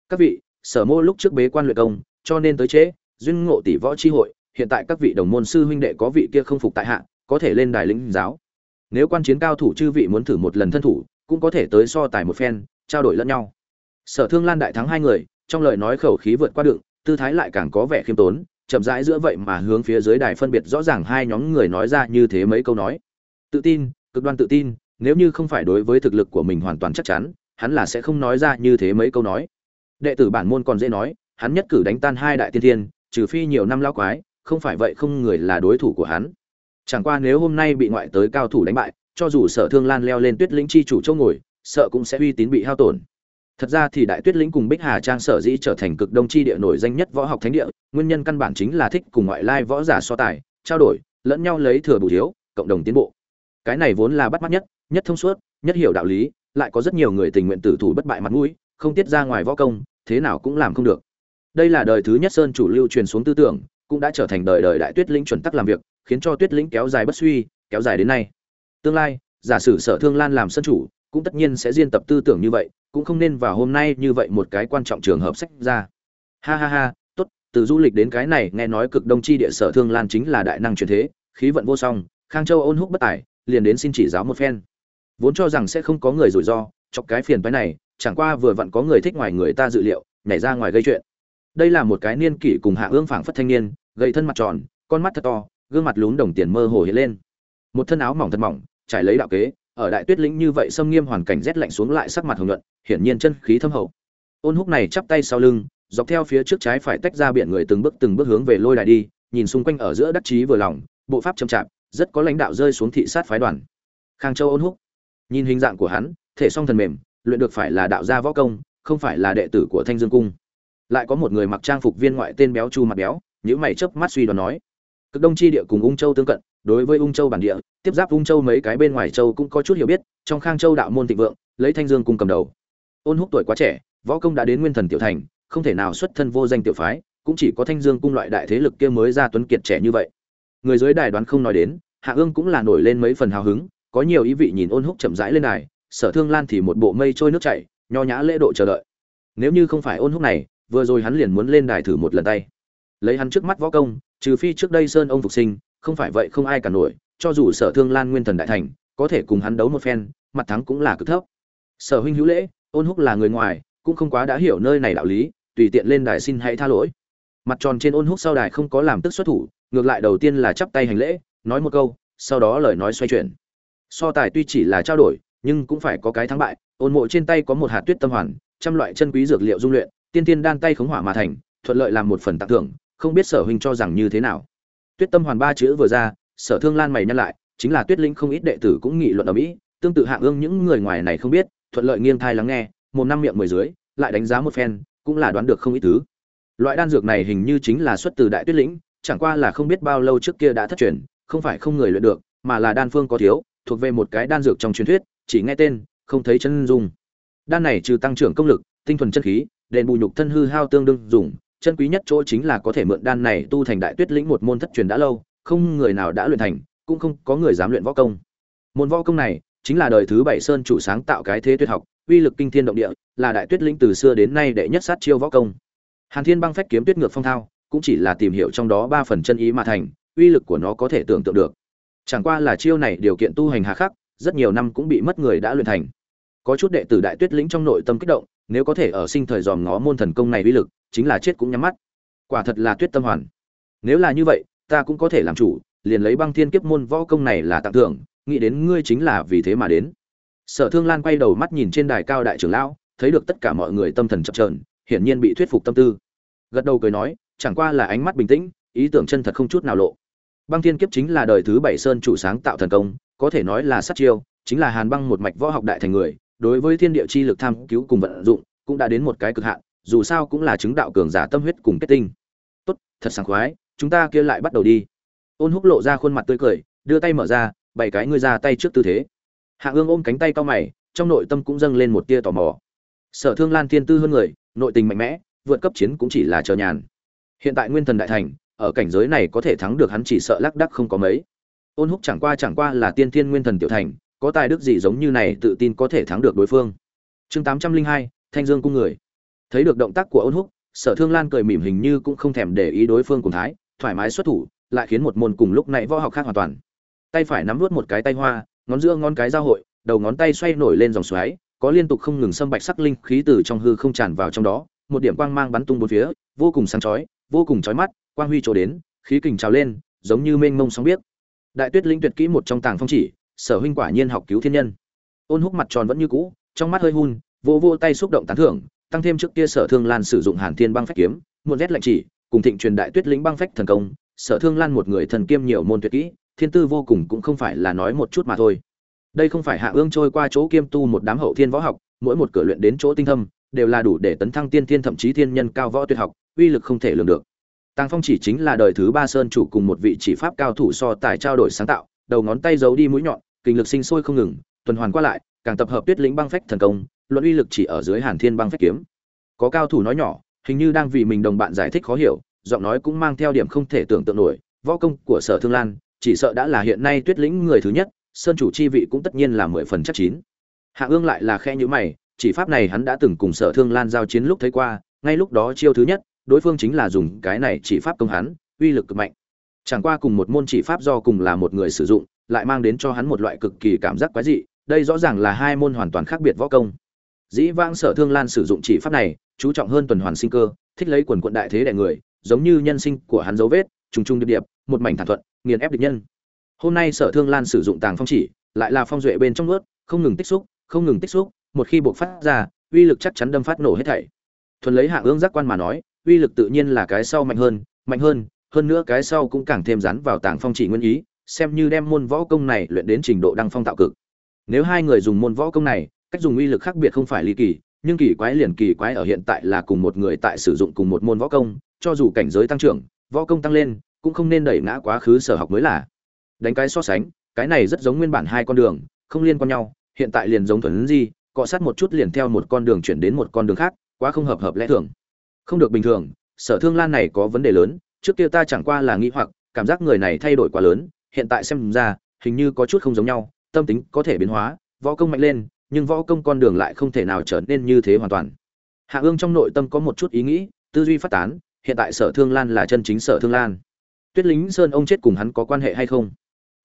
Các vị, sở mô lúc trước bế quan luyện công, cho nên tới chế duyên ngộ tỷ võ chi hội, hiện tại các vị đồng môn sư huynh đệ có vị kia không phục tại hạ, có thể lên đài lĩnh giáo. Nếu quan chiến cao thủ chư vị muốn thử một lần thân thủ, cũng có thể tới so tài một phen, trao đổi lẫn nhau. Sở thương lan đại thắng hai người, trong lời nói khẩu khí vượt qua đựng, tư thái lại càng có vẻ khiêm tốn chậm rãi giữa vậy mà hướng phía dưới đài phân biệt rõ ràng hai nhóm người nói ra như thế mấy câu nói. Tự tin, cực đoan tự tin, nếu như không phải đối với thực lực của mình hoàn toàn chắc chắn, hắn là sẽ không nói ra như thế mấy câu nói. Đệ tử bản môn còn dễ nói, hắn nhất cử đánh tan hai đại tiên thiên, trừ phi nhiều năm lão quái, không phải vậy không người là đối thủ của hắn. Chẳng qua nếu hôm nay bị ngoại tới cao thủ đánh bại, cho dù sở thương lan leo lên tuyết lĩnh chi chủ châu ngồi, sợ cũng sẽ uy tín bị hao tổn thật ra thì đại tuyết lĩnh cùng bích hà trang sở dĩ trở thành cực đông chi địa nổi danh nhất võ học thánh địa, nguyên nhân căn bản chính là thích cùng ngoại lai võ giả so tài, trao đổi, lẫn nhau lấy thừa bù thiếu cộng đồng tiến bộ. Cái này vốn là bắt mắt nhất nhất thông suốt, nhất hiểu đạo lý, lại có rất nhiều người tình nguyện tử thủ bất bại mặt mũi, không tiết ra ngoài võ công, thế nào cũng làm không được. Đây là đời thứ nhất sơn chủ lưu truyền xuống tư tưởng, cũng đã trở thành đời đời đại tuyết lĩnh chuẩn tắc làm việc, khiến cho tuyết lĩnh kéo dài bất suy, kéo dài đến nay. Tương lai, giả sử sở thương lan làm sân chủ, cũng tất nhiên sẽ diên tập tư tưởng như vậy cũng không nên vào hôm nay như vậy một cái quan trọng trường hợp sách ra. Ha ha ha, tốt, từ du lịch đến cái này nghe nói cực đông chi địa sở thương lan chính là đại năng truyền thế, khí vận vô song, khang châu ôn húc bất tài, liền đến xin chỉ giáo một phen. Vốn cho rằng sẽ không có người rủi ro, chọc cái phiền phái này, chẳng qua vừa vặn có người thích ngoài người ta dự liệu, nhảy ra ngoài gây chuyện. Đây là một cái niên kỷ cùng hạ ương phảng phất thanh niên, gầy thân mặt tròn, con mắt thật to, gương mặt lún đồng tiền mơ hồ hiện lên. Một thân áo mỏng thật mỏng, trải lấy đạo kế ở đại tuyết lĩnh như vậy xâm nghiêm hoàn cảnh rét lạnh xuống lại sắc mặt hồng nhuận, hiển nhiên chân khí thâm hậu. Ôn húc này chắp tay sau lưng, dọc theo phía trước trái phải tách ra biển người từng bước từng bước hướng về lôi đài đi, nhìn xung quanh ở giữa đắc chí vừa lòng, bộ pháp chậm chạp, rất có lãnh đạo rơi xuống thị sát phái đoàn. Khang châu ôn húc, nhìn hình dạng của hắn, thể song thần mềm, luyện được phải là đạo gia võ công, không phải là đệ tử của thanh dương cung. Lại có một người mặc trang phục viên ngoại tên béo chu mặt béo nhữ mày chớp mắt suy đoán nói, cực đông chi địa cùng ung châu tương cận đối với ung châu bản địa, tiếp giáp ung châu mấy cái bên ngoài châu cũng có chút hiểu biết, trong khang châu đạo môn thịnh vượng, lấy thanh dương cung cầm đầu. Ôn húc tuổi quá trẻ, võ công đã đến nguyên thần tiểu thành, không thể nào xuất thân vô danh tiểu phái, cũng chỉ có thanh dương cung loại đại thế lực kia mới ra tuấn kiệt trẻ như vậy. Người dưới đài đoán không nói đến, hạ ương cũng là nổi lên mấy phần hào hứng, có nhiều ý vị nhìn ôn húc chậm rãi lên đài, sở thương lan thì một bộ mây trôi nước chảy, nho nhã lễ độ chờ đợi. Nếu như không phải ôn húc này, vừa rồi hắn liền muốn lên đài thử một lần tay. Lấy hắn trước mắt võ công, trừ phi trước đây sơn ông phục sinh không phải vậy không ai cả nổi, cho dù sở thương lan nguyên thần đại thành, có thể cùng hắn đấu một phen, mặt thắng cũng là cực thấp. Sở huynh hữu lễ, ôn húc là người ngoài, cũng không quá đã hiểu nơi này đạo lý, tùy tiện lên đài xin hãy tha lỗi. Mặt tròn trên ôn húc sau đài không có làm tức xuất thủ, ngược lại đầu tiên là chắp tay hành lễ, nói một câu, sau đó lời nói xoay chuyển. So tài tuy chỉ là trao đổi, nhưng cũng phải có cái thắng bại, ôn mộ trên tay có một hạt tuyết tâm hoàn, trăm loại chân quý dược liệu dung luyện, tiên tiên đan tay khống hỏa mà thành, thuận lợi làm một phần tặng thưởng, không biết sở huynh cho rằng như thế nào tuyết tâm hoàn ba chữ vừa ra, sở thương lan mày nhăn lại, chính là tuyết linh không ít đệ tử cũng nghị luận ở mỹ, tương tự hạng ương những người ngoài này không biết, thuận lợi nghiêng thai lắng nghe, một năm miệng mười dưới, lại đánh giá một phen, cũng là đoán được không ít thứ. Loại đan dược này hình như chính là xuất từ đại tuyết lĩnh, chẳng qua là không biết bao lâu trước kia đã thất truyền, không phải không người luyện được, mà là đan phương có thiếu, thuộc về một cái đan dược trong truyền thuyết, chỉ nghe tên, không thấy chân dung. Đan này trừ tăng trưởng công lực, tinh thuần chân khí, đền bù nhục thân hư hao tương đương dùng chân quý nhất chỗ chính là có thể mượn đan này tu thành đại tuyết lĩnh một môn thất truyền đã lâu, không người nào đã luyện thành, cũng không có người dám luyện võ công. Môn võ công này chính là đời thứ bảy sơn chủ sáng tạo cái thế tuyệt học, uy lực kinh thiên động địa, là đại tuyết lĩnh từ xưa đến nay đệ nhất sát chiêu võ công. Hàn thiên băng phách kiếm tuyết ngược phong thao, cũng chỉ là tìm hiểu trong đó ba phần chân ý mà thành, uy lực của nó có thể tưởng tượng được. Chẳng qua là chiêu này điều kiện tu hành hà khắc, rất nhiều năm cũng bị mất người đã luyện thành. Có chút đệ tử đại tuyết lĩnh trong nội tâm kích động, nếu có thể ở sinh thời dòm ngó môn thần công này uy lực chính là chết cũng nhắm mắt. Quả thật là tuyết tâm hoàn. Nếu là như vậy, ta cũng có thể làm chủ, liền lấy băng thiên kiếp môn võ công này là tặng thưởng, nghĩ đến ngươi chính là vì thế mà đến. Sở thương lan quay đầu mắt nhìn trên đài cao đại trưởng lão, thấy được tất cả mọi người tâm thần chập trờn hiển nhiên bị thuyết phục tâm tư. Gật đầu cười nói, chẳng qua là ánh mắt bình tĩnh, ý tưởng chân thật không chút nào lộ. Băng thiên kiếp chính là đời thứ bảy sơn chủ sáng tạo thần công, có thể nói là sát chiêu, chính là hàn băng một mạch võ học đại thành người, đối với thiên địa chi lực tham cứu cùng vận dụng, cũng đã đến một cái cực hạn dù sao cũng là chứng đạo cường giả tâm huyết cùng kết tinh. Tốt, thật sảng khoái, chúng ta kia lại bắt đầu đi. Ôn húc lộ ra khuôn mặt tươi cười, đưa tay mở ra bảy cái ngươi ra tay trước tư thế. Hạ ương ôm cánh tay cao mày, trong nội tâm cũng dâng lên một tia tò mò. Sở thương lan thiên tư hơn người, nội tình mạnh mẽ, vượt cấp chiến cũng chỉ là chờ nhàn. Hiện tại nguyên thần đại thành, ở cảnh giới này có thể thắng được hắn chỉ sợ lắc đắc không có mấy. Ôn húc chẳng qua chẳng qua là tiên thiên nguyên thần tiểu thành, có tài đức gì giống như này tự tin có thể thắng được đối phương. Chương tám trăm linh hai, thanh dương cung người thấy được động tác của ôn húc, sở thương lan cười mỉm hình như cũng không thèm để ý đối phương cùng thái, thoải mái xuất thủ, lại khiến một môn cùng lúc nãy võ học khác hoàn toàn. Tay phải nắm vút một cái tay hoa, ngón giữa ngón cái giao hội, đầu ngón tay xoay nổi lên dòng xoáy, có liên tục không ngừng xâm bạch sắc linh khí từ trong hư không tràn vào trong đó, một điểm quang mang bắn tung bốn phía, vô cùng sáng chói, vô cùng chói mắt, quang huy trổ đến, khí kình trào lên, giống như mênh mông sóng biết đại tuyết linh tuyệt kỹ một trong tàng phong chỉ, sở huynh quả nhiên học cứu thiên nhân. Ôn húc mặt tròn vẫn như cũ, trong mắt hơi hun vô vô tay xúc động tán thưởng tăng thêm trước kia sở thương lan sử dụng hàn thiên băng phách kiếm muôn rét lạnh chỉ, cùng thịnh truyền đại tuyết lĩnh băng phách thần công, sở thương lan một người thần kiêm nhiều môn tuyệt kỹ, thiên tư vô cùng cũng không phải là nói một chút mà thôi. Đây không phải hạ ương trôi qua chỗ kiêm tu một đám hậu thiên võ học, mỗi một cửa luyện đến chỗ tinh thâm, đều là đủ để tấn thăng tiên thiên thậm chí thiên nhân cao võ tuyệt học, uy lực không thể lường được. Tàng phong chỉ chính là đời thứ ba sơn chủ cùng một vị chỉ pháp cao thủ so tài trao đổi sáng tạo, đầu ngón tay giấu đi mũi nhọn, kinh lực sinh sôi không ngừng, tuần hoàn qua lại, càng tập hợp tuyết lĩnh băng phách thần công luận uy lực chỉ ở dưới hàn thiên băng phách kiếm. Có cao thủ nói nhỏ, hình như đang vì mình đồng bạn giải thích khó hiểu, giọng nói cũng mang theo điểm không thể tưởng tượng nổi. Võ công của sở thương lan, chỉ sợ đã là hiện nay tuyết lĩnh người thứ nhất, sơn chủ chi vị cũng tất nhiên là mười phần chắc chín. Hạ ương lại là khe nhữ mày, chỉ pháp này hắn đã từng cùng sở thương lan giao chiến lúc thấy qua, ngay lúc đó chiêu thứ nhất, đối phương chính là dùng cái này chỉ pháp công hắn, uy lực cực mạnh. Chẳng qua cùng một môn chỉ pháp do cùng là một người sử dụng, lại mang đến cho hắn một loại cực kỳ cảm giác quái dị, đây rõ ràng là hai môn hoàn toàn khác biệt võ công dĩ vãng sở thương lan sử dụng chỉ pháp này, chú trọng hơn tuần hoàn sinh cơ, thích lấy quần quận đại thế đại người, giống như nhân sinh của hắn dấu vết, trùng trùng điệp điệp, một mảnh thản thuận, nghiền ép địch nhân. Hôm nay sở thương lan sử dụng tàng phong chỉ, lại là phong duệ bên trong ướt, không ngừng tích xúc, không ngừng tích xúc, một khi buộc phát ra, uy lực chắc chắn đâm phát nổ hết thảy. Thuần lấy hạ ương giác quan mà nói, uy lực tự nhiên là cái sau mạnh hơn mạnh hơn hơn nữa cái sau cũng càng thêm rắn vào tàng phong chỉ nguyên ý, xem như đem môn võ công này luyện đến trình độ đăng phong tạo cực. Nếu hai người dùng môn võ công này cách dùng uy lực khác biệt không phải ly kỳ, nhưng kỳ quái liền kỳ quái ở hiện tại là cùng một người tại sử dụng cùng một môn võ công, cho dù cảnh giới tăng trưởng, võ công tăng lên, cũng không nên đẩy ngã quá khứ sở học mới là. Đánh cái so sánh, cái này rất giống nguyên bản hai con đường, không liên quan nhau, hiện tại liền giống thuần gì cọ sát một chút liền theo một con đường chuyển đến một con đường khác, quá không hợp hợp lẽ thường. Không được bình thường, sở thương lan này có vấn đề lớn, trước kia ta chẳng qua là nghĩ hoặc, cảm giác người này thay đổi quá lớn, hiện tại xem ra, hình như có chút không giống nhau, tâm tính có thể biến hóa, võ công mạnh lên nhưng võ công con đường lại không thể nào trở nên như thế hoàn toàn. Hạ ương trong nội tâm có một chút ý nghĩ, tư duy phát tán, hiện tại sở thương lan là chân chính sở thương lan. Tuyết lính sơn ông chết cùng hắn có quan hệ hay không?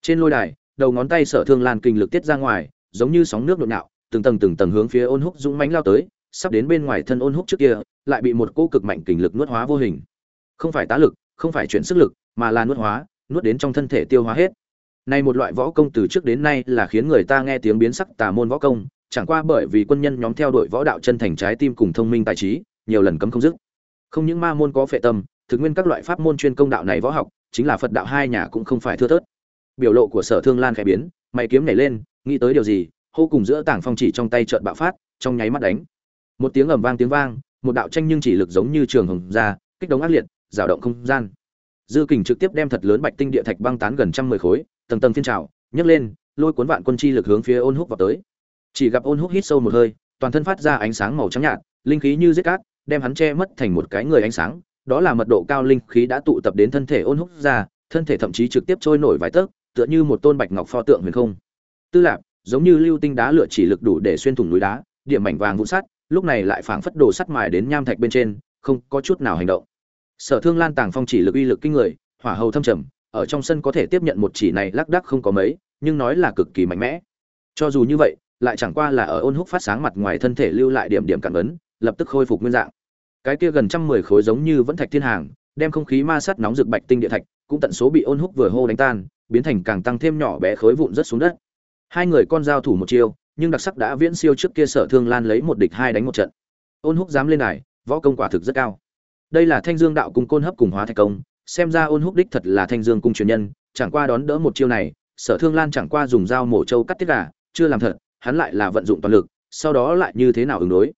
Trên lôi đài, đầu ngón tay sở thương lan kinh lực tiết ra ngoài, giống như sóng nước nhộn nhạo từng tầng từng tầng hướng phía ôn húc dũng mãnh lao tới, sắp đến bên ngoài thân ôn húc trước kia, lại bị một cỗ cực mạnh kinh lực nuốt hóa vô hình. Không phải tá lực, không phải chuyển sức lực, mà là nuốt hóa, nuốt đến trong thân thể tiêu hóa hết này một loại võ công từ trước đến nay là khiến người ta nghe tiếng biến sắc tà môn võ công, chẳng qua bởi vì quân nhân nhóm theo đuổi võ đạo chân thành trái tim cùng thông minh tài trí, nhiều lần cấm không dứt. Không những ma môn có phệ tâm, thực nguyên các loại pháp môn chuyên công đạo này võ học, chính là phật đạo hai nhà cũng không phải thưa thớt. Biểu lộ của sở thương lan khẽ biến, mày kiếm nhảy lên, nghĩ tới điều gì, hô cùng giữa tảng phong chỉ trong tay trợn bạo phát, trong nháy mắt đánh. Một tiếng ầm vang tiếng vang, một đạo tranh nhưng chỉ lực giống như trường hồng ra, kích động ác liệt, dao động không gian. Dư kình trực tiếp đem thật lớn bạch tinh địa thạch băng tán gần trăm mười khối tầng tầng phiên trào, nhấc lên, lôi cuốn vạn quân chi lực hướng phía ôn húc vào tới. Chỉ gặp ôn húc hít sâu một hơi, toàn thân phát ra ánh sáng màu trắng nhạt, linh khí như giết cát, đem hắn che mất thành một cái người ánh sáng, đó là mật độ cao linh khí đã tụ tập đến thân thể ôn húc ra, thân thể thậm chí trực tiếp trôi nổi vài tấc, tựa như một tôn bạch ngọc pho tượng huyền không. Tư lạc giống như lưu tinh đá lửa chỉ lực đủ để xuyên thủng núi đá, điểm mảnh vàng vụn sắt, lúc này lại phảng phất đồ sắt mài đến nham thạch bên trên, không có chút nào hành động. Sở thương lan tàng phong chỉ lực uy lực kinh người, hỏa hầu thâm trầm ở trong sân có thể tiếp nhận một chỉ này lác đác không có mấy, nhưng nói là cực kỳ mạnh mẽ. Cho dù như vậy, lại chẳng qua là ở ôn húc phát sáng mặt ngoài thân thể lưu lại điểm điểm cản ấn, lập tức khôi phục nguyên dạng. Cái kia gần trăm mười khối giống như vẫn thạch thiên hàng, đem không khí ma sát nóng rực bạch tinh địa thạch, cũng tận số bị ôn húc vừa hô đánh tan, biến thành càng tăng thêm nhỏ bé khối vụn rất xuống đất. Hai người con giao thủ một chiêu, nhưng đặc sắc đã viễn siêu trước kia sở thương lan lấy một địch hai đánh một trận. Ôn húc dám lên này võ công quả thực rất cao. Đây là thanh dương đạo cùng côn hấp cùng hóa thạch công xem ra ôn húc đích thật là thanh dương cung truyền nhân, chẳng qua đón đỡ một chiêu này, sở thương lan chẳng qua dùng dao mổ trâu cắt tiết gà, chưa làm thật, hắn lại là vận dụng toàn lực, sau đó lại như thế nào ứng đối?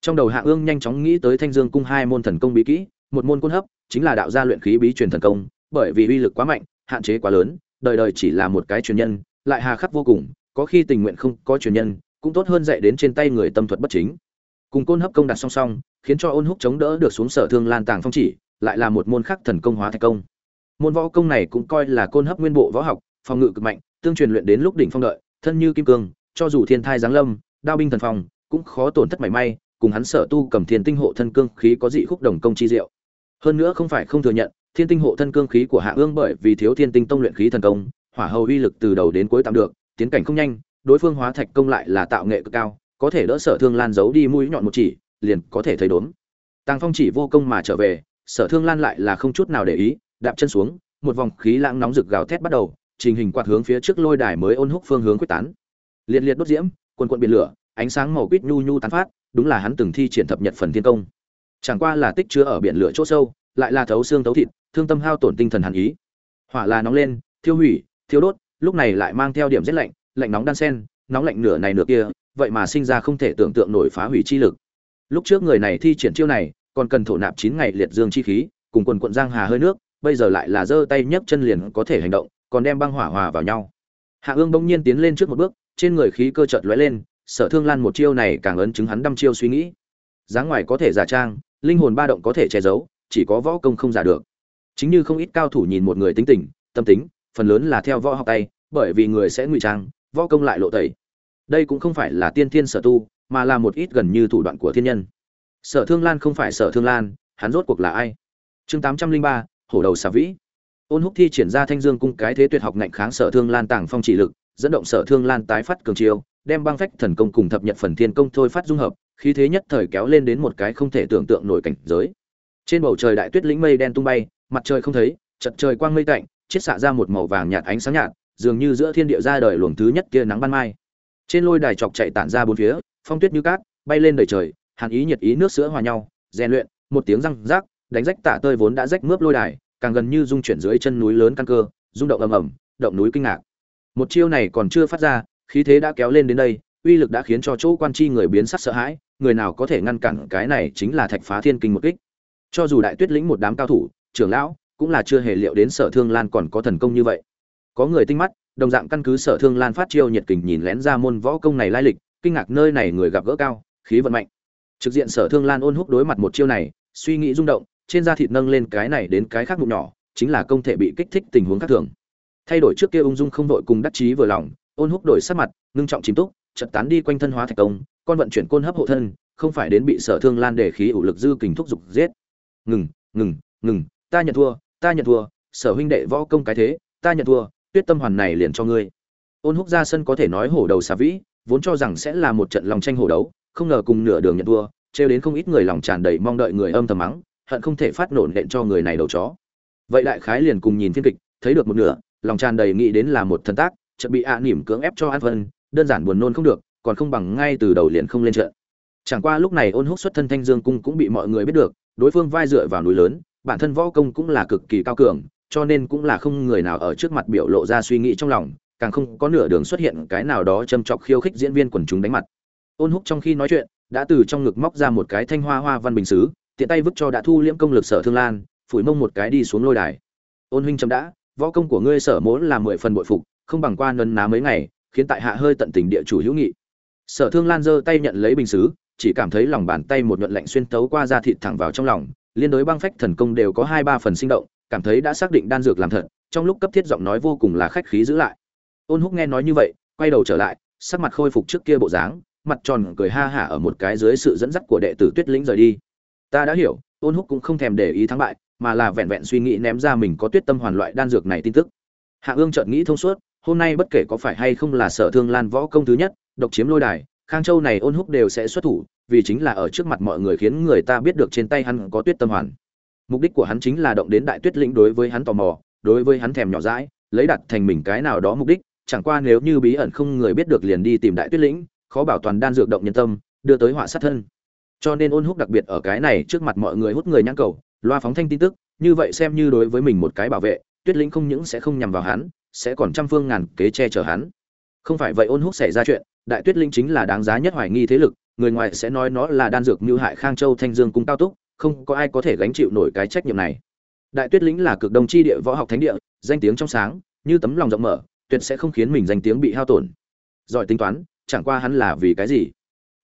Trong đầu hạ ương nhanh chóng nghĩ tới thanh dương cung hai môn thần công bí kỹ, một môn côn hấp, chính là đạo gia luyện khí bí truyền thần công, bởi vì uy lực quá mạnh, hạn chế quá lớn, đời đời chỉ là một cái truyền nhân, lại hà khắc vô cùng, có khi tình nguyện không có truyền nhân, cũng tốt hơn dạy đến trên tay người tâm thuật bất chính. Cùng côn hấp công đặt song song, khiến cho ôn húc chống đỡ được xuống sở thương lan tàng phong chỉ lại là một môn khắc thần công hóa thạch công. Môn võ công này cũng coi là côn hấp nguyên bộ võ học, phòng ngự cực mạnh, tương truyền luyện đến lúc đỉnh phong đợi, thân như kim cương, cho dù thiên thai giáng lâm, đao binh thần phong, cũng khó tổn thất mảy may, cùng hắn sở tu cầm thiên tinh hộ thân cương khí có dị khúc đồng công chi diệu. Hơn nữa không phải không thừa nhận, thiên tinh hộ thân cương khí của hạ ương bởi vì thiếu thiên tinh tông luyện khí thần công, hỏa hầu uy lực từ đầu đến cuối tạm được, tiến cảnh không nhanh, đối phương hóa thạch công lại là tạo nghệ cực cao, có thể đỡ sở thương lan giấu đi mũi nhọn một chỉ, liền có thể thấy đốn tàng phong chỉ vô công mà trở về sở thương lan lại là không chút nào để ý, đạp chân xuống, một vòng khí lãng nóng rực gào thét bắt đầu, trình hình quạt hướng phía trước lôi đài mới ôn húc phương hướng quyết tán. Liệt liệt đốt diễm, quần quận biển lửa, ánh sáng màu quýt nhu nhu tán phát, đúng là hắn từng thi triển thập nhật phần thiên công. Chẳng qua là tích chứa ở biển lửa chỗ sâu, lại là thấu xương thấu thịt, thương tâm hao tổn tinh thần hàn ý. Hỏa là nóng lên, thiêu hủy, thiêu đốt, lúc này lại mang theo điểm rét lạnh lạnh nóng đan sen, nóng lạnh nửa này nửa kia, vậy mà sinh ra không thể tưởng tượng nổi phá hủy chi lực. Lúc trước người này thi triển chiêu này còn cần thổ nạp chín ngày liệt dương chi khí, cùng quần quận giang hà hơi nước, bây giờ lại là giơ tay nhấc chân liền có thể hành động, còn đem băng hỏa hòa vào nhau. Hạ ương bỗng nhiên tiến lên trước một bước, trên người khí cơ chợt lóe lên, sở thương lan một chiêu này càng ấn chứng hắn đăm chiêu suy nghĩ. Dáng ngoài có thể giả trang, linh hồn ba động có thể che giấu, chỉ có võ công không giả được. Chính như không ít cao thủ nhìn một người tính tình, tâm tính, phần lớn là theo võ học tay, bởi vì người sẽ ngụy trang, võ công lại lộ tẩy. Đây cũng không phải là tiên thiên sở tu, mà là một ít gần như thủ đoạn của thiên nhân sở thương lan không phải sở thương lan, hắn rốt cuộc là ai? Chương tám trăm linh ba, hổ đầu xà vĩ. Ôn húc thi triển ra thanh dương cung cái thế tuyệt học ngạnh kháng sở thương lan tàng phong chỉ lực, dẫn động sở thương lan tái phát cường chiêu, đem băng phách thần công cùng thập nhật phần thiên công thôi phát dung hợp, khí thế nhất thời kéo lên đến một cái không thể tưởng tượng nổi cảnh giới. Trên bầu trời đại tuyết lĩnh mây đen tung bay, mặt trời không thấy chật trời quang mây tạnh, chiết xạ ra một màu vàng nhạt ánh sáng nhạt, dường như giữa thiên địa ra đời luồng thứ nhất kia nắng ban mai. Trên lôi đài chọc chạy tản ra bốn phía, phong tuyết như cát, bay lên đầy trời hàn ý nhiệt ý nước sữa hòa nhau, rèn luyện, một tiếng răng rác, đánh rách tả tơi vốn đã rách mướp lôi đài, càng gần như dung chuyển dưới chân núi lớn căn cơ, rung động ầm ầm, động núi kinh ngạc. Một chiêu này còn chưa phát ra, khí thế đã kéo lên đến đây, uy lực đã khiến cho chỗ quan chi người biến sắc sợ hãi, người nào có thể ngăn cản cái này chính là thạch phá thiên kinh một kích. Cho dù đại tuyết lĩnh một đám cao thủ, trưởng lão, cũng là chưa hề liệu đến sở thương lan còn có thần công như vậy. Có người tinh mắt, đồng dạng căn cứ sở thương lan phát chiêu nhiệt kình nhìn lén ra môn võ công này lai lịch, kinh ngạc nơi này người gặp gỡ cao, khí vận mạnh trực diện sở thương lan ôn húc đối mặt một chiêu này, suy nghĩ rung động, trên da thịt nâng lên cái này đến cái khác mụn nhỏ, chính là công thể bị kích thích tình huống khác thường. Thay đổi trước kia ung dung không đội cùng đắc chí vừa lòng, ôn húc đổi sắc mặt, ngưng trọng chìm túc, chợt tán đi quanh thân hóa thành công, con vận chuyển côn hấp hộ thân, không phải đến bị sở thương lan để khí ủ lực dư kình thúc dục giết. Ngừng ngừng ngừng, ta nhận thua, ta nhận thua, sở huynh đệ võ công cái thế, ta nhận thua, tuyết tâm hoàn này liền cho ngươi. Ôn húc ra sân có thể nói hổ đầu xà vĩ, vốn cho rằng sẽ là một trận lòng tranh hổ đấu không ngờ cùng nửa đường nhận thua, trêu đến không ít người lòng tràn đầy mong đợi người âm thầm mắng, hận không thể phát nổn nện cho người này đầu chó. Vậy đại khái liền cùng nhìn phiên kịch, thấy được một nửa, lòng tràn đầy nghĩ đến là một thần tác, chợt bị ạ à nỉm cưỡng ép cho an vân đơn giản buồn nôn không được, còn không bằng ngay từ đầu liền không lên trận. Chẳng qua lúc này ôn húc xuất thân thanh dương cung cũng bị mọi người biết được, đối phương vai dựa vào núi lớn, bản thân võ công cũng là cực kỳ cao cường, cho nên cũng là không người nào ở trước mặt biểu lộ ra suy nghĩ trong lòng, càng không có nửa đường xuất hiện cái nào đó châm chọc khiêu khích diễn viên quần chúng đánh mặt ôn húc trong khi nói chuyện, đã từ trong ngực móc ra một cái thanh hoa hoa văn bình xứ, tiện tay vứt cho đã thu liễm công lực sở thương lan, phủi mông một cái đi xuống lôi đài. Ôn huynh chấm đã, võ công của ngươi sở mỗ là mười phần bội phục, không bằng qua nấn ná mấy ngày, khiến tại hạ hơi tận tình địa chủ hữu nghị. Sở thương lan giơ tay nhận lấy bình xứ, chỉ cảm thấy lòng bàn tay một nhuận lạnh xuyên tấu qua da thịt thẳng vào trong lòng, liên đối băng phách thần công đều có hai ba phần sinh động, cảm thấy đã xác định đan dược làm thật, trong lúc cấp thiết giọng nói vô cùng là khách khí giữ lại. Ôn húc nghe nói như vậy, quay đầu trở lại, sắc mặt khôi phục trước kia bộ dáng mặt tròn cười ha hả ở một cái dưới sự dẫn dắt của đệ tử tuyết lĩnh rời đi. Ta đã hiểu ôn húc cũng không thèm để ý thắng bại, mà là vẹn vẹn suy nghĩ ném ra mình có tuyết tâm hoàn loại đan dược này tin tức. Hạ ương chợt nghĩ thông suốt, hôm nay bất kể có phải hay không là sở thương lan võ công thứ nhất, độc chiếm lôi đài, khang châu này ôn húc đều sẽ xuất thủ, vì chính là ở trước mặt mọi người khiến người ta biết được trên tay hắn có tuyết tâm hoàn. Mục đích của hắn chính là động đến đại tuyết lĩnh đối với hắn tò mò, đối với hắn thèm nhỏ dãi, lấy đặt thành mình cái nào đó mục đích, chẳng qua nếu như bí ẩn không người biết được liền đi tìm đại tuyết lĩnh khó bảo toàn đan dược động nhân tâm, đưa tới họa sát thân. Cho nên ôn húc đặc biệt ở cái này trước mặt mọi người hút người nhãn cầu, loa phóng thanh tin tức, như vậy xem như đối với mình một cái bảo vệ, tuyết lĩnh không những sẽ không nhằm vào hắn, sẽ còn trăm phương ngàn kế che chở hắn. Không phải vậy ôn húc xảy ra chuyện, đại tuyết linh chính là đáng giá nhất hoài nghi thế lực, người ngoài sẽ nói nó là đan dược mưu hại khang châu thanh dương cung cao túc, không có ai có thể gánh chịu nổi cái trách nhiệm này. Đại tuyết lĩnh là cực đông chi địa, võ học thánh địa, danh tiếng trong sáng, như tấm lòng rộng mở, tuyệt sẽ không khiến mình danh tiếng bị hao tổn. Giỏi tính toán chẳng qua hắn là vì cái gì?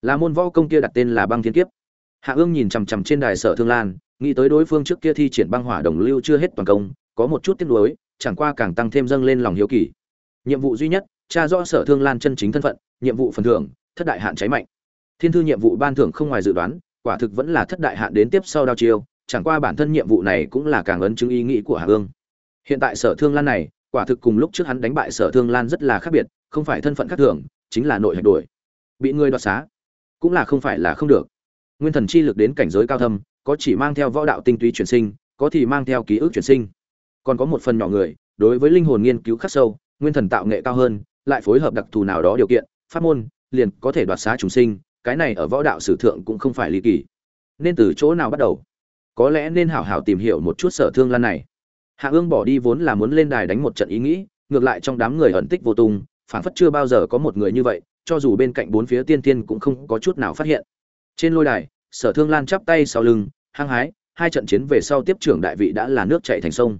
Là môn võ công kia đặt tên là băng thiên kiếp. Hạ ương nhìn chằm chằm trên đài sở thương lan, nghĩ tới đối phương trước kia thi triển băng hỏa đồng lưu chưa hết toàn công, có một chút tiếc nuối, chẳng qua càng tăng thêm dâng lên lòng hiếu kỳ. Nhiệm vụ duy nhất, tra rõ sở thương lan chân chính thân phận, nhiệm vụ phần thưởng, thất đại hạn cháy mạnh. Thiên thư nhiệm vụ ban thưởng không ngoài dự đoán, quả thực vẫn là thất đại hạn đến tiếp sau đao chiêu, chẳng qua bản thân nhiệm vụ này cũng là càng ấn chứng ý nghĩ của hạ ương. Hiện tại sở thương lan này, quả thực cùng lúc trước hắn đánh bại sở thương lan rất là khác biệt, không phải thân phận khác thường chính là nội hạch đuổi. Bị người đoạt xá, cũng là không phải là không được. Nguyên thần chi lực đến cảnh giới cao thâm, có chỉ mang theo võ đạo tinh túy chuyển sinh, có thì mang theo ký ức chuyển sinh. Còn có một phần nhỏ người, đối với linh hồn nghiên cứu khắc sâu, nguyên thần tạo nghệ cao hơn, lại phối hợp đặc thù nào đó điều kiện, pháp môn, liền có thể đoạt xá trùng sinh, cái này ở võ đạo sử thượng cũng không phải ly kỳ. Nên từ chỗ nào bắt đầu? Có lẽ nên hảo hảo tìm hiểu một chút sở thương lan này. Hạ ương bỏ đi vốn là muốn lên đài đánh một trận ý nghĩ, ngược lại trong đám người ẩn tích vô tung phản phất chưa bao giờ có một người như vậy, cho dù bên cạnh bốn phía tiên tiên cũng không có chút nào phát hiện. Trên lôi đài, sở thương lan chắp tay sau lưng, hăng hái, hai trận chiến về sau tiếp trưởng đại vị đã là nước chảy thành sông.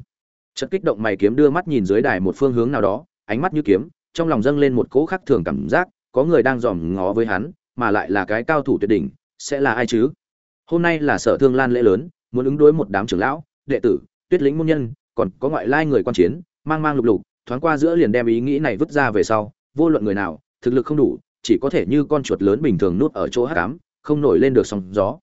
Chất kích động mày kiếm đưa mắt nhìn dưới đài một phương hướng nào đó, ánh mắt như kiếm, trong lòng dâng lên một cỗ khắc thường cảm giác, có người đang dòm ngó với hắn, mà lại là cái cao thủ tuyệt đỉnh, sẽ là ai chứ? Hôm nay là sở thương lan lễ lớn, muốn ứng đối một đám trưởng lão, đệ tử, tuyết lĩnh môn nhân, còn có ngoại lai người quan chiến, mang mang lục lục thoáng qua giữa liền đem ý nghĩ này vứt ra về sau, vô luận người nào, thực lực không đủ, chỉ có thể như con chuột lớn bình thường nuốt ở chỗ hát cám không nổi lên được sóng gió.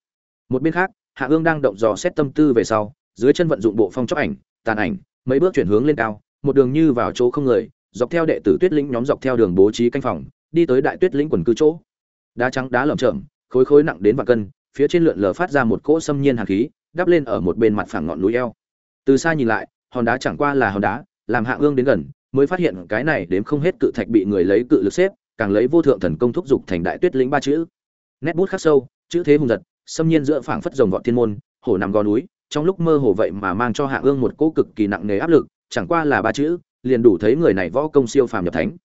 Một bên khác, hạ ương đang động dò xét tâm tư về sau, dưới chân vận dụng bộ phong chóc ảnh, tàn ảnh, mấy bước chuyển hướng lên cao, một đường như vào chỗ không người, dọc theo đệ tử tuyết lĩnh nhóm dọc theo đường bố trí canh phòng, đi tới đại tuyết lĩnh quần cư chỗ. Đá trắng đá lởm chởm, khối khối nặng đến vạn cân, phía trên lượn lờ phát ra một cỗ xâm nhiên hàn khí, đắp lên ở một bên mặt phẳng ngọn núi eo. Từ xa nhìn lại, hòn đá chẳng qua là hòn đá làm hạ ương đến gần, mới phát hiện cái này đếm không hết cự thạch bị người lấy cự lực xếp, càng lấy vô thượng thần công thúc giục thành đại tuyết lĩnh ba chữ. Nét bút khắc sâu, chữ thế hùng giật, xâm nhiên giữa phảng phất rồng vọt thiên môn, hổ nằm gò núi, trong lúc mơ hồ vậy mà mang cho hạ ương một cỗ cực kỳ nặng nề áp lực, chẳng qua là ba chữ, liền đủ thấy người này võ công siêu phàm nhập thánh.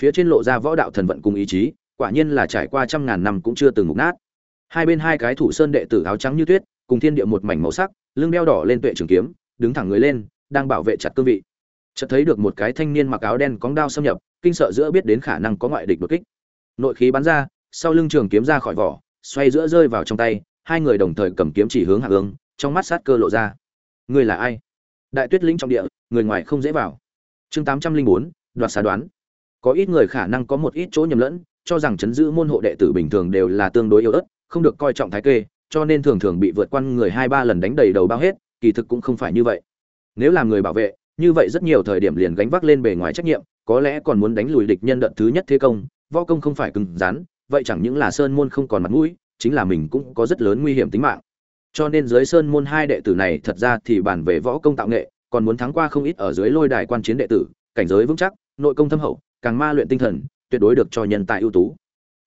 Phía trên lộ ra võ đạo thần vận cùng ý chí, quả nhiên là trải qua trăm ngàn năm cũng chưa từng mục nát. Hai bên hai cái thủ sơn đệ tử áo trắng như tuyết, cùng thiên địa một mảnh màu sắc, lưng đeo đỏ lên tuệ trường kiếm, đứng thẳng người lên, đang bảo vệ chặt cương vị chợt thấy được một cái thanh niên mặc áo đen cóng đao xâm nhập, kinh sợ giữa biết đến khả năng có ngoại địch đột kích. Nội khí bắn ra, sau lưng trường kiếm ra khỏi vỏ, xoay giữa rơi vào trong tay, hai người đồng thời cầm kiếm chỉ hướng hạ ương trong mắt sát cơ lộ ra. Người là ai? Đại tuyết lĩnh trong địa, người ngoài không dễ vào. Chương tám trăm linh bốn, đoạt xá đoán. Có ít người khả năng có một ít chỗ nhầm lẫn, cho rằng chấn giữ môn hộ đệ tử bình thường đều là tương đối yếu ớt, không được coi trọng thái kê, cho nên thường thường bị vượt qua người hai ba lần đánh đầy đầu bao hết, kỳ thực cũng không phải như vậy. Nếu làm người bảo vệ như vậy rất nhiều thời điểm liền gánh vác lên bề ngoài trách nhiệm, có lẽ còn muốn đánh lùi địch nhân đợt thứ nhất thế công, võ công không phải cứng rắn, vậy chẳng những là sơn môn không còn mặt mũi, chính là mình cũng có rất lớn nguy hiểm tính mạng. Cho nên dưới sơn môn hai đệ tử này thật ra thì bàn về võ công tạo nghệ, còn muốn thắng qua không ít ở dưới lôi đài quan chiến đệ tử, cảnh giới vững chắc, nội công thâm hậu, càng ma luyện tinh thần, tuyệt đối được cho nhân tài ưu tú.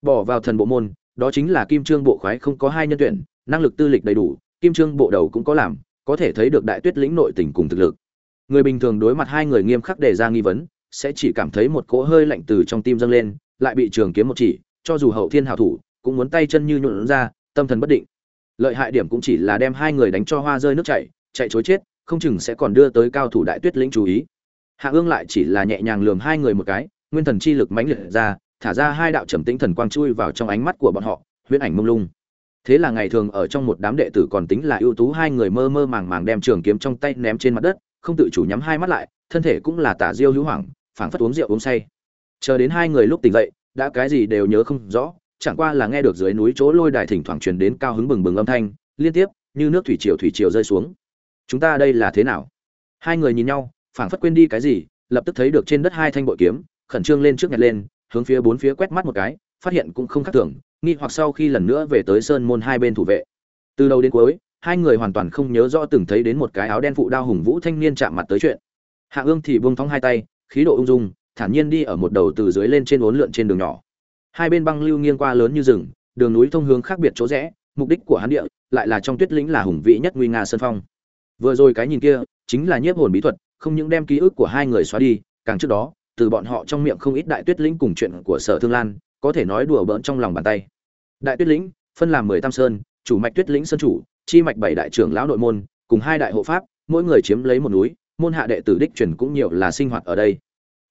Bỏ vào thần bộ môn, đó chính là kim trương bộ khoái không có hai nhân tuyển, năng lực tư lịch đầy đủ, kim trương bộ đầu cũng có làm, có thể thấy được đại tuyết lĩnh nội tình cùng thực lực người bình thường đối mặt hai người nghiêm khắc đề ra nghi vấn, sẽ chỉ cảm thấy một cỗ hơi lạnh từ trong tim dâng lên, lại bị trường kiếm một chỉ, cho dù hậu thiên hảo thủ, cũng muốn tay chân như nhuộn ra, tâm thần bất định. Lợi hại điểm cũng chỉ là đem hai người đánh cho hoa rơi nước chảy, chạy chối chết, không chừng sẽ còn đưa tới cao thủ đại tuyết lĩnh chú ý. Hạ ương lại chỉ là nhẹ nhàng lườm hai người một cái, nguyên thần chi lực mãnh liệt ra, thả ra hai đạo trầm tĩnh thần quang chui vào trong ánh mắt của bọn họ, huyễn ảnh mông lung. Thế là ngày thường ở trong một đám đệ tử còn tính là ưu tú, hai người mơ mơ màng màng đem trường kiếm trong tay ném trên mặt đất không tự chủ nhắm hai mắt lại, thân thể cũng là tả diêu hữu hoảng, phảng phất uống rượu uống say. Chờ đến hai người lúc tỉnh dậy, đã cái gì đều nhớ không rõ, chẳng qua là nghe được dưới núi chỗ lôi đài thỉnh thoảng truyền đến cao hứng bừng bừng âm thanh, liên tiếp, như nước thủy triều thủy triều rơi xuống. Chúng ta đây là thế nào? Hai người nhìn nhau, phảng phất quên đi cái gì, lập tức thấy được trên đất hai thanh bội kiếm, khẩn trương lên trước nhặt lên, hướng phía bốn phía quét mắt một cái, phát hiện cũng không khác thường, nghi hoặc sau khi lần nữa về tới sơn môn hai bên thủ vệ. Từ đầu đến cuối hai người hoàn toàn không nhớ rõ từng thấy đến một cái áo đen phụ đao hùng vũ thanh niên chạm mặt tới chuyện. Hạ ương thì buông thóng hai tay, khí độ ung dung, thản nhiên đi ở một đầu từ dưới lên trên uốn lượn trên đường nhỏ. Hai bên băng lưu nghiêng qua lớn như rừng, đường núi thông hướng khác biệt chỗ rẽ, mục đích của hắn địa lại là trong tuyết lĩnh là hùng vĩ nhất nguy nga sơn phong. Vừa rồi cái nhìn kia chính là nhiếp hồn bí thuật, không những đem ký ức của hai người xóa đi, càng trước đó, từ bọn họ trong miệng không ít đại tuyết lĩnh cùng chuyện của sở thương lan, có thể nói đùa bỡn trong lòng bàn tay. Đại tuyết lĩnh, phân làm mười tam sơn, chủ mạch tuyết lĩnh sơn chủ chi mạch bảy đại trưởng lão nội môn, cùng hai đại hộ pháp, mỗi người chiếm lấy một núi, môn hạ đệ tử đích truyền cũng nhiều là sinh hoạt ở đây.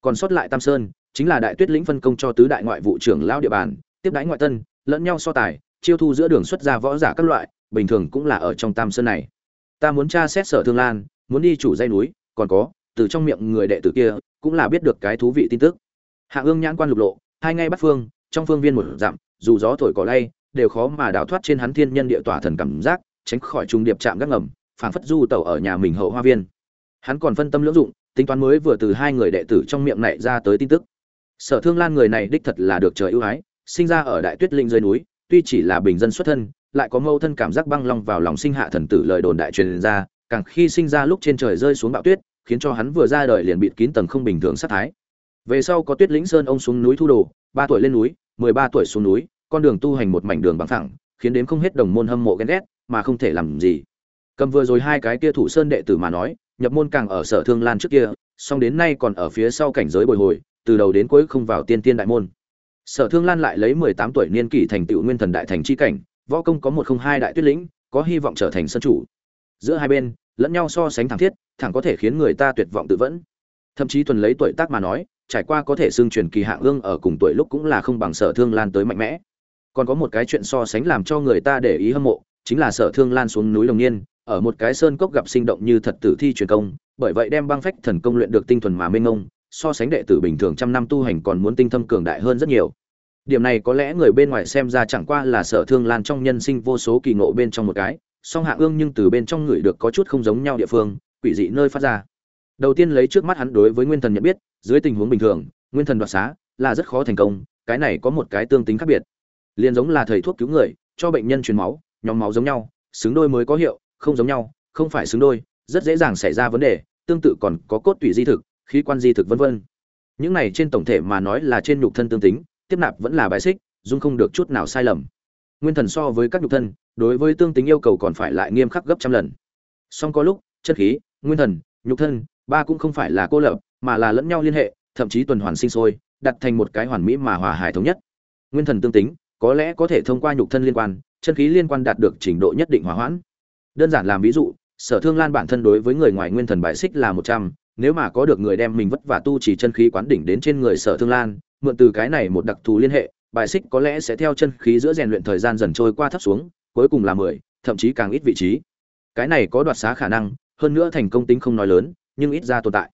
Còn sót lại tam sơn, chính là đại tuyết lĩnh phân công cho tứ đại ngoại vụ trưởng lão địa bàn, tiếp đãi ngoại tân, lẫn nhau so tài, chiêu thu giữa đường xuất ra võ giả các loại, bình thường cũng là ở trong tam sơn này. Ta muốn tra xét sở thương lan, muốn đi chủ dây núi, còn có, từ trong miệng người đệ tử kia, cũng là biết được cái thú vị tin tức. Hạ ương nhãn quan lục lộ, hai ngay bắt phương, trong phương viên một dặm, dù gió thổi cỏ lay, đều khó mà đào thoát trên hắn thiên nhân địa tỏa thần cảm giác tránh khỏi trung điệp chạm gác ngầm, phảng phất du tẩu ở nhà mình hậu hoa viên. Hắn còn phân tâm lưỡng dụng, tính toán mới vừa từ hai người đệ tử trong miệng này ra tới tin tức. Sở thương lan người này đích thật là được trời ưu ái, sinh ra ở đại tuyết linh dưới núi, tuy chỉ là bình dân xuất thân, lại có mâu thân cảm giác băng long vào lòng sinh hạ thần tử lời đồn đại truyền ra, càng khi sinh ra lúc trên trời rơi xuống bão tuyết, khiến cho hắn vừa ra đời liền bịt kín tầng không bình thường sát thái. Về sau có tuyết lĩnh sơn ông xuống núi thu đồ, ba tuổi lên núi, mười ba tuổi xuống núi, con đường tu hành một mảnh đường bằng thẳng khiến đến không hết đồng môn hâm mộ ghen ghét mà không thể làm gì. Cầm vừa rồi hai cái kia thủ sơn đệ tử mà nói, nhập môn càng ở sở thương lan trước kia, song đến nay còn ở phía sau cảnh giới bồi hồi, từ đầu đến cuối không vào tiên tiên đại môn. Sở thương lan lại lấy mười tám tuổi niên kỷ thành tựu nguyên thần đại thành chi cảnh, võ công có một không hai đại tuyết lĩnh, có hy vọng trở thành sân chủ. Giữa hai bên, lẫn nhau so sánh thẳng thiết, thẳng có thể khiến người ta tuyệt vọng tự vẫn. Thậm chí tuần lấy tuổi tác mà nói, trải qua có thể xương truyền kỳ hạ ương ở cùng tuổi lúc cũng là không bằng sở thương lan tới mạnh mẽ. Còn có một cái chuyện so sánh làm cho người ta để ý hâm mộ chính là sở thương lan xuống núi đồng niên, ở một cái sơn cốc gặp sinh động như thật tử thi truyền công, bởi vậy đem băng phách thần công luyện được tinh thuần mà mênh mông, so sánh đệ tử bình thường trăm năm tu hành còn muốn tinh thâm cường đại hơn rất nhiều. Điểm này có lẽ người bên ngoài xem ra chẳng qua là sở thương lan trong nhân sinh vô số kỳ ngộ bên trong một cái, song hạ ương nhưng từ bên trong người được có chút không giống nhau địa phương, quỷ dị nơi phát ra. Đầu tiên lấy trước mắt hắn đối với nguyên thần nhận biết, dưới tình huống bình thường, nguyên thần đoạt xá là rất khó thành công, cái này có một cái tương tính khác biệt. Liền giống là thầy thuốc cứu người, cho bệnh nhân truyền máu nhóm máu giống nhau, xứng đôi mới có hiệu, không giống nhau, không phải xứng đôi, rất dễ dàng xảy ra vấn đề, tương tự còn có cốt tủy di thực, khí quan di thực vân vân. Những này trên tổng thể mà nói là trên nhục thân tương tính, tiếp nạp vẫn là bài xích, dung không được chút nào sai lầm. Nguyên thần so với các nhục thân, đối với tương tính yêu cầu còn phải lại nghiêm khắc gấp trăm lần. Song có lúc, chất khí, nguyên thần, nhục thân, ba cũng không phải là cô lập, mà là lẫn nhau liên hệ, thậm chí tuần hoàn sinh sôi, đặt thành một cái hoàn mỹ mà hòa hài thống nhất. Nguyên thần tương tính có lẽ có thể thông qua nhục thân liên quan chân khí liên quan đạt được trình độ nhất định hòa hoãn. Đơn giản làm ví dụ sở thương lan bản thân đối với người ngoài nguyên thần bài xích là một trăm nếu mà có được người đem mình vất vả tu chỉ chân khí quán đỉnh đến trên người sở thương lan mượn từ cái này một đặc thù liên hệ bài xích có lẽ sẽ theo chân khí giữa rèn luyện thời gian dần trôi qua thấp xuống cuối cùng là mười thậm chí càng ít vị trí. Cái này có đoạt xá khả năng hơn nữa thành công tính không nói lớn nhưng ít ra tồn tại.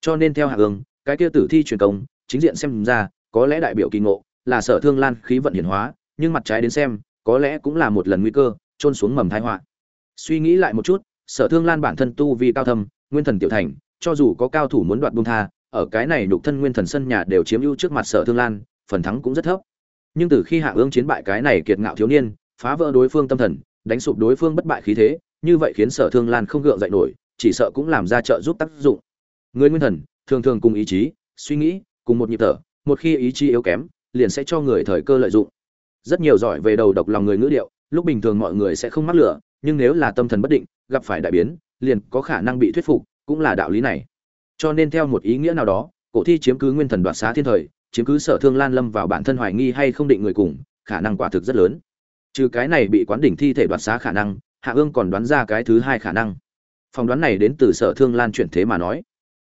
Cho nên theo hạ Ưng, cái kia tử thi truyền công chính diện xem ra có lẽ đại biểu kỳ ngộ là sở thương lan khí vận hiển hóa, nhưng mặt trái đến xem, có lẽ cũng là một lần nguy cơ trôn xuống mầm thái họa. Suy nghĩ lại một chút, sở thương lan bản thân tu vi cao thâm, nguyên thần tiểu thành, cho dù có cao thủ muốn đoạt bung tha, ở cái này nhục thân nguyên thần sân nhà đều chiếm ưu trước mặt sở thương lan, phần thắng cũng rất thấp. Nhưng từ khi hạ ương chiến bại cái này kiệt ngạo thiếu niên, phá vỡ đối phương tâm thần, đánh sụp đối phương bất bại khí thế, như vậy khiến sở thương lan không gượng dậy nổi, chỉ sợ cũng làm ra trợ giúp tác dụng. Người nguyên thần, thường thường cùng ý chí, suy nghĩ, cùng một nhịp thở, một khi ý chí yếu kém liền sẽ cho người thời cơ lợi dụng. Rất nhiều giỏi về đầu độc lòng người ngữ điệu, lúc bình thường mọi người sẽ không mắc lửa, nhưng nếu là tâm thần bất định, gặp phải đại biến, liền có khả năng bị thuyết phục, cũng là đạo lý này. Cho nên theo một ý nghĩa nào đó, cổ thi chiếm cứ nguyên thần đoạt xá thiên thời, chiếm cứ sở thương lan lâm vào bản thân hoài nghi hay không định người cùng, khả năng quả thực rất lớn. Trừ cái này bị quán đỉnh thi thể đoạt xá khả năng, hạ ương còn đoán ra cái thứ hai khả năng. Phỏng đoán này đến từ sở thương lan chuyển thế mà nói.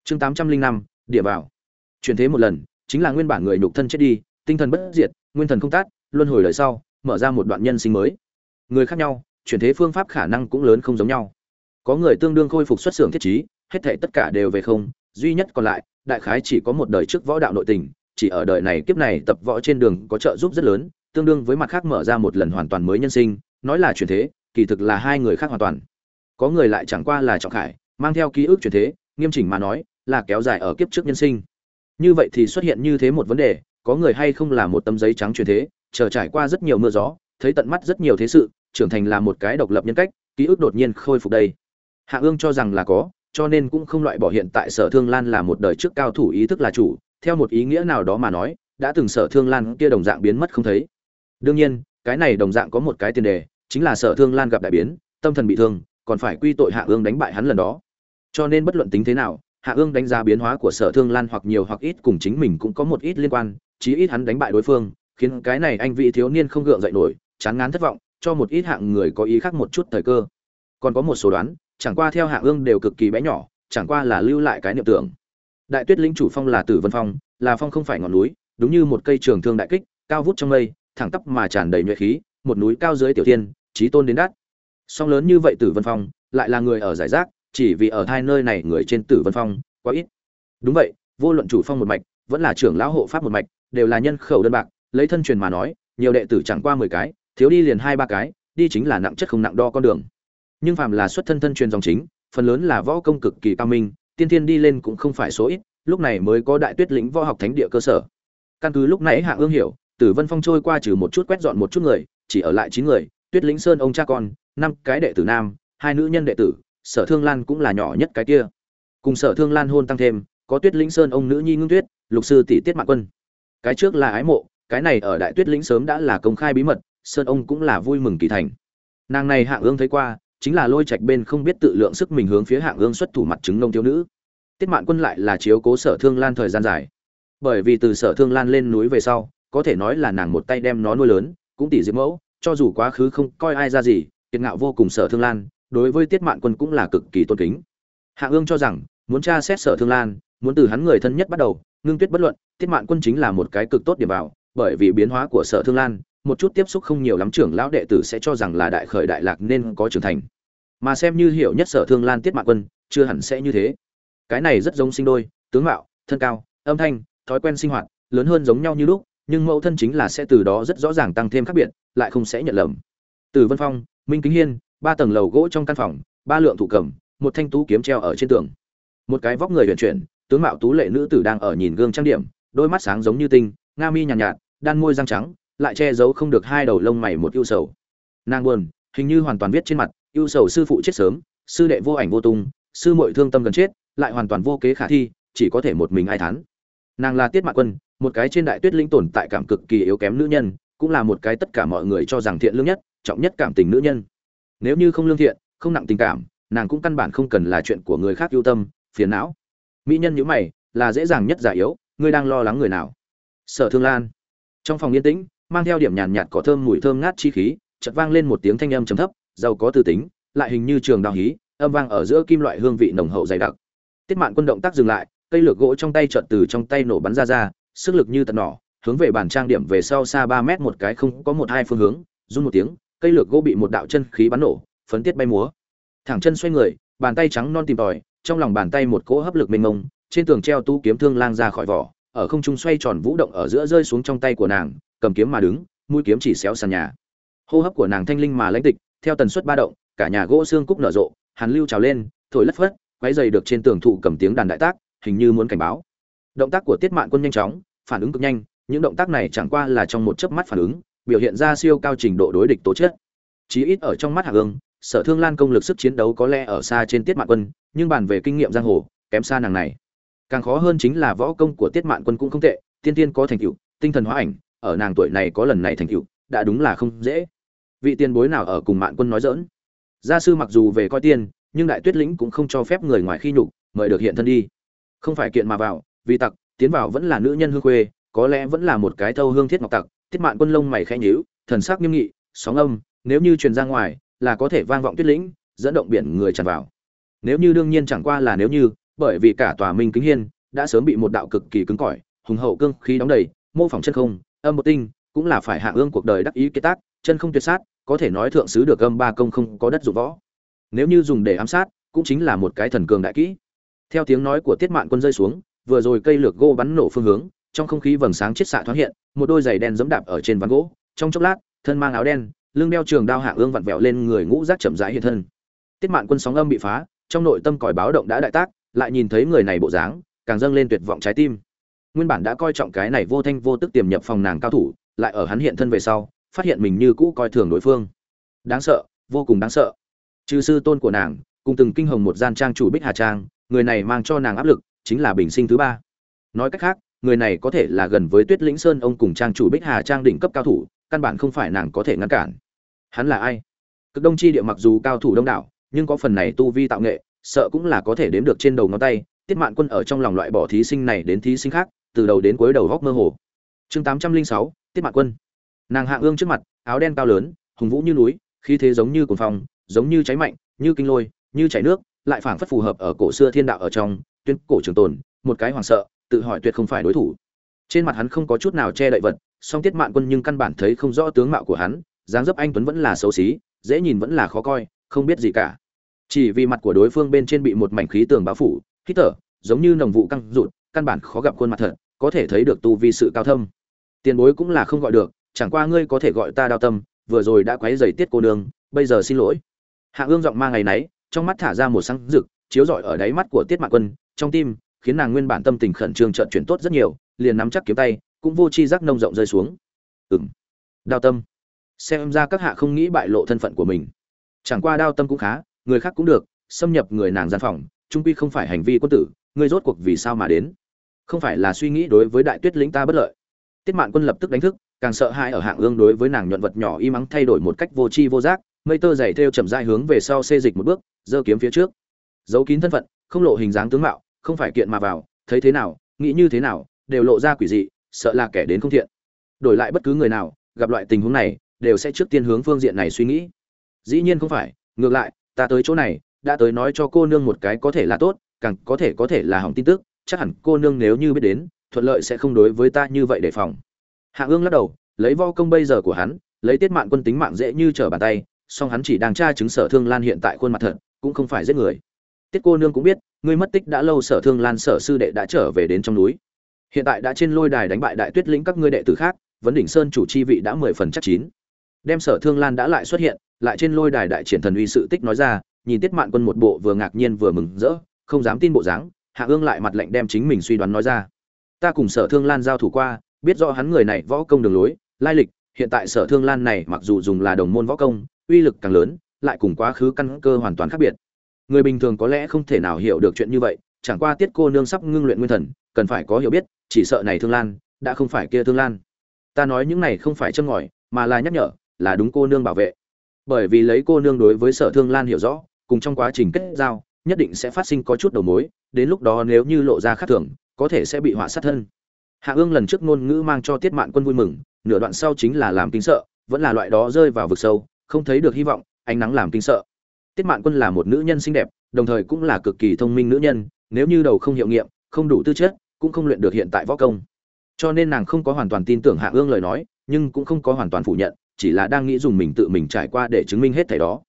Chương tám trăm linh năm, địa vào. Chuyển thế một lần, chính là nguyên bản người nhục thân chết đi tinh thần bất diệt, nguyên thần không tát, luân hồi lời sau, mở ra một đoạn nhân sinh mới. Người khác nhau, chuyển thế phương pháp khả năng cũng lớn không giống nhau. Có người tương đương khôi phục xuất xưởng thiết trí, hết thảy tất cả đều về không, duy nhất còn lại, đại khái chỉ có một đời trước võ đạo nội tình, chỉ ở đời này kiếp này tập võ trên đường có trợ giúp rất lớn, tương đương với mặt khác mở ra một lần hoàn toàn mới nhân sinh, nói là chuyển thế, kỳ thực là hai người khác hoàn toàn. Có người lại chẳng qua là trọng khải, mang theo ký ức chuyển thế, nghiêm chỉnh mà nói, là kéo dài ở kiếp trước nhân sinh. Như vậy thì xuất hiện như thế một vấn đề có người hay không là một tấm giấy trắng truyền thế, chờ trải qua rất nhiều mưa gió, thấy tận mắt rất nhiều thế sự, trưởng thành là một cái độc lập nhân cách, ký ức đột nhiên khôi phục đây. Hạ ương cho rằng là có, cho nên cũng không loại bỏ hiện tại sở thương lan là một đời trước cao thủ ý thức là chủ, theo một ý nghĩa nào đó mà nói, đã từng sở thương lan kia đồng dạng biến mất không thấy. Đương nhiên, cái này đồng dạng có một cái tiền đề, chính là sở thương lan gặp đại biến, tâm thần bị thương, còn phải quy tội hạ ương đánh bại hắn lần đó. Cho nên bất luận tính thế nào, hạ ương đánh giá biến hóa của sở thương lan hoặc nhiều hoặc ít cùng chính mình cũng có một ít liên quan chí ít hắn đánh bại đối phương, khiến cái này anh vị thiếu niên không gượng dậy nổi, chán ngán thất vọng, cho một ít hạng người có ý khác một chút thời cơ. Còn có một số đoán, chẳng qua theo hạ ương đều cực kỳ bé nhỏ, chẳng qua là lưu lại cái niệm tưởng. Đại tuyết lĩnh chủ phong là tử vân phong, là phong không phải ngọn núi, đúng như một cây trường thương đại kích, cao vút trong mây, thẳng tắp mà tràn đầy nhuệ khí, một núi cao dưới tiểu thiên, chí tôn đến đắt. Song lớn như vậy tử vân phong, lại là người ở giải rác, chỉ vì ở hai nơi này người trên tử vân phong, quá ít. Đúng vậy, vô luận chủ phong một mạch, vẫn là trưởng lão hộ pháp một mạch đều là nhân khẩu đơn bạc, lấy thân truyền mà nói, nhiều đệ tử chẳng qua mười cái, thiếu đi liền hai ba cái, đi chính là nặng chất không nặng đo con đường. Nhưng phàm là xuất thân thân truyền dòng chính, phần lớn là võ công cực kỳ cao minh, tiên thiên đi lên cũng không phải số ít, lúc này mới có đại tuyết lĩnh võ học thánh địa cơ sở. Căn cứ lúc nãy hạ ương hiểu, tử vân phong trôi qua trừ một chút quét dọn một chút người, chỉ ở lại chín người, tuyết lĩnh sơn ông cha con, năm cái đệ tử nam, hai nữ nhân đệ tử, sở thương lan cũng là nhỏ nhất cái kia. Cùng sở thương lan hôn tăng thêm, có tuyết lĩnh sơn ông nữ nhi ngưng tuyết, lục sư tỷ tiết mạng quân cái trước là ái mộ, cái này ở đại tuyết lĩnh sớm đã là công khai bí mật, sơn ông cũng là vui mừng kỳ thành. Nàng này hạ ương thấy qua, chính là lôi trạch bên không biết tự lượng sức mình hướng phía hạng ương xuất thủ mặt chứng nông thiếu nữ. Tiết mạn quân lại là chiếu cố sở thương lan thời gian dài. Bởi vì từ sở thương lan lên núi về sau, có thể nói là nàng một tay đem nó nuôi lớn, cũng tỷ diễm mẫu, cho dù quá khứ không coi ai ra gì, kiệt ngạo vô cùng sở thương lan, đối với tiết mạn quân cũng là cực kỳ tôn kính. Hạ ương cho rằng, muốn tra xét sở thương lan, muốn từ hắn người thân nhất bắt đầu ngưng tuyết bất luận, tiết mạn quân chính là một cái cực tốt điểm vào, bởi vì biến hóa của sở thương lan, một chút tiếp xúc không nhiều lắm trưởng lão đệ tử sẽ cho rằng là đại khởi đại lạc nên có trưởng thành. Mà xem như hiểu nhất sở thương lan tiết mạn quân, chưa hẳn sẽ như thế. Cái này rất giống sinh đôi, tướng mạo, thân cao, âm thanh, thói quen sinh hoạt, lớn hơn giống nhau như lúc, nhưng mẫu thân chính là sẽ từ đó rất rõ ràng tăng thêm khác biệt, lại không sẽ nhận lầm. Từ vân phong, minh kính hiên, ba tầng lầu gỗ trong căn phòng, ba lượng thủ cầm, một thanh tú kiếm treo ở trên tường. Một cái vóc người huyền chuyển tướng mạo tú lệ nữ tử đang ở nhìn gương trang điểm đôi mắt sáng giống như tinh nga mi nhàn nhạt, nhạt đan môi răng trắng lại che giấu không được hai đầu lông mày một ưu sầu. Nàng buồn hình như hoàn toàn viết trên mặt ưu sầu sư phụ chết sớm sư đệ vô ảnh vô tung sư muội thương tâm gần chết lại hoàn toàn vô kế khả thi chỉ có thể một mình ai thán. Nàng là tiết Mạc quân một cái trên đại tuyết linh tồn tại cảm cực kỳ yếu kém nữ nhân cũng là một cái tất cả mọi người cho rằng thiện lương nhất trọng nhất cảm tình nữ nhân. Nếu như không lương thiện không nặng tình cảm nàng cũng căn bản không cần là chuyện của người khác yêu tâm phiền não mỹ nhân nhữ mày, là dễ dàng nhất giả yếu, ngươi đang lo lắng người nào? Sở thương lan. Trong phòng yên tĩnh, mang theo điểm nhàn nhạt cỏ thơm mùi thơm ngát chi khí, chợt vang lên một tiếng thanh âm trầm thấp, giàu có tư tính, lại hình như trường đào hí, âm vang ở giữa kim loại hương vị nồng hậu dày đặc. Tiết mạn quân động tác dừng lại, cây lược gỗ trong tay chợt từ trong tay nổ bắn ra ra, sức lực như tật nỏ, hướng về bàn trang điểm về sau xa ba mét một cái không có một hai phương hướng, run một tiếng, cây lược gỗ bị một đạo chân khí bắn nổ, phấn tiết bay múa. Thẳng chân xoay người, bàn tay trắng non tìm tòi trong lòng bàn tay một cỗ hấp lực mênh mông, trên tường treo tu kiếm thương lang ra khỏi vỏ, ở không trung xoay tròn vũ động ở giữa rơi xuống trong tay của nàng, cầm kiếm mà đứng, mũi kiếm chỉ xéo sàn nhà. Hô hấp của nàng thanh linh mà lãnh tịch, theo tần suất ba động, cả nhà gỗ xương cúc nở rộ, hàn lưu trào lên, thổi lất phất, quấy dày được trên tường thụ cầm tiếng đàn đại tác, hình như muốn cảnh báo. Động tác của tiết mạn quân nhanh chóng, phản ứng cực nhanh, những động tác này chẳng qua là trong một chớp mắt phản ứng, biểu hiện ra siêu cao trình độ đối địch tố chất. Chí ít ở trong mắt hạ ương sở thương lan công lực sức chiến đấu có lẽ ở xa trên tiết mạn quân, nhưng bàn về kinh nghiệm giang hồ, kém xa nàng này. Càng khó hơn chính là võ công của tiết mạn quân cũng không tệ, tiên tiên có thành tựu, tinh thần hóa ảnh, ở nàng tuổi này có lần này thành tựu, đã đúng là không dễ. Vị tiền bối nào ở cùng mạn quân nói dỡn gia sư mặc dù về coi tiên, nhưng đại tuyết lĩnh cũng không cho phép người ngoài khi nhục, mời được hiện thân đi. Không phải kiện mà vào, vì tặc, tiến vào vẫn là nữ nhân hương khuê, có lẽ vẫn là một cái thâu hương thiết ngọc tặc. Tiết mạn quân lông mày khẽ nhíu, thần sắc nghiêm nghị, sóng âm, nếu như truyền ra ngoài là có thể vang vọng tuyết lĩnh, dẫn động biển người tràn vào. Nếu như đương nhiên chẳng qua là nếu như, bởi vì cả tòa minh kính hiên đã sớm bị một đạo cực kỳ cứng cỏi, hùng hậu cương khí đóng đầy, mô phỏng chân không, âm một tinh, cũng là phải hạ ương cuộc đời đắc ý kế tác, chân không tuyệt sát, có thể nói thượng sứ được âm ba công không có đất dụng võ. Nếu như dùng để ám sát, cũng chính là một cái thần cường đại kỹ. Theo tiếng nói của tiết mạn quân rơi xuống, vừa rồi cây lược gỗ bắn nổ phương hướng, trong không khí vầng sáng chiết xạ thoáng hiện, một đôi giày đen giẫm đạp ở trên ván gỗ, trong chốc lát, thân mang áo đen lưng đeo trường đao hạ ương vặn vẹo lên người ngũ giác chậm rãi hiện thân. Tiết mạn quân sóng âm bị phá, trong nội tâm còi báo động đã đại tác, lại nhìn thấy người này bộ dáng, càng dâng lên tuyệt vọng trái tim. Nguyên bản đã coi trọng cái này vô thanh vô tức tiềm nhập phòng nàng cao thủ, lại ở hắn hiện thân về sau, phát hiện mình như cũ coi thường đối phương. Đáng sợ, vô cùng đáng sợ. Trừ sư tôn của nàng, cùng từng kinh hồng một gian trang chủ bích hà trang, người này mang cho nàng áp lực, chính là bình sinh thứ ba. Nói cách khác, người này có thể là gần với tuyết lĩnh sơn ông cùng trang chủ bích hà trang đỉnh cấp cao thủ căn bản không phải nàng có thể ngăn cản. Hắn là ai? Cực đông chi địa mặc dù cao thủ đông đảo, nhưng có phần này tu vi tạo nghệ, sợ cũng là có thể đếm được trên đầu ngón tay, tiết mạn quân ở trong lòng loại bỏ thí sinh này đến thí sinh khác, từ đầu đến cuối đầu góc mơ hồ. Chương tám trăm linh sáu, tiết mạn quân. Nàng hạ ương trước mặt, áo đen cao lớn, hùng vũ như núi, khí thế giống như cồn phong, giống như cháy mạnh, như kinh lôi, như chảy nước, lại phảng phất phù hợp ở cổ xưa thiên đạo ở trong, tuyên cổ trường tồn, một cái hoàng sợ, tự hỏi tuyệt không phải đối thủ. Trên mặt hắn không có chút nào che đậy vật song tiết mạn quân nhưng căn bản thấy không rõ tướng mạo của hắn dáng dấp anh tuấn vẫn là xấu xí dễ nhìn vẫn là khó coi không biết gì cả. Chỉ vì mặt của đối phương bên trên bị một mảnh khí tường bao phủ hít thở giống như nồng vụ căng rụt căn bản khó gặp khuôn mặt thật có thể thấy được tu vi sự cao thâm. Tiền bối cũng là không gọi được chẳng qua ngươi có thể gọi ta đao tâm vừa rồi đã quấy giày tiết cô Đường, bây giờ xin lỗi. Hạ ương giọng ma ngày nấy trong mắt thả ra một sáng rực chiếu rọi ở đáy mắt của tiết mạn quân trong tim khiến nàng nguyên bản tâm tình khẩn trương trợn chuyển tốt rất nhiều liền nắm chắc kiếm tay cũng vô chi giác nông rộng rơi xuống. Ừng đao tâm. Xem ra các hạ không nghĩ bại lộ thân phận của mình. Chẳng qua đao tâm cũng khá, người khác cũng được, xâm nhập người nàng gian phòng, trung quy không phải hành vi quân tử ngươi rốt cuộc vì sao mà đến? Không phải là suy nghĩ đối với đại tuyết lĩnh ta bất lợi. Tiết mạn quân lập tức đánh thức, càng sợ hãi ở hạng ương đối với nàng nhuận vật nhỏ y mắng thay đổi một cách vô tri vô giác, mây tơ dày theo chậm rãi hướng về sau xê dịch một bước, giơ kiếm phía trước. Giấu kín thân phận, không lộ hình dáng tướng mạo, không phải kiện mà vào, thấy thế nào, nghĩ như thế nào, đều lộ ra quỷ dị sợ là kẻ đến không thiện. Đổi lại bất cứ người nào, gặp loại tình huống này, đều sẽ trước tiên hướng phương diện này suy nghĩ. Dĩ nhiên không phải, ngược lại, ta tới chỗ này, đã tới nói cho cô nương một cái có thể là tốt, càng có thể có thể là hỏng tin tức, chắc hẳn cô nương nếu như biết đến, thuận lợi sẽ không đối với ta như vậy đề phòng. Hạ ương lắc đầu, lấy vo công bây giờ của hắn, lấy tiết mạng quân tính mạng dễ như trở bàn tay, song hắn chỉ đang tra chứng sở thương lan hiện tại khuôn mặt thật, cũng không phải giết người. Tiết cô nương cũng biết, ngươi mất tích đã lâu sở thương lan sở sư đệ đã trở về đến trong núi hiện tại đã trên lôi đài đánh bại đại tuyết lĩnh các ngươi đệ tử khác, vấn đỉnh sơn chủ chi vị đã mười phần chắc chín. Đem sở thương lan đã lại xuất hiện, lại trên lôi đài đại triển thần uy sự tích nói ra, nhìn tiết mạn quân một bộ vừa ngạc nhiên vừa mừng rỡ, không dám tin bộ dáng, hạ ương lại mặt lạnh đem chính mình suy đoán nói ra. Ta cùng sở thương lan giao thủ qua, biết rõ hắn người này võ công đường lối, lai lịch, hiện tại sở thương lan này mặc dù dùng là đồng môn võ công, uy lực càng lớn, lại cùng quá khứ căn cơ hoàn toàn khác biệt. Người bình thường có lẽ không thể nào hiểu được chuyện như vậy, chẳng qua tiết cô nương sắp ngưng luyện nguyên thần, cần phải có hiểu biết chỉ sợ này thương lan, đã không phải kia thương lan. Ta nói những này không phải châm ngòi, mà là nhắc nhở, là đúng cô nương bảo vệ. Bởi vì lấy cô nương đối với sở thương lan hiểu rõ, cùng trong quá trình kết giao, nhất định sẽ phát sinh có chút đầu mối, đến lúc đó nếu như lộ ra khác thường, có thể sẽ bị họa sát thân. Hạ ương lần trước ngôn ngữ mang cho tiết mạn quân vui mừng, nửa đoạn sau chính là làm kinh sợ, vẫn là loại đó rơi vào vực sâu, không thấy được hy vọng, ánh nắng làm kinh sợ. Tiết mạn quân là một nữ nhân xinh đẹp, đồng thời cũng là cực kỳ thông minh nữ nhân, nếu như đầu không hiệu nghiệm, không đủ tư chất cũng không luyện được hiện tại võ công. Cho nên nàng không có hoàn toàn tin tưởng hạ ương lời nói, nhưng cũng không có hoàn toàn phủ nhận, chỉ là đang nghĩ dùng mình tự mình trải qua để chứng minh hết thảy đó.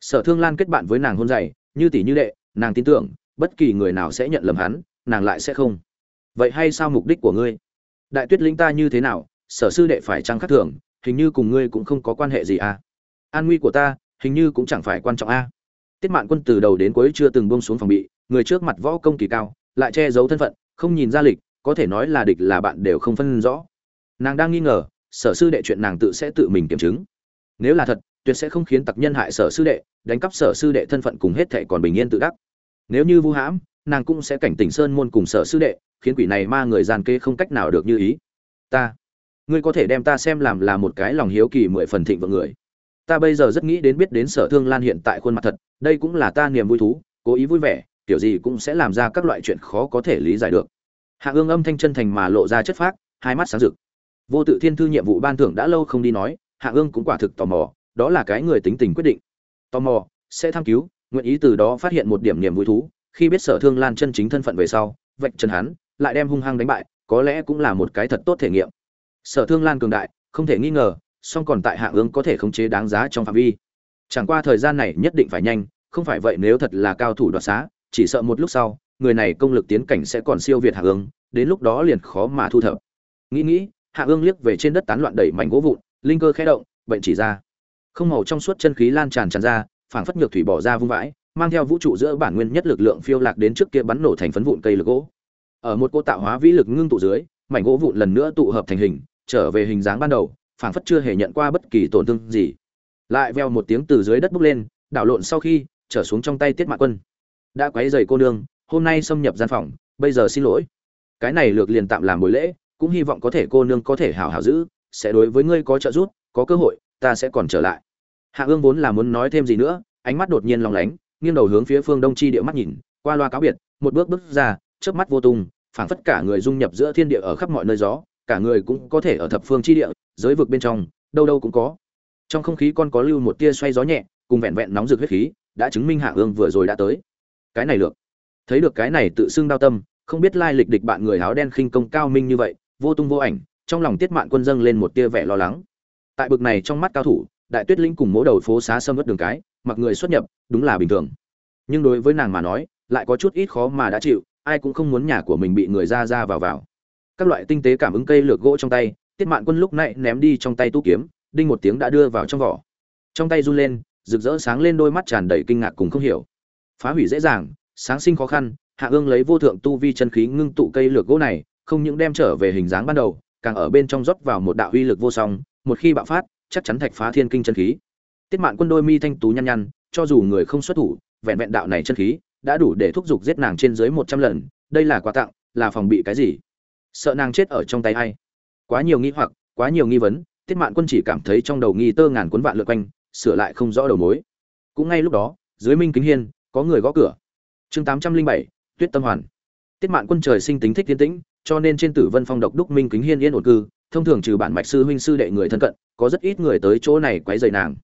Sở thương lan kết bạn với nàng hôn dày như tỷ như đệ, nàng tin tưởng, bất kỳ người nào sẽ nhận lầm hắn, nàng lại sẽ không. Vậy hay sao mục đích của ngươi? Đại tuyết lĩnh ta như thế nào? Sở sư đệ phải trăng khắc thường, hình như cùng ngươi cũng không có quan hệ gì à? An nguy của ta, hình như cũng chẳng phải quan trọng a à. tiết mạn quân từ đầu đến cuối chưa từng buông xuống phòng bị, người trước mặt võ công kỳ cao, lại che giấu thân phận không nhìn ra lịch, có thể nói là địch là bạn đều không phân rõ. Nàng đang nghi ngờ, sở sư đệ chuyện nàng tự sẽ tự mình kiểm chứng. Nếu là thật, tuyệt sẽ không khiến tặc nhân hại sở sư đệ, đánh cắp sở sư đệ thân phận cùng hết thệ còn bình yên tự đắc. Nếu như vu hãm, nàng cũng sẽ cảnh tỉnh sơn môn cùng sở sư đệ, khiến quỷ này ma người gian kê không cách nào được như ý. Ta, ngươi có thể đem ta xem làm là một cái lòng hiếu kỳ mười phần thịnh vượng người. Ta bây giờ rất nghĩ đến biết đến sở thương lan hiện tại khuôn mặt thật, đây cũng là ta niềm vui thú, cố ý vui vẻ kiểu gì cũng sẽ làm ra các loại chuyện khó có thể lý giải được. Hạ ương âm thanh chân thành mà lộ ra chất phác, hai mắt sáng rực. Vô tự thiên thư nhiệm vụ ban thưởng đã lâu không đi nói, hạ ương cũng quả thực tò mò, đó là cái người tính tình quyết định. Tò mò, sẽ tham cứu, nguyện ý từ đó phát hiện một điểm niềm vui thú, khi biết sở thương lan chân chính thân phận về sau, vạch Trần hắn, lại đem hung hăng đánh bại, có lẽ cũng là một cái thật tốt thể nghiệm. Sở thương lan cường đại, không thể nghi ngờ, song còn tại hạ ương có thể khống chế đáng giá trong phạm vi. Chẳng qua thời gian này nhất định phải nhanh, không phải vậy nếu thật là cao thủ đoạt xá chỉ sợ một lúc sau, người này công lực tiến cảnh sẽ còn siêu việt hạ ương, đến lúc đó liền khó mà thu thập. Nghĩ nghĩ, hạ ương liếc về trên đất tán loạn đẩy mảnh gỗ vụn, linh cơ khẽ động, bệnh chỉ ra. Không màu trong suốt chân khí lan tràn tràn ra, phảng phất nhược thủy bỏ ra vung vãi, mang theo vũ trụ giữa bản nguyên nhất lực lượng phiêu lạc đến trước kia bắn nổ thành phấn vụn cây lực gỗ. Ở một cô tạo hóa vĩ lực ngưng tụ dưới, mảnh gỗ vụn lần nữa tụ hợp thành hình, trở về hình dáng ban đầu, phảng phất chưa hề nhận qua bất kỳ tổn thương gì. Lại veo một tiếng từ dưới đất bốc lên, đảo lộn sau khi, trở xuống trong tay tiết mạn quân đã quấy rầy cô nương, hôm nay xâm nhập gian phòng, bây giờ xin lỗi. Cái này lược liền tạm làm buổi lễ, cũng hy vọng có thể cô nương có thể hảo hảo giữ, sẽ đối với ngươi có trợ giúp, có cơ hội, ta sẽ còn trở lại. Hạ ương vốn là muốn nói thêm gì nữa, ánh mắt đột nhiên long lánh, nghiêng đầu hướng phía phương đông chi địa mắt nhìn, qua loa cáo biệt, một bước bước ra, chớp mắt vô tung, phảng phất cả người dung nhập giữa thiên địa ở khắp mọi nơi gió, cả người cũng có thể ở thập phương chi địa, giới vực bên trong, đâu đâu cũng có. Trong không khí còn có lưu một tia xoay gió nhẹ, cùng vẹn vẹn nóng rực huyết khí, đã chứng minh hạ ương vừa rồi đã tới cái này lược. Thấy được cái này tự xưng đau tâm, không biết lai lịch địch bạn người áo đen khinh công cao minh như vậy, vô tung vô ảnh, trong lòng tiết mạn quân dâng lên một tia vẻ lo lắng. Tại bực này trong mắt cao thủ, đại tuyết linh cùng mỗ đầu phố xá sâm vất đường cái, mặc người xuất nhập, đúng là bình thường. Nhưng đối với nàng mà nói, lại có chút ít khó mà đã chịu, ai cũng không muốn nhà của mình bị người ra ra vào vào. Các loại tinh tế cảm ứng cây lược gỗ trong tay, tiết mạn quân lúc này ném đi trong tay tu kiếm, đinh một tiếng đã đưa vào trong vỏ. Trong tay run lên, rực rỡ sáng lên đôi mắt tràn đầy kinh ngạc cùng không hiểu phá hủy dễ dàng, sáng sinh khó khăn, hạ ương lấy vô thượng tu vi chân khí ngưng tụ cây lược gỗ này, không những đem trở về hình dáng ban đầu, càng ở bên trong rót vào một đạo uy lực vô song, một khi bạo phát, chắc chắn thạch phá thiên kinh chân khí. Tiết mạn quân đôi mi thanh tú nhăn nhăn, cho dù người không xuất thủ, vẹn vẹn đạo này chân khí đã đủ để thúc giục giết nàng trên dưới một trăm lần, đây là quà tặng, là phòng bị cái gì? Sợ nàng chết ở trong tay hay quá nhiều nghi hoặc, quá nhiều nghi vấn, tiết mạn quân chỉ cảm thấy trong đầu nghi tơ ngàn cuốn vạn lượt quanh, sửa lại không rõ đầu mối. Cũng ngay lúc đó, dưới minh kính hiên có người gõ cửa. Chương tám trăm linh bảy, tuyết tâm hoàn. Tiết mạn quân trời sinh tính thích tiến tĩnh, cho nên trên tử vân phong độc đúc minh kính hiên yên ổn cư, thông thường trừ bản mạch sư huynh sư đệ người thân cận, có rất ít người tới chỗ này quấy rầy nàng.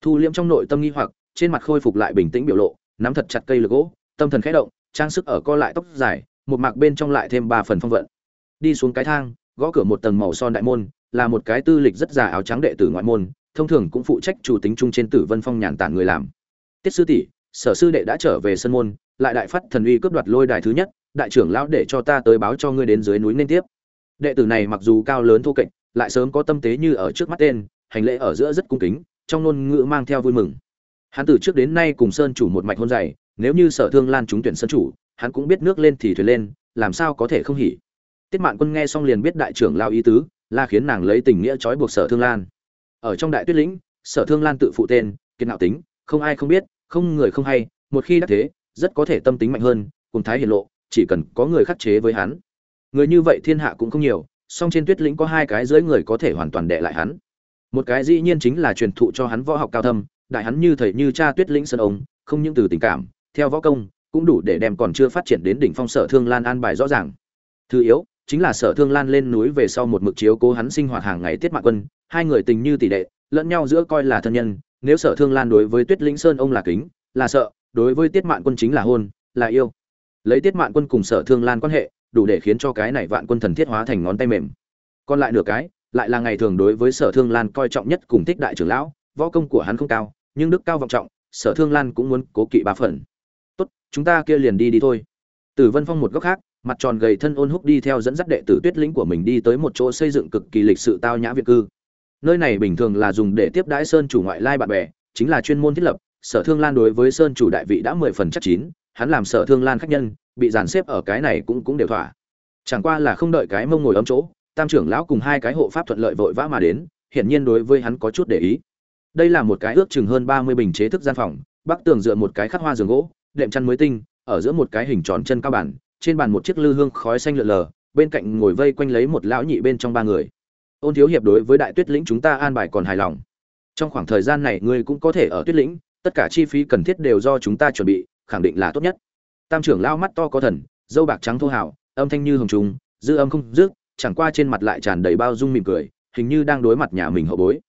Thu liễm trong nội tâm nghi hoặc, trên mặt khôi phục lại bình tĩnh biểu lộ, nắm thật chặt cây lược gỗ, tâm thần khẽ động, trang sức ở co lại tóc dài, một mạc bên trong lại thêm ba phần phong vận. Đi xuống cái thang, gõ cửa một tầng màu son đại môn, là một cái tư lịch rất già áo trắng đệ tử ngoại môn, thông thường cũng phụ trách chủ tính chung trên tử vân phong nhàn tản người làm. Tiết sư tỷ sở sư đệ đã trở về sân môn, lại đại phát thần uy cướp đoạt lôi đài thứ nhất, đại trưởng lão để cho ta tới báo cho ngươi đến dưới núi nên tiếp. Đệ tử này mặc dù cao lớn thô kệch, lại sớm có tâm tế như ở trước mắt tên, hành lễ ở giữa rất cung kính, trong ngôn ngữ mang theo vui mừng. Hắn từ trước đến nay cùng sơn chủ một mạch hôn dày nếu như sở thương lan trúng tuyển sơn chủ, hắn cũng biết nước lên thì thuyền lên, làm sao có thể không hỉ. Tiết mạn quân nghe xong liền biết đại trưởng lao ý tứ, là khiến nàng lấy tình nghĩa trói buộc sở thương lan. Ở trong đại tuyết lĩnh, sở thương lan tự phụ tên kiên nạo tính, không ai không biết không người không hay, một khi đã thế, rất có thể tâm tính mạnh hơn, cùng thái hiển lộ, chỉ cần có người khắc chế với hắn. Người như vậy thiên hạ cũng không nhiều, song trên tuyết lĩnh có hai cái dưới người có thể hoàn toàn đệ lại hắn. Một cái dĩ nhiên chính là truyền thụ cho hắn võ học cao thâm, đại hắn như thầy như cha tuyết lĩnh sơn ông, không những từ tình cảm, theo võ công, cũng đủ để đem còn chưa phát triển đến đỉnh phong sở thương lan an bài rõ ràng. Thứ yếu, chính là sở thương lan lên núi về sau một mực chiếu cố hắn sinh hoạt hàng ngày tiết mạng quân, hai người tình như tỷ đệ lẫn nhau giữa coi là thân nhân nếu sở thương lan đối với tuyết lĩnh sơn ông là kính, là sợ, đối với tiết mạn quân chính là hôn, là yêu. Lấy tiết mạn quân cùng sở thương lan quan hệ, đủ để khiến cho cái này vạn quân thần thiết hóa thành ngón tay mềm. Còn lại nửa cái, lại là ngày thường đối với sở thương lan coi trọng nhất cùng thích đại trưởng lão, võ công của hắn không cao, nhưng đức cao vọng trọng, sở thương lan cũng muốn cố kỵ ba phần. Tốt, chúng ta kia liền đi đi thôi. Tử vân phong một góc khác, mặt tròn gầy thân ôn húc đi theo dẫn dắt đệ tử tuyết lĩnh của mình đi tới một chỗ xây dựng cực kỳ lịch sự tao nhã việt cư nơi này bình thường là dùng để tiếp đãi sơn chủ ngoại lai bạn bè, chính là chuyên môn thiết lập. Sở thương lan đối với sơn chủ đại vị đã mười phần chắc chín, hắn làm sở thương lan khách nhân, bị dàn xếp ở cái này cũng cũng đều thỏa. Chẳng qua là không đợi cái mông ngồi ấm chỗ, tam trưởng lão cùng hai cái hộ pháp thuận lợi vội vã mà đến, hiển nhiên đối với hắn có chút để ý. Đây là một cái ước chừng hơn ba mươi bình chế thức gian phòng, bắc tường dựa một cái khắc hoa giường gỗ, đệm chăn mới tinh, ở giữa một cái hình tròn chân cao bản, trên bàn một chiếc lư hương khói xanh lượn lờ, bên cạnh ngồi vây quanh lấy một lão nhị bên trong ba người ôn thiếu hiệp đối với đại tuyết lĩnh chúng ta an bài còn hài lòng. Trong khoảng thời gian này ngươi cũng có thể ở tuyết lĩnh, tất cả chi phí cần thiết đều do chúng ta chuẩn bị, khẳng định là tốt nhất. Tam trưởng lao mắt to có thần, dâu bạc trắng thô hào, âm thanh như hồng trùng, dư âm không dứt, chẳng qua trên mặt lại tràn đầy bao dung mỉm cười, hình như đang đối mặt nhà mình hậu bối.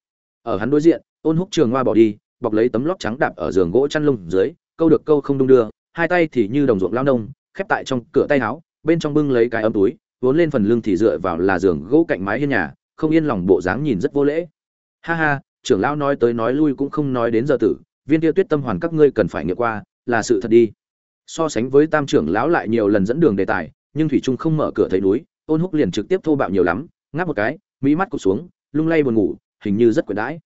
Ở hắn đối diện, ôn húc trường hoa bỏ đi, bọc lấy tấm lót trắng đạp ở giường gỗ chăn lông dưới, câu được câu không đung đưa, hai tay thì như đồng ruộng lao nông, khép tại trong cửa tay áo, bên trong bưng lấy cái ấm túi, vốn lên phần lưng thì dựa vào là giường gỗ cạnh mái hiên nhà không yên lòng bộ dáng nhìn rất vô lễ. Ha ha, trưởng lão nói tới nói lui cũng không nói đến giờ tử, viên tiêu tuyết tâm hoàn các ngươi cần phải nghiệm qua, là sự thật đi. So sánh với tam trưởng lão lại nhiều lần dẫn đường đề tài, nhưng thủy trung không mở cửa thấy núi, ôn húc liền trực tiếp thô bạo nhiều lắm, ngáp một cái, mỹ mắt cụt xuống, lung lay buồn ngủ, hình như rất quyển đãi.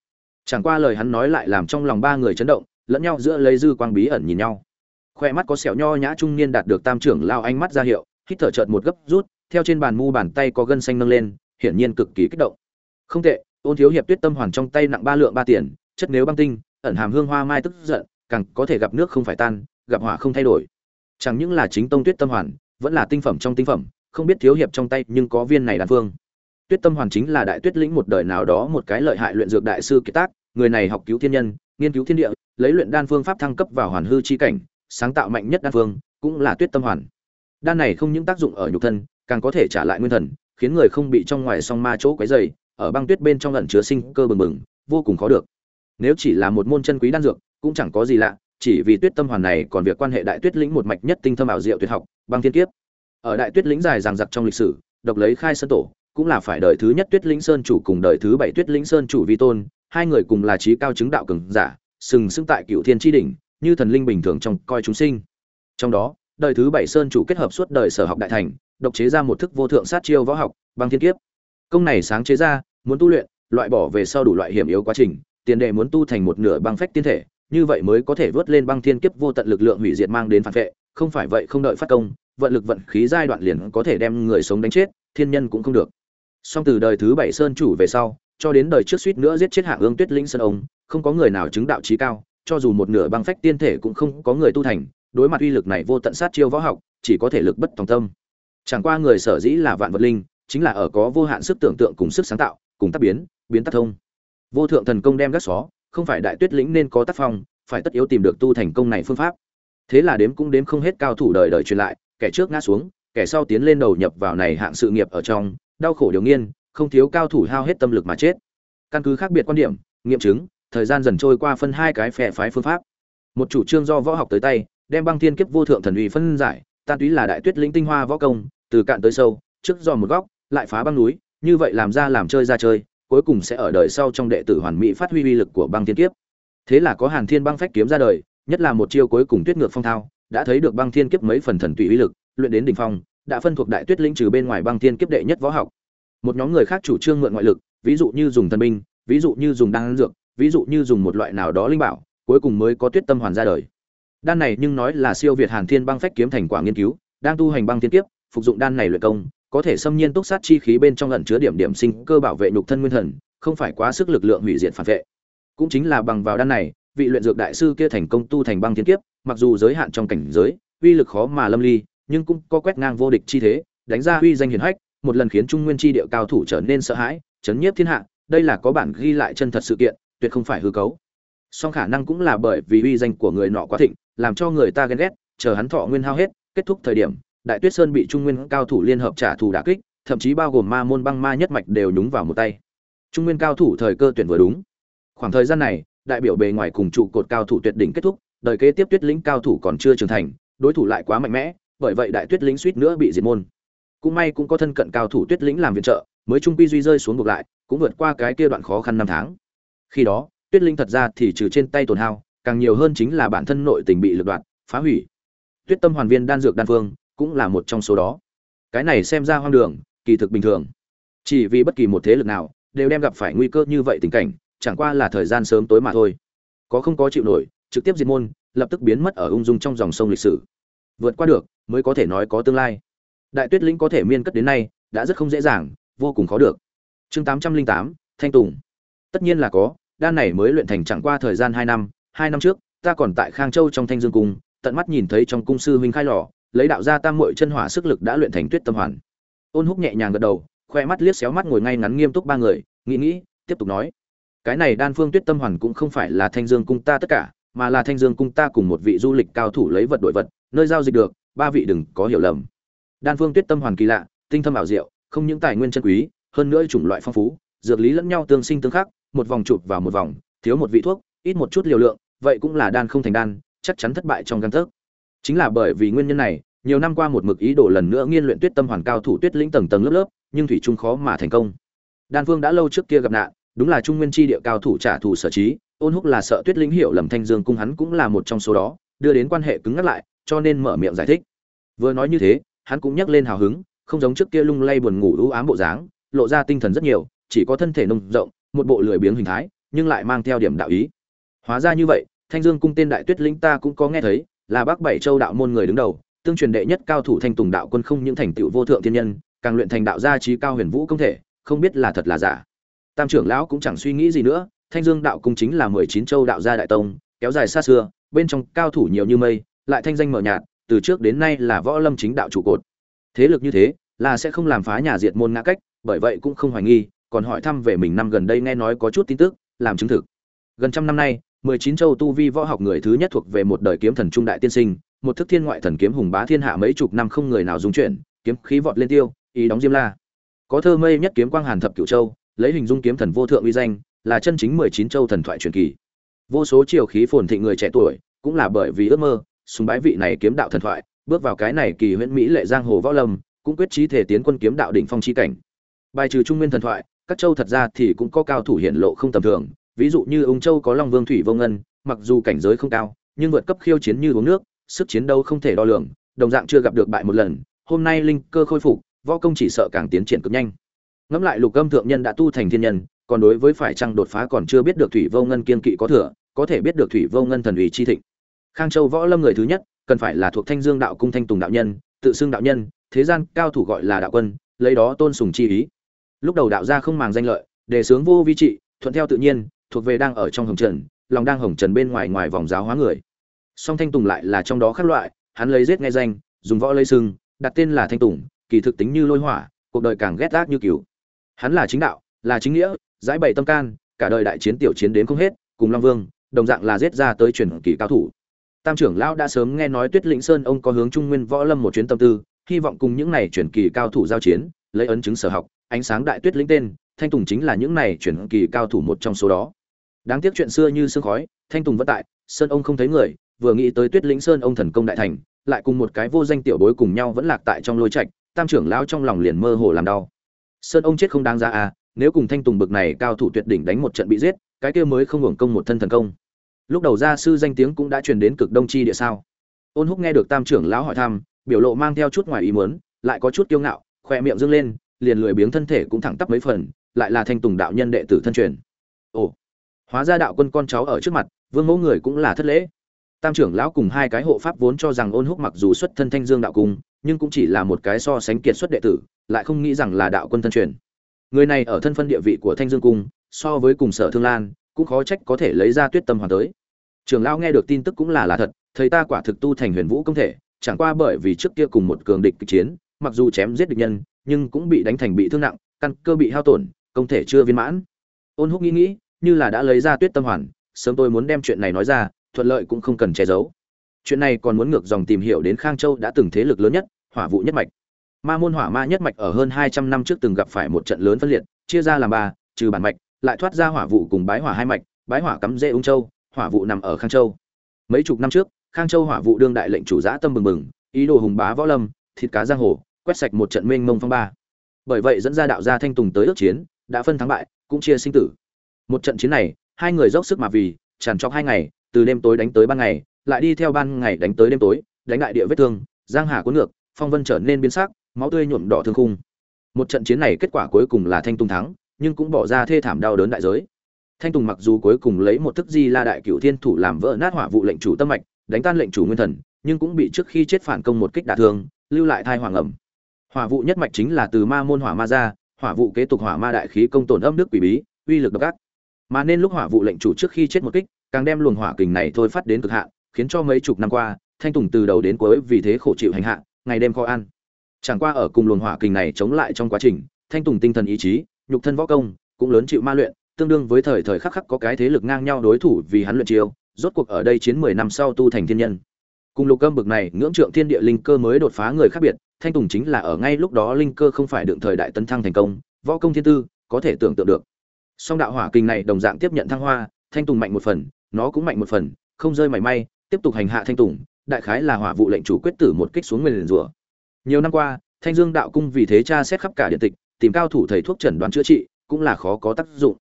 Chẳng qua lời hắn nói lại làm trong lòng ba người chấn động, lẫn nhau giữa lấy dư quang bí ẩn nhìn nhau. Khoe mắt có sẹo nho nhã trung niên đạt được tam trưởng lao ánh mắt ra hiệu, hít thở chợt một gấp rút, theo trên bàn mu bàn tay có gân xanh nâng lên hiển nhiên cực kỳ kích động. Không tệ, ôn thiếu hiệp tuyết tâm hoàn trong tay nặng ba lượng ba tiền, chất nếu băng tinh, ẩn hàm hương hoa mai tức giận, càng có thể gặp nước không phải tan, gặp hỏa không thay đổi. Chẳng những là chính tông tuyết tâm hoàn, vẫn là tinh phẩm trong tinh phẩm, không biết thiếu hiệp trong tay nhưng có viên này đan phương tuyết tâm hoàn chính là đại tuyết lĩnh một đời nào đó một cái lợi hại luyện dược đại sư kiệt tác, người này học cứu thiên nhân, nghiên cứu thiên địa, lấy luyện đan phương pháp thăng cấp vào hoàn hư chi cảnh, sáng tạo mạnh nhất đan phương cũng là tuyết tâm hoàn. Đan này không những tác dụng ở nhục thân, càng có thể trả lại nguyên thần khiến người không bị trong ngoài song ma chỗ quấy dày ở băng tuyết bên trong lẩn chứa sinh cơ bừng bừng, vô cùng khó được. Nếu chỉ là một môn chân quý đan dược, cũng chẳng có gì lạ, chỉ vì tuyết tâm hoàn này còn việc quan hệ đại tuyết lĩnh một mạch nhất tinh thâm ảo diệu tuyệt học, băng thiên kiếp. Ở đại tuyết lĩnh dài dằng dặc trong lịch sử, độc lấy khai sơn tổ, cũng là phải đời thứ nhất tuyết lĩnh sơn chủ cùng đời thứ bảy tuyết lĩnh sơn chủ vi tôn, hai người cùng là trí cao chứng đạo cường giả, sừng sững tại cựu thiên tri đỉnh, như thần linh bình thường trong coi chúng sinh. Trong đó, đời thứ bảy sơn chủ kết hợp suốt đời sở học đại thành độc chế ra một thức vô thượng sát chiêu võ học, băng thiên kiếp. Công này sáng chế ra, muốn tu luyện, loại bỏ về sau đủ loại hiểm yếu quá trình, tiền đề muốn tu thành một nửa băng phách tiên thể, như vậy mới có thể vớt lên băng thiên kiếp vô tận lực lượng hủy diệt mang đến phản vệ, không phải vậy không đợi phát công, vận lực vận khí giai đoạn liền có thể đem người sống đánh chết, thiên nhân cũng không được. Song từ đời thứ bảy sơn chủ về sau, cho đến đời trước suýt nữa giết chết hạ ương tuyết lĩnh sơn ông, không có người nào chứng đạo trí cao, cho dù một nửa băng phách tiên thể cũng không có người tu thành, đối mặt uy lực này vô tận sát chiêu võ học, chỉ có thể lực bất tòng tâm chẳng qua người sở dĩ là vạn vật linh, chính là ở có vô hạn sức tưởng tượng cùng sức sáng tạo, cùng tác biến biến tác thông. Vô thượng thần công đem gác xó, không phải đại tuyết lĩnh nên có tác phong, phải tất yếu tìm được tu thành công này phương pháp. Thế là đếm cũng đếm không hết cao thủ đời đời truyền lại, kẻ trước ngã xuống, kẻ sau tiến lên đầu nhập vào này hạng sự nghiệp ở trong, đau khổ điều nghiên, không thiếu cao thủ hao hết tâm lực mà chết. Căn cứ khác biệt quan điểm, nghiệm chứng, thời gian dần trôi qua phân hai cái phe phái phương pháp. Một chủ trương do võ học tới tay, đem băng thiên kiếp vô thượng thần uy phân giải, tan túy là đại tuyết lĩnh tinh hoa võ công từ cạn tới sâu, trước dò một góc, lại phá băng núi, như vậy làm ra làm chơi ra chơi, cuối cùng sẽ ở đời sau trong đệ tử hoàn mỹ phát huy uy lực của băng thiên kiếp. Thế là có hàn thiên băng phách kiếm ra đời, nhất là một chiêu cuối cùng tuyết ngược phong thao, đã thấy được băng thiên kiếp mấy phần thần tùy uy lực, luyện đến đỉnh phong, đã phân thuộc đại tuyết linh trừ bên ngoài băng thiên kiếp đệ nhất võ học. Một nhóm người khác chủ trương mượn ngoại lực, ví dụ như dùng thần binh, ví dụ như dùng đan dược, ví dụ như dùng một loại nào đó linh bảo, cuối cùng mới có tuyết tâm hoàn ra đời. Đan này nhưng nói là siêu việt hàn thiên băng phách kiếm thành quả nghiên cứu, đang tu hành băng thiên kiếp phục dụng đan này luyện công, có thể xâm nhiên túc sát chi khí bên trong ẩn chứa điểm điểm sinh cơ bảo vệ nhục thân nguyên thần, không phải quá sức lực lượng hủy diệt phản vệ. Cũng chính là bằng vào đan này, vị luyện dược đại sư kia thành công tu thành băng thiên kiếp, mặc dù giới hạn trong cảnh giới, uy lực khó mà lâm ly, nhưng cũng có quét ngang vô địch chi thế, đánh ra uy danh hiển hách, một lần khiến trung nguyên chi địa cao thủ trở nên sợ hãi, chấn nhiếp thiên hạ, đây là có bản ghi lại chân thật sự kiện, tuyệt không phải hư cấu. Song khả năng cũng là bởi vì uy danh của người nọ quá thịnh, làm cho người ta ghen ghét, chờ hắn thọ nguyên hao hết, kết thúc thời điểm đại tuyết sơn bị trung nguyên cao thủ liên hợp trả thù đả kích, thậm chí bao gồm ma môn băng ma nhất mạch đều nhúng vào một tay. Trung nguyên cao thủ thời cơ tuyển vừa đúng. Khoảng thời gian này, đại biểu bề ngoài cùng trụ cột cao thủ tuyệt đỉnh kết thúc, đời kế tiếp tuyết lĩnh cao thủ còn chưa trưởng thành, đối thủ lại quá mạnh mẽ, bởi vậy đại tuyết lĩnh suýt nữa bị diệt môn. Cũng may cũng có thân cận cao thủ tuyết lĩnh làm viện trợ, mới trung quy duy rơi xuống ngược lại, cũng vượt qua cái kia đoạn khó khăn năm tháng. Khi đó, tuyết linh thật ra thì trừ trên tay tổn hao, càng nhiều hơn chính là bản thân nội tình bị lực đoạn, phá hủy. Tuyết tâm hoàn viên đan dược đan phương cũng là một trong số đó. Cái này xem ra hoang đường, kỳ thực bình thường. Chỉ vì bất kỳ một thế lực nào, đều đem gặp phải nguy cơ như vậy tình cảnh, chẳng qua là thời gian sớm tối mà thôi. Có không có chịu nổi, trực tiếp diệt môn, lập tức biến mất ở ung dung trong dòng sông lịch sử. Vượt qua được, mới có thể nói có tương lai. Đại tuyết lĩnh có thể miên cất đến nay, đã rất không dễ dàng, vô cùng khó được. Chương tám trăm linh tám, thanh tùng. Tất nhiên là có, đan này mới luyện thành chẳng qua thời gian hai năm hai năm trước, ta còn tại khang châu trong thanh dương cung, tận mắt nhìn thấy trong cung sư huynh khai lò lấy đạo ra tam muội chân hỏa sức lực đã luyện thành tuyết tâm hoàn. Ôn húc nhẹ nhàng gật đầu, khoe mắt liếc xéo mắt ngồi ngay ngắn nghiêm túc ba người, nghĩ nghĩ, tiếp tục nói. Cái này đan phương tuyết tâm hoàn cũng không phải là thanh dương cung ta tất cả, mà là thanh dương cung ta cùng một vị du lịch cao thủ lấy vật đổi vật, nơi giao dịch được, ba vị đừng có hiểu lầm. Đan phương tuyết tâm hoàn kỳ lạ, tinh thâm ảo diệu, không những tài nguyên chân quý, hơn nữa chủng loại phong phú, dược lý lẫn nhau tương sinh tương khắc, một vòng chụp vào một vòng, thiếu một vị thuốc, ít một chút liều lượng, vậy cũng là đan không thành đan, chắc chắn thất bại trong gang tấc chính là bởi vì nguyên nhân này, nhiều năm qua một mực ý đồ lần nữa nghiên luyện tuyết tâm hoàn cao thủ tuyết lĩnh tầng tầng lớp lớp, nhưng thủy trung khó mà thành công. Đan phương đã lâu trước kia gặp nạn, đúng là trung nguyên chi địa cao thủ trả thù sở trí, ôn húc là sợ tuyết lĩnh hiểu lầm thanh dương cung hắn cũng là một trong số đó, đưa đến quan hệ cứng ngắt lại, cho nên mở miệng giải thích. Vừa nói như thế, hắn cũng nhắc lên hào hứng, không giống trước kia lung lay buồn ngủ ưu ám bộ dáng, lộ ra tinh thần rất nhiều, chỉ có thân thể nông rộng, một bộ lười biếng hình thái, nhưng lại mang theo điểm đạo ý. Hóa ra như vậy, thanh dương cung tên đại tuyết lĩnh ta cũng có nghe thấy là bắc bảy châu đạo môn người đứng đầu, tương truyền đệ nhất cao thủ thanh tùng đạo quân không những thành tựu vô thượng thiên nhân, càng luyện thành đạo gia trí cao huyền vũ công thể, không biết là thật là giả. Tam trưởng lão cũng chẳng suy nghĩ gì nữa, thanh dương đạo cung chính là mười chín châu đạo gia đại tông, kéo dài xa xưa, bên trong cao thủ nhiều như mây, lại thanh danh mở nhạt, từ trước đến nay là võ lâm chính đạo trụ cột. Thế lực như thế, là sẽ không làm phá nhà diệt môn ngã cách, bởi vậy cũng không hoài nghi, còn hỏi thăm về mình năm gần đây nghe nói có chút tin tức, làm chứng thực. Gần trăm năm nay mười chín châu tu vi võ học người thứ nhất thuộc về một đời kiếm thần trung đại tiên sinh, một thức thiên ngoại thần kiếm hùng bá thiên hạ mấy chục năm không người nào dung chuyển, kiếm khí vọt lên tiêu ý đóng diêm la. Có thơ mây nhất kiếm quang hàn thập cửu châu, lấy hình dung kiếm thần vô thượng uy danh, là chân chính mười chín châu thần thoại truyền kỳ. Vô số triều khí phồn thịnh người trẻ tuổi, cũng là bởi vì ước mơ, sùng bái vị này kiếm đạo thần thoại, bước vào cái này kỳ huyễn mỹ lệ giang hồ võ lâm, cũng quyết chí thể tiến quân kiếm đạo đỉnh phong chi cảnh. Bài trừ trung nguyên thần thoại, các châu thật ra thì cũng có cao thủ hiện lộ không tầm thường ví dụ như ung châu có long vương thủy vô ngân, mặc dù cảnh giới không cao, nhưng vượt cấp khiêu chiến như uống nước, sức chiến đấu không thể đo lường, đồng dạng chưa gặp được bại một lần, hôm nay linh cơ khôi phục, võ công chỉ sợ càng tiến triển cực nhanh. Ngẫm lại lục âm thượng nhân đã tu thành thiên nhân, còn đối với phải chăng đột phá còn chưa biết được thủy vô ngân kiên kỵ có thừa, có thể biết được thủy vô ngân thần ủy chi thịnh. Khang châu võ lâm người thứ nhất, cần phải là thuộc thanh dương đạo cung thanh tùng đạo nhân, tự xưng đạo nhân, thế gian cao thủ gọi là đạo quân, lấy đó tôn sùng chi ý. Lúc đầu đạo gia không màng danh lợi để sướng vô vi trị, thuận theo tự nhiên thuộc về đang ở trong hồng trần, lòng đang hồng trần bên ngoài ngoài vòng giáo hóa người. Song thanh tùng lại là trong đó khác loại, hắn lấy giết nghe danh, dùng võ lấy sưng đặt tên là thanh tùng, kỳ thực tính như lôi hỏa, cuộc đời càng ghét gác như cừu. Hắn là chính đạo, là chính nghĩa, giải bày tâm can, cả đời đại chiến tiểu chiến đến không hết, cùng long vương, đồng dạng là giết ra tới truyền kỳ cao thủ. Tam trưởng lão đã sớm nghe nói tuyết lĩnh sơn ông có hướng trung nguyên võ lâm một chuyến tâm tư, hy vọng cùng những này truyền kỳ cao thủ giao chiến, lấy ấn chứng sở học, ánh sáng đại tuyết lĩnh tên, thanh tùng chính là những này truyền kỳ cao thủ một trong số đó đáng tiếc chuyện xưa như sương khói, thanh tùng vẫn tại, sơn ông không thấy người, vừa nghĩ tới tuyết lĩnh sơn ông thần công đại thành, lại cùng một cái vô danh tiểu bối cùng nhau vẫn lạc tại trong lôi trạch, tam trưởng lão trong lòng liền mơ hồ làm đau. Sơn ông chết không đáng ra à nếu cùng thanh tùng bực này cao thủ tuyệt đỉnh đánh một trận bị giết, cái kia mới không hưởng công một thân thần công. Lúc đầu gia sư danh tiếng cũng đã truyền đến cực đông chi địa sao. Ôn húc nghe được tam trưởng lão hỏi thăm, biểu lộ mang theo chút ngoài ý muốn, lại có chút kiêu ngạo khoe miệng dương lên, liền lười biếng thân thể cũng thẳng tắp mấy phần, lại là thanh tùng đạo nhân đệ tử thân truyền. Ồ hóa ra đạo quân con cháu ở trước mặt, vương mẫu người cũng là thất lễ. Tam trưởng lão cùng hai cái hộ pháp vốn cho rằng ôn húc mặc dù xuất thân thanh dương đạo cung, nhưng cũng chỉ là một cái so sánh kiệt xuất đệ tử, lại không nghĩ rằng là đạo quân thân truyền. Người này ở thân phân địa vị của thanh dương cung, so với cùng sở thương lan, cũng khó trách có thể lấy ra tuyết tâm hoàn tới. Trưởng lão nghe được tin tức cũng là là thật, thầy ta quả thực tu thành huyền vũ công thể, chẳng qua bởi vì trước kia cùng một cường địch kịch chiến, mặc dù chém giết địch nhân, nhưng cũng bị đánh thành bị thương nặng, căn cơ bị hao tổn, công thể chưa viên mãn. Ôn húc nghĩ nghĩ như là đã lấy ra tuyết tâm hoàn, sớm tôi muốn đem chuyện này nói ra, thuận lợi cũng không cần che giấu. Chuyện này còn muốn ngược dòng tìm hiểu đến khang châu đã từng thế lực lớn nhất, hỏa vụ nhất mạch. Ma môn hỏa ma nhất mạch ở hơn hai trăm năm trước từng gặp phải một trận lớn phân liệt, chia ra làm ba, trừ bản mạch, lại thoát ra hỏa vụ cùng bái hỏa hai mạch, bái hỏa cắm rễ ung châu, hỏa vụ nằm ở khang châu. Mấy chục năm trước, khang châu hỏa vụ đương đại lệnh chủ giã tâm bừng bừng, ý đồ hùng bá võ lâm, thịt cá giang hồ, quét sạch một trận mênh mông phong ba. Bởi vậy dẫn ra đạo gia thanh tùng tới ước chiến, đã phân thắng bại, cũng chia sinh tử một trận chiến này, hai người dốc sức mà vì, tràn trọc hai ngày, từ đêm tối đánh tới ban ngày, lại đi theo ban ngày đánh tới đêm tối, đánh đại địa vết thương, giang hà cuốn ngược, phong vân trở nên biến sắc, máu tươi nhuộm đỏ thương khung. Một trận chiến này kết quả cuối cùng là thanh tùng thắng, nhưng cũng bỏ ra thê thảm đau đớn đại giới. Thanh tùng mặc dù cuối cùng lấy một thức di la đại cựu thiên thủ làm vỡ nát hỏa vụ lệnh chủ tâm mạch, đánh tan lệnh chủ nguyên thần, nhưng cũng bị trước khi chết phản công một kích đả thương, lưu lại thai hoàng ẩm. Hỏa vụ nhất mạch chính là từ ma môn hỏa ma ra, hỏa vụ kế tục hỏa ma đại khí công tổn âm đức quỷ bí, uy lực độc ác mà nên lúc hỏa vụ lệnh chủ trước khi chết một kích, càng đem luồng hỏa kình này thôi phát đến cực hạn, khiến cho mấy chục năm qua, thanh tùng từ đầu đến cuối vì thế khổ chịu hành hạ, ngày đêm khó ăn. Chẳng qua ở cùng luồng hỏa kình này chống lại trong quá trình, thanh tùng tinh thần ý chí, nhục thân võ công, cũng lớn chịu ma luyện, tương đương với thời thời khắc khắc có cái thế lực ngang nhau đối thủ vì hắn luyện chiêu, rốt cuộc ở đây chiến mười năm sau tu thành thiên nhân. Cùng lục âm bực này, ngưỡng trượng thiên địa linh cơ mới đột phá người khác biệt, thanh tùng chính là ở ngay lúc đó linh cơ không phải đựng thời đại tấn thăng thành công, võ công thiên tư, có thể tưởng tượng được song đạo hỏa kinh này đồng dạng tiếp nhận thăng hoa, thanh tùng mạnh một phần, nó cũng mạnh một phần, không rơi mảy may, tiếp tục hành hạ thanh tùng, đại khái là hỏa vụ lệnh chủ quyết tử một kích xuống nguyền rủa. Nhiều năm qua, thanh dương đạo cung vì thế cha xét khắp cả điện tịch, tìm cao thủ thầy thuốc chẩn đoán chữa trị, cũng là khó có tác dụng.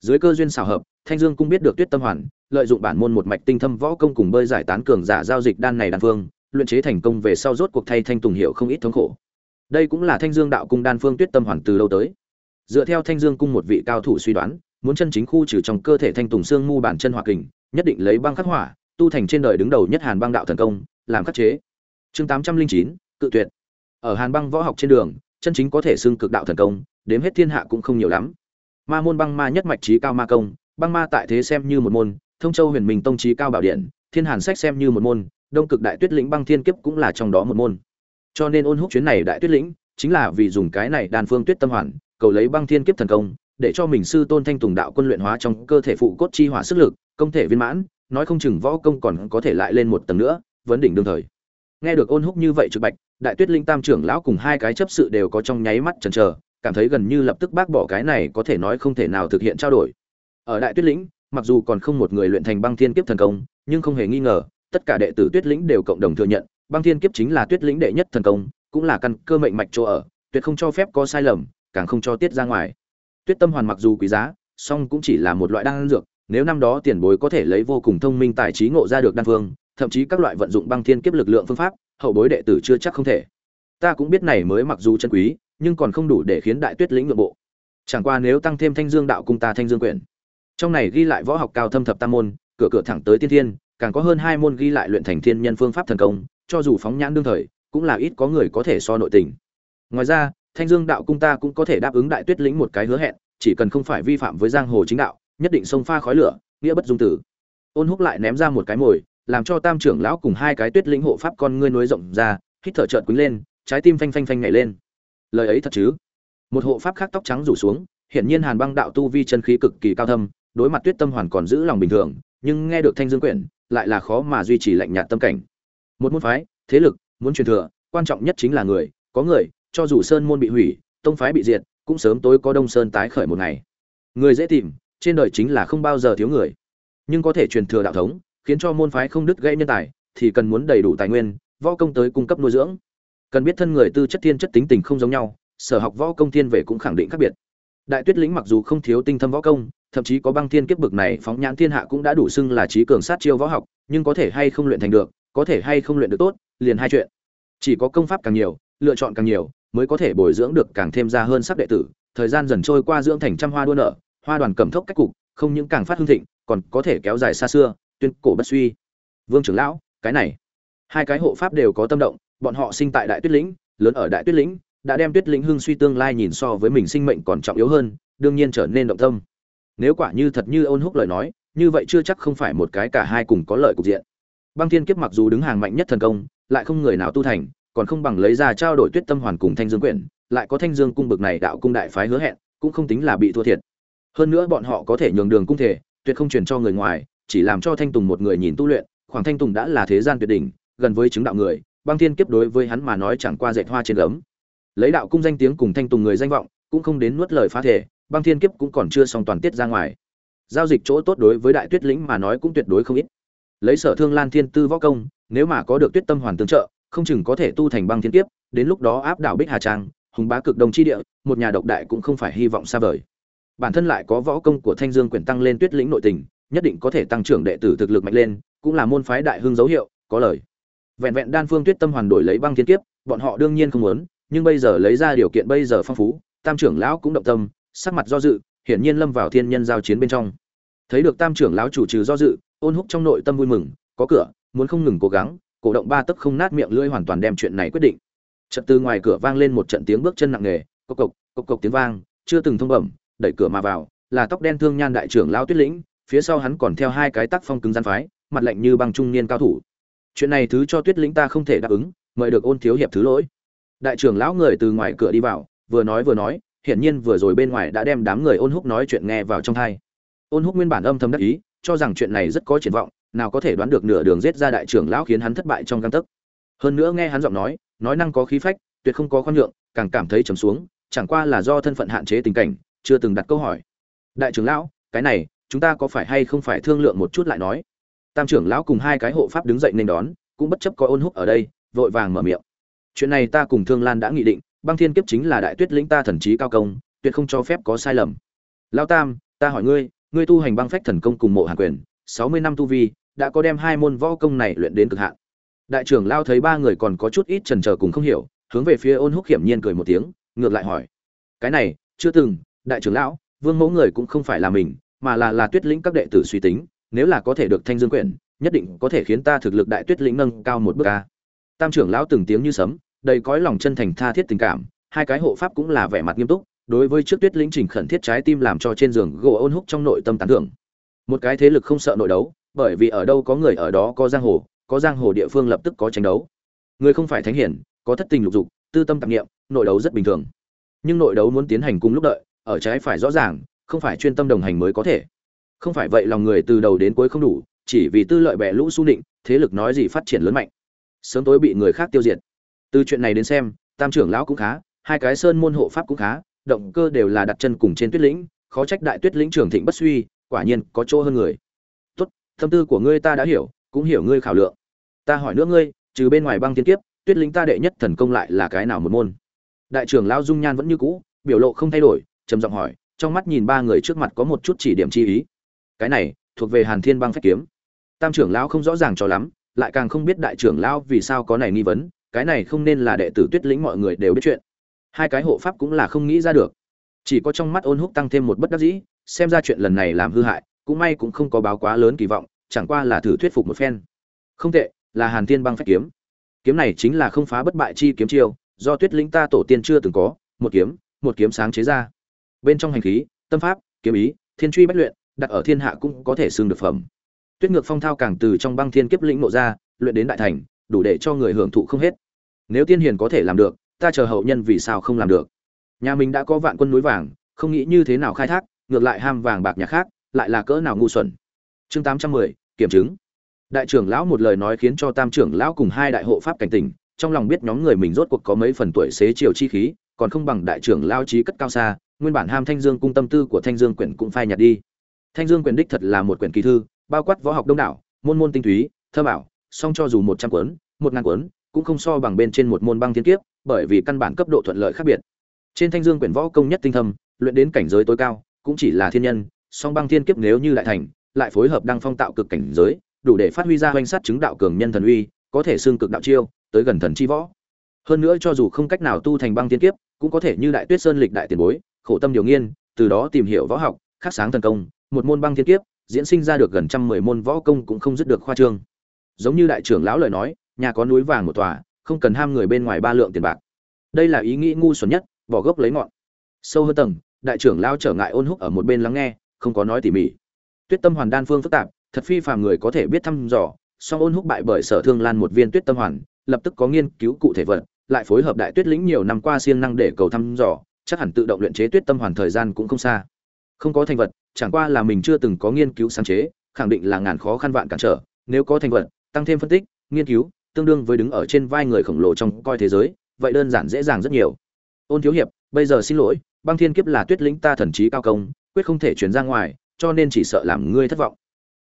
Dưới cơ duyên xảo hợp, thanh dương cung biết được tuyết tâm hoàn, lợi dụng bản môn một mạch tinh thâm võ công cùng bơi giải tán cường giả giao dịch đan này đan phương, luyện chế thành công về sau rốt cuộc thay thanh tùng hiệu không ít thống khổ. Đây cũng là thanh dương đạo cung đan phương tuyết tâm hoàn từ lâu tới dựa theo thanh dương cung một vị cao thủ suy đoán, muốn chân chính khu trừ trong cơ thể thanh tùng xương mu bản chân hỏa kình, nhất định lấy băng khắc hỏa, tu thành trên đời đứng đầu nhất hàn băng đạo thần công, làm khắc chế. Chương tám trăm linh chín, cự tuyệt. Ở hàn băng võ học trên đường, chân chính có thể xưng cực đạo thần công, đếm hết thiên hạ cũng không nhiều lắm. Ma môn băng ma nhất mạch trí cao ma công, băng ma tại thế xem như một môn, thông châu huyền minh tông trí cao bảo điện, thiên hàn sách xem như một môn, đông cực đại tuyết lĩnh băng thiên kiếp cũng là trong đó một môn. Cho nên ôn húc chuyến này đại tuyết lĩnh, chính là vì dùng cái này đàn phương tuyết tâm hoàn cầu lấy băng thiên kiếp thần công, để cho mình sư tôn thanh tùng đạo quân luyện hóa trong cơ thể phụ cốt chi hỏa sức lực, công thể viên mãn, nói không chừng võ công còn có thể lại lên một tầng nữa, vấn đỉnh đương thời. Nghe được ôn húc như vậy trực bạch, đại tuyết linh tam trưởng lão cùng hai cái chấp sự đều có trong nháy mắt chần chờ, cảm thấy gần như lập tức bác bỏ cái này có thể nói không thể nào thực hiện trao đổi. Ở đại tuyết lĩnh, mặc dù còn không một người luyện thành băng thiên kiếp thần công, nhưng không hề nghi ngờ, tất cả đệ tử tuyết lĩnh đều cộng đồng thừa nhận, băng thiên kiếp chính là tuyết lĩnh đệ nhất thần công, cũng là căn cơ mệnh mạch chỗ ở, tuyệt không cho phép có sai lầm càng không cho tiết ra ngoài. Tuyết tâm hoàn mặc dù quý giá, song cũng chỉ là một loại đan dược, nếu năm đó tiền bối có thể lấy vô cùng thông minh tài trí ngộ ra được đan phương, thậm chí các loại vận dụng băng thiên kiếp lực lượng phương pháp, hậu bối đệ tử chưa chắc không thể. Ta cũng biết này mới mặc dù chân quý, nhưng còn không đủ để khiến đại tuyết lĩnh nội bộ. Chẳng qua nếu tăng thêm thanh dương đạo cung ta thanh dương quyển. Trong này ghi lại võ học cao thâm thập tam môn, cửa cửa thẳng tới tiên thiên, càng có hơn hai môn ghi lại luyện thành thiên nhân phương pháp thần công, cho dù phóng nhãn đương thời, cũng là ít có người có thể so nội tình. Ngoài ra thanh dương đạo cung ta cũng có thể đáp ứng đại tuyết lĩnh một cái hứa hẹn, chỉ cần không phải vi phạm với giang hồ chính đạo, nhất định xông pha khói lửa, nghĩa bất dung tử. Ôn húc lại ném ra một cái mồi, làm cho tam trưởng lão cùng hai cái tuyết lĩnh hộ pháp con ngươi nối rộng ra, hít thở trợn quýnh lên, trái tim phanh phanh phanh nhảy lên. Lời ấy thật chứ? Một hộ pháp khác tóc trắng rủ xuống, hiển nhiên hàn băng đạo tu vi chân khí cực kỳ cao thâm, đối mặt tuyết tâm hoàn còn giữ lòng bình thường, nhưng nghe được thanh dương quyển, lại là khó mà duy trì lạnh nhạt tâm cảnh. Một môn phái, thế lực, muốn truyền thừa, quan trọng nhất chính là người, có người cho dù sơn môn bị hủy, tông phái bị diệt, cũng sớm tối có đông sơn tái khởi một ngày. Người dễ tìm, trên đời chính là không bao giờ thiếu người. Nhưng có thể truyền thừa đạo thống, khiến cho môn phái không đứt gãy nhân tài, thì cần muốn đầy đủ tài nguyên, võ công tới cung cấp nuôi dưỡng. Cần biết thân người tư chất thiên chất tính tình không giống nhau, sở học võ công thiên về cũng khẳng định khác biệt. Đại tuyết lĩnh mặc dù không thiếu tinh thâm võ công, thậm chí có băng thiên kiếp bực này phóng nhãn thiên hạ cũng đã đủ xưng là trí cường sát chiêu võ học, nhưng có thể hay không luyện thành được, có thể hay không luyện được tốt, liền hai chuyện. Chỉ có công pháp càng nhiều, lựa chọn càng nhiều mới có thể bồi dưỡng được càng thêm ra hơn sắc đệ tử. Thời gian dần trôi qua dưỡng thành trăm hoa đua nở, hoa đoàn cầm thốc cách cục, không những càng phát hưng thịnh, còn có thể kéo dài xa xưa, tuyên cổ bất suy. Vương trưởng lão, cái này. Hai cái hộ pháp đều có tâm động, bọn họ sinh tại đại tuyết lĩnh, lớn ở đại tuyết lĩnh, đã đem tuyết lĩnh hưng suy tương lai nhìn so với mình sinh mệnh còn trọng yếu hơn, đương nhiên trở nên động tâm. Nếu quả như thật như ôn húc lời nói, như vậy chưa chắc không phải một cái cả hai cùng có lợi cục diện. Băng thiên kiếp mặc dù đứng hàng mạnh nhất thần công, lại không người nào tu thành còn không bằng lấy ra trao đổi tuyết tâm hoàn cùng thanh dương quyển, lại có thanh dương cung bực này đạo cung đại phái hứa hẹn, cũng không tính là bị thua thiệt. Hơn nữa bọn họ có thể nhường đường cung thể, tuyệt không truyền cho người ngoài, chỉ làm cho thanh tùng một người nhìn tu luyện, khoảng thanh tùng đã là thế gian tuyệt đỉnh, gần với chứng đạo người, băng thiên kiếp đối với hắn mà nói chẳng qua dệt hoa trên gấm. Lấy đạo cung danh tiếng cùng thanh tùng người danh vọng, cũng không đến nuốt lời phá thể, băng thiên kiếp cũng còn chưa xong toàn tiết ra ngoài. Giao dịch chỗ tốt đối với đại tuyết lĩnh mà nói cũng tuyệt đối không ít. Lấy sở thương lan thiên tư võ công, nếu mà có được tuyết tâm hoàn tương trợ không chừng có thể tu thành băng thiên kiếp, đến lúc đó áp đảo bích hà trang, hùng bá cực đồng chi địa, một nhà độc đại cũng không phải hy vọng xa vời. Bản thân lại có võ công của thanh dương quyền tăng lên tuyết lĩnh nội tình, nhất định có thể tăng trưởng đệ tử thực lực mạnh lên, cũng là môn phái đại hưng dấu hiệu, có lời. Vẹn vẹn đan phương tuyết tâm hoàn đổi lấy băng thiên kiếp, bọn họ đương nhiên không muốn, nhưng bây giờ lấy ra điều kiện bây giờ phong phú, tam trưởng lão cũng động tâm, sắc mặt do dự, hiển nhiên lâm vào thiên nhân giao chiến bên trong. Thấy được tam trưởng lão chủ trừ do dự, ôn húc trong nội tâm vui mừng, có cửa, muốn không ngừng cố gắng cổ động ba tấc không nát miệng lưỡi hoàn toàn đem chuyện này quyết định. Chợt từ ngoài cửa vang lên một trận tiếng bước chân nặng nề, cộc cộc cộc cộc tiếng vang, chưa từng thông bẩm, đẩy cửa mà vào, là tóc đen thương nhan đại trưởng lão tuyết lĩnh, phía sau hắn còn theo hai cái tác phong cứng gian phái, mặt lạnh như băng trung niên cao thủ. Chuyện này thứ cho tuyết lĩnh ta không thể đáp ứng, mời được ôn thiếu hiệp thứ lỗi. Đại trưởng lão người từ ngoài cửa đi vào, vừa nói vừa nói, hiển nhiên vừa rồi bên ngoài đã đem đám người ôn húc nói chuyện nghe vào trong thai ôn húc nguyên bản âm thầm đắc ý, cho rằng chuyện này rất có triển vọng nào có thể đoán được nửa đường giết ra đại trưởng lão khiến hắn thất bại trong gan tấc. Hơn nữa nghe hắn giọng nói nói năng có khí phách, tuyệt không có khoan nhượng, càng cảm thấy trầm xuống, chẳng qua là do thân phận hạn chế tình cảnh, chưa từng đặt câu hỏi. Đại trưởng lão, cái này, chúng ta có phải hay không phải thương lượng một chút lại nói. Tam trưởng lão cùng hai cái hộ pháp đứng dậy nên đón, cũng bất chấp có ôn húc ở đây, vội vàng mở miệng. Chuyện này ta cùng thương lan đã nghị định, băng thiên kiếp chính là đại tuyết lĩnh ta thần trí cao công, tuyệt không cho phép có sai lầm. Lão tam, ta hỏi ngươi ngươi tu hành băng phách thần công cùng mộ hàn quyền sáu mươi năm tu vi, đã có đem hai môn võ công này luyện đến cực hạn. Đại trưởng lao thấy ba người còn có chút ít chần chờ cùng không hiểu, hướng về phía ôn húc hiểm nhiên cười một tiếng, ngược lại hỏi. Cái này, chưa từng, đại trưởng lão, vương mẫu người cũng không phải là mình, mà là là tuyết lĩnh các đệ tử suy tính, nếu là có thể được thanh dương quyển, nhất định có thể khiến ta thực lực đại tuyết lĩnh nâng cao một bước a." tam trưởng lão từng tiếng như sấm, đầy cõi lòng chân thành tha thiết tình cảm, hai cái hộ pháp cũng là vẻ mặt nghiêm túc, đối với trước tuyết lĩnh trình khẩn thiết trái tim làm cho trên giường gỗ ôn húc trong nội tâm tán thưởng một cái thế lực không sợ nội đấu, bởi vì ở đâu có người ở đó có giang hồ, có giang hồ địa phương lập tức có tranh đấu. Người không phải thánh hiển, có thất tình lục dục, tư tâm tạp nghiệm nội đấu rất bình thường. Nhưng nội đấu muốn tiến hành cùng lúc đợi, ở trái phải rõ ràng, không phải chuyên tâm đồng hành mới có thể. Không phải vậy lòng người từ đầu đến cuối không đủ, chỉ vì tư lợi bẻ lũ su nịnh, thế lực nói gì phát triển lớn mạnh. Sớm tối bị người khác tiêu diệt. Từ chuyện này đến xem, tam trưởng lão cũng khá, hai cái sơn môn hộ pháp cũng khá, động cơ đều là đặt chân cùng trên tuyết lĩnh, khó trách đại tuyết lĩnh trường thịnh bất suy quả nhiên có chỗ hơn người. Tốt, tâm tư của ngươi ta đã hiểu, cũng hiểu ngươi khảo lượng. Ta hỏi nữa ngươi, trừ bên ngoài băng thiên kiếp, tuyết lĩnh ta đệ nhất thần công lại là cái nào một môn? Đại trưởng lão dung nhan vẫn như cũ, biểu lộ không thay đổi, trầm giọng hỏi, trong mắt nhìn ba người trước mặt có một chút chỉ điểm chi ý. Cái này, thuộc về hàn thiên băng phách kiếm. Tam trưởng lão không rõ ràng cho lắm, lại càng không biết đại trưởng lão vì sao có này nghi vấn, cái này không nên là đệ tử tuyết lĩnh mọi người đều biết chuyện. Hai cái hộ pháp cũng là không nghĩ ra được. Chỉ có trong mắt ôn húc tăng thêm một bất đắc dĩ xem ra chuyện lần này làm hư hại, cũng may cũng không có báo quá lớn kỳ vọng, chẳng qua là thử thuyết phục một phen. Không tệ, là hàn tiên băng phách kiếm. Kiếm này chính là không phá bất bại chi kiếm chiêu, do tuyết lĩnh ta tổ tiên chưa từng có, một kiếm một kiếm sáng chế ra. Bên trong hành khí, tâm pháp, kiếm ý, thiên truy bách luyện, đặt ở thiên hạ cũng có thể xương được phẩm. Tuyết ngược phong thao càng từ trong băng thiên kiếp lĩnh nộ ra, luyện đến đại thành, đủ để cho người hưởng thụ không hết. Nếu tiên hiền có thể làm được, ta chờ hậu nhân vì sao không làm được? Nhà mình đã có vạn quân núi vàng, không nghĩ như thế nào khai thác ngược lại ham vàng bạc nhà khác, lại là cỡ nào ngu xuẩn. Chương tám trăm mười, kiểm chứng. Đại trưởng lão một lời nói khiến cho tam trưởng lão cùng hai đại hộ pháp cảnh tỉnh, trong lòng biết nhóm người mình rốt cuộc có mấy phần tuổi xế chiều chi khí, còn không bằng đại trưởng lao trí cất cao xa, nguyên bản ham thanh dương cung tâm tư của thanh dương quyển cũng phai nhạt đi. Thanh dương quyển đích thật là một quyển kỳ thư, bao quát võ học đông đảo, môn môn tinh túy, thơ bảo, song cho dù một trăm cuốn, một ngàn cuốn, cũng không so bằng bên trên một môn băng thiên kiếp, bởi vì căn bản cấp độ thuận lợi khác biệt. Trên thanh dương quyển võ công nhất tinh thâm, luyện đến cảnh giới tối cao cũng chỉ là thiên nhân, song băng thiên kiếp nếu như lại thành, lại phối hợp đăng phong tạo cực cảnh giới, đủ để phát huy ra oanh sát chứng đạo cường nhân thần uy, có thể xương cực đạo chiêu, tới gần thần chi võ. Hơn nữa cho dù không cách nào tu thành băng thiên kiếp, cũng có thể như đại tuyết sơn lịch đại tiền bối, khổ tâm điều nghiên, từ đó tìm hiểu võ học, khắc sáng thần công, một môn băng thiên kiếp, diễn sinh ra được gần trăm mười môn võ công cũng không dứt được khoa trương. Giống như đại trưởng lão lời nói, nhà có núi vàng một tòa, không cần ham người bên ngoài ba lượng tiền bạc. Đây là ý nghĩ ngu xuẩn nhất, bỏ gốc lấy ngọn. Sâu hơn tầng đại trưởng lao trở ngại ôn húc ở một bên lắng nghe, không có nói tỉ mỉ. Tuyết tâm hoàn đan phương phức tạp, thật phi phàm người có thể biết thăm dò, song ôn húc bại bởi sở thương lan một viên tuyết tâm hoàn, lập tức có nghiên cứu cụ thể vật, lại phối hợp đại tuyết lĩnh nhiều năm qua siêng năng để cầu thăm dò, chắc hẳn tự động luyện chế tuyết tâm hoàn thời gian cũng không xa. Không có thành vật, chẳng qua là mình chưa từng có nghiên cứu sáng chế, khẳng định là ngàn khó khăn vạn cản trở, nếu có thành vật, tăng thêm phân tích, nghiên cứu, tương đương với đứng ở trên vai người khổng lồ trong coi thế giới, vậy đơn giản dễ dàng rất nhiều. Ôn thiếu hiệp, bây giờ xin lỗi băng thiên kiếp là tuyết lĩnh ta thần trí cao công, quyết không thể chuyển ra ngoài, cho nên chỉ sợ làm ngươi thất vọng.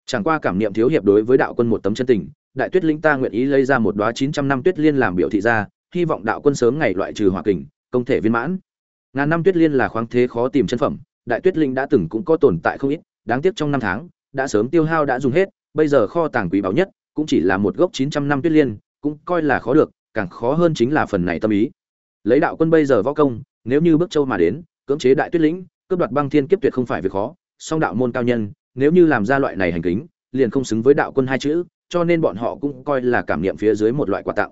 Chẳng qua cảm niệm thiếu hiệp đối với đạo quân một tấm chân tình, đại tuyết lĩnh ta nguyện ý lấy ra một đoá chín trăm năm tuyết liên làm biểu thị ra, hy vọng đạo quân sớm ngày loại trừ hỏa kình, công thể viên mãn. Ngàn năm tuyết liên là khoáng thế khó tìm chân phẩm, đại tuyết linh đã từng cũng có tồn tại không ít, đáng tiếc trong năm tháng, đã sớm tiêu hao đã dùng hết, bây giờ kho tàng quý báu nhất, cũng chỉ là một gốc chín trăm năm tuyết liên, cũng coi là khó được, càng khó hơn chính là phần này tâm ý. Lấy đạo quân bây giờ võ công, nếu như bước châu mà đến cưỡng chế đại tuyết lĩnh, cướp đoạt băng thiên kiếp tuyệt không phải việc khó, song đạo môn cao nhân, nếu như làm ra loại này hành kính, liền không xứng với đạo quân hai chữ, cho nên bọn họ cũng coi là cảm niệm phía dưới một loại quà tặng.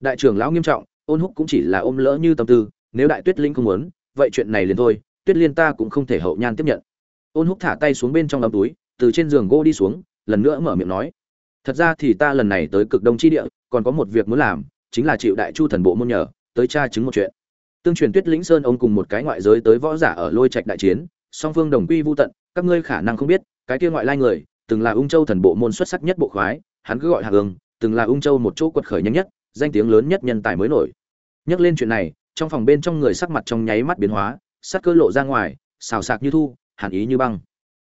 Đại trưởng lão nghiêm trọng, ôn húc cũng chỉ là ôm lỡ như tâm tư, nếu đại tuyết linh không muốn, vậy chuyện này liền thôi, tuyết liên ta cũng không thể hậu nhan tiếp nhận. Ôn húc thả tay xuống bên trong ấm túi, từ trên giường gỗ đi xuống, lần nữa mở miệng nói. Thật ra thì ta lần này tới cực đông chi địa, còn có một việc muốn làm, chính là chịu đại chu thần bộ môn nhờ, tới tra chứng một chuyện tương truyền tuyết lĩnh sơn ông cùng một cái ngoại giới tới võ giả ở lôi trạch đại chiến, song phương đồng quy vô tận, các ngươi khả năng không biết, cái kia ngoại lai người, từng là ung châu thần bộ môn xuất sắc nhất bộ khoái, hắn cứ gọi hạ ương, từng là ung châu một chỗ quật khởi nhanh nhất, danh tiếng lớn nhất nhân tài mới nổi. Nhắc lên chuyện này, trong phòng bên trong người sắc mặt trong nháy mắt biến hóa, sắc cơ lộ ra ngoài, xào sạc như thu, hàn ý như băng.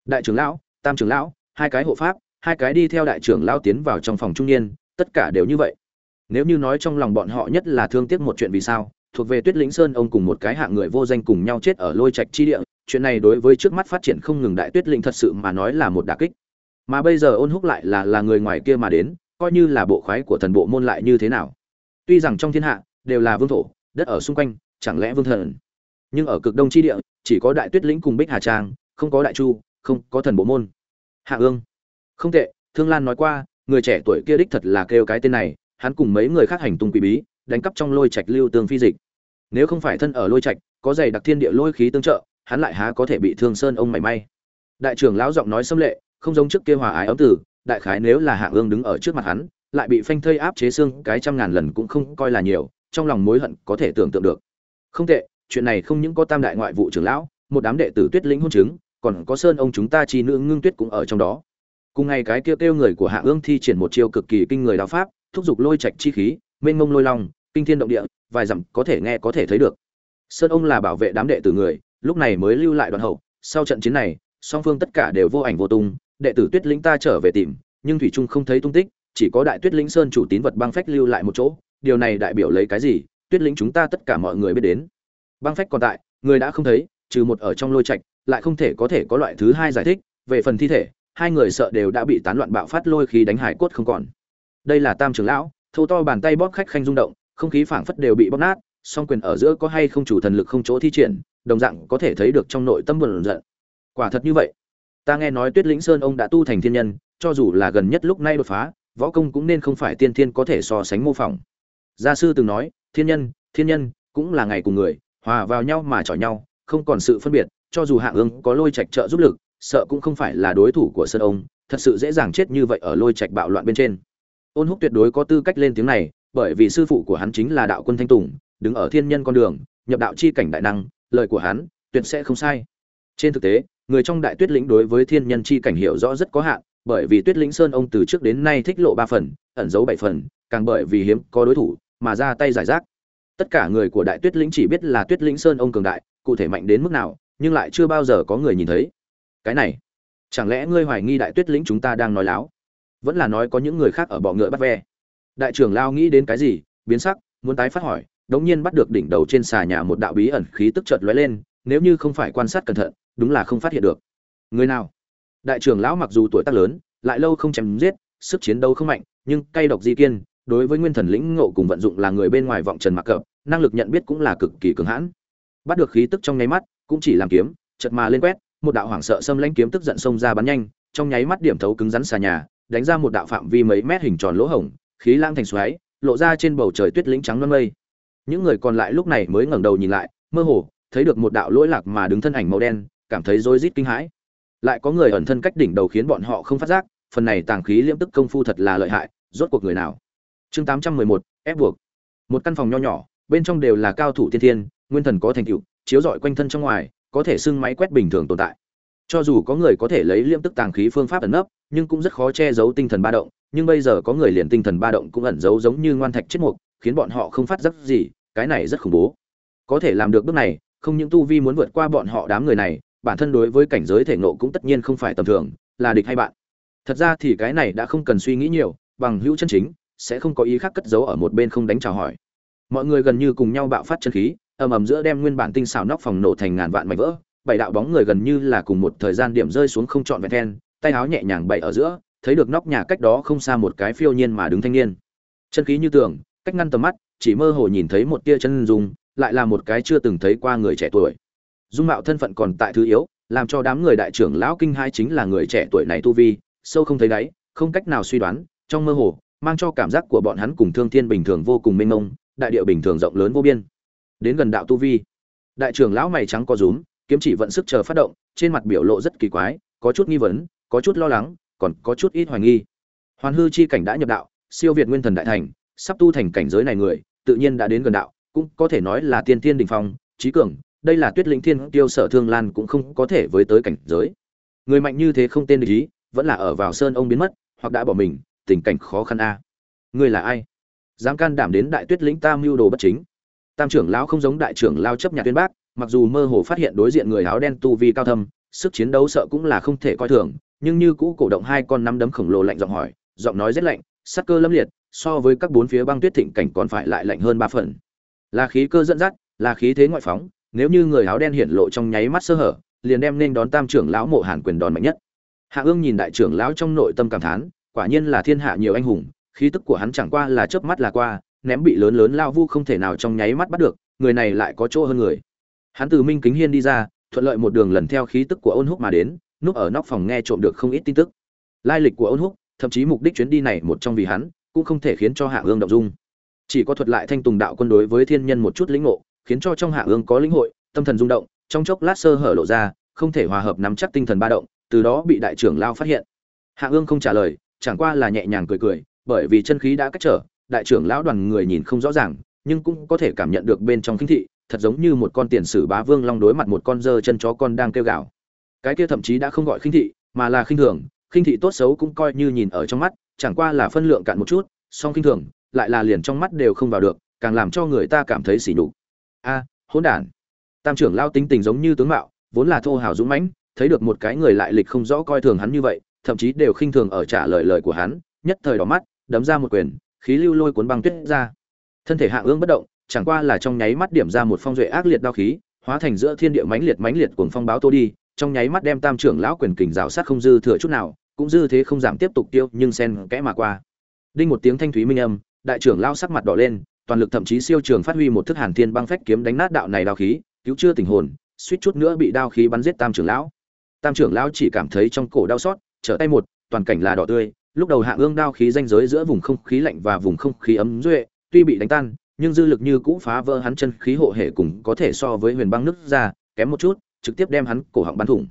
Đại trưởng lão, tam trưởng lão, hai cái hộ pháp, hai cái đi theo đại trưởng lão tiến vào trong phòng trung niên, tất cả đều như vậy. Nếu như nói trong lòng bọn họ nhất là thương tiếc một chuyện vì sao thuộc về tuyết lĩnh sơn, ông cùng một cái hạng người vô danh cùng nhau chết ở lôi trạch chi địa. Chuyện này đối với trước mắt phát triển không ngừng đại tuyết lĩnh thật sự mà nói là một đả kích. Mà bây giờ ôn húc lại là là người ngoài kia mà đến, coi như là bộ khoái của thần bộ môn lại như thế nào? Tuy rằng trong thiên hạ, đều là vương thổ, đất ở xung quanh, chẳng lẽ vương thần? Nhưng ở cực đông chi địa, chỉ có đại tuyết lĩnh cùng bích hà trang, không có đại chu, không có thần bộ môn. Hạ ương. Không tệ, thương lan nói qua, người trẻ tuổi kia đích thật là kêu cái tên này, hắn cùng mấy người khác hành tung quỷ bí đánh cắp trong lôi trạch lưu tương phi dịch. Nếu không phải thân ở lôi trạch, có giày đặc thiên địa lôi khí tương trợ, hắn lại há có thể bị thương sơn ông mảy may. Đại trưởng lão giọng nói xâm lệ, không giống trước kia hòa ái ấm tử đại khái nếu là hạ ương đứng ở trước mặt hắn, lại bị phanh thây áp chế xương cái trăm ngàn lần cũng không coi là nhiều, trong lòng mối hận có thể tưởng tượng được. Không tệ, chuyện này không những có tam đại ngoại vụ trưởng lão, một đám đệ tử tuyết lĩnh hôn chứng, còn có sơn ông chúng ta chi nữ ngưng tuyết cũng ở trong đó. Cùng ngày cái kêu kêu người của hạ ương thi triển một chiêu cực kỳ kinh người đạo pháp, thúc giục lôi trạch chi khí, mênh mông lôi long kinh thiên động địa, vài dặm có thể nghe có thể thấy được. Sơn ông là bảo vệ đám đệ tử người, lúc này mới lưu lại đoàn hậu. Sau trận chiến này, song phương tất cả đều vô ảnh vô tung. Đệ tử tuyết lĩnh ta trở về tìm, nhưng thủy trung không thấy tung tích, chỉ có đại tuyết lĩnh sơn chủ tín vật băng phách lưu lại một chỗ. Điều này đại biểu lấy cái gì? Tuyết lĩnh chúng ta tất cả mọi người biết đến. Băng phách còn tại, người đã không thấy, trừ một ở trong lôi trạch, lại không thể có thể có loại thứ hai giải thích. Về phần thi thể, hai người sợ đều đã bị tán loạn bạo phát lôi khi đánh hải cốt không còn. Đây là tam trưởng lão, thâu to bàn tay bóp khách khanh rung động không khí phảng phất đều bị bóp nát, song quyền ở giữa có hay không chủ thần lực không chỗ thi triển, đồng dạng có thể thấy được trong nội tâm buồn giận. Quả thật như vậy. Ta nghe nói tuyết lĩnh sơn ông đã tu thành thiên nhân, cho dù là gần nhất lúc nay đột phá, võ công cũng nên không phải tiên thiên có thể so sánh mô phỏng. Gia sư từng nói, thiên nhân thiên nhân cũng là ngày cùng người, hòa vào nhau mà chọi nhau, không còn sự phân biệt, cho dù hạng ương có lôi trạch trợ giúp lực, sợ cũng không phải là đối thủ của sơn ông, thật sự dễ dàng chết như vậy ở lôi trạch bạo loạn bên trên. Ôn húc tuyệt đối có tư cách lên tiếng này bởi vì sư phụ của hắn chính là đạo quân thanh tùng, đứng ở thiên nhân con đường, nhập đạo chi cảnh đại năng, lời của hắn tuyệt sẽ không sai. Trên thực tế, người trong đại tuyết lĩnh đối với thiên nhân chi cảnh hiểu rõ rất có hạn, bởi vì tuyết lĩnh sơn ông từ trước đến nay thích lộ ba phần, ẩn giấu bảy phần, càng bởi vì hiếm có đối thủ mà ra tay giải rác. Tất cả người của đại tuyết lĩnh chỉ biết là tuyết lĩnh sơn ông cường đại, cụ thể mạnh đến mức nào, nhưng lại chưa bao giờ có người nhìn thấy. Cái này, chẳng lẽ ngươi hoài nghi đại tuyết lĩnh chúng ta đang nói láo? Vẫn là nói có những người khác ở bọ ngựa bắt ve đại trưởng lao nghĩ đến cái gì, biến sắc, muốn tái phát hỏi, đống nhiên bắt được đỉnh đầu trên xà nhà một đạo bí ẩn khí tức chợt lóe lên, nếu như không phải quan sát cẩn thận, đúng là không phát hiện được. Người nào? Đại trưởng lão mặc dù tuổi tác lớn, lại lâu không chém giết, sức chiến đấu không mạnh, nhưng cay độc di kiên, đối với nguyên thần lĩnh ngộ cùng vận dụng là người bên ngoài vọng trần mặc cập năng lực nhận biết cũng là cực kỳ cường hãn. Bắt được khí tức trong nháy mắt, cũng chỉ làm kiếm chật mà lên quét, một đạo hoảng sợ xâm lãnh kiếm tức giận xông ra bắn nhanh, trong nháy mắt điểm thấu cứng rắn xà nhà, đánh ra một đạo phạm vi mấy mét hình tròn lỗ hổng khí lang thành xoáy, lộ ra trên bầu trời tuyết lĩnh trắng non mây. Những người còn lại lúc này mới ngẩng đầu nhìn lại, mơ hồ, thấy được một đạo lỗi lạc mà đứng thân ảnh màu đen, cảm thấy rối rít kinh hãi. Lại có người ẩn thân cách đỉnh đầu khiến bọn họ không phát giác, phần này tàng khí liễm tức công phu thật là lợi hại, rốt cuộc người nào? Chương tám trăm mười một, ép buộc. Một căn phòng nho nhỏ, bên trong đều là cao thủ tiên thiên, nguyên thần có thành tựu, chiếu rọi quanh thân trong ngoài, có thể xưng máy quét bình thường tồn tại. Cho dù có người có thể lấy liễm tức tàng khí phương pháp ẩn nấp, nhưng cũng rất khó che giấu tinh thần ba động nhưng bây giờ có người liền tinh thần ba động cũng ẩn giấu giống như ngoan thạch chết mục, khiến bọn họ không phát giác gì, cái này rất khủng bố. Có thể làm được bước này, không những tu vi muốn vượt qua bọn họ đám người này, bản thân đối với cảnh giới thể nộ cũng tất nhiên không phải tầm thường, là địch hay bạn. Thật ra thì cái này đã không cần suy nghĩ nhiều, bằng hữu chân chính, sẽ không có ý khác cất giấu ở một bên không đánh chào hỏi. Mọi người gần như cùng nhau bạo phát chân khí, ầm ầm giữa đem nguyên bản tinh xảo nóc phòng nổ thành ngàn vạn mảnh vỡ, bảy đạo bóng người gần như là cùng một thời gian điểm rơi xuống không trọn vẹn then, tay áo nhẹ nhàng bảy ở giữa thấy được nóc nhà cách đó không xa một cái phiêu nhiên mà đứng thanh niên. Chân khí như tường, cách ngăn tầm mắt, chỉ mơ hồ nhìn thấy một tia chân dung, lại là một cái chưa từng thấy qua người trẻ tuổi. Dung mạo thân phận còn tại thứ yếu, làm cho đám người đại trưởng lão kinh hai chính là người trẻ tuổi này tu vi, sâu không thấy đáy, không cách nào suy đoán, trong mơ hồ, mang cho cảm giác của bọn hắn cùng thương thiên bình thường vô cùng mênh mông, đại địa bình thường rộng lớn vô biên. Đến gần đạo tu vi, đại trưởng lão mày trắng co rúm, kiếm chỉ vận sức chờ phát động, trên mặt biểu lộ rất kỳ quái, có chút nghi vấn, có chút lo lắng còn có chút ít hoài nghi. Hoàn hư chi cảnh đã nhập đạo, siêu việt nguyên thần đại thành, sắp tu thành cảnh giới này người, tự nhiên đã đến gần đạo, cũng có thể nói là tiên tiên đỉnh phong, trí cường, đây là tuyết lĩnh thiên tiêu sở thương lan cũng không có thể với tới cảnh giới. Người mạnh như thế không tên địch ý, vẫn là ở vào sơn ông biến mất, hoặc đã bỏ mình, tình cảnh khó khăn a. Ngươi là ai? Dám can đảm đến đại tuyết lĩnh tam mưu đồ bất chính. Tam trưởng lão không giống đại trưởng lao chấp nhạc tuyên bác, mặc dù mơ hồ phát hiện đối diện người áo đen tu vi cao thâm, sức chiến đấu sợ cũng là không thể coi thường nhưng như cũ cổ động hai con nắm đấm khổng lồ lạnh giọng hỏi, giọng nói rất lạnh sát cơ lâm liệt, so với các bốn phía băng tuyết thịnh cảnh còn phải lại lạnh hơn ba phần. Là khí cơ dẫn dắt, là khí thế ngoại phóng, nếu như người áo đen hiện lộ trong nháy mắt sơ hở, liền đem nên đón tam trưởng lão mộ hàn quyền đòn mạnh nhất. Hạ ương nhìn đại trưởng lão trong nội tâm cảm thán, quả nhiên là thiên hạ nhiều anh hùng, khí tức của hắn chẳng qua là chớp mắt là qua, ném bị lớn lớn lao vu không thể nào trong nháy mắt bắt được, người này lại có chỗ hơn người. Hắn từ minh kính hiên đi ra, thuận lợi một đường lần theo khí tức của ôn húc mà đến núp ở nóc phòng nghe trộm được không ít tin tức. Lai lịch của ôn húc, thậm chí mục đích chuyến đi này một trong vì hắn, cũng không thể khiến cho hạ ương động dung. Chỉ có thuật lại thanh tùng đạo quân đối với thiên nhân một chút lĩnh ngộ, khiến cho trong hạ ương có lĩnh hội, tâm thần rung động, trong chốc lát sơ hở lộ ra, không thể hòa hợp nắm chắc tinh thần ba động, từ đó bị đại trưởng lao phát hiện. Hạ ương không trả lời, chẳng qua là nhẹ nhàng cười cười, bởi vì chân khí đã cách trở, đại trưởng lão đoàn người nhìn không rõ ràng, nhưng cũng có thể cảm nhận được bên trong kinh thị, thật giống như một con tiền sử bá vương long đối mặt một con dơ chân chó con đang kêu gào cái kia thậm chí đã không gọi khinh thị, mà là khinh thường, khinh thị tốt xấu cũng coi như nhìn ở trong mắt, chẳng qua là phân lượng cạn một chút, song khinh thường, lại là liền trong mắt đều không vào được, càng làm cho người ta cảm thấy xỉ nhục. A, hỗn đản. Tam trưởng lao tính tình giống như tướng mạo, vốn là thô hào dũng mãnh, thấy được một cái người lại lịch không rõ coi thường hắn như vậy, thậm chí đều khinh thường ở trả lời lời của hắn, nhất thời đỏ mắt, đấm ra một quyền, khí lưu lôi cuốn băng tuyết ra. Thân thể hạ ương bất động, chẳng qua là trong nháy mắt điểm ra một phong duệ ác liệt đao khí, hóa thành giữa thiên địa mãnh liệt mãnh liệt cuồng phong báo tô đi trong nháy mắt đem tam trưởng lão quyền kình rào sát không dư thừa chút nào, cũng dư thế không giảm tiếp tục tiêu, nhưng sen kẽ mà qua. Đinh một tiếng thanh thúy minh âm, đại trưởng lão sắc mặt đỏ lên, toàn lực thậm chí siêu trường phát huy một thức hàn thiên băng phách kiếm đánh nát đạo này đao khí, cứu chưa tình hồn, suýt chút nữa bị đao khí bắn giết tam trưởng lão. Tam trưởng lão chỉ cảm thấy trong cổ đau xót, trở tay một, toàn cảnh là đỏ tươi, lúc đầu hạ ương đao khí danh giới giữa vùng không khí lạnh và vùng không khí ấm duệ, tuy bị đánh tan, nhưng dư lực như cũ phá vỡ hắn chân khí hộ hệ cùng có thể so với huyền băng nứt ra, kém một chút trực tiếp đem hắn cổ họng bắn thủng.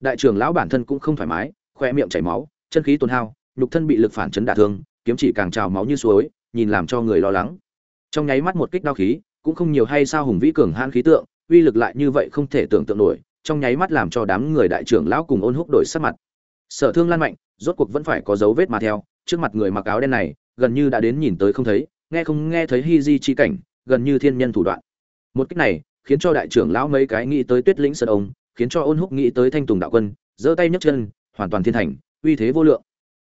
Đại trưởng lão bản thân cũng không thoải mái, khoe miệng chảy máu, chân khí tổn hao, nhục thân bị lực phản chấn đả thương, kiếm chỉ càng trào máu như suối, nhìn làm cho người lo lắng. Trong nháy mắt một kích đao khí, cũng không nhiều hay sao hùng vĩ cường hãn khí tượng, uy lực lại như vậy không thể tưởng tượng nổi, trong nháy mắt làm cho đám người đại trưởng lão cùng ôn húc đổi sắc mặt. Sở thương lan mạnh, rốt cuộc vẫn phải có dấu vết mà theo, trước mặt người mặc áo đen này, gần như đã đến nhìn tới không thấy, nghe không nghe thấy hy di chi cảnh, gần như thiên nhân thủ đoạn. Một cách này khiến cho đại trưởng lão mấy cái nghĩ tới tuyết lĩnh sơn ông, khiến cho ôn húc nghĩ tới thanh tùng đạo quân, giơ tay nhấc chân, hoàn toàn thiên thành, uy thế vô lượng.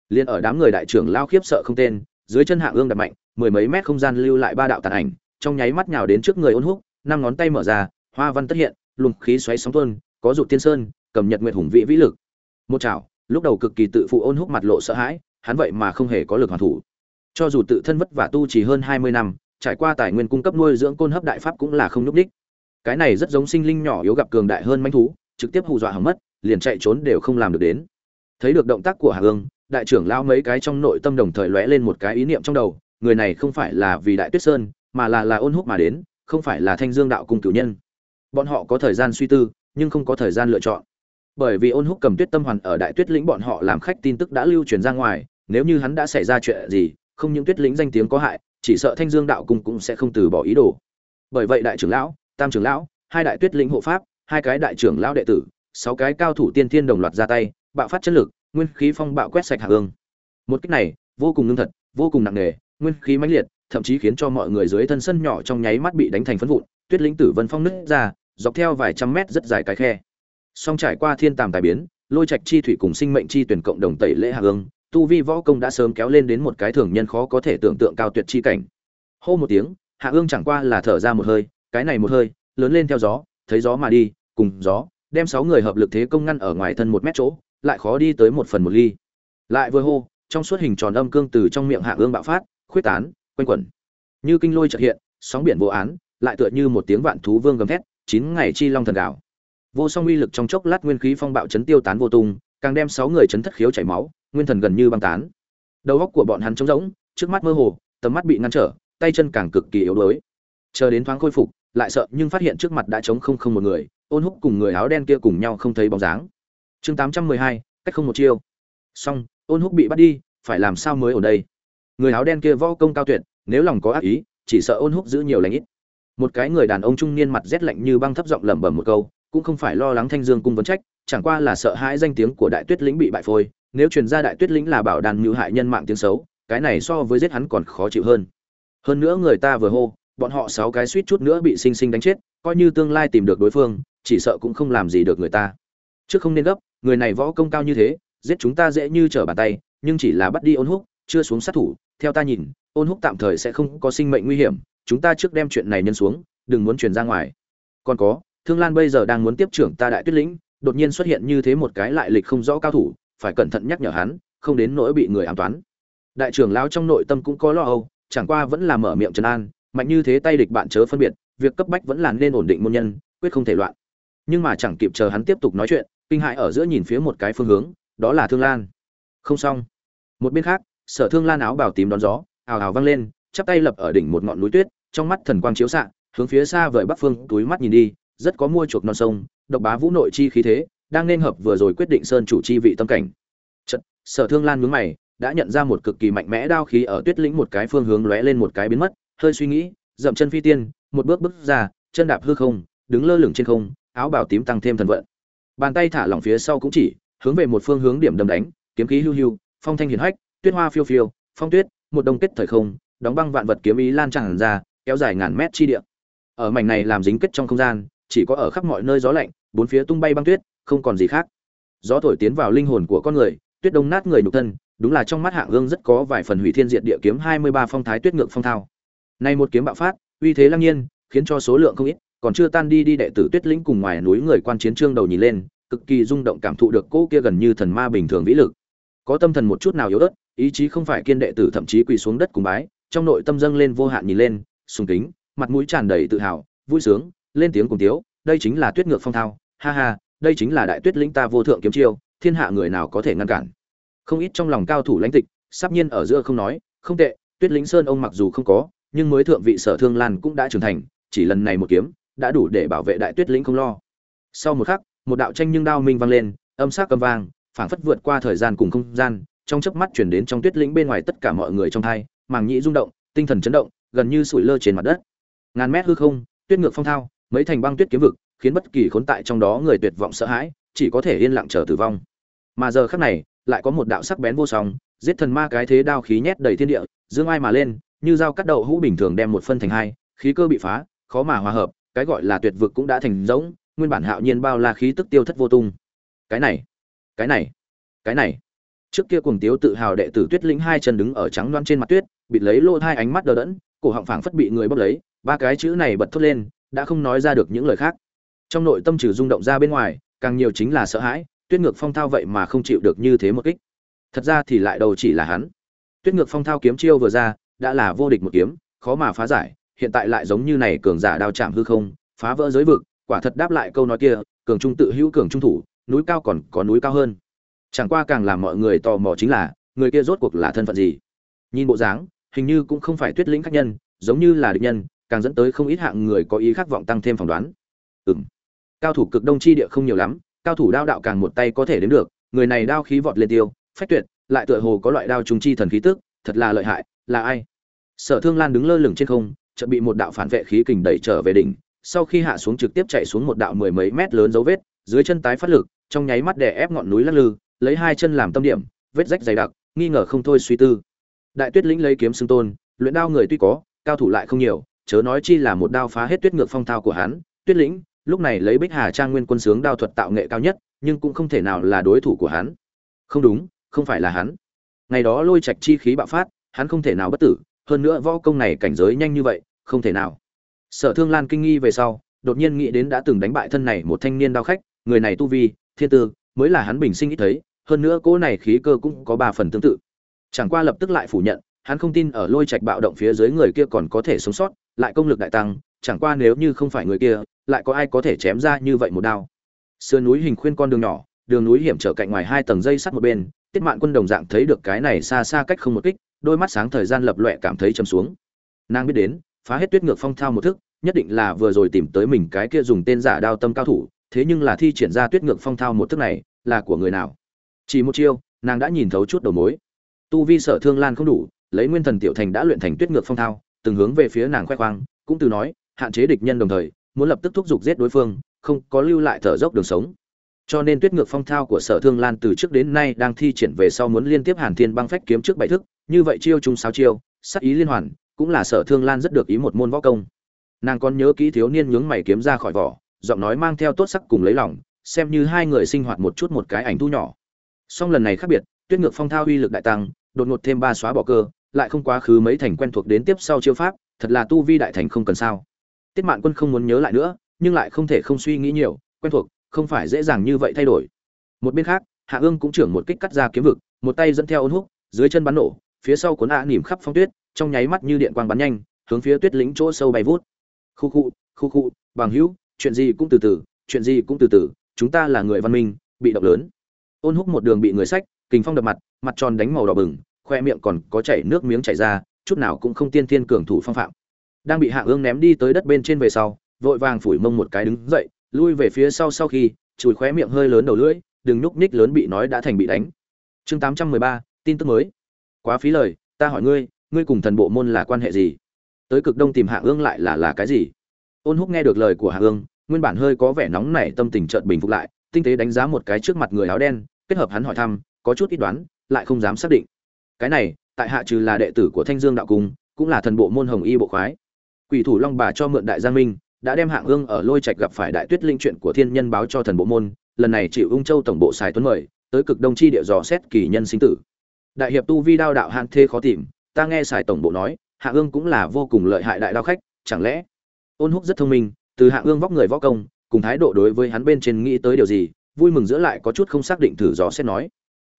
Liền ở đám người đại trưởng lao khiếp sợ không tên, dưới chân hạ ương đặt mạnh, mười mấy mét không gian lưu lại ba đạo tàn ảnh, trong nháy mắt nhào đến trước người ôn húc, năm ngón tay mở ra, hoa văn tất hiện, luồng khí xoáy sóng tuôn, có dụ tiên sơn, cầm nhật nguyệt hùng vĩ vĩ lực. Một chảo, lúc đầu cực kỳ tự phụ ôn húc mặt lộ sợ hãi, hắn vậy mà không hề có lực hoàn thủ. Cho dù tự thân vất vả tu chỉ hơn hai mươi năm, trải qua tài nguyên cung cấp nuôi dưỡng côn hấp đại pháp cũng là không nhúc đích cái này rất giống sinh linh nhỏ yếu gặp cường đại hơn manh thú, trực tiếp hù dọa hỏng mất, liền chạy trốn đều không làm được đến. Thấy được động tác của hà hương, đại trưởng lao mấy cái trong nội tâm đồng thời lóe lên một cái ý niệm trong đầu, người này không phải là vì đại tuyết sơn, mà là là ôn húc mà đến, không phải là thanh dương đạo cung cửu nhân. Bọn họ có thời gian suy tư, nhưng không có thời gian lựa chọn. Bởi vì ôn húc cầm tuyết tâm hoàn ở đại tuyết lĩnh bọn họ làm khách tin tức đã lưu truyền ra ngoài, nếu như hắn đã xảy ra chuyện gì, không những tuyết lĩnh danh tiếng có hại, chỉ sợ thanh dương đạo cung cũng sẽ không từ bỏ ý đồ. Bởi vậy đại trưởng lão tam trưởng lão, hai đại tuyết lĩnh hộ pháp, hai cái đại trưởng lão đệ tử, sáu cái cao thủ tiên thiên đồng loạt ra tay, bạo phát chất lực, nguyên khí phong bạo quét sạch hạ ương một cách này, vô cùng ngưng thật, vô cùng nặng nề, nguyên khí mãnh liệt, thậm chí khiến cho mọi người dưới thân sân nhỏ trong nháy mắt bị đánh thành phấn vụn, tuyết lĩnh tử vân phong nứt ra, dọc theo vài trăm mét rất dài cái khe. Song trải qua thiên tàm tài biến, lôi trạch chi thủy cùng sinh mệnh chi tuyển cộng đồng tẩy lễ hạ ương tu vi võ công đã sớm kéo lên đến một cái thường nhân khó có thể tưởng tượng cao tuyệt chi cảnh. Hô một tiếng, hạ ương chẳng qua là thở ra một hơi cái này một hơi, lớn lên theo gió, thấy gió mà đi, cùng gió, đem sáu người hợp lực thế công ngăn ở ngoài thân một mét chỗ, lại khó đi tới một phần một ly. Lại vừa hô, trong suốt hình tròn âm cương từ trong miệng hạ ương bạo phát, khuyết tán, quanh quẩn. Như kinh lôi chợt hiện, sóng biển vô án, lại tựa như một tiếng vạn thú vương gầm thét, chín ngày chi long thần đảo vô song uy lực trong chốc lát nguyên khí phong bạo chấn tiêu tán vô tung, càng đem sáu người chấn thất khiếu chảy máu, nguyên thần gần như băng tán. Đầu óc của bọn hắn trống rỗng, trước mắt mơ hồ, tầm mắt bị ngăn trở, tay chân càng cực kỳ yếu đuối. Chờ đến thoáng khôi phục lại sợ nhưng phát hiện trước mặt đã trống không không một người, ôn húc cùng người áo đen kia cùng nhau không thấy bóng dáng. Chương tám trăm mười hai, cách không một chiêu. Xong, ôn húc bị bắt đi, phải làm sao mới ở đây? Người áo đen kia võ công cao tuyệt, nếu lòng có ác ý, chỉ sợ ôn húc giữ nhiều lành ít. Một cái người đàn ông trung niên mặt rét lạnh như băng thấp giọng lẩm bẩm một câu, cũng không phải lo lắng thanh dương cung vấn trách, chẳng qua là sợ hãi danh tiếng của đại tuyết lĩnh bị bại phôi, nếu truyền ra đại tuyết lĩnh là bảo đàn như hại nhân mạng tiếng xấu, cái này so với giết hắn còn khó chịu hơn. Hơn nữa người ta vừa hô bọn họ sáu cái suýt chút nữa bị sinh sinh đánh chết, coi như tương lai tìm được đối phương, chỉ sợ cũng không làm gì được người ta. Trước không nên gấp, người này võ công cao như thế, giết chúng ta dễ như trở bàn tay, nhưng chỉ là bắt đi ôn húc, chưa xuống sát thủ, theo ta nhìn, ôn húc tạm thời sẽ không có sinh mệnh nguy hiểm, chúng ta trước đem chuyện này nhân xuống, đừng muốn truyền ra ngoài. Còn có, thương lan bây giờ đang muốn tiếp trưởng ta đại tuyết lĩnh, đột nhiên xuất hiện như thế một cái lại lịch không rõ cao thủ, phải cẩn thận nhắc nhở hắn, không đến nỗi bị người ám toán. Đại trưởng lão trong nội tâm cũng có lo âu, chẳng qua vẫn là mở miệng trấn an mạnh như thế tay địch bạn chớ phân biệt việc cấp bách vẫn là nên ổn định môn nhân quyết không thể loạn. Nhưng mà chẳng kịp chờ hắn tiếp tục nói chuyện kinh hại ở giữa nhìn phía một cái phương hướng đó là thương lan. Không xong. Một bên khác sở thương lan áo bào tím đón gió ào ào vang lên chắp tay lập ở đỉnh một ngọn núi tuyết trong mắt thần quang chiếu xạ hướng phía xa vời bắc phương túi mắt nhìn đi rất có mua chuộc non sông độc bá vũ nội chi khí thế đang nên hợp vừa rồi quyết định sơn chủ chi vị tâm cảnh. Chật, sở thương lan nhướng mày đã nhận ra một cực kỳ mạnh mẽ đao khí ở tuyết lĩnh một cái phương hướng lóe lên một cái biến mất hơi suy nghĩ, dậm chân phi tiên, một bước bước ra, chân đạp hư không, đứng lơ lửng trên không, áo bào tím tăng thêm thần vận. Bàn tay thả lỏng phía sau cũng chỉ, hướng về một phương hướng điểm đâm đánh, kiếm khí hưu hưu, phong thanh hiển hách, tuyết hoa phiêu phiêu, phong tuyết, một đồng kết thời không, đóng băng vạn vật kiếm ý lan tràn ra, kéo dài ngàn mét chi địa. Ở mảnh này làm dính kết trong không gian, chỉ có ở khắp mọi nơi gió lạnh, bốn phía tung bay băng tuyết, không còn gì khác. Gió thổi tiến vào linh hồn của con người, tuyết đông nát người nhục thân, đúng là trong mắt hạng ương rất có vài phần hủy thiên diệt địa kiếm hai mươi ba phong thái tuyết ngược phong thao nay một kiếm bạo phát, uy thế lăng nhiên, khiến cho số lượng không ít, còn chưa tan đi đi đệ tử tuyết lĩnh cùng ngoài núi người quan chiến trương đầu nhìn lên, cực kỳ rung động cảm thụ được cô kia gần như thần ma bình thường vĩ lực. Có tâm thần một chút nào yếu ớt, ý chí không phải kiên đệ tử thậm chí quỳ xuống đất cùng bái, trong nội tâm dâng lên vô hạn nhìn lên, sùng kính, mặt mũi tràn đầy tự hào, vui sướng, lên tiếng cùng tiếu, đây chính là tuyết ngược phong thao, ha ha, đây chính là đại tuyết lĩnh ta vô thượng kiếm chiêu, thiên hạ người nào có thể ngăn cản. Không ít trong lòng cao thủ lãnh tịch, sắp nhiên ở giữa không nói, không tệ, tuyết lĩnh sơn ông mặc dù không có nhưng mới thượng vị sở thương lan cũng đã trưởng thành, chỉ lần này một kiếm, đã đủ để bảo vệ đại tuyết lĩnh không lo. Sau một khắc, một đạo tranh nhưng đao minh vang lên, âm sắc cầm vang, phảng phất vượt qua thời gian cùng không gian, trong chớp mắt chuyển đến trong tuyết lĩnh bên ngoài tất cả mọi người trong thai, màng nhĩ rung động, tinh thần chấn động, gần như sủi lơ trên mặt đất. Ngàn mét hư không, tuyết ngược phong thao, mấy thành băng tuyết kiếm vực, khiến bất kỳ khốn tại trong đó người tuyệt vọng sợ hãi, chỉ có thể yên lặng chờ tử vong. Mà giờ khắc này, lại có một đạo sắc bén vô song, giết thần ma cái thế đao khí nhét đầy thiên địa, dương ai mà lên như dao cắt đậu hũ bình thường đem một phân thành hai, khí cơ bị phá, khó mà hòa hợp, cái gọi là tuyệt vực cũng đã thành rỗng, nguyên bản hạo nhiên bao la khí tức tiêu thất vô tung. Cái này cái này cái này. Trước kia cùng tiếu tự hào đệ tử tuyết lĩnh hai chân đứng ở trắng loan trên mặt tuyết bị lấy lô hai ánh mắt đờ đẫn, cổ họng phảng phất bị người bóp lấy, ba cái chữ này bật thốt lên, đã không nói ra được những lời khác. Trong nội tâm trừ rung động ra bên ngoài, càng nhiều chính là sợ hãi, tuyết ngược phong thao vậy mà không chịu được như thế một kích. Thật ra thì lại đầu chỉ là hắn. Tuyết ngược phong thao kiếm chiêu vừa ra đã là vô địch một kiếm, khó mà phá giải, hiện tại lại giống như này cường giả đao chạm hư không, phá vỡ giới vực, quả thật đáp lại câu nói kia, cường trung tự hữu cường trung thủ, núi cao còn có núi cao hơn. Chẳng qua càng làm mọi người tò mò chính là, người kia rốt cuộc là thân phận gì? Nhìn bộ dáng, hình như cũng không phải tuyết lĩnh khách nhân, giống như là địch nhân, càng dẫn tới không ít hạng người có ý khác vọng tăng thêm phỏng đoán. Ừm. Cao thủ cực đông chi địa không nhiều lắm, cao thủ đao đạo càng một tay có thể đến được, người này đao khí vọt lên tiêu, phách tuyệt, lại tựa hồ có loại đao trùng chi thần khí tức, thật là lợi hại, là ai? Sở thương lan đứng lơ lửng trên không, chợt bị một đạo phản vệ khí kình đẩy trở về đỉnh. Sau khi hạ xuống trực tiếp chạy xuống một đạo mười mấy mét lớn dấu vết, dưới chân tái phát lực, trong nháy mắt đè ép ngọn núi lắc lư, lấy hai chân làm tâm điểm, vết rách dày đặc, nghi ngờ không thôi suy tư. Đại tuyết lĩnh lấy kiếm xưng tôn, luyện đao người tuy có, cao thủ lại không nhiều, chớ nói chi là một đao phá hết tuyết ngược phong thao của hắn. Tuyết lĩnh, lúc này lấy bích hà trang nguyên quân sướng đao thuật tạo nghệ cao nhất, nhưng cũng không thể nào là đối thủ của hắn. Không đúng, không phải là hắn. Ngày đó lôi trạch chi khí bạo phát, hắn không thể nào bất tử hơn nữa võ công này cảnh giới nhanh như vậy, không thể nào. Sở thương lan kinh nghi về sau, đột nhiên nghĩ đến đã từng đánh bại thân này một thanh niên đao khách, người này tu vi, thiên tư, mới là hắn bình sinh ít thấy, hơn nữa cỗ này khí cơ cũng có ba phần tương tự. Chẳng qua lập tức lại phủ nhận, hắn không tin ở lôi trạch bạo động phía dưới người kia còn có thể sống sót, lại công lực đại tăng, chẳng qua nếu như không phải người kia, lại có ai có thể chém ra như vậy một đao. Sườn núi hình khuyên con đường nhỏ, đường núi hiểm trở cạnh ngoài hai tầng dây sắt một bên, tiết mạn quân đồng dạng thấy được cái này xa xa cách không một kích đôi mắt sáng thời gian lập loẹ cảm thấy chầm xuống. Nàng biết đến, phá hết tuyết ngược phong thao một thức, nhất định là vừa rồi tìm tới mình cái kia dùng tên giả đao tâm cao thủ, thế nhưng là thi triển ra tuyết ngược phong thao một thức này, là của người nào? Chỉ một chiêu, nàng đã nhìn thấu chút đầu mối. Tu vi sở thương lan không đủ, lấy nguyên thần tiểu thành đã luyện thành tuyết ngược phong thao, từng hướng về phía nàng khoe khoang, cũng từ nói, hạn chế địch nhân đồng thời, muốn lập tức thúc giục giết đối phương, không có lưu lại thở dốc đường sống. Cho nên tuyết ngược phong thao của sở thương lan từ trước đến nay đang thi triển về sau muốn liên tiếp hàn thiên băng phách kiếm trước bảy thức như vậy chiêu chung sáu chiêu sắc ý liên hoàn, cũng là sở thương lan rất được ý một môn võ công. Nàng còn nhớ kỹ thiếu niên nhướng mày kiếm ra khỏi vỏ, giọng nói mang theo tốt sắc cùng lấy lòng, xem như hai người sinh hoạt một chút một cái ảnh thu nhỏ. Song lần này khác biệt, tuyết ngược phong thao uy lực đại tăng, đột ngột thêm ba xóa bỏ cơ, lại không quá khứ mấy thành quen thuộc đến tiếp sau chiêu pháp, thật là tu vi đại thành không cần sao. Tiết mạn quân không muốn nhớ lại nữa, nhưng lại không thể không suy nghĩ nhiều, quen thuộc, không phải dễ dàng như vậy thay đổi. Một bên khác, hạ ương cũng trưởng một kích cắt ra kiếm vực, một tay dẫn theo ôn húc, dưới chân bắn nổ phía sau cuốn ạ nỉm khắp phong tuyết, trong nháy mắt như điện quang bắn nhanh, hướng phía tuyết lĩnh chỗ sâu bay vút. Khu khu khu khu, bằng hữu, chuyện gì cũng từ từ, chuyện gì cũng từ từ, chúng ta là người văn minh, bị động lớn. Ôn húc một đường bị người sách, kình phong đập mặt mặt tròn đánh màu đỏ bừng, khoe miệng còn có chảy nước miếng chảy ra, chút nào cũng không tiên thiên cường thủ phong phạm. Đang bị hạ ương ném đi tới đất bên trên về sau, vội vàng phủi mông một cái đứng dậy, lui về phía sau sau khi, chùi khóe miệng hơi lớn đầu lưỡi, đừng nhúc nhích lớn bị nói đã thành bị đánh. Chương tám trăm mười ba, tin tức mới quá phí lời, ta hỏi ngươi ngươi cùng thần bộ môn là quan hệ gì? Tới cực đông tìm hạ ương lại là là cái gì? Ôn húc nghe được lời của hạ ương, nguyên bản hơi có vẻ nóng nảy tâm tình chợt bình phục lại, tinh tế đánh giá một cái trước mặt người áo đen, kết hợp hắn hỏi thăm, có chút ít đoán, lại không dám xác định. Cái này, tại hạ trừ là đệ tử của thanh dương đạo cung, cũng là thần bộ môn hồng y bộ khoái. Quỷ thủ long bà cho mượn đại gia minh, đã đem hạng ương ở lôi trạch gặp phải đại tuyết linh chuyện của thiên nhân báo cho thần bộ môn, lần này chịu ung châu tổng bộ sài tuấn mời, tới cực đông chi địa dò xét kỳ nhân sinh tử đại hiệp tu vi đao đạo hạn thê khó tìm, ta nghe sài tổng bộ nói, Hạ ương cũng là vô cùng lợi hại đại đao khách, chẳng lẽ? Ôn húc rất thông minh, từ Hạ ương vóc người võ công, cùng thái độ đối với hắn bên trên nghĩ tới điều gì, vui mừng giữa lại có chút không xác định thử dò xét nói.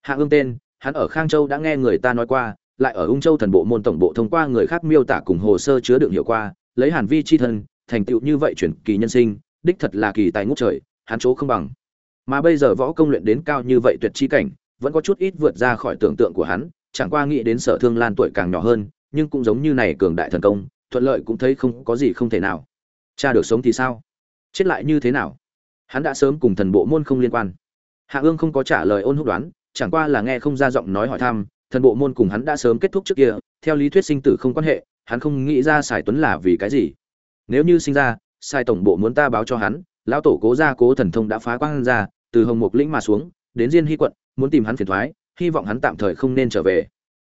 Hạ ương tên, hắn ở khang châu đã nghe người ta nói qua, lại ở ung châu thần bộ môn tổng bộ thông qua người khác miêu tả cùng hồ sơ chứa đựng hiệu qua, lấy hàn vi chi thân, thành tựu như vậy chuyển kỳ nhân sinh, đích thật là kỳ tài ngút trời, hắn chỗ không bằng. Mà bây giờ võ công luyện đến cao như vậy tuyệt chi cảnh vẫn có chút ít vượt ra khỏi tưởng tượng của hắn, chẳng qua nghĩ đến sở thương lan tuổi càng nhỏ hơn, nhưng cũng giống như này cường đại thần công, thuận lợi cũng thấy không có gì không thể nào. Cha được sống thì sao? Chết lại như thế nào? Hắn đã sớm cùng thần bộ môn không liên quan. Hạ ương không có trả lời ôn húc đoán, chẳng qua là nghe không ra giọng nói hỏi thăm, thần bộ môn cùng hắn đã sớm kết thúc trước kia, theo lý thuyết sinh tử không quan hệ, hắn không nghĩ ra sài tuấn là vì cái gì. Nếu như sinh ra sai tổng bộ muốn ta báo cho hắn, lão tổ cố gia cố thần thông đã phá quang ra, từ hồng mục lĩnh mà xuống, đến diên hy quận muốn tìm hắn phiền thoái, hy vọng hắn tạm thời không nên trở về.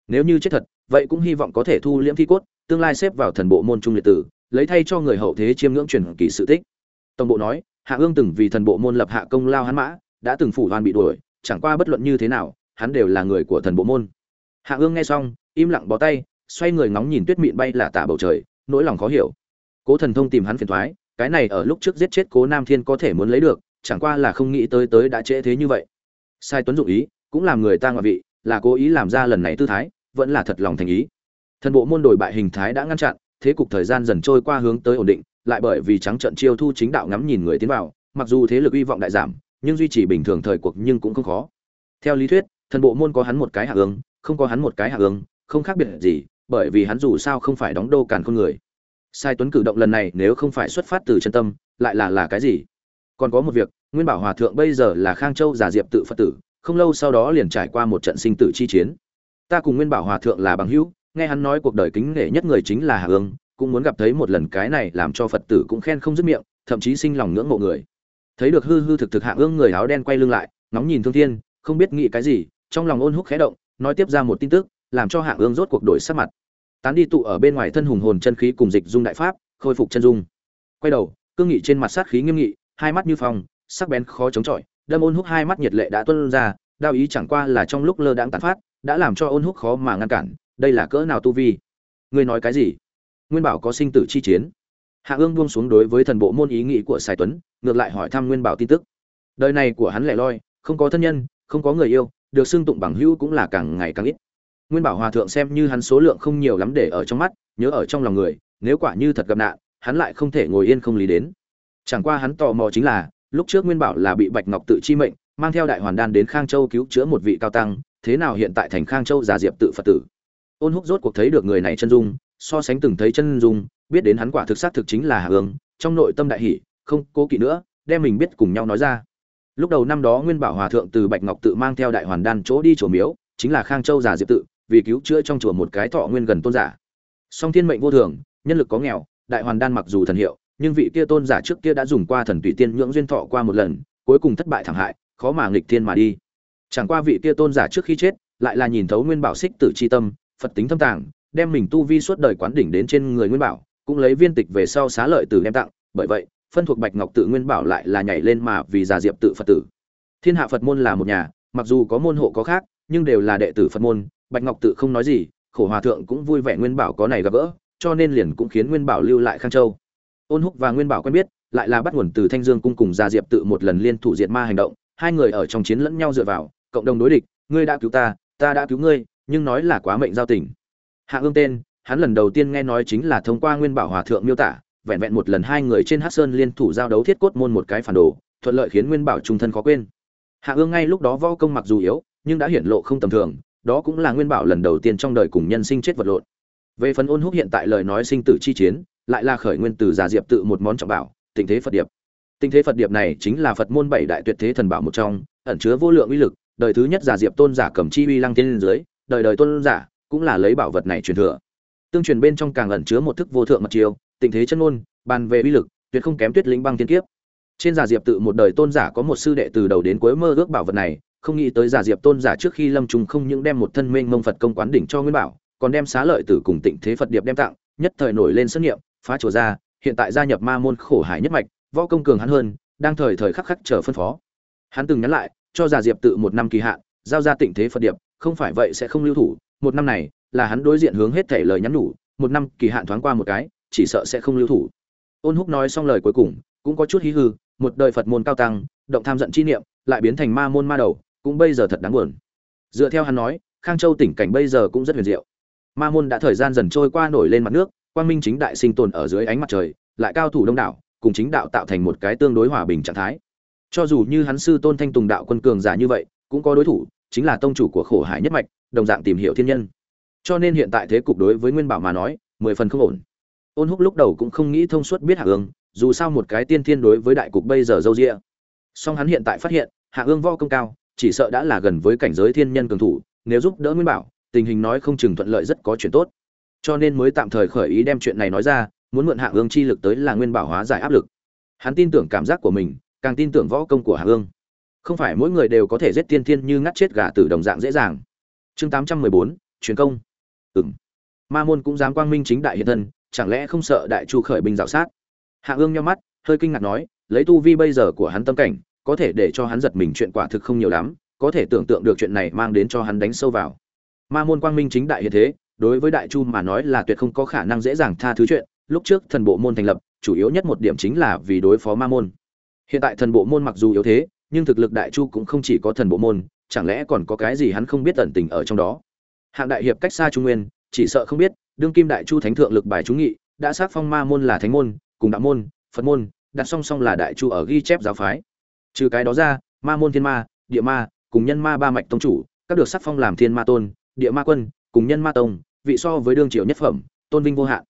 Nếu như chết thật, vậy cũng hy vọng có thể thu liễm thi cốt, tương lai xếp vào thần bộ môn trung liệt tử, lấy thay cho người hậu thế chiêm ngưỡng truyền kỳ sự tích. Tổng bộ nói, hạ ương từng vì thần bộ môn lập hạ công lao hắn mã, đã từng phủ hoàn bị đuổi, chẳng qua bất luận như thế nào, hắn đều là người của thần bộ môn. Hạ ương nghe xong, im lặng bó tay, xoay người ngóng nhìn tuyết mịn bay là tả bầu trời, nỗi lòng khó hiểu. Cố thần thông tìm hắn phiền thoái, cái này ở lúc trước giết chết cố nam thiên có thể muốn lấy được, chẳng qua là không nghĩ tới tới đã trễ thế như vậy sai tuấn dụng ý, cũng làm người ta ngoại vị, là cố ý làm ra lần này tư thái, vẫn là thật lòng thành ý. Thần bộ môn đổi bại hình thái đã ngăn chặn, thế cục thời gian dần trôi qua hướng tới ổn định, lại bởi vì trắng trận chiêu thu chính đạo ngắm nhìn người tiến vào, mặc dù thế lực hy vọng đại giảm, nhưng duy trì bình thường thời cuộc nhưng cũng không khó. Theo lý thuyết, thần bộ môn có hắn một cái hạ ứng không có hắn một cái hạ ứng không khác biệt gì, bởi vì hắn dù sao không phải đóng đô càn con người. Sai tuấn cử động lần này nếu không phải xuất phát từ chân tâm, lại là là cái gì? Còn có một việc nguyên bảo hòa thượng bây giờ là khang châu giả diệp tự phật tử, không lâu sau đó liền trải qua một trận sinh tử chi chiến. Ta cùng nguyên bảo hòa thượng là bằng hữu, nghe hắn nói cuộc đời kính nể nhất người chính là hạ ương cũng muốn gặp thấy một lần cái này làm cho phật tử cũng khen không dứt miệng, thậm chí sinh lòng ngưỡng mộ người. Thấy được hư hư thực thực hạ ương người áo đen quay lưng lại, ngóng nhìn thương thiên, không biết nghĩ cái gì, trong lòng ôn húc khẽ động, nói tiếp ra một tin tức, làm cho hạ ương rốt cuộc đổi sắc mặt. Tán đi tụ ở bên ngoài thân hùng hồn chân khí cùng dịch dung đại pháp, khôi phục chân dung. Quay đầu, cương nghị trên mặt sát khí nghiêm nghị, hai mắt như phòng sắc bén khó chống chọi, đâm ôn húc hai mắt nhiệt lệ đã tuôn ra, đao ý chẳng qua là trong lúc lơ đãng tàn phát, đã làm cho ôn húc khó mà ngăn cản, đây là cỡ nào tu vi? Ngươi nói cái gì? Nguyên bảo có sinh tử chi chiến. Hạ ương buông xuống đối với thần bộ môn ý nghĩ của sài tuấn, ngược lại hỏi thăm nguyên bảo tin tức. Đời này của hắn lẻ loi, không có thân nhân, không có người yêu, được xưng tụng bằng hữu cũng là càng ngày càng ít. Nguyên bảo hòa thượng xem như hắn số lượng không nhiều lắm để ở trong mắt, nhớ ở trong lòng người, nếu quả như thật gặp nạn, hắn lại không thể ngồi yên không lý đến. Chẳng qua hắn tò mò chính là lúc trước nguyên bảo là bị bạch ngọc tự chi mệnh, mang theo đại hoàn đan đến khang châu cứu chữa một vị cao tăng, thế nào hiện tại thành khang châu giả diệp tự phật tử? Ôn húc rốt cuộc thấy được người này chân dung, so sánh từng thấy chân dung, biết đến hắn quả thực xác thực chính là hà hương, trong nội tâm đại hỷ không cố kỵ nữa, đem mình biết cùng nhau nói ra. Lúc đầu năm đó nguyên bảo hòa thượng từ bạch ngọc tự mang theo đại hoàn đan chỗ đi chùa miếu, chính là khang châu giả diệp tự, vì cứu chữa trong chùa một cái thọ nguyên gần tôn giả. Song thiên mệnh vô thường, nhân lực có nghèo, đại hoàn đan mặc dù thần hiệu nhưng vị kia tôn giả trước kia đã dùng qua thần tùy tiên nhưỡng duyên thọ qua một lần, cuối cùng thất bại thảm hại, khó mà nghịch thiên mà đi. Chẳng qua vị kia tôn giả trước khi chết, lại là nhìn thấu nguyên bảo xích tử chi tâm, phật tính thâm tàng, đem mình tu vi suốt đời quán đỉnh đến trên người nguyên bảo, cũng lấy viên tịch về sau xá lợi từ đem tặng, bởi vậy, phân thuộc bạch ngọc tự nguyên bảo lại là nhảy lên mà vì già diệp tự phật tử. Thiên hạ phật môn là một nhà, mặc dù có môn hộ có khác, nhưng đều là đệ tử phật môn, bạch ngọc tự không nói gì, khổ hòa thượng cũng vui vẻ nguyên bảo có này gặp gỡ, cho nên liền cũng khiến nguyên bảo lưu lại khang châu ôn húc và nguyên bảo quen biết, lại là bắt nguồn từ thanh dương cung cùng gia diệp tự một lần liên thủ diệt ma hành động. Hai người ở trong chiến lẫn nhau dựa vào, cộng đồng đối địch, ngươi đã cứu ta ta đã cứu ngươi, nhưng nói là quá mệnh giao tình. Hạ ương tên, hắn lần đầu tiên nghe nói chính là thông qua nguyên bảo hòa thượng miêu tả, vẹn vẹn một lần hai người trên hát sơn liên thủ giao đấu thiết cốt môn một cái phản đồ, thuận lợi khiến nguyên bảo trung thân khó quên. Hạ ương ngay lúc đó võ công mặc dù yếu, nhưng đã hiển lộ không tầm thường, đó cũng là nguyên bảo lần đầu tiên trong đời cùng nhân sinh chết vật lộn. Về phần ôn húc hiện tại lời nói sinh tử chi chiến lại là khởi nguyên từ giả diệp tự một món trọng bảo tình thế phật điệp. Tình thế phật điệp này chính là phật môn bảy đại tuyệt thế thần bảo một trong, ẩn chứa vô lượng uy lực, đời thứ nhất giả diệp tôn giả cầm chi uy lăng tiên dưới, đời đời tôn giả cũng là lấy bảo vật này truyền thừa. Tương truyền bên trong càng ẩn chứa một thức vô thượng mật chiêu tình thế chân ngôn, bàn về uy lực, tuyệt không kém tuyết lĩnh băng tiên kiếp. Trên giả diệp tự một đời tôn giả có một sư đệ từ đầu đến cuối mơ ước bảo vật này, không nghĩ tới giả diệp tôn giả trước khi lâm trùng không những đem một thân mênh mông phật công quán đỉnh cho nguyên bảo, còn đem xá lợi tử cùng tịnh thế phật điệp đem tặng, nhất thời nổi lên xuất nghiệm phá chùa ra, hiện tại gia nhập ma môn khổ hải nhất mạch, võ công cường hắn hơn, đang thời thời khắc khắc chờ phân phó. Hắn từng nhắn lại, cho già diệp tự một năm kỳ hạn, giao ra tịnh thế phật điệp, không phải vậy sẽ không lưu thủ, một năm này là hắn đối diện hướng hết thể lời nhắn nhủ, một năm kỳ hạn thoáng qua một cái, chỉ sợ sẽ không lưu thủ. Ôn húc nói xong lời cuối cùng, cũng có chút hí hư, một đời phật môn cao tăng, động tham giận chi niệm, lại biến thành ma môn ma đầu, cũng bây giờ thật đáng buồn. Dựa theo hắn nói, khang châu tỉnh cảnh bây giờ cũng rất huyền diệu. Ma môn đã thời gian dần trôi qua nổi lên mặt nước quang minh chính đại sinh tồn ở dưới ánh mặt trời, lại cao thủ đông đảo, cùng chính đạo tạo thành một cái tương đối hòa bình trạng thái. Cho dù như hắn sư tôn thanh tùng đạo quân cường giả như vậy, cũng có đối thủ, chính là tông chủ của khổ hải nhất mạch, đồng dạng tìm hiểu thiên nhân. Cho nên hiện tại thế cục đối với nguyên bảo mà nói, mười phần không ổn. Ôn húc lúc đầu cũng không nghĩ thông suốt biết hạ ương, dù sao một cái tiên thiên đối với đại cục bây giờ dâu rịa song hắn hiện tại phát hiện, hạ ương vo công cao, chỉ sợ đã là gần với cảnh giới thiên nhân cường thủ, nếu giúp đỡ nguyên bảo, tình hình nói không chừng thuận lợi rất có chuyện tốt cho nên mới tạm thời khởi ý đem chuyện này nói ra, muốn mượn hạ ương chi lực tới là nguyên bảo hóa giải áp lực. Hắn tin tưởng cảm giác của mình, càng tin tưởng võ công của hạ ương. Không phải mỗi người đều có thể giết tiên thiên như ngắt chết gà tử đồng dạng dễ dàng. Chương tám trăm mười bốn, truyền công. Ừng ma môn cũng dám quang minh chính đại hiện thân, chẳng lẽ không sợ đại chu khởi binh dạo sát? Hạ ương nhau mắt, hơi kinh ngạc nói, lấy tu vi bây giờ của hắn tâm cảnh, có thể để cho hắn giật mình chuyện quả thực không nhiều lắm, có thể tưởng tượng được chuyện này mang đến cho hắn đánh sâu vào. Ma môn quang minh chính đại hiện thế đối với đại chu mà nói là tuyệt không có khả năng dễ dàng tha thứ chuyện, lúc trước thần bộ môn thành lập, chủ yếu nhất một điểm chính là vì đối phó ma môn. Hiện tại thần bộ môn mặc dù yếu thế, nhưng thực lực đại chu cũng không chỉ có thần bộ môn, chẳng lẽ còn có cái gì hắn không biết ẩn tình ở trong đó? Hạng đại hiệp cách xa trung nguyên, chỉ sợ không biết, đương kim đại chu thánh thượng lực bài trúng nghị, đã xác phong ma môn là thánh môn, cùng đạo môn, phật môn, đặt song song là đại chu ở ghi chép giáo phái. Trừ cái đó ra, ma môn thiên ma, địa ma, cùng nhân ma ba mạch tông chủ, các được sắc phong làm thiên ma tôn, địa ma quân, cùng nhân ma tông vị so với đương triều nhất phẩm, tôn vinh vô hạn.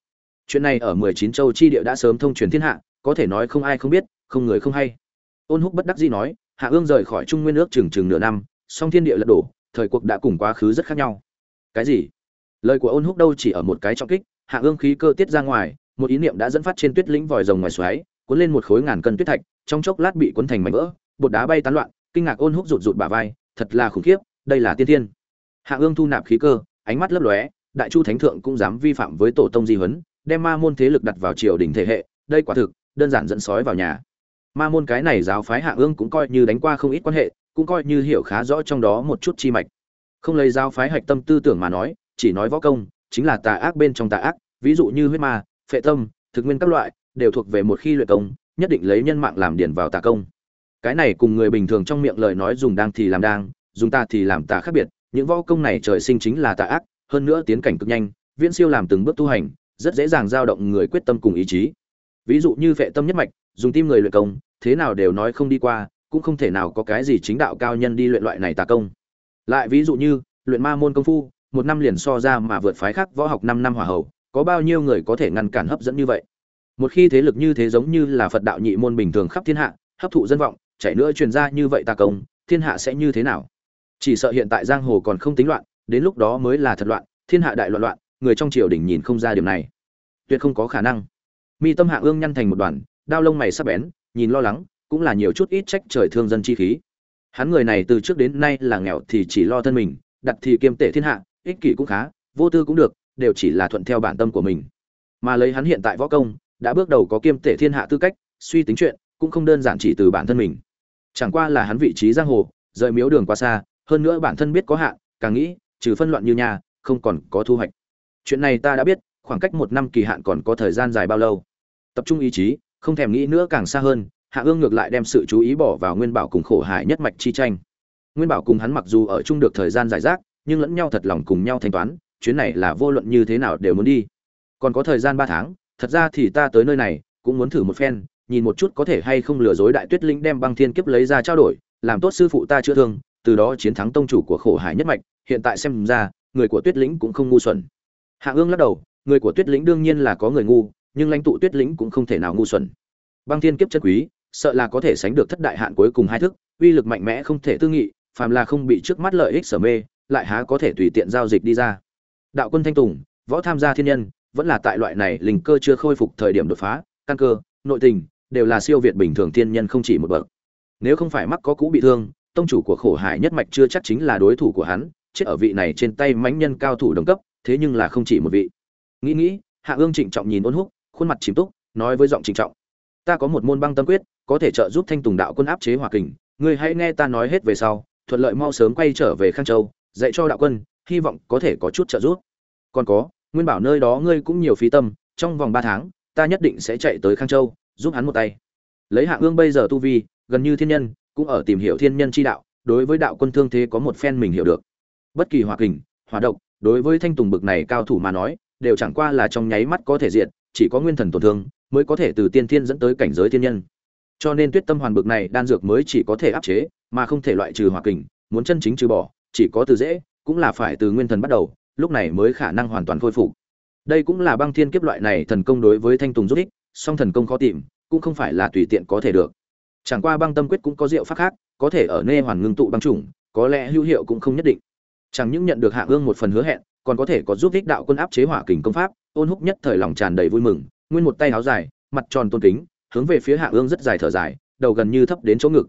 Chuyện này ở mười chín châu chi địa đã sớm thông truyền thiên hạ, có thể nói không ai không biết, không người không hay. Ôn húc bất đắc dĩ nói, hạ ương rời khỏi trung nguyên nước chừng chừng nửa năm, song thiên địa lật đổ, thời cuộc đã cùng quá khứ rất khác nhau. Cái gì? Lời của ôn húc đâu chỉ ở một cái trọng kích, hạ ương khí cơ tiết ra ngoài, một ý niệm đã dẫn phát trên tuyết lĩnh vòi rồng ngoài xoáy, cuốn lên một khối ngàn cân tuyết thạch, trong chốc lát bị cuốn thành mảnh vỡ, bột đá bay tán loạn, kinh ngạc ôn húc rụt rụt bả vai, thật là khủng khiếp, đây là tiên thiên. Hạ ương thu nạp khí cơ, ánh mắt lấp lóe đại chu thánh thượng cũng dám vi phạm với tổ tông di huấn, đem ma môn thế lực đặt vào triều đình thể hệ, đây quả thực, đơn giản dẫn sói vào nhà. Ma môn cái này giáo phái hạ ương cũng coi như đánh qua không ít quan hệ, cũng coi như hiểu khá rõ trong đó một chút chi mạch. Không lấy giáo phái hạch tâm tư tưởng mà nói, chỉ nói võ công, chính là tà ác bên trong tà ác, ví dụ như huyết ma, phệ tâm, thực nguyên các loại, đều thuộc về một khi luyện công, nhất định lấy nhân mạng làm điển vào tà công. Cái này cùng người bình thường trong miệng lời nói dùng đang thì làm đang, dùng ta thì làm tà khác biệt, những võ công này trời sinh chính là tà ác hơn nữa tiến cảnh cực nhanh, viễn siêu làm từng bước tu hành, rất dễ dàng dao động người quyết tâm cùng ý chí. Ví dụ như phệ tâm nhất mạch, dùng tim người luyện công, thế nào đều nói không đi qua, cũng không thể nào có cái gì chính đạo cao nhân đi luyện loại này tà công. Lại ví dụ như, luyện ma môn công phu, một năm liền so ra mà vượt phái khác võ học năm năm hỏa hậu, có bao nhiêu người có thể ngăn cản hấp dẫn như vậy? Một khi thế lực như thế giống như là phật đạo nhị môn bình thường khắp thiên hạ, hấp thụ dân vọng chạy nữa truyền ra như vậy tà công, thiên hạ sẽ như thế nào? Chỉ sợ hiện tại giang hồ còn không tính loạn đến lúc đó mới là thật loạn, thiên hạ đại loạn loạn, người trong triều đình nhìn không ra điều này. Tuyệt không có khả năng. Mi tâm hạ ương nhăn thành một đoàn, đao lông mày sắp bén, nhìn lo lắng, cũng là nhiều chút ít trách trời thương dân chi khí. Hắn người này từ trước đến nay là nghèo thì chỉ lo thân mình, đặt thì kiêm tể thiên hạ, ích kỷ cũng khá, vô tư cũng được, đều chỉ là thuận theo bản tâm của mình. Mà lấy hắn hiện tại võ công, đã bước đầu có kiêm tể thiên hạ tư cách, suy tính chuyện, cũng không đơn giản chỉ từ bản thân mình. Chẳng qua là hắn vị trí giang hồ, rời miếu đường quá xa, hơn nữa bản thân biết có hạn càng nghĩ trừ phân loạn như nhà không còn có thu hoạch. Chuyện này ta đã biết, khoảng cách một năm kỳ hạn còn có thời gian dài bao lâu. Tập trung ý chí, không thèm nghĩ nữa càng xa hơn, hạ ương ngược lại đem sự chú ý bỏ vào nguyên bảo cùng khổ hại nhất mạch chi tranh. Nguyên bảo cùng hắn mặc dù ở chung được thời gian giải rác, nhưng lẫn nhau thật lòng cùng nhau thanh toán, chuyến này là vô luận như thế nào đều muốn đi. Còn có thời gian ba tháng, thật ra thì ta tới nơi này, cũng muốn thử một phen, nhìn một chút có thể hay không lừa dối đại tuyết linh đem băng thiên kiếp lấy ra trao đổi, làm tốt sư phụ ta chữa thương từ đó chiến thắng tông chủ của khổ hải nhất mạch, hiện tại xem ra, người của tuyết lĩnh cũng không ngu xuẩn. Hạ ương lắc đầu, người của tuyết lĩnh đương nhiên là có người ngu, nhưng lãnh tụ tuyết lĩnh cũng không thể nào ngu xuẩn. Băng thiên kiếp chất quý, sợ là có thể sánh được thất đại hạn cuối cùng hai thức, uy lực mạnh mẽ không thể tư nghị, phàm là không bị trước mắt lợi ích sở mê, lại há có thể tùy tiện giao dịch đi ra. Đạo quân thanh tùng, võ tham gia thiên nhân, vẫn là tại loại này linh cơ chưa khôi phục thời điểm đột phá, căn cơ, nội tình, đều là siêu việt bình thường thiên nhân không chỉ một bậc. Nếu không phải mắc có cũ bị thương tông chủ của khổ hải nhất mạch chưa chắc chính là đối thủ của hắn, chết ở vị này trên tay mãnh nhân cao thủ đồng cấp, thế nhưng là không chỉ một vị. Nghĩ nghĩ, hạ ương trịnh trọng nhìn ôn húc, khuôn mặt chìm túc, nói với giọng trịnh trọng. Ta có một môn băng tâm quyết, có thể trợ giúp thanh tùng đạo quân áp chế hòa kình, ngươi hãy nghe ta nói hết về sau, thuận lợi mau sớm quay trở về khang châu, dạy cho đạo quân, hy vọng có thể có chút trợ giúp. Còn có, nguyên bảo nơi đó ngươi cũng nhiều phí tâm, trong vòng ba tháng, ta nhất định sẽ chạy tới khang châu, giúp hắn một tay. Lấy hạ ương bây giờ tu vi, gần như thiên nhân cũng ở tìm hiểu thiên nhân chi đạo đối với đạo quân thương thế có một phen mình hiểu được. Bất kỳ hòa kình hòa độc đối với thanh tùng bực này cao thủ mà nói đều chẳng qua là trong nháy mắt có thể diệt, chỉ có nguyên thần tổn thương mới có thể từ tiên thiên dẫn tới cảnh giới thiên nhân. Cho nên tuyết tâm hoàn bực này đan dược mới chỉ có thể áp chế mà không thể loại trừ hòa kình muốn chân chính trừ bỏ chỉ có từ dễ cũng là phải từ nguyên thần bắt đầu lúc này mới khả năng hoàn toàn khôi phục. Đây cũng là băng thiên kiếp loại này thần công đối với thanh tùng giúp ích song thần công khó tìm cũng không phải là tùy tiện có thể được chẳng qua băng tâm quyết cũng có diệu pháp khác, có thể ở nê hoàn ngưng tụ băng chủng, có lẽ hữu hiệu cũng không nhất định. Chẳng những nhận được hạ ương một phần hứa hẹn, còn có thể có giúp ích đạo quân áp chế hỏa kình công pháp, ôn húc nhất thời lòng tràn đầy vui mừng, nguyên một tay áo dài, mặt tròn tôn kính, hướng về phía hạ ương rất dài thở dài, đầu gần như thấp đến chỗ ngực.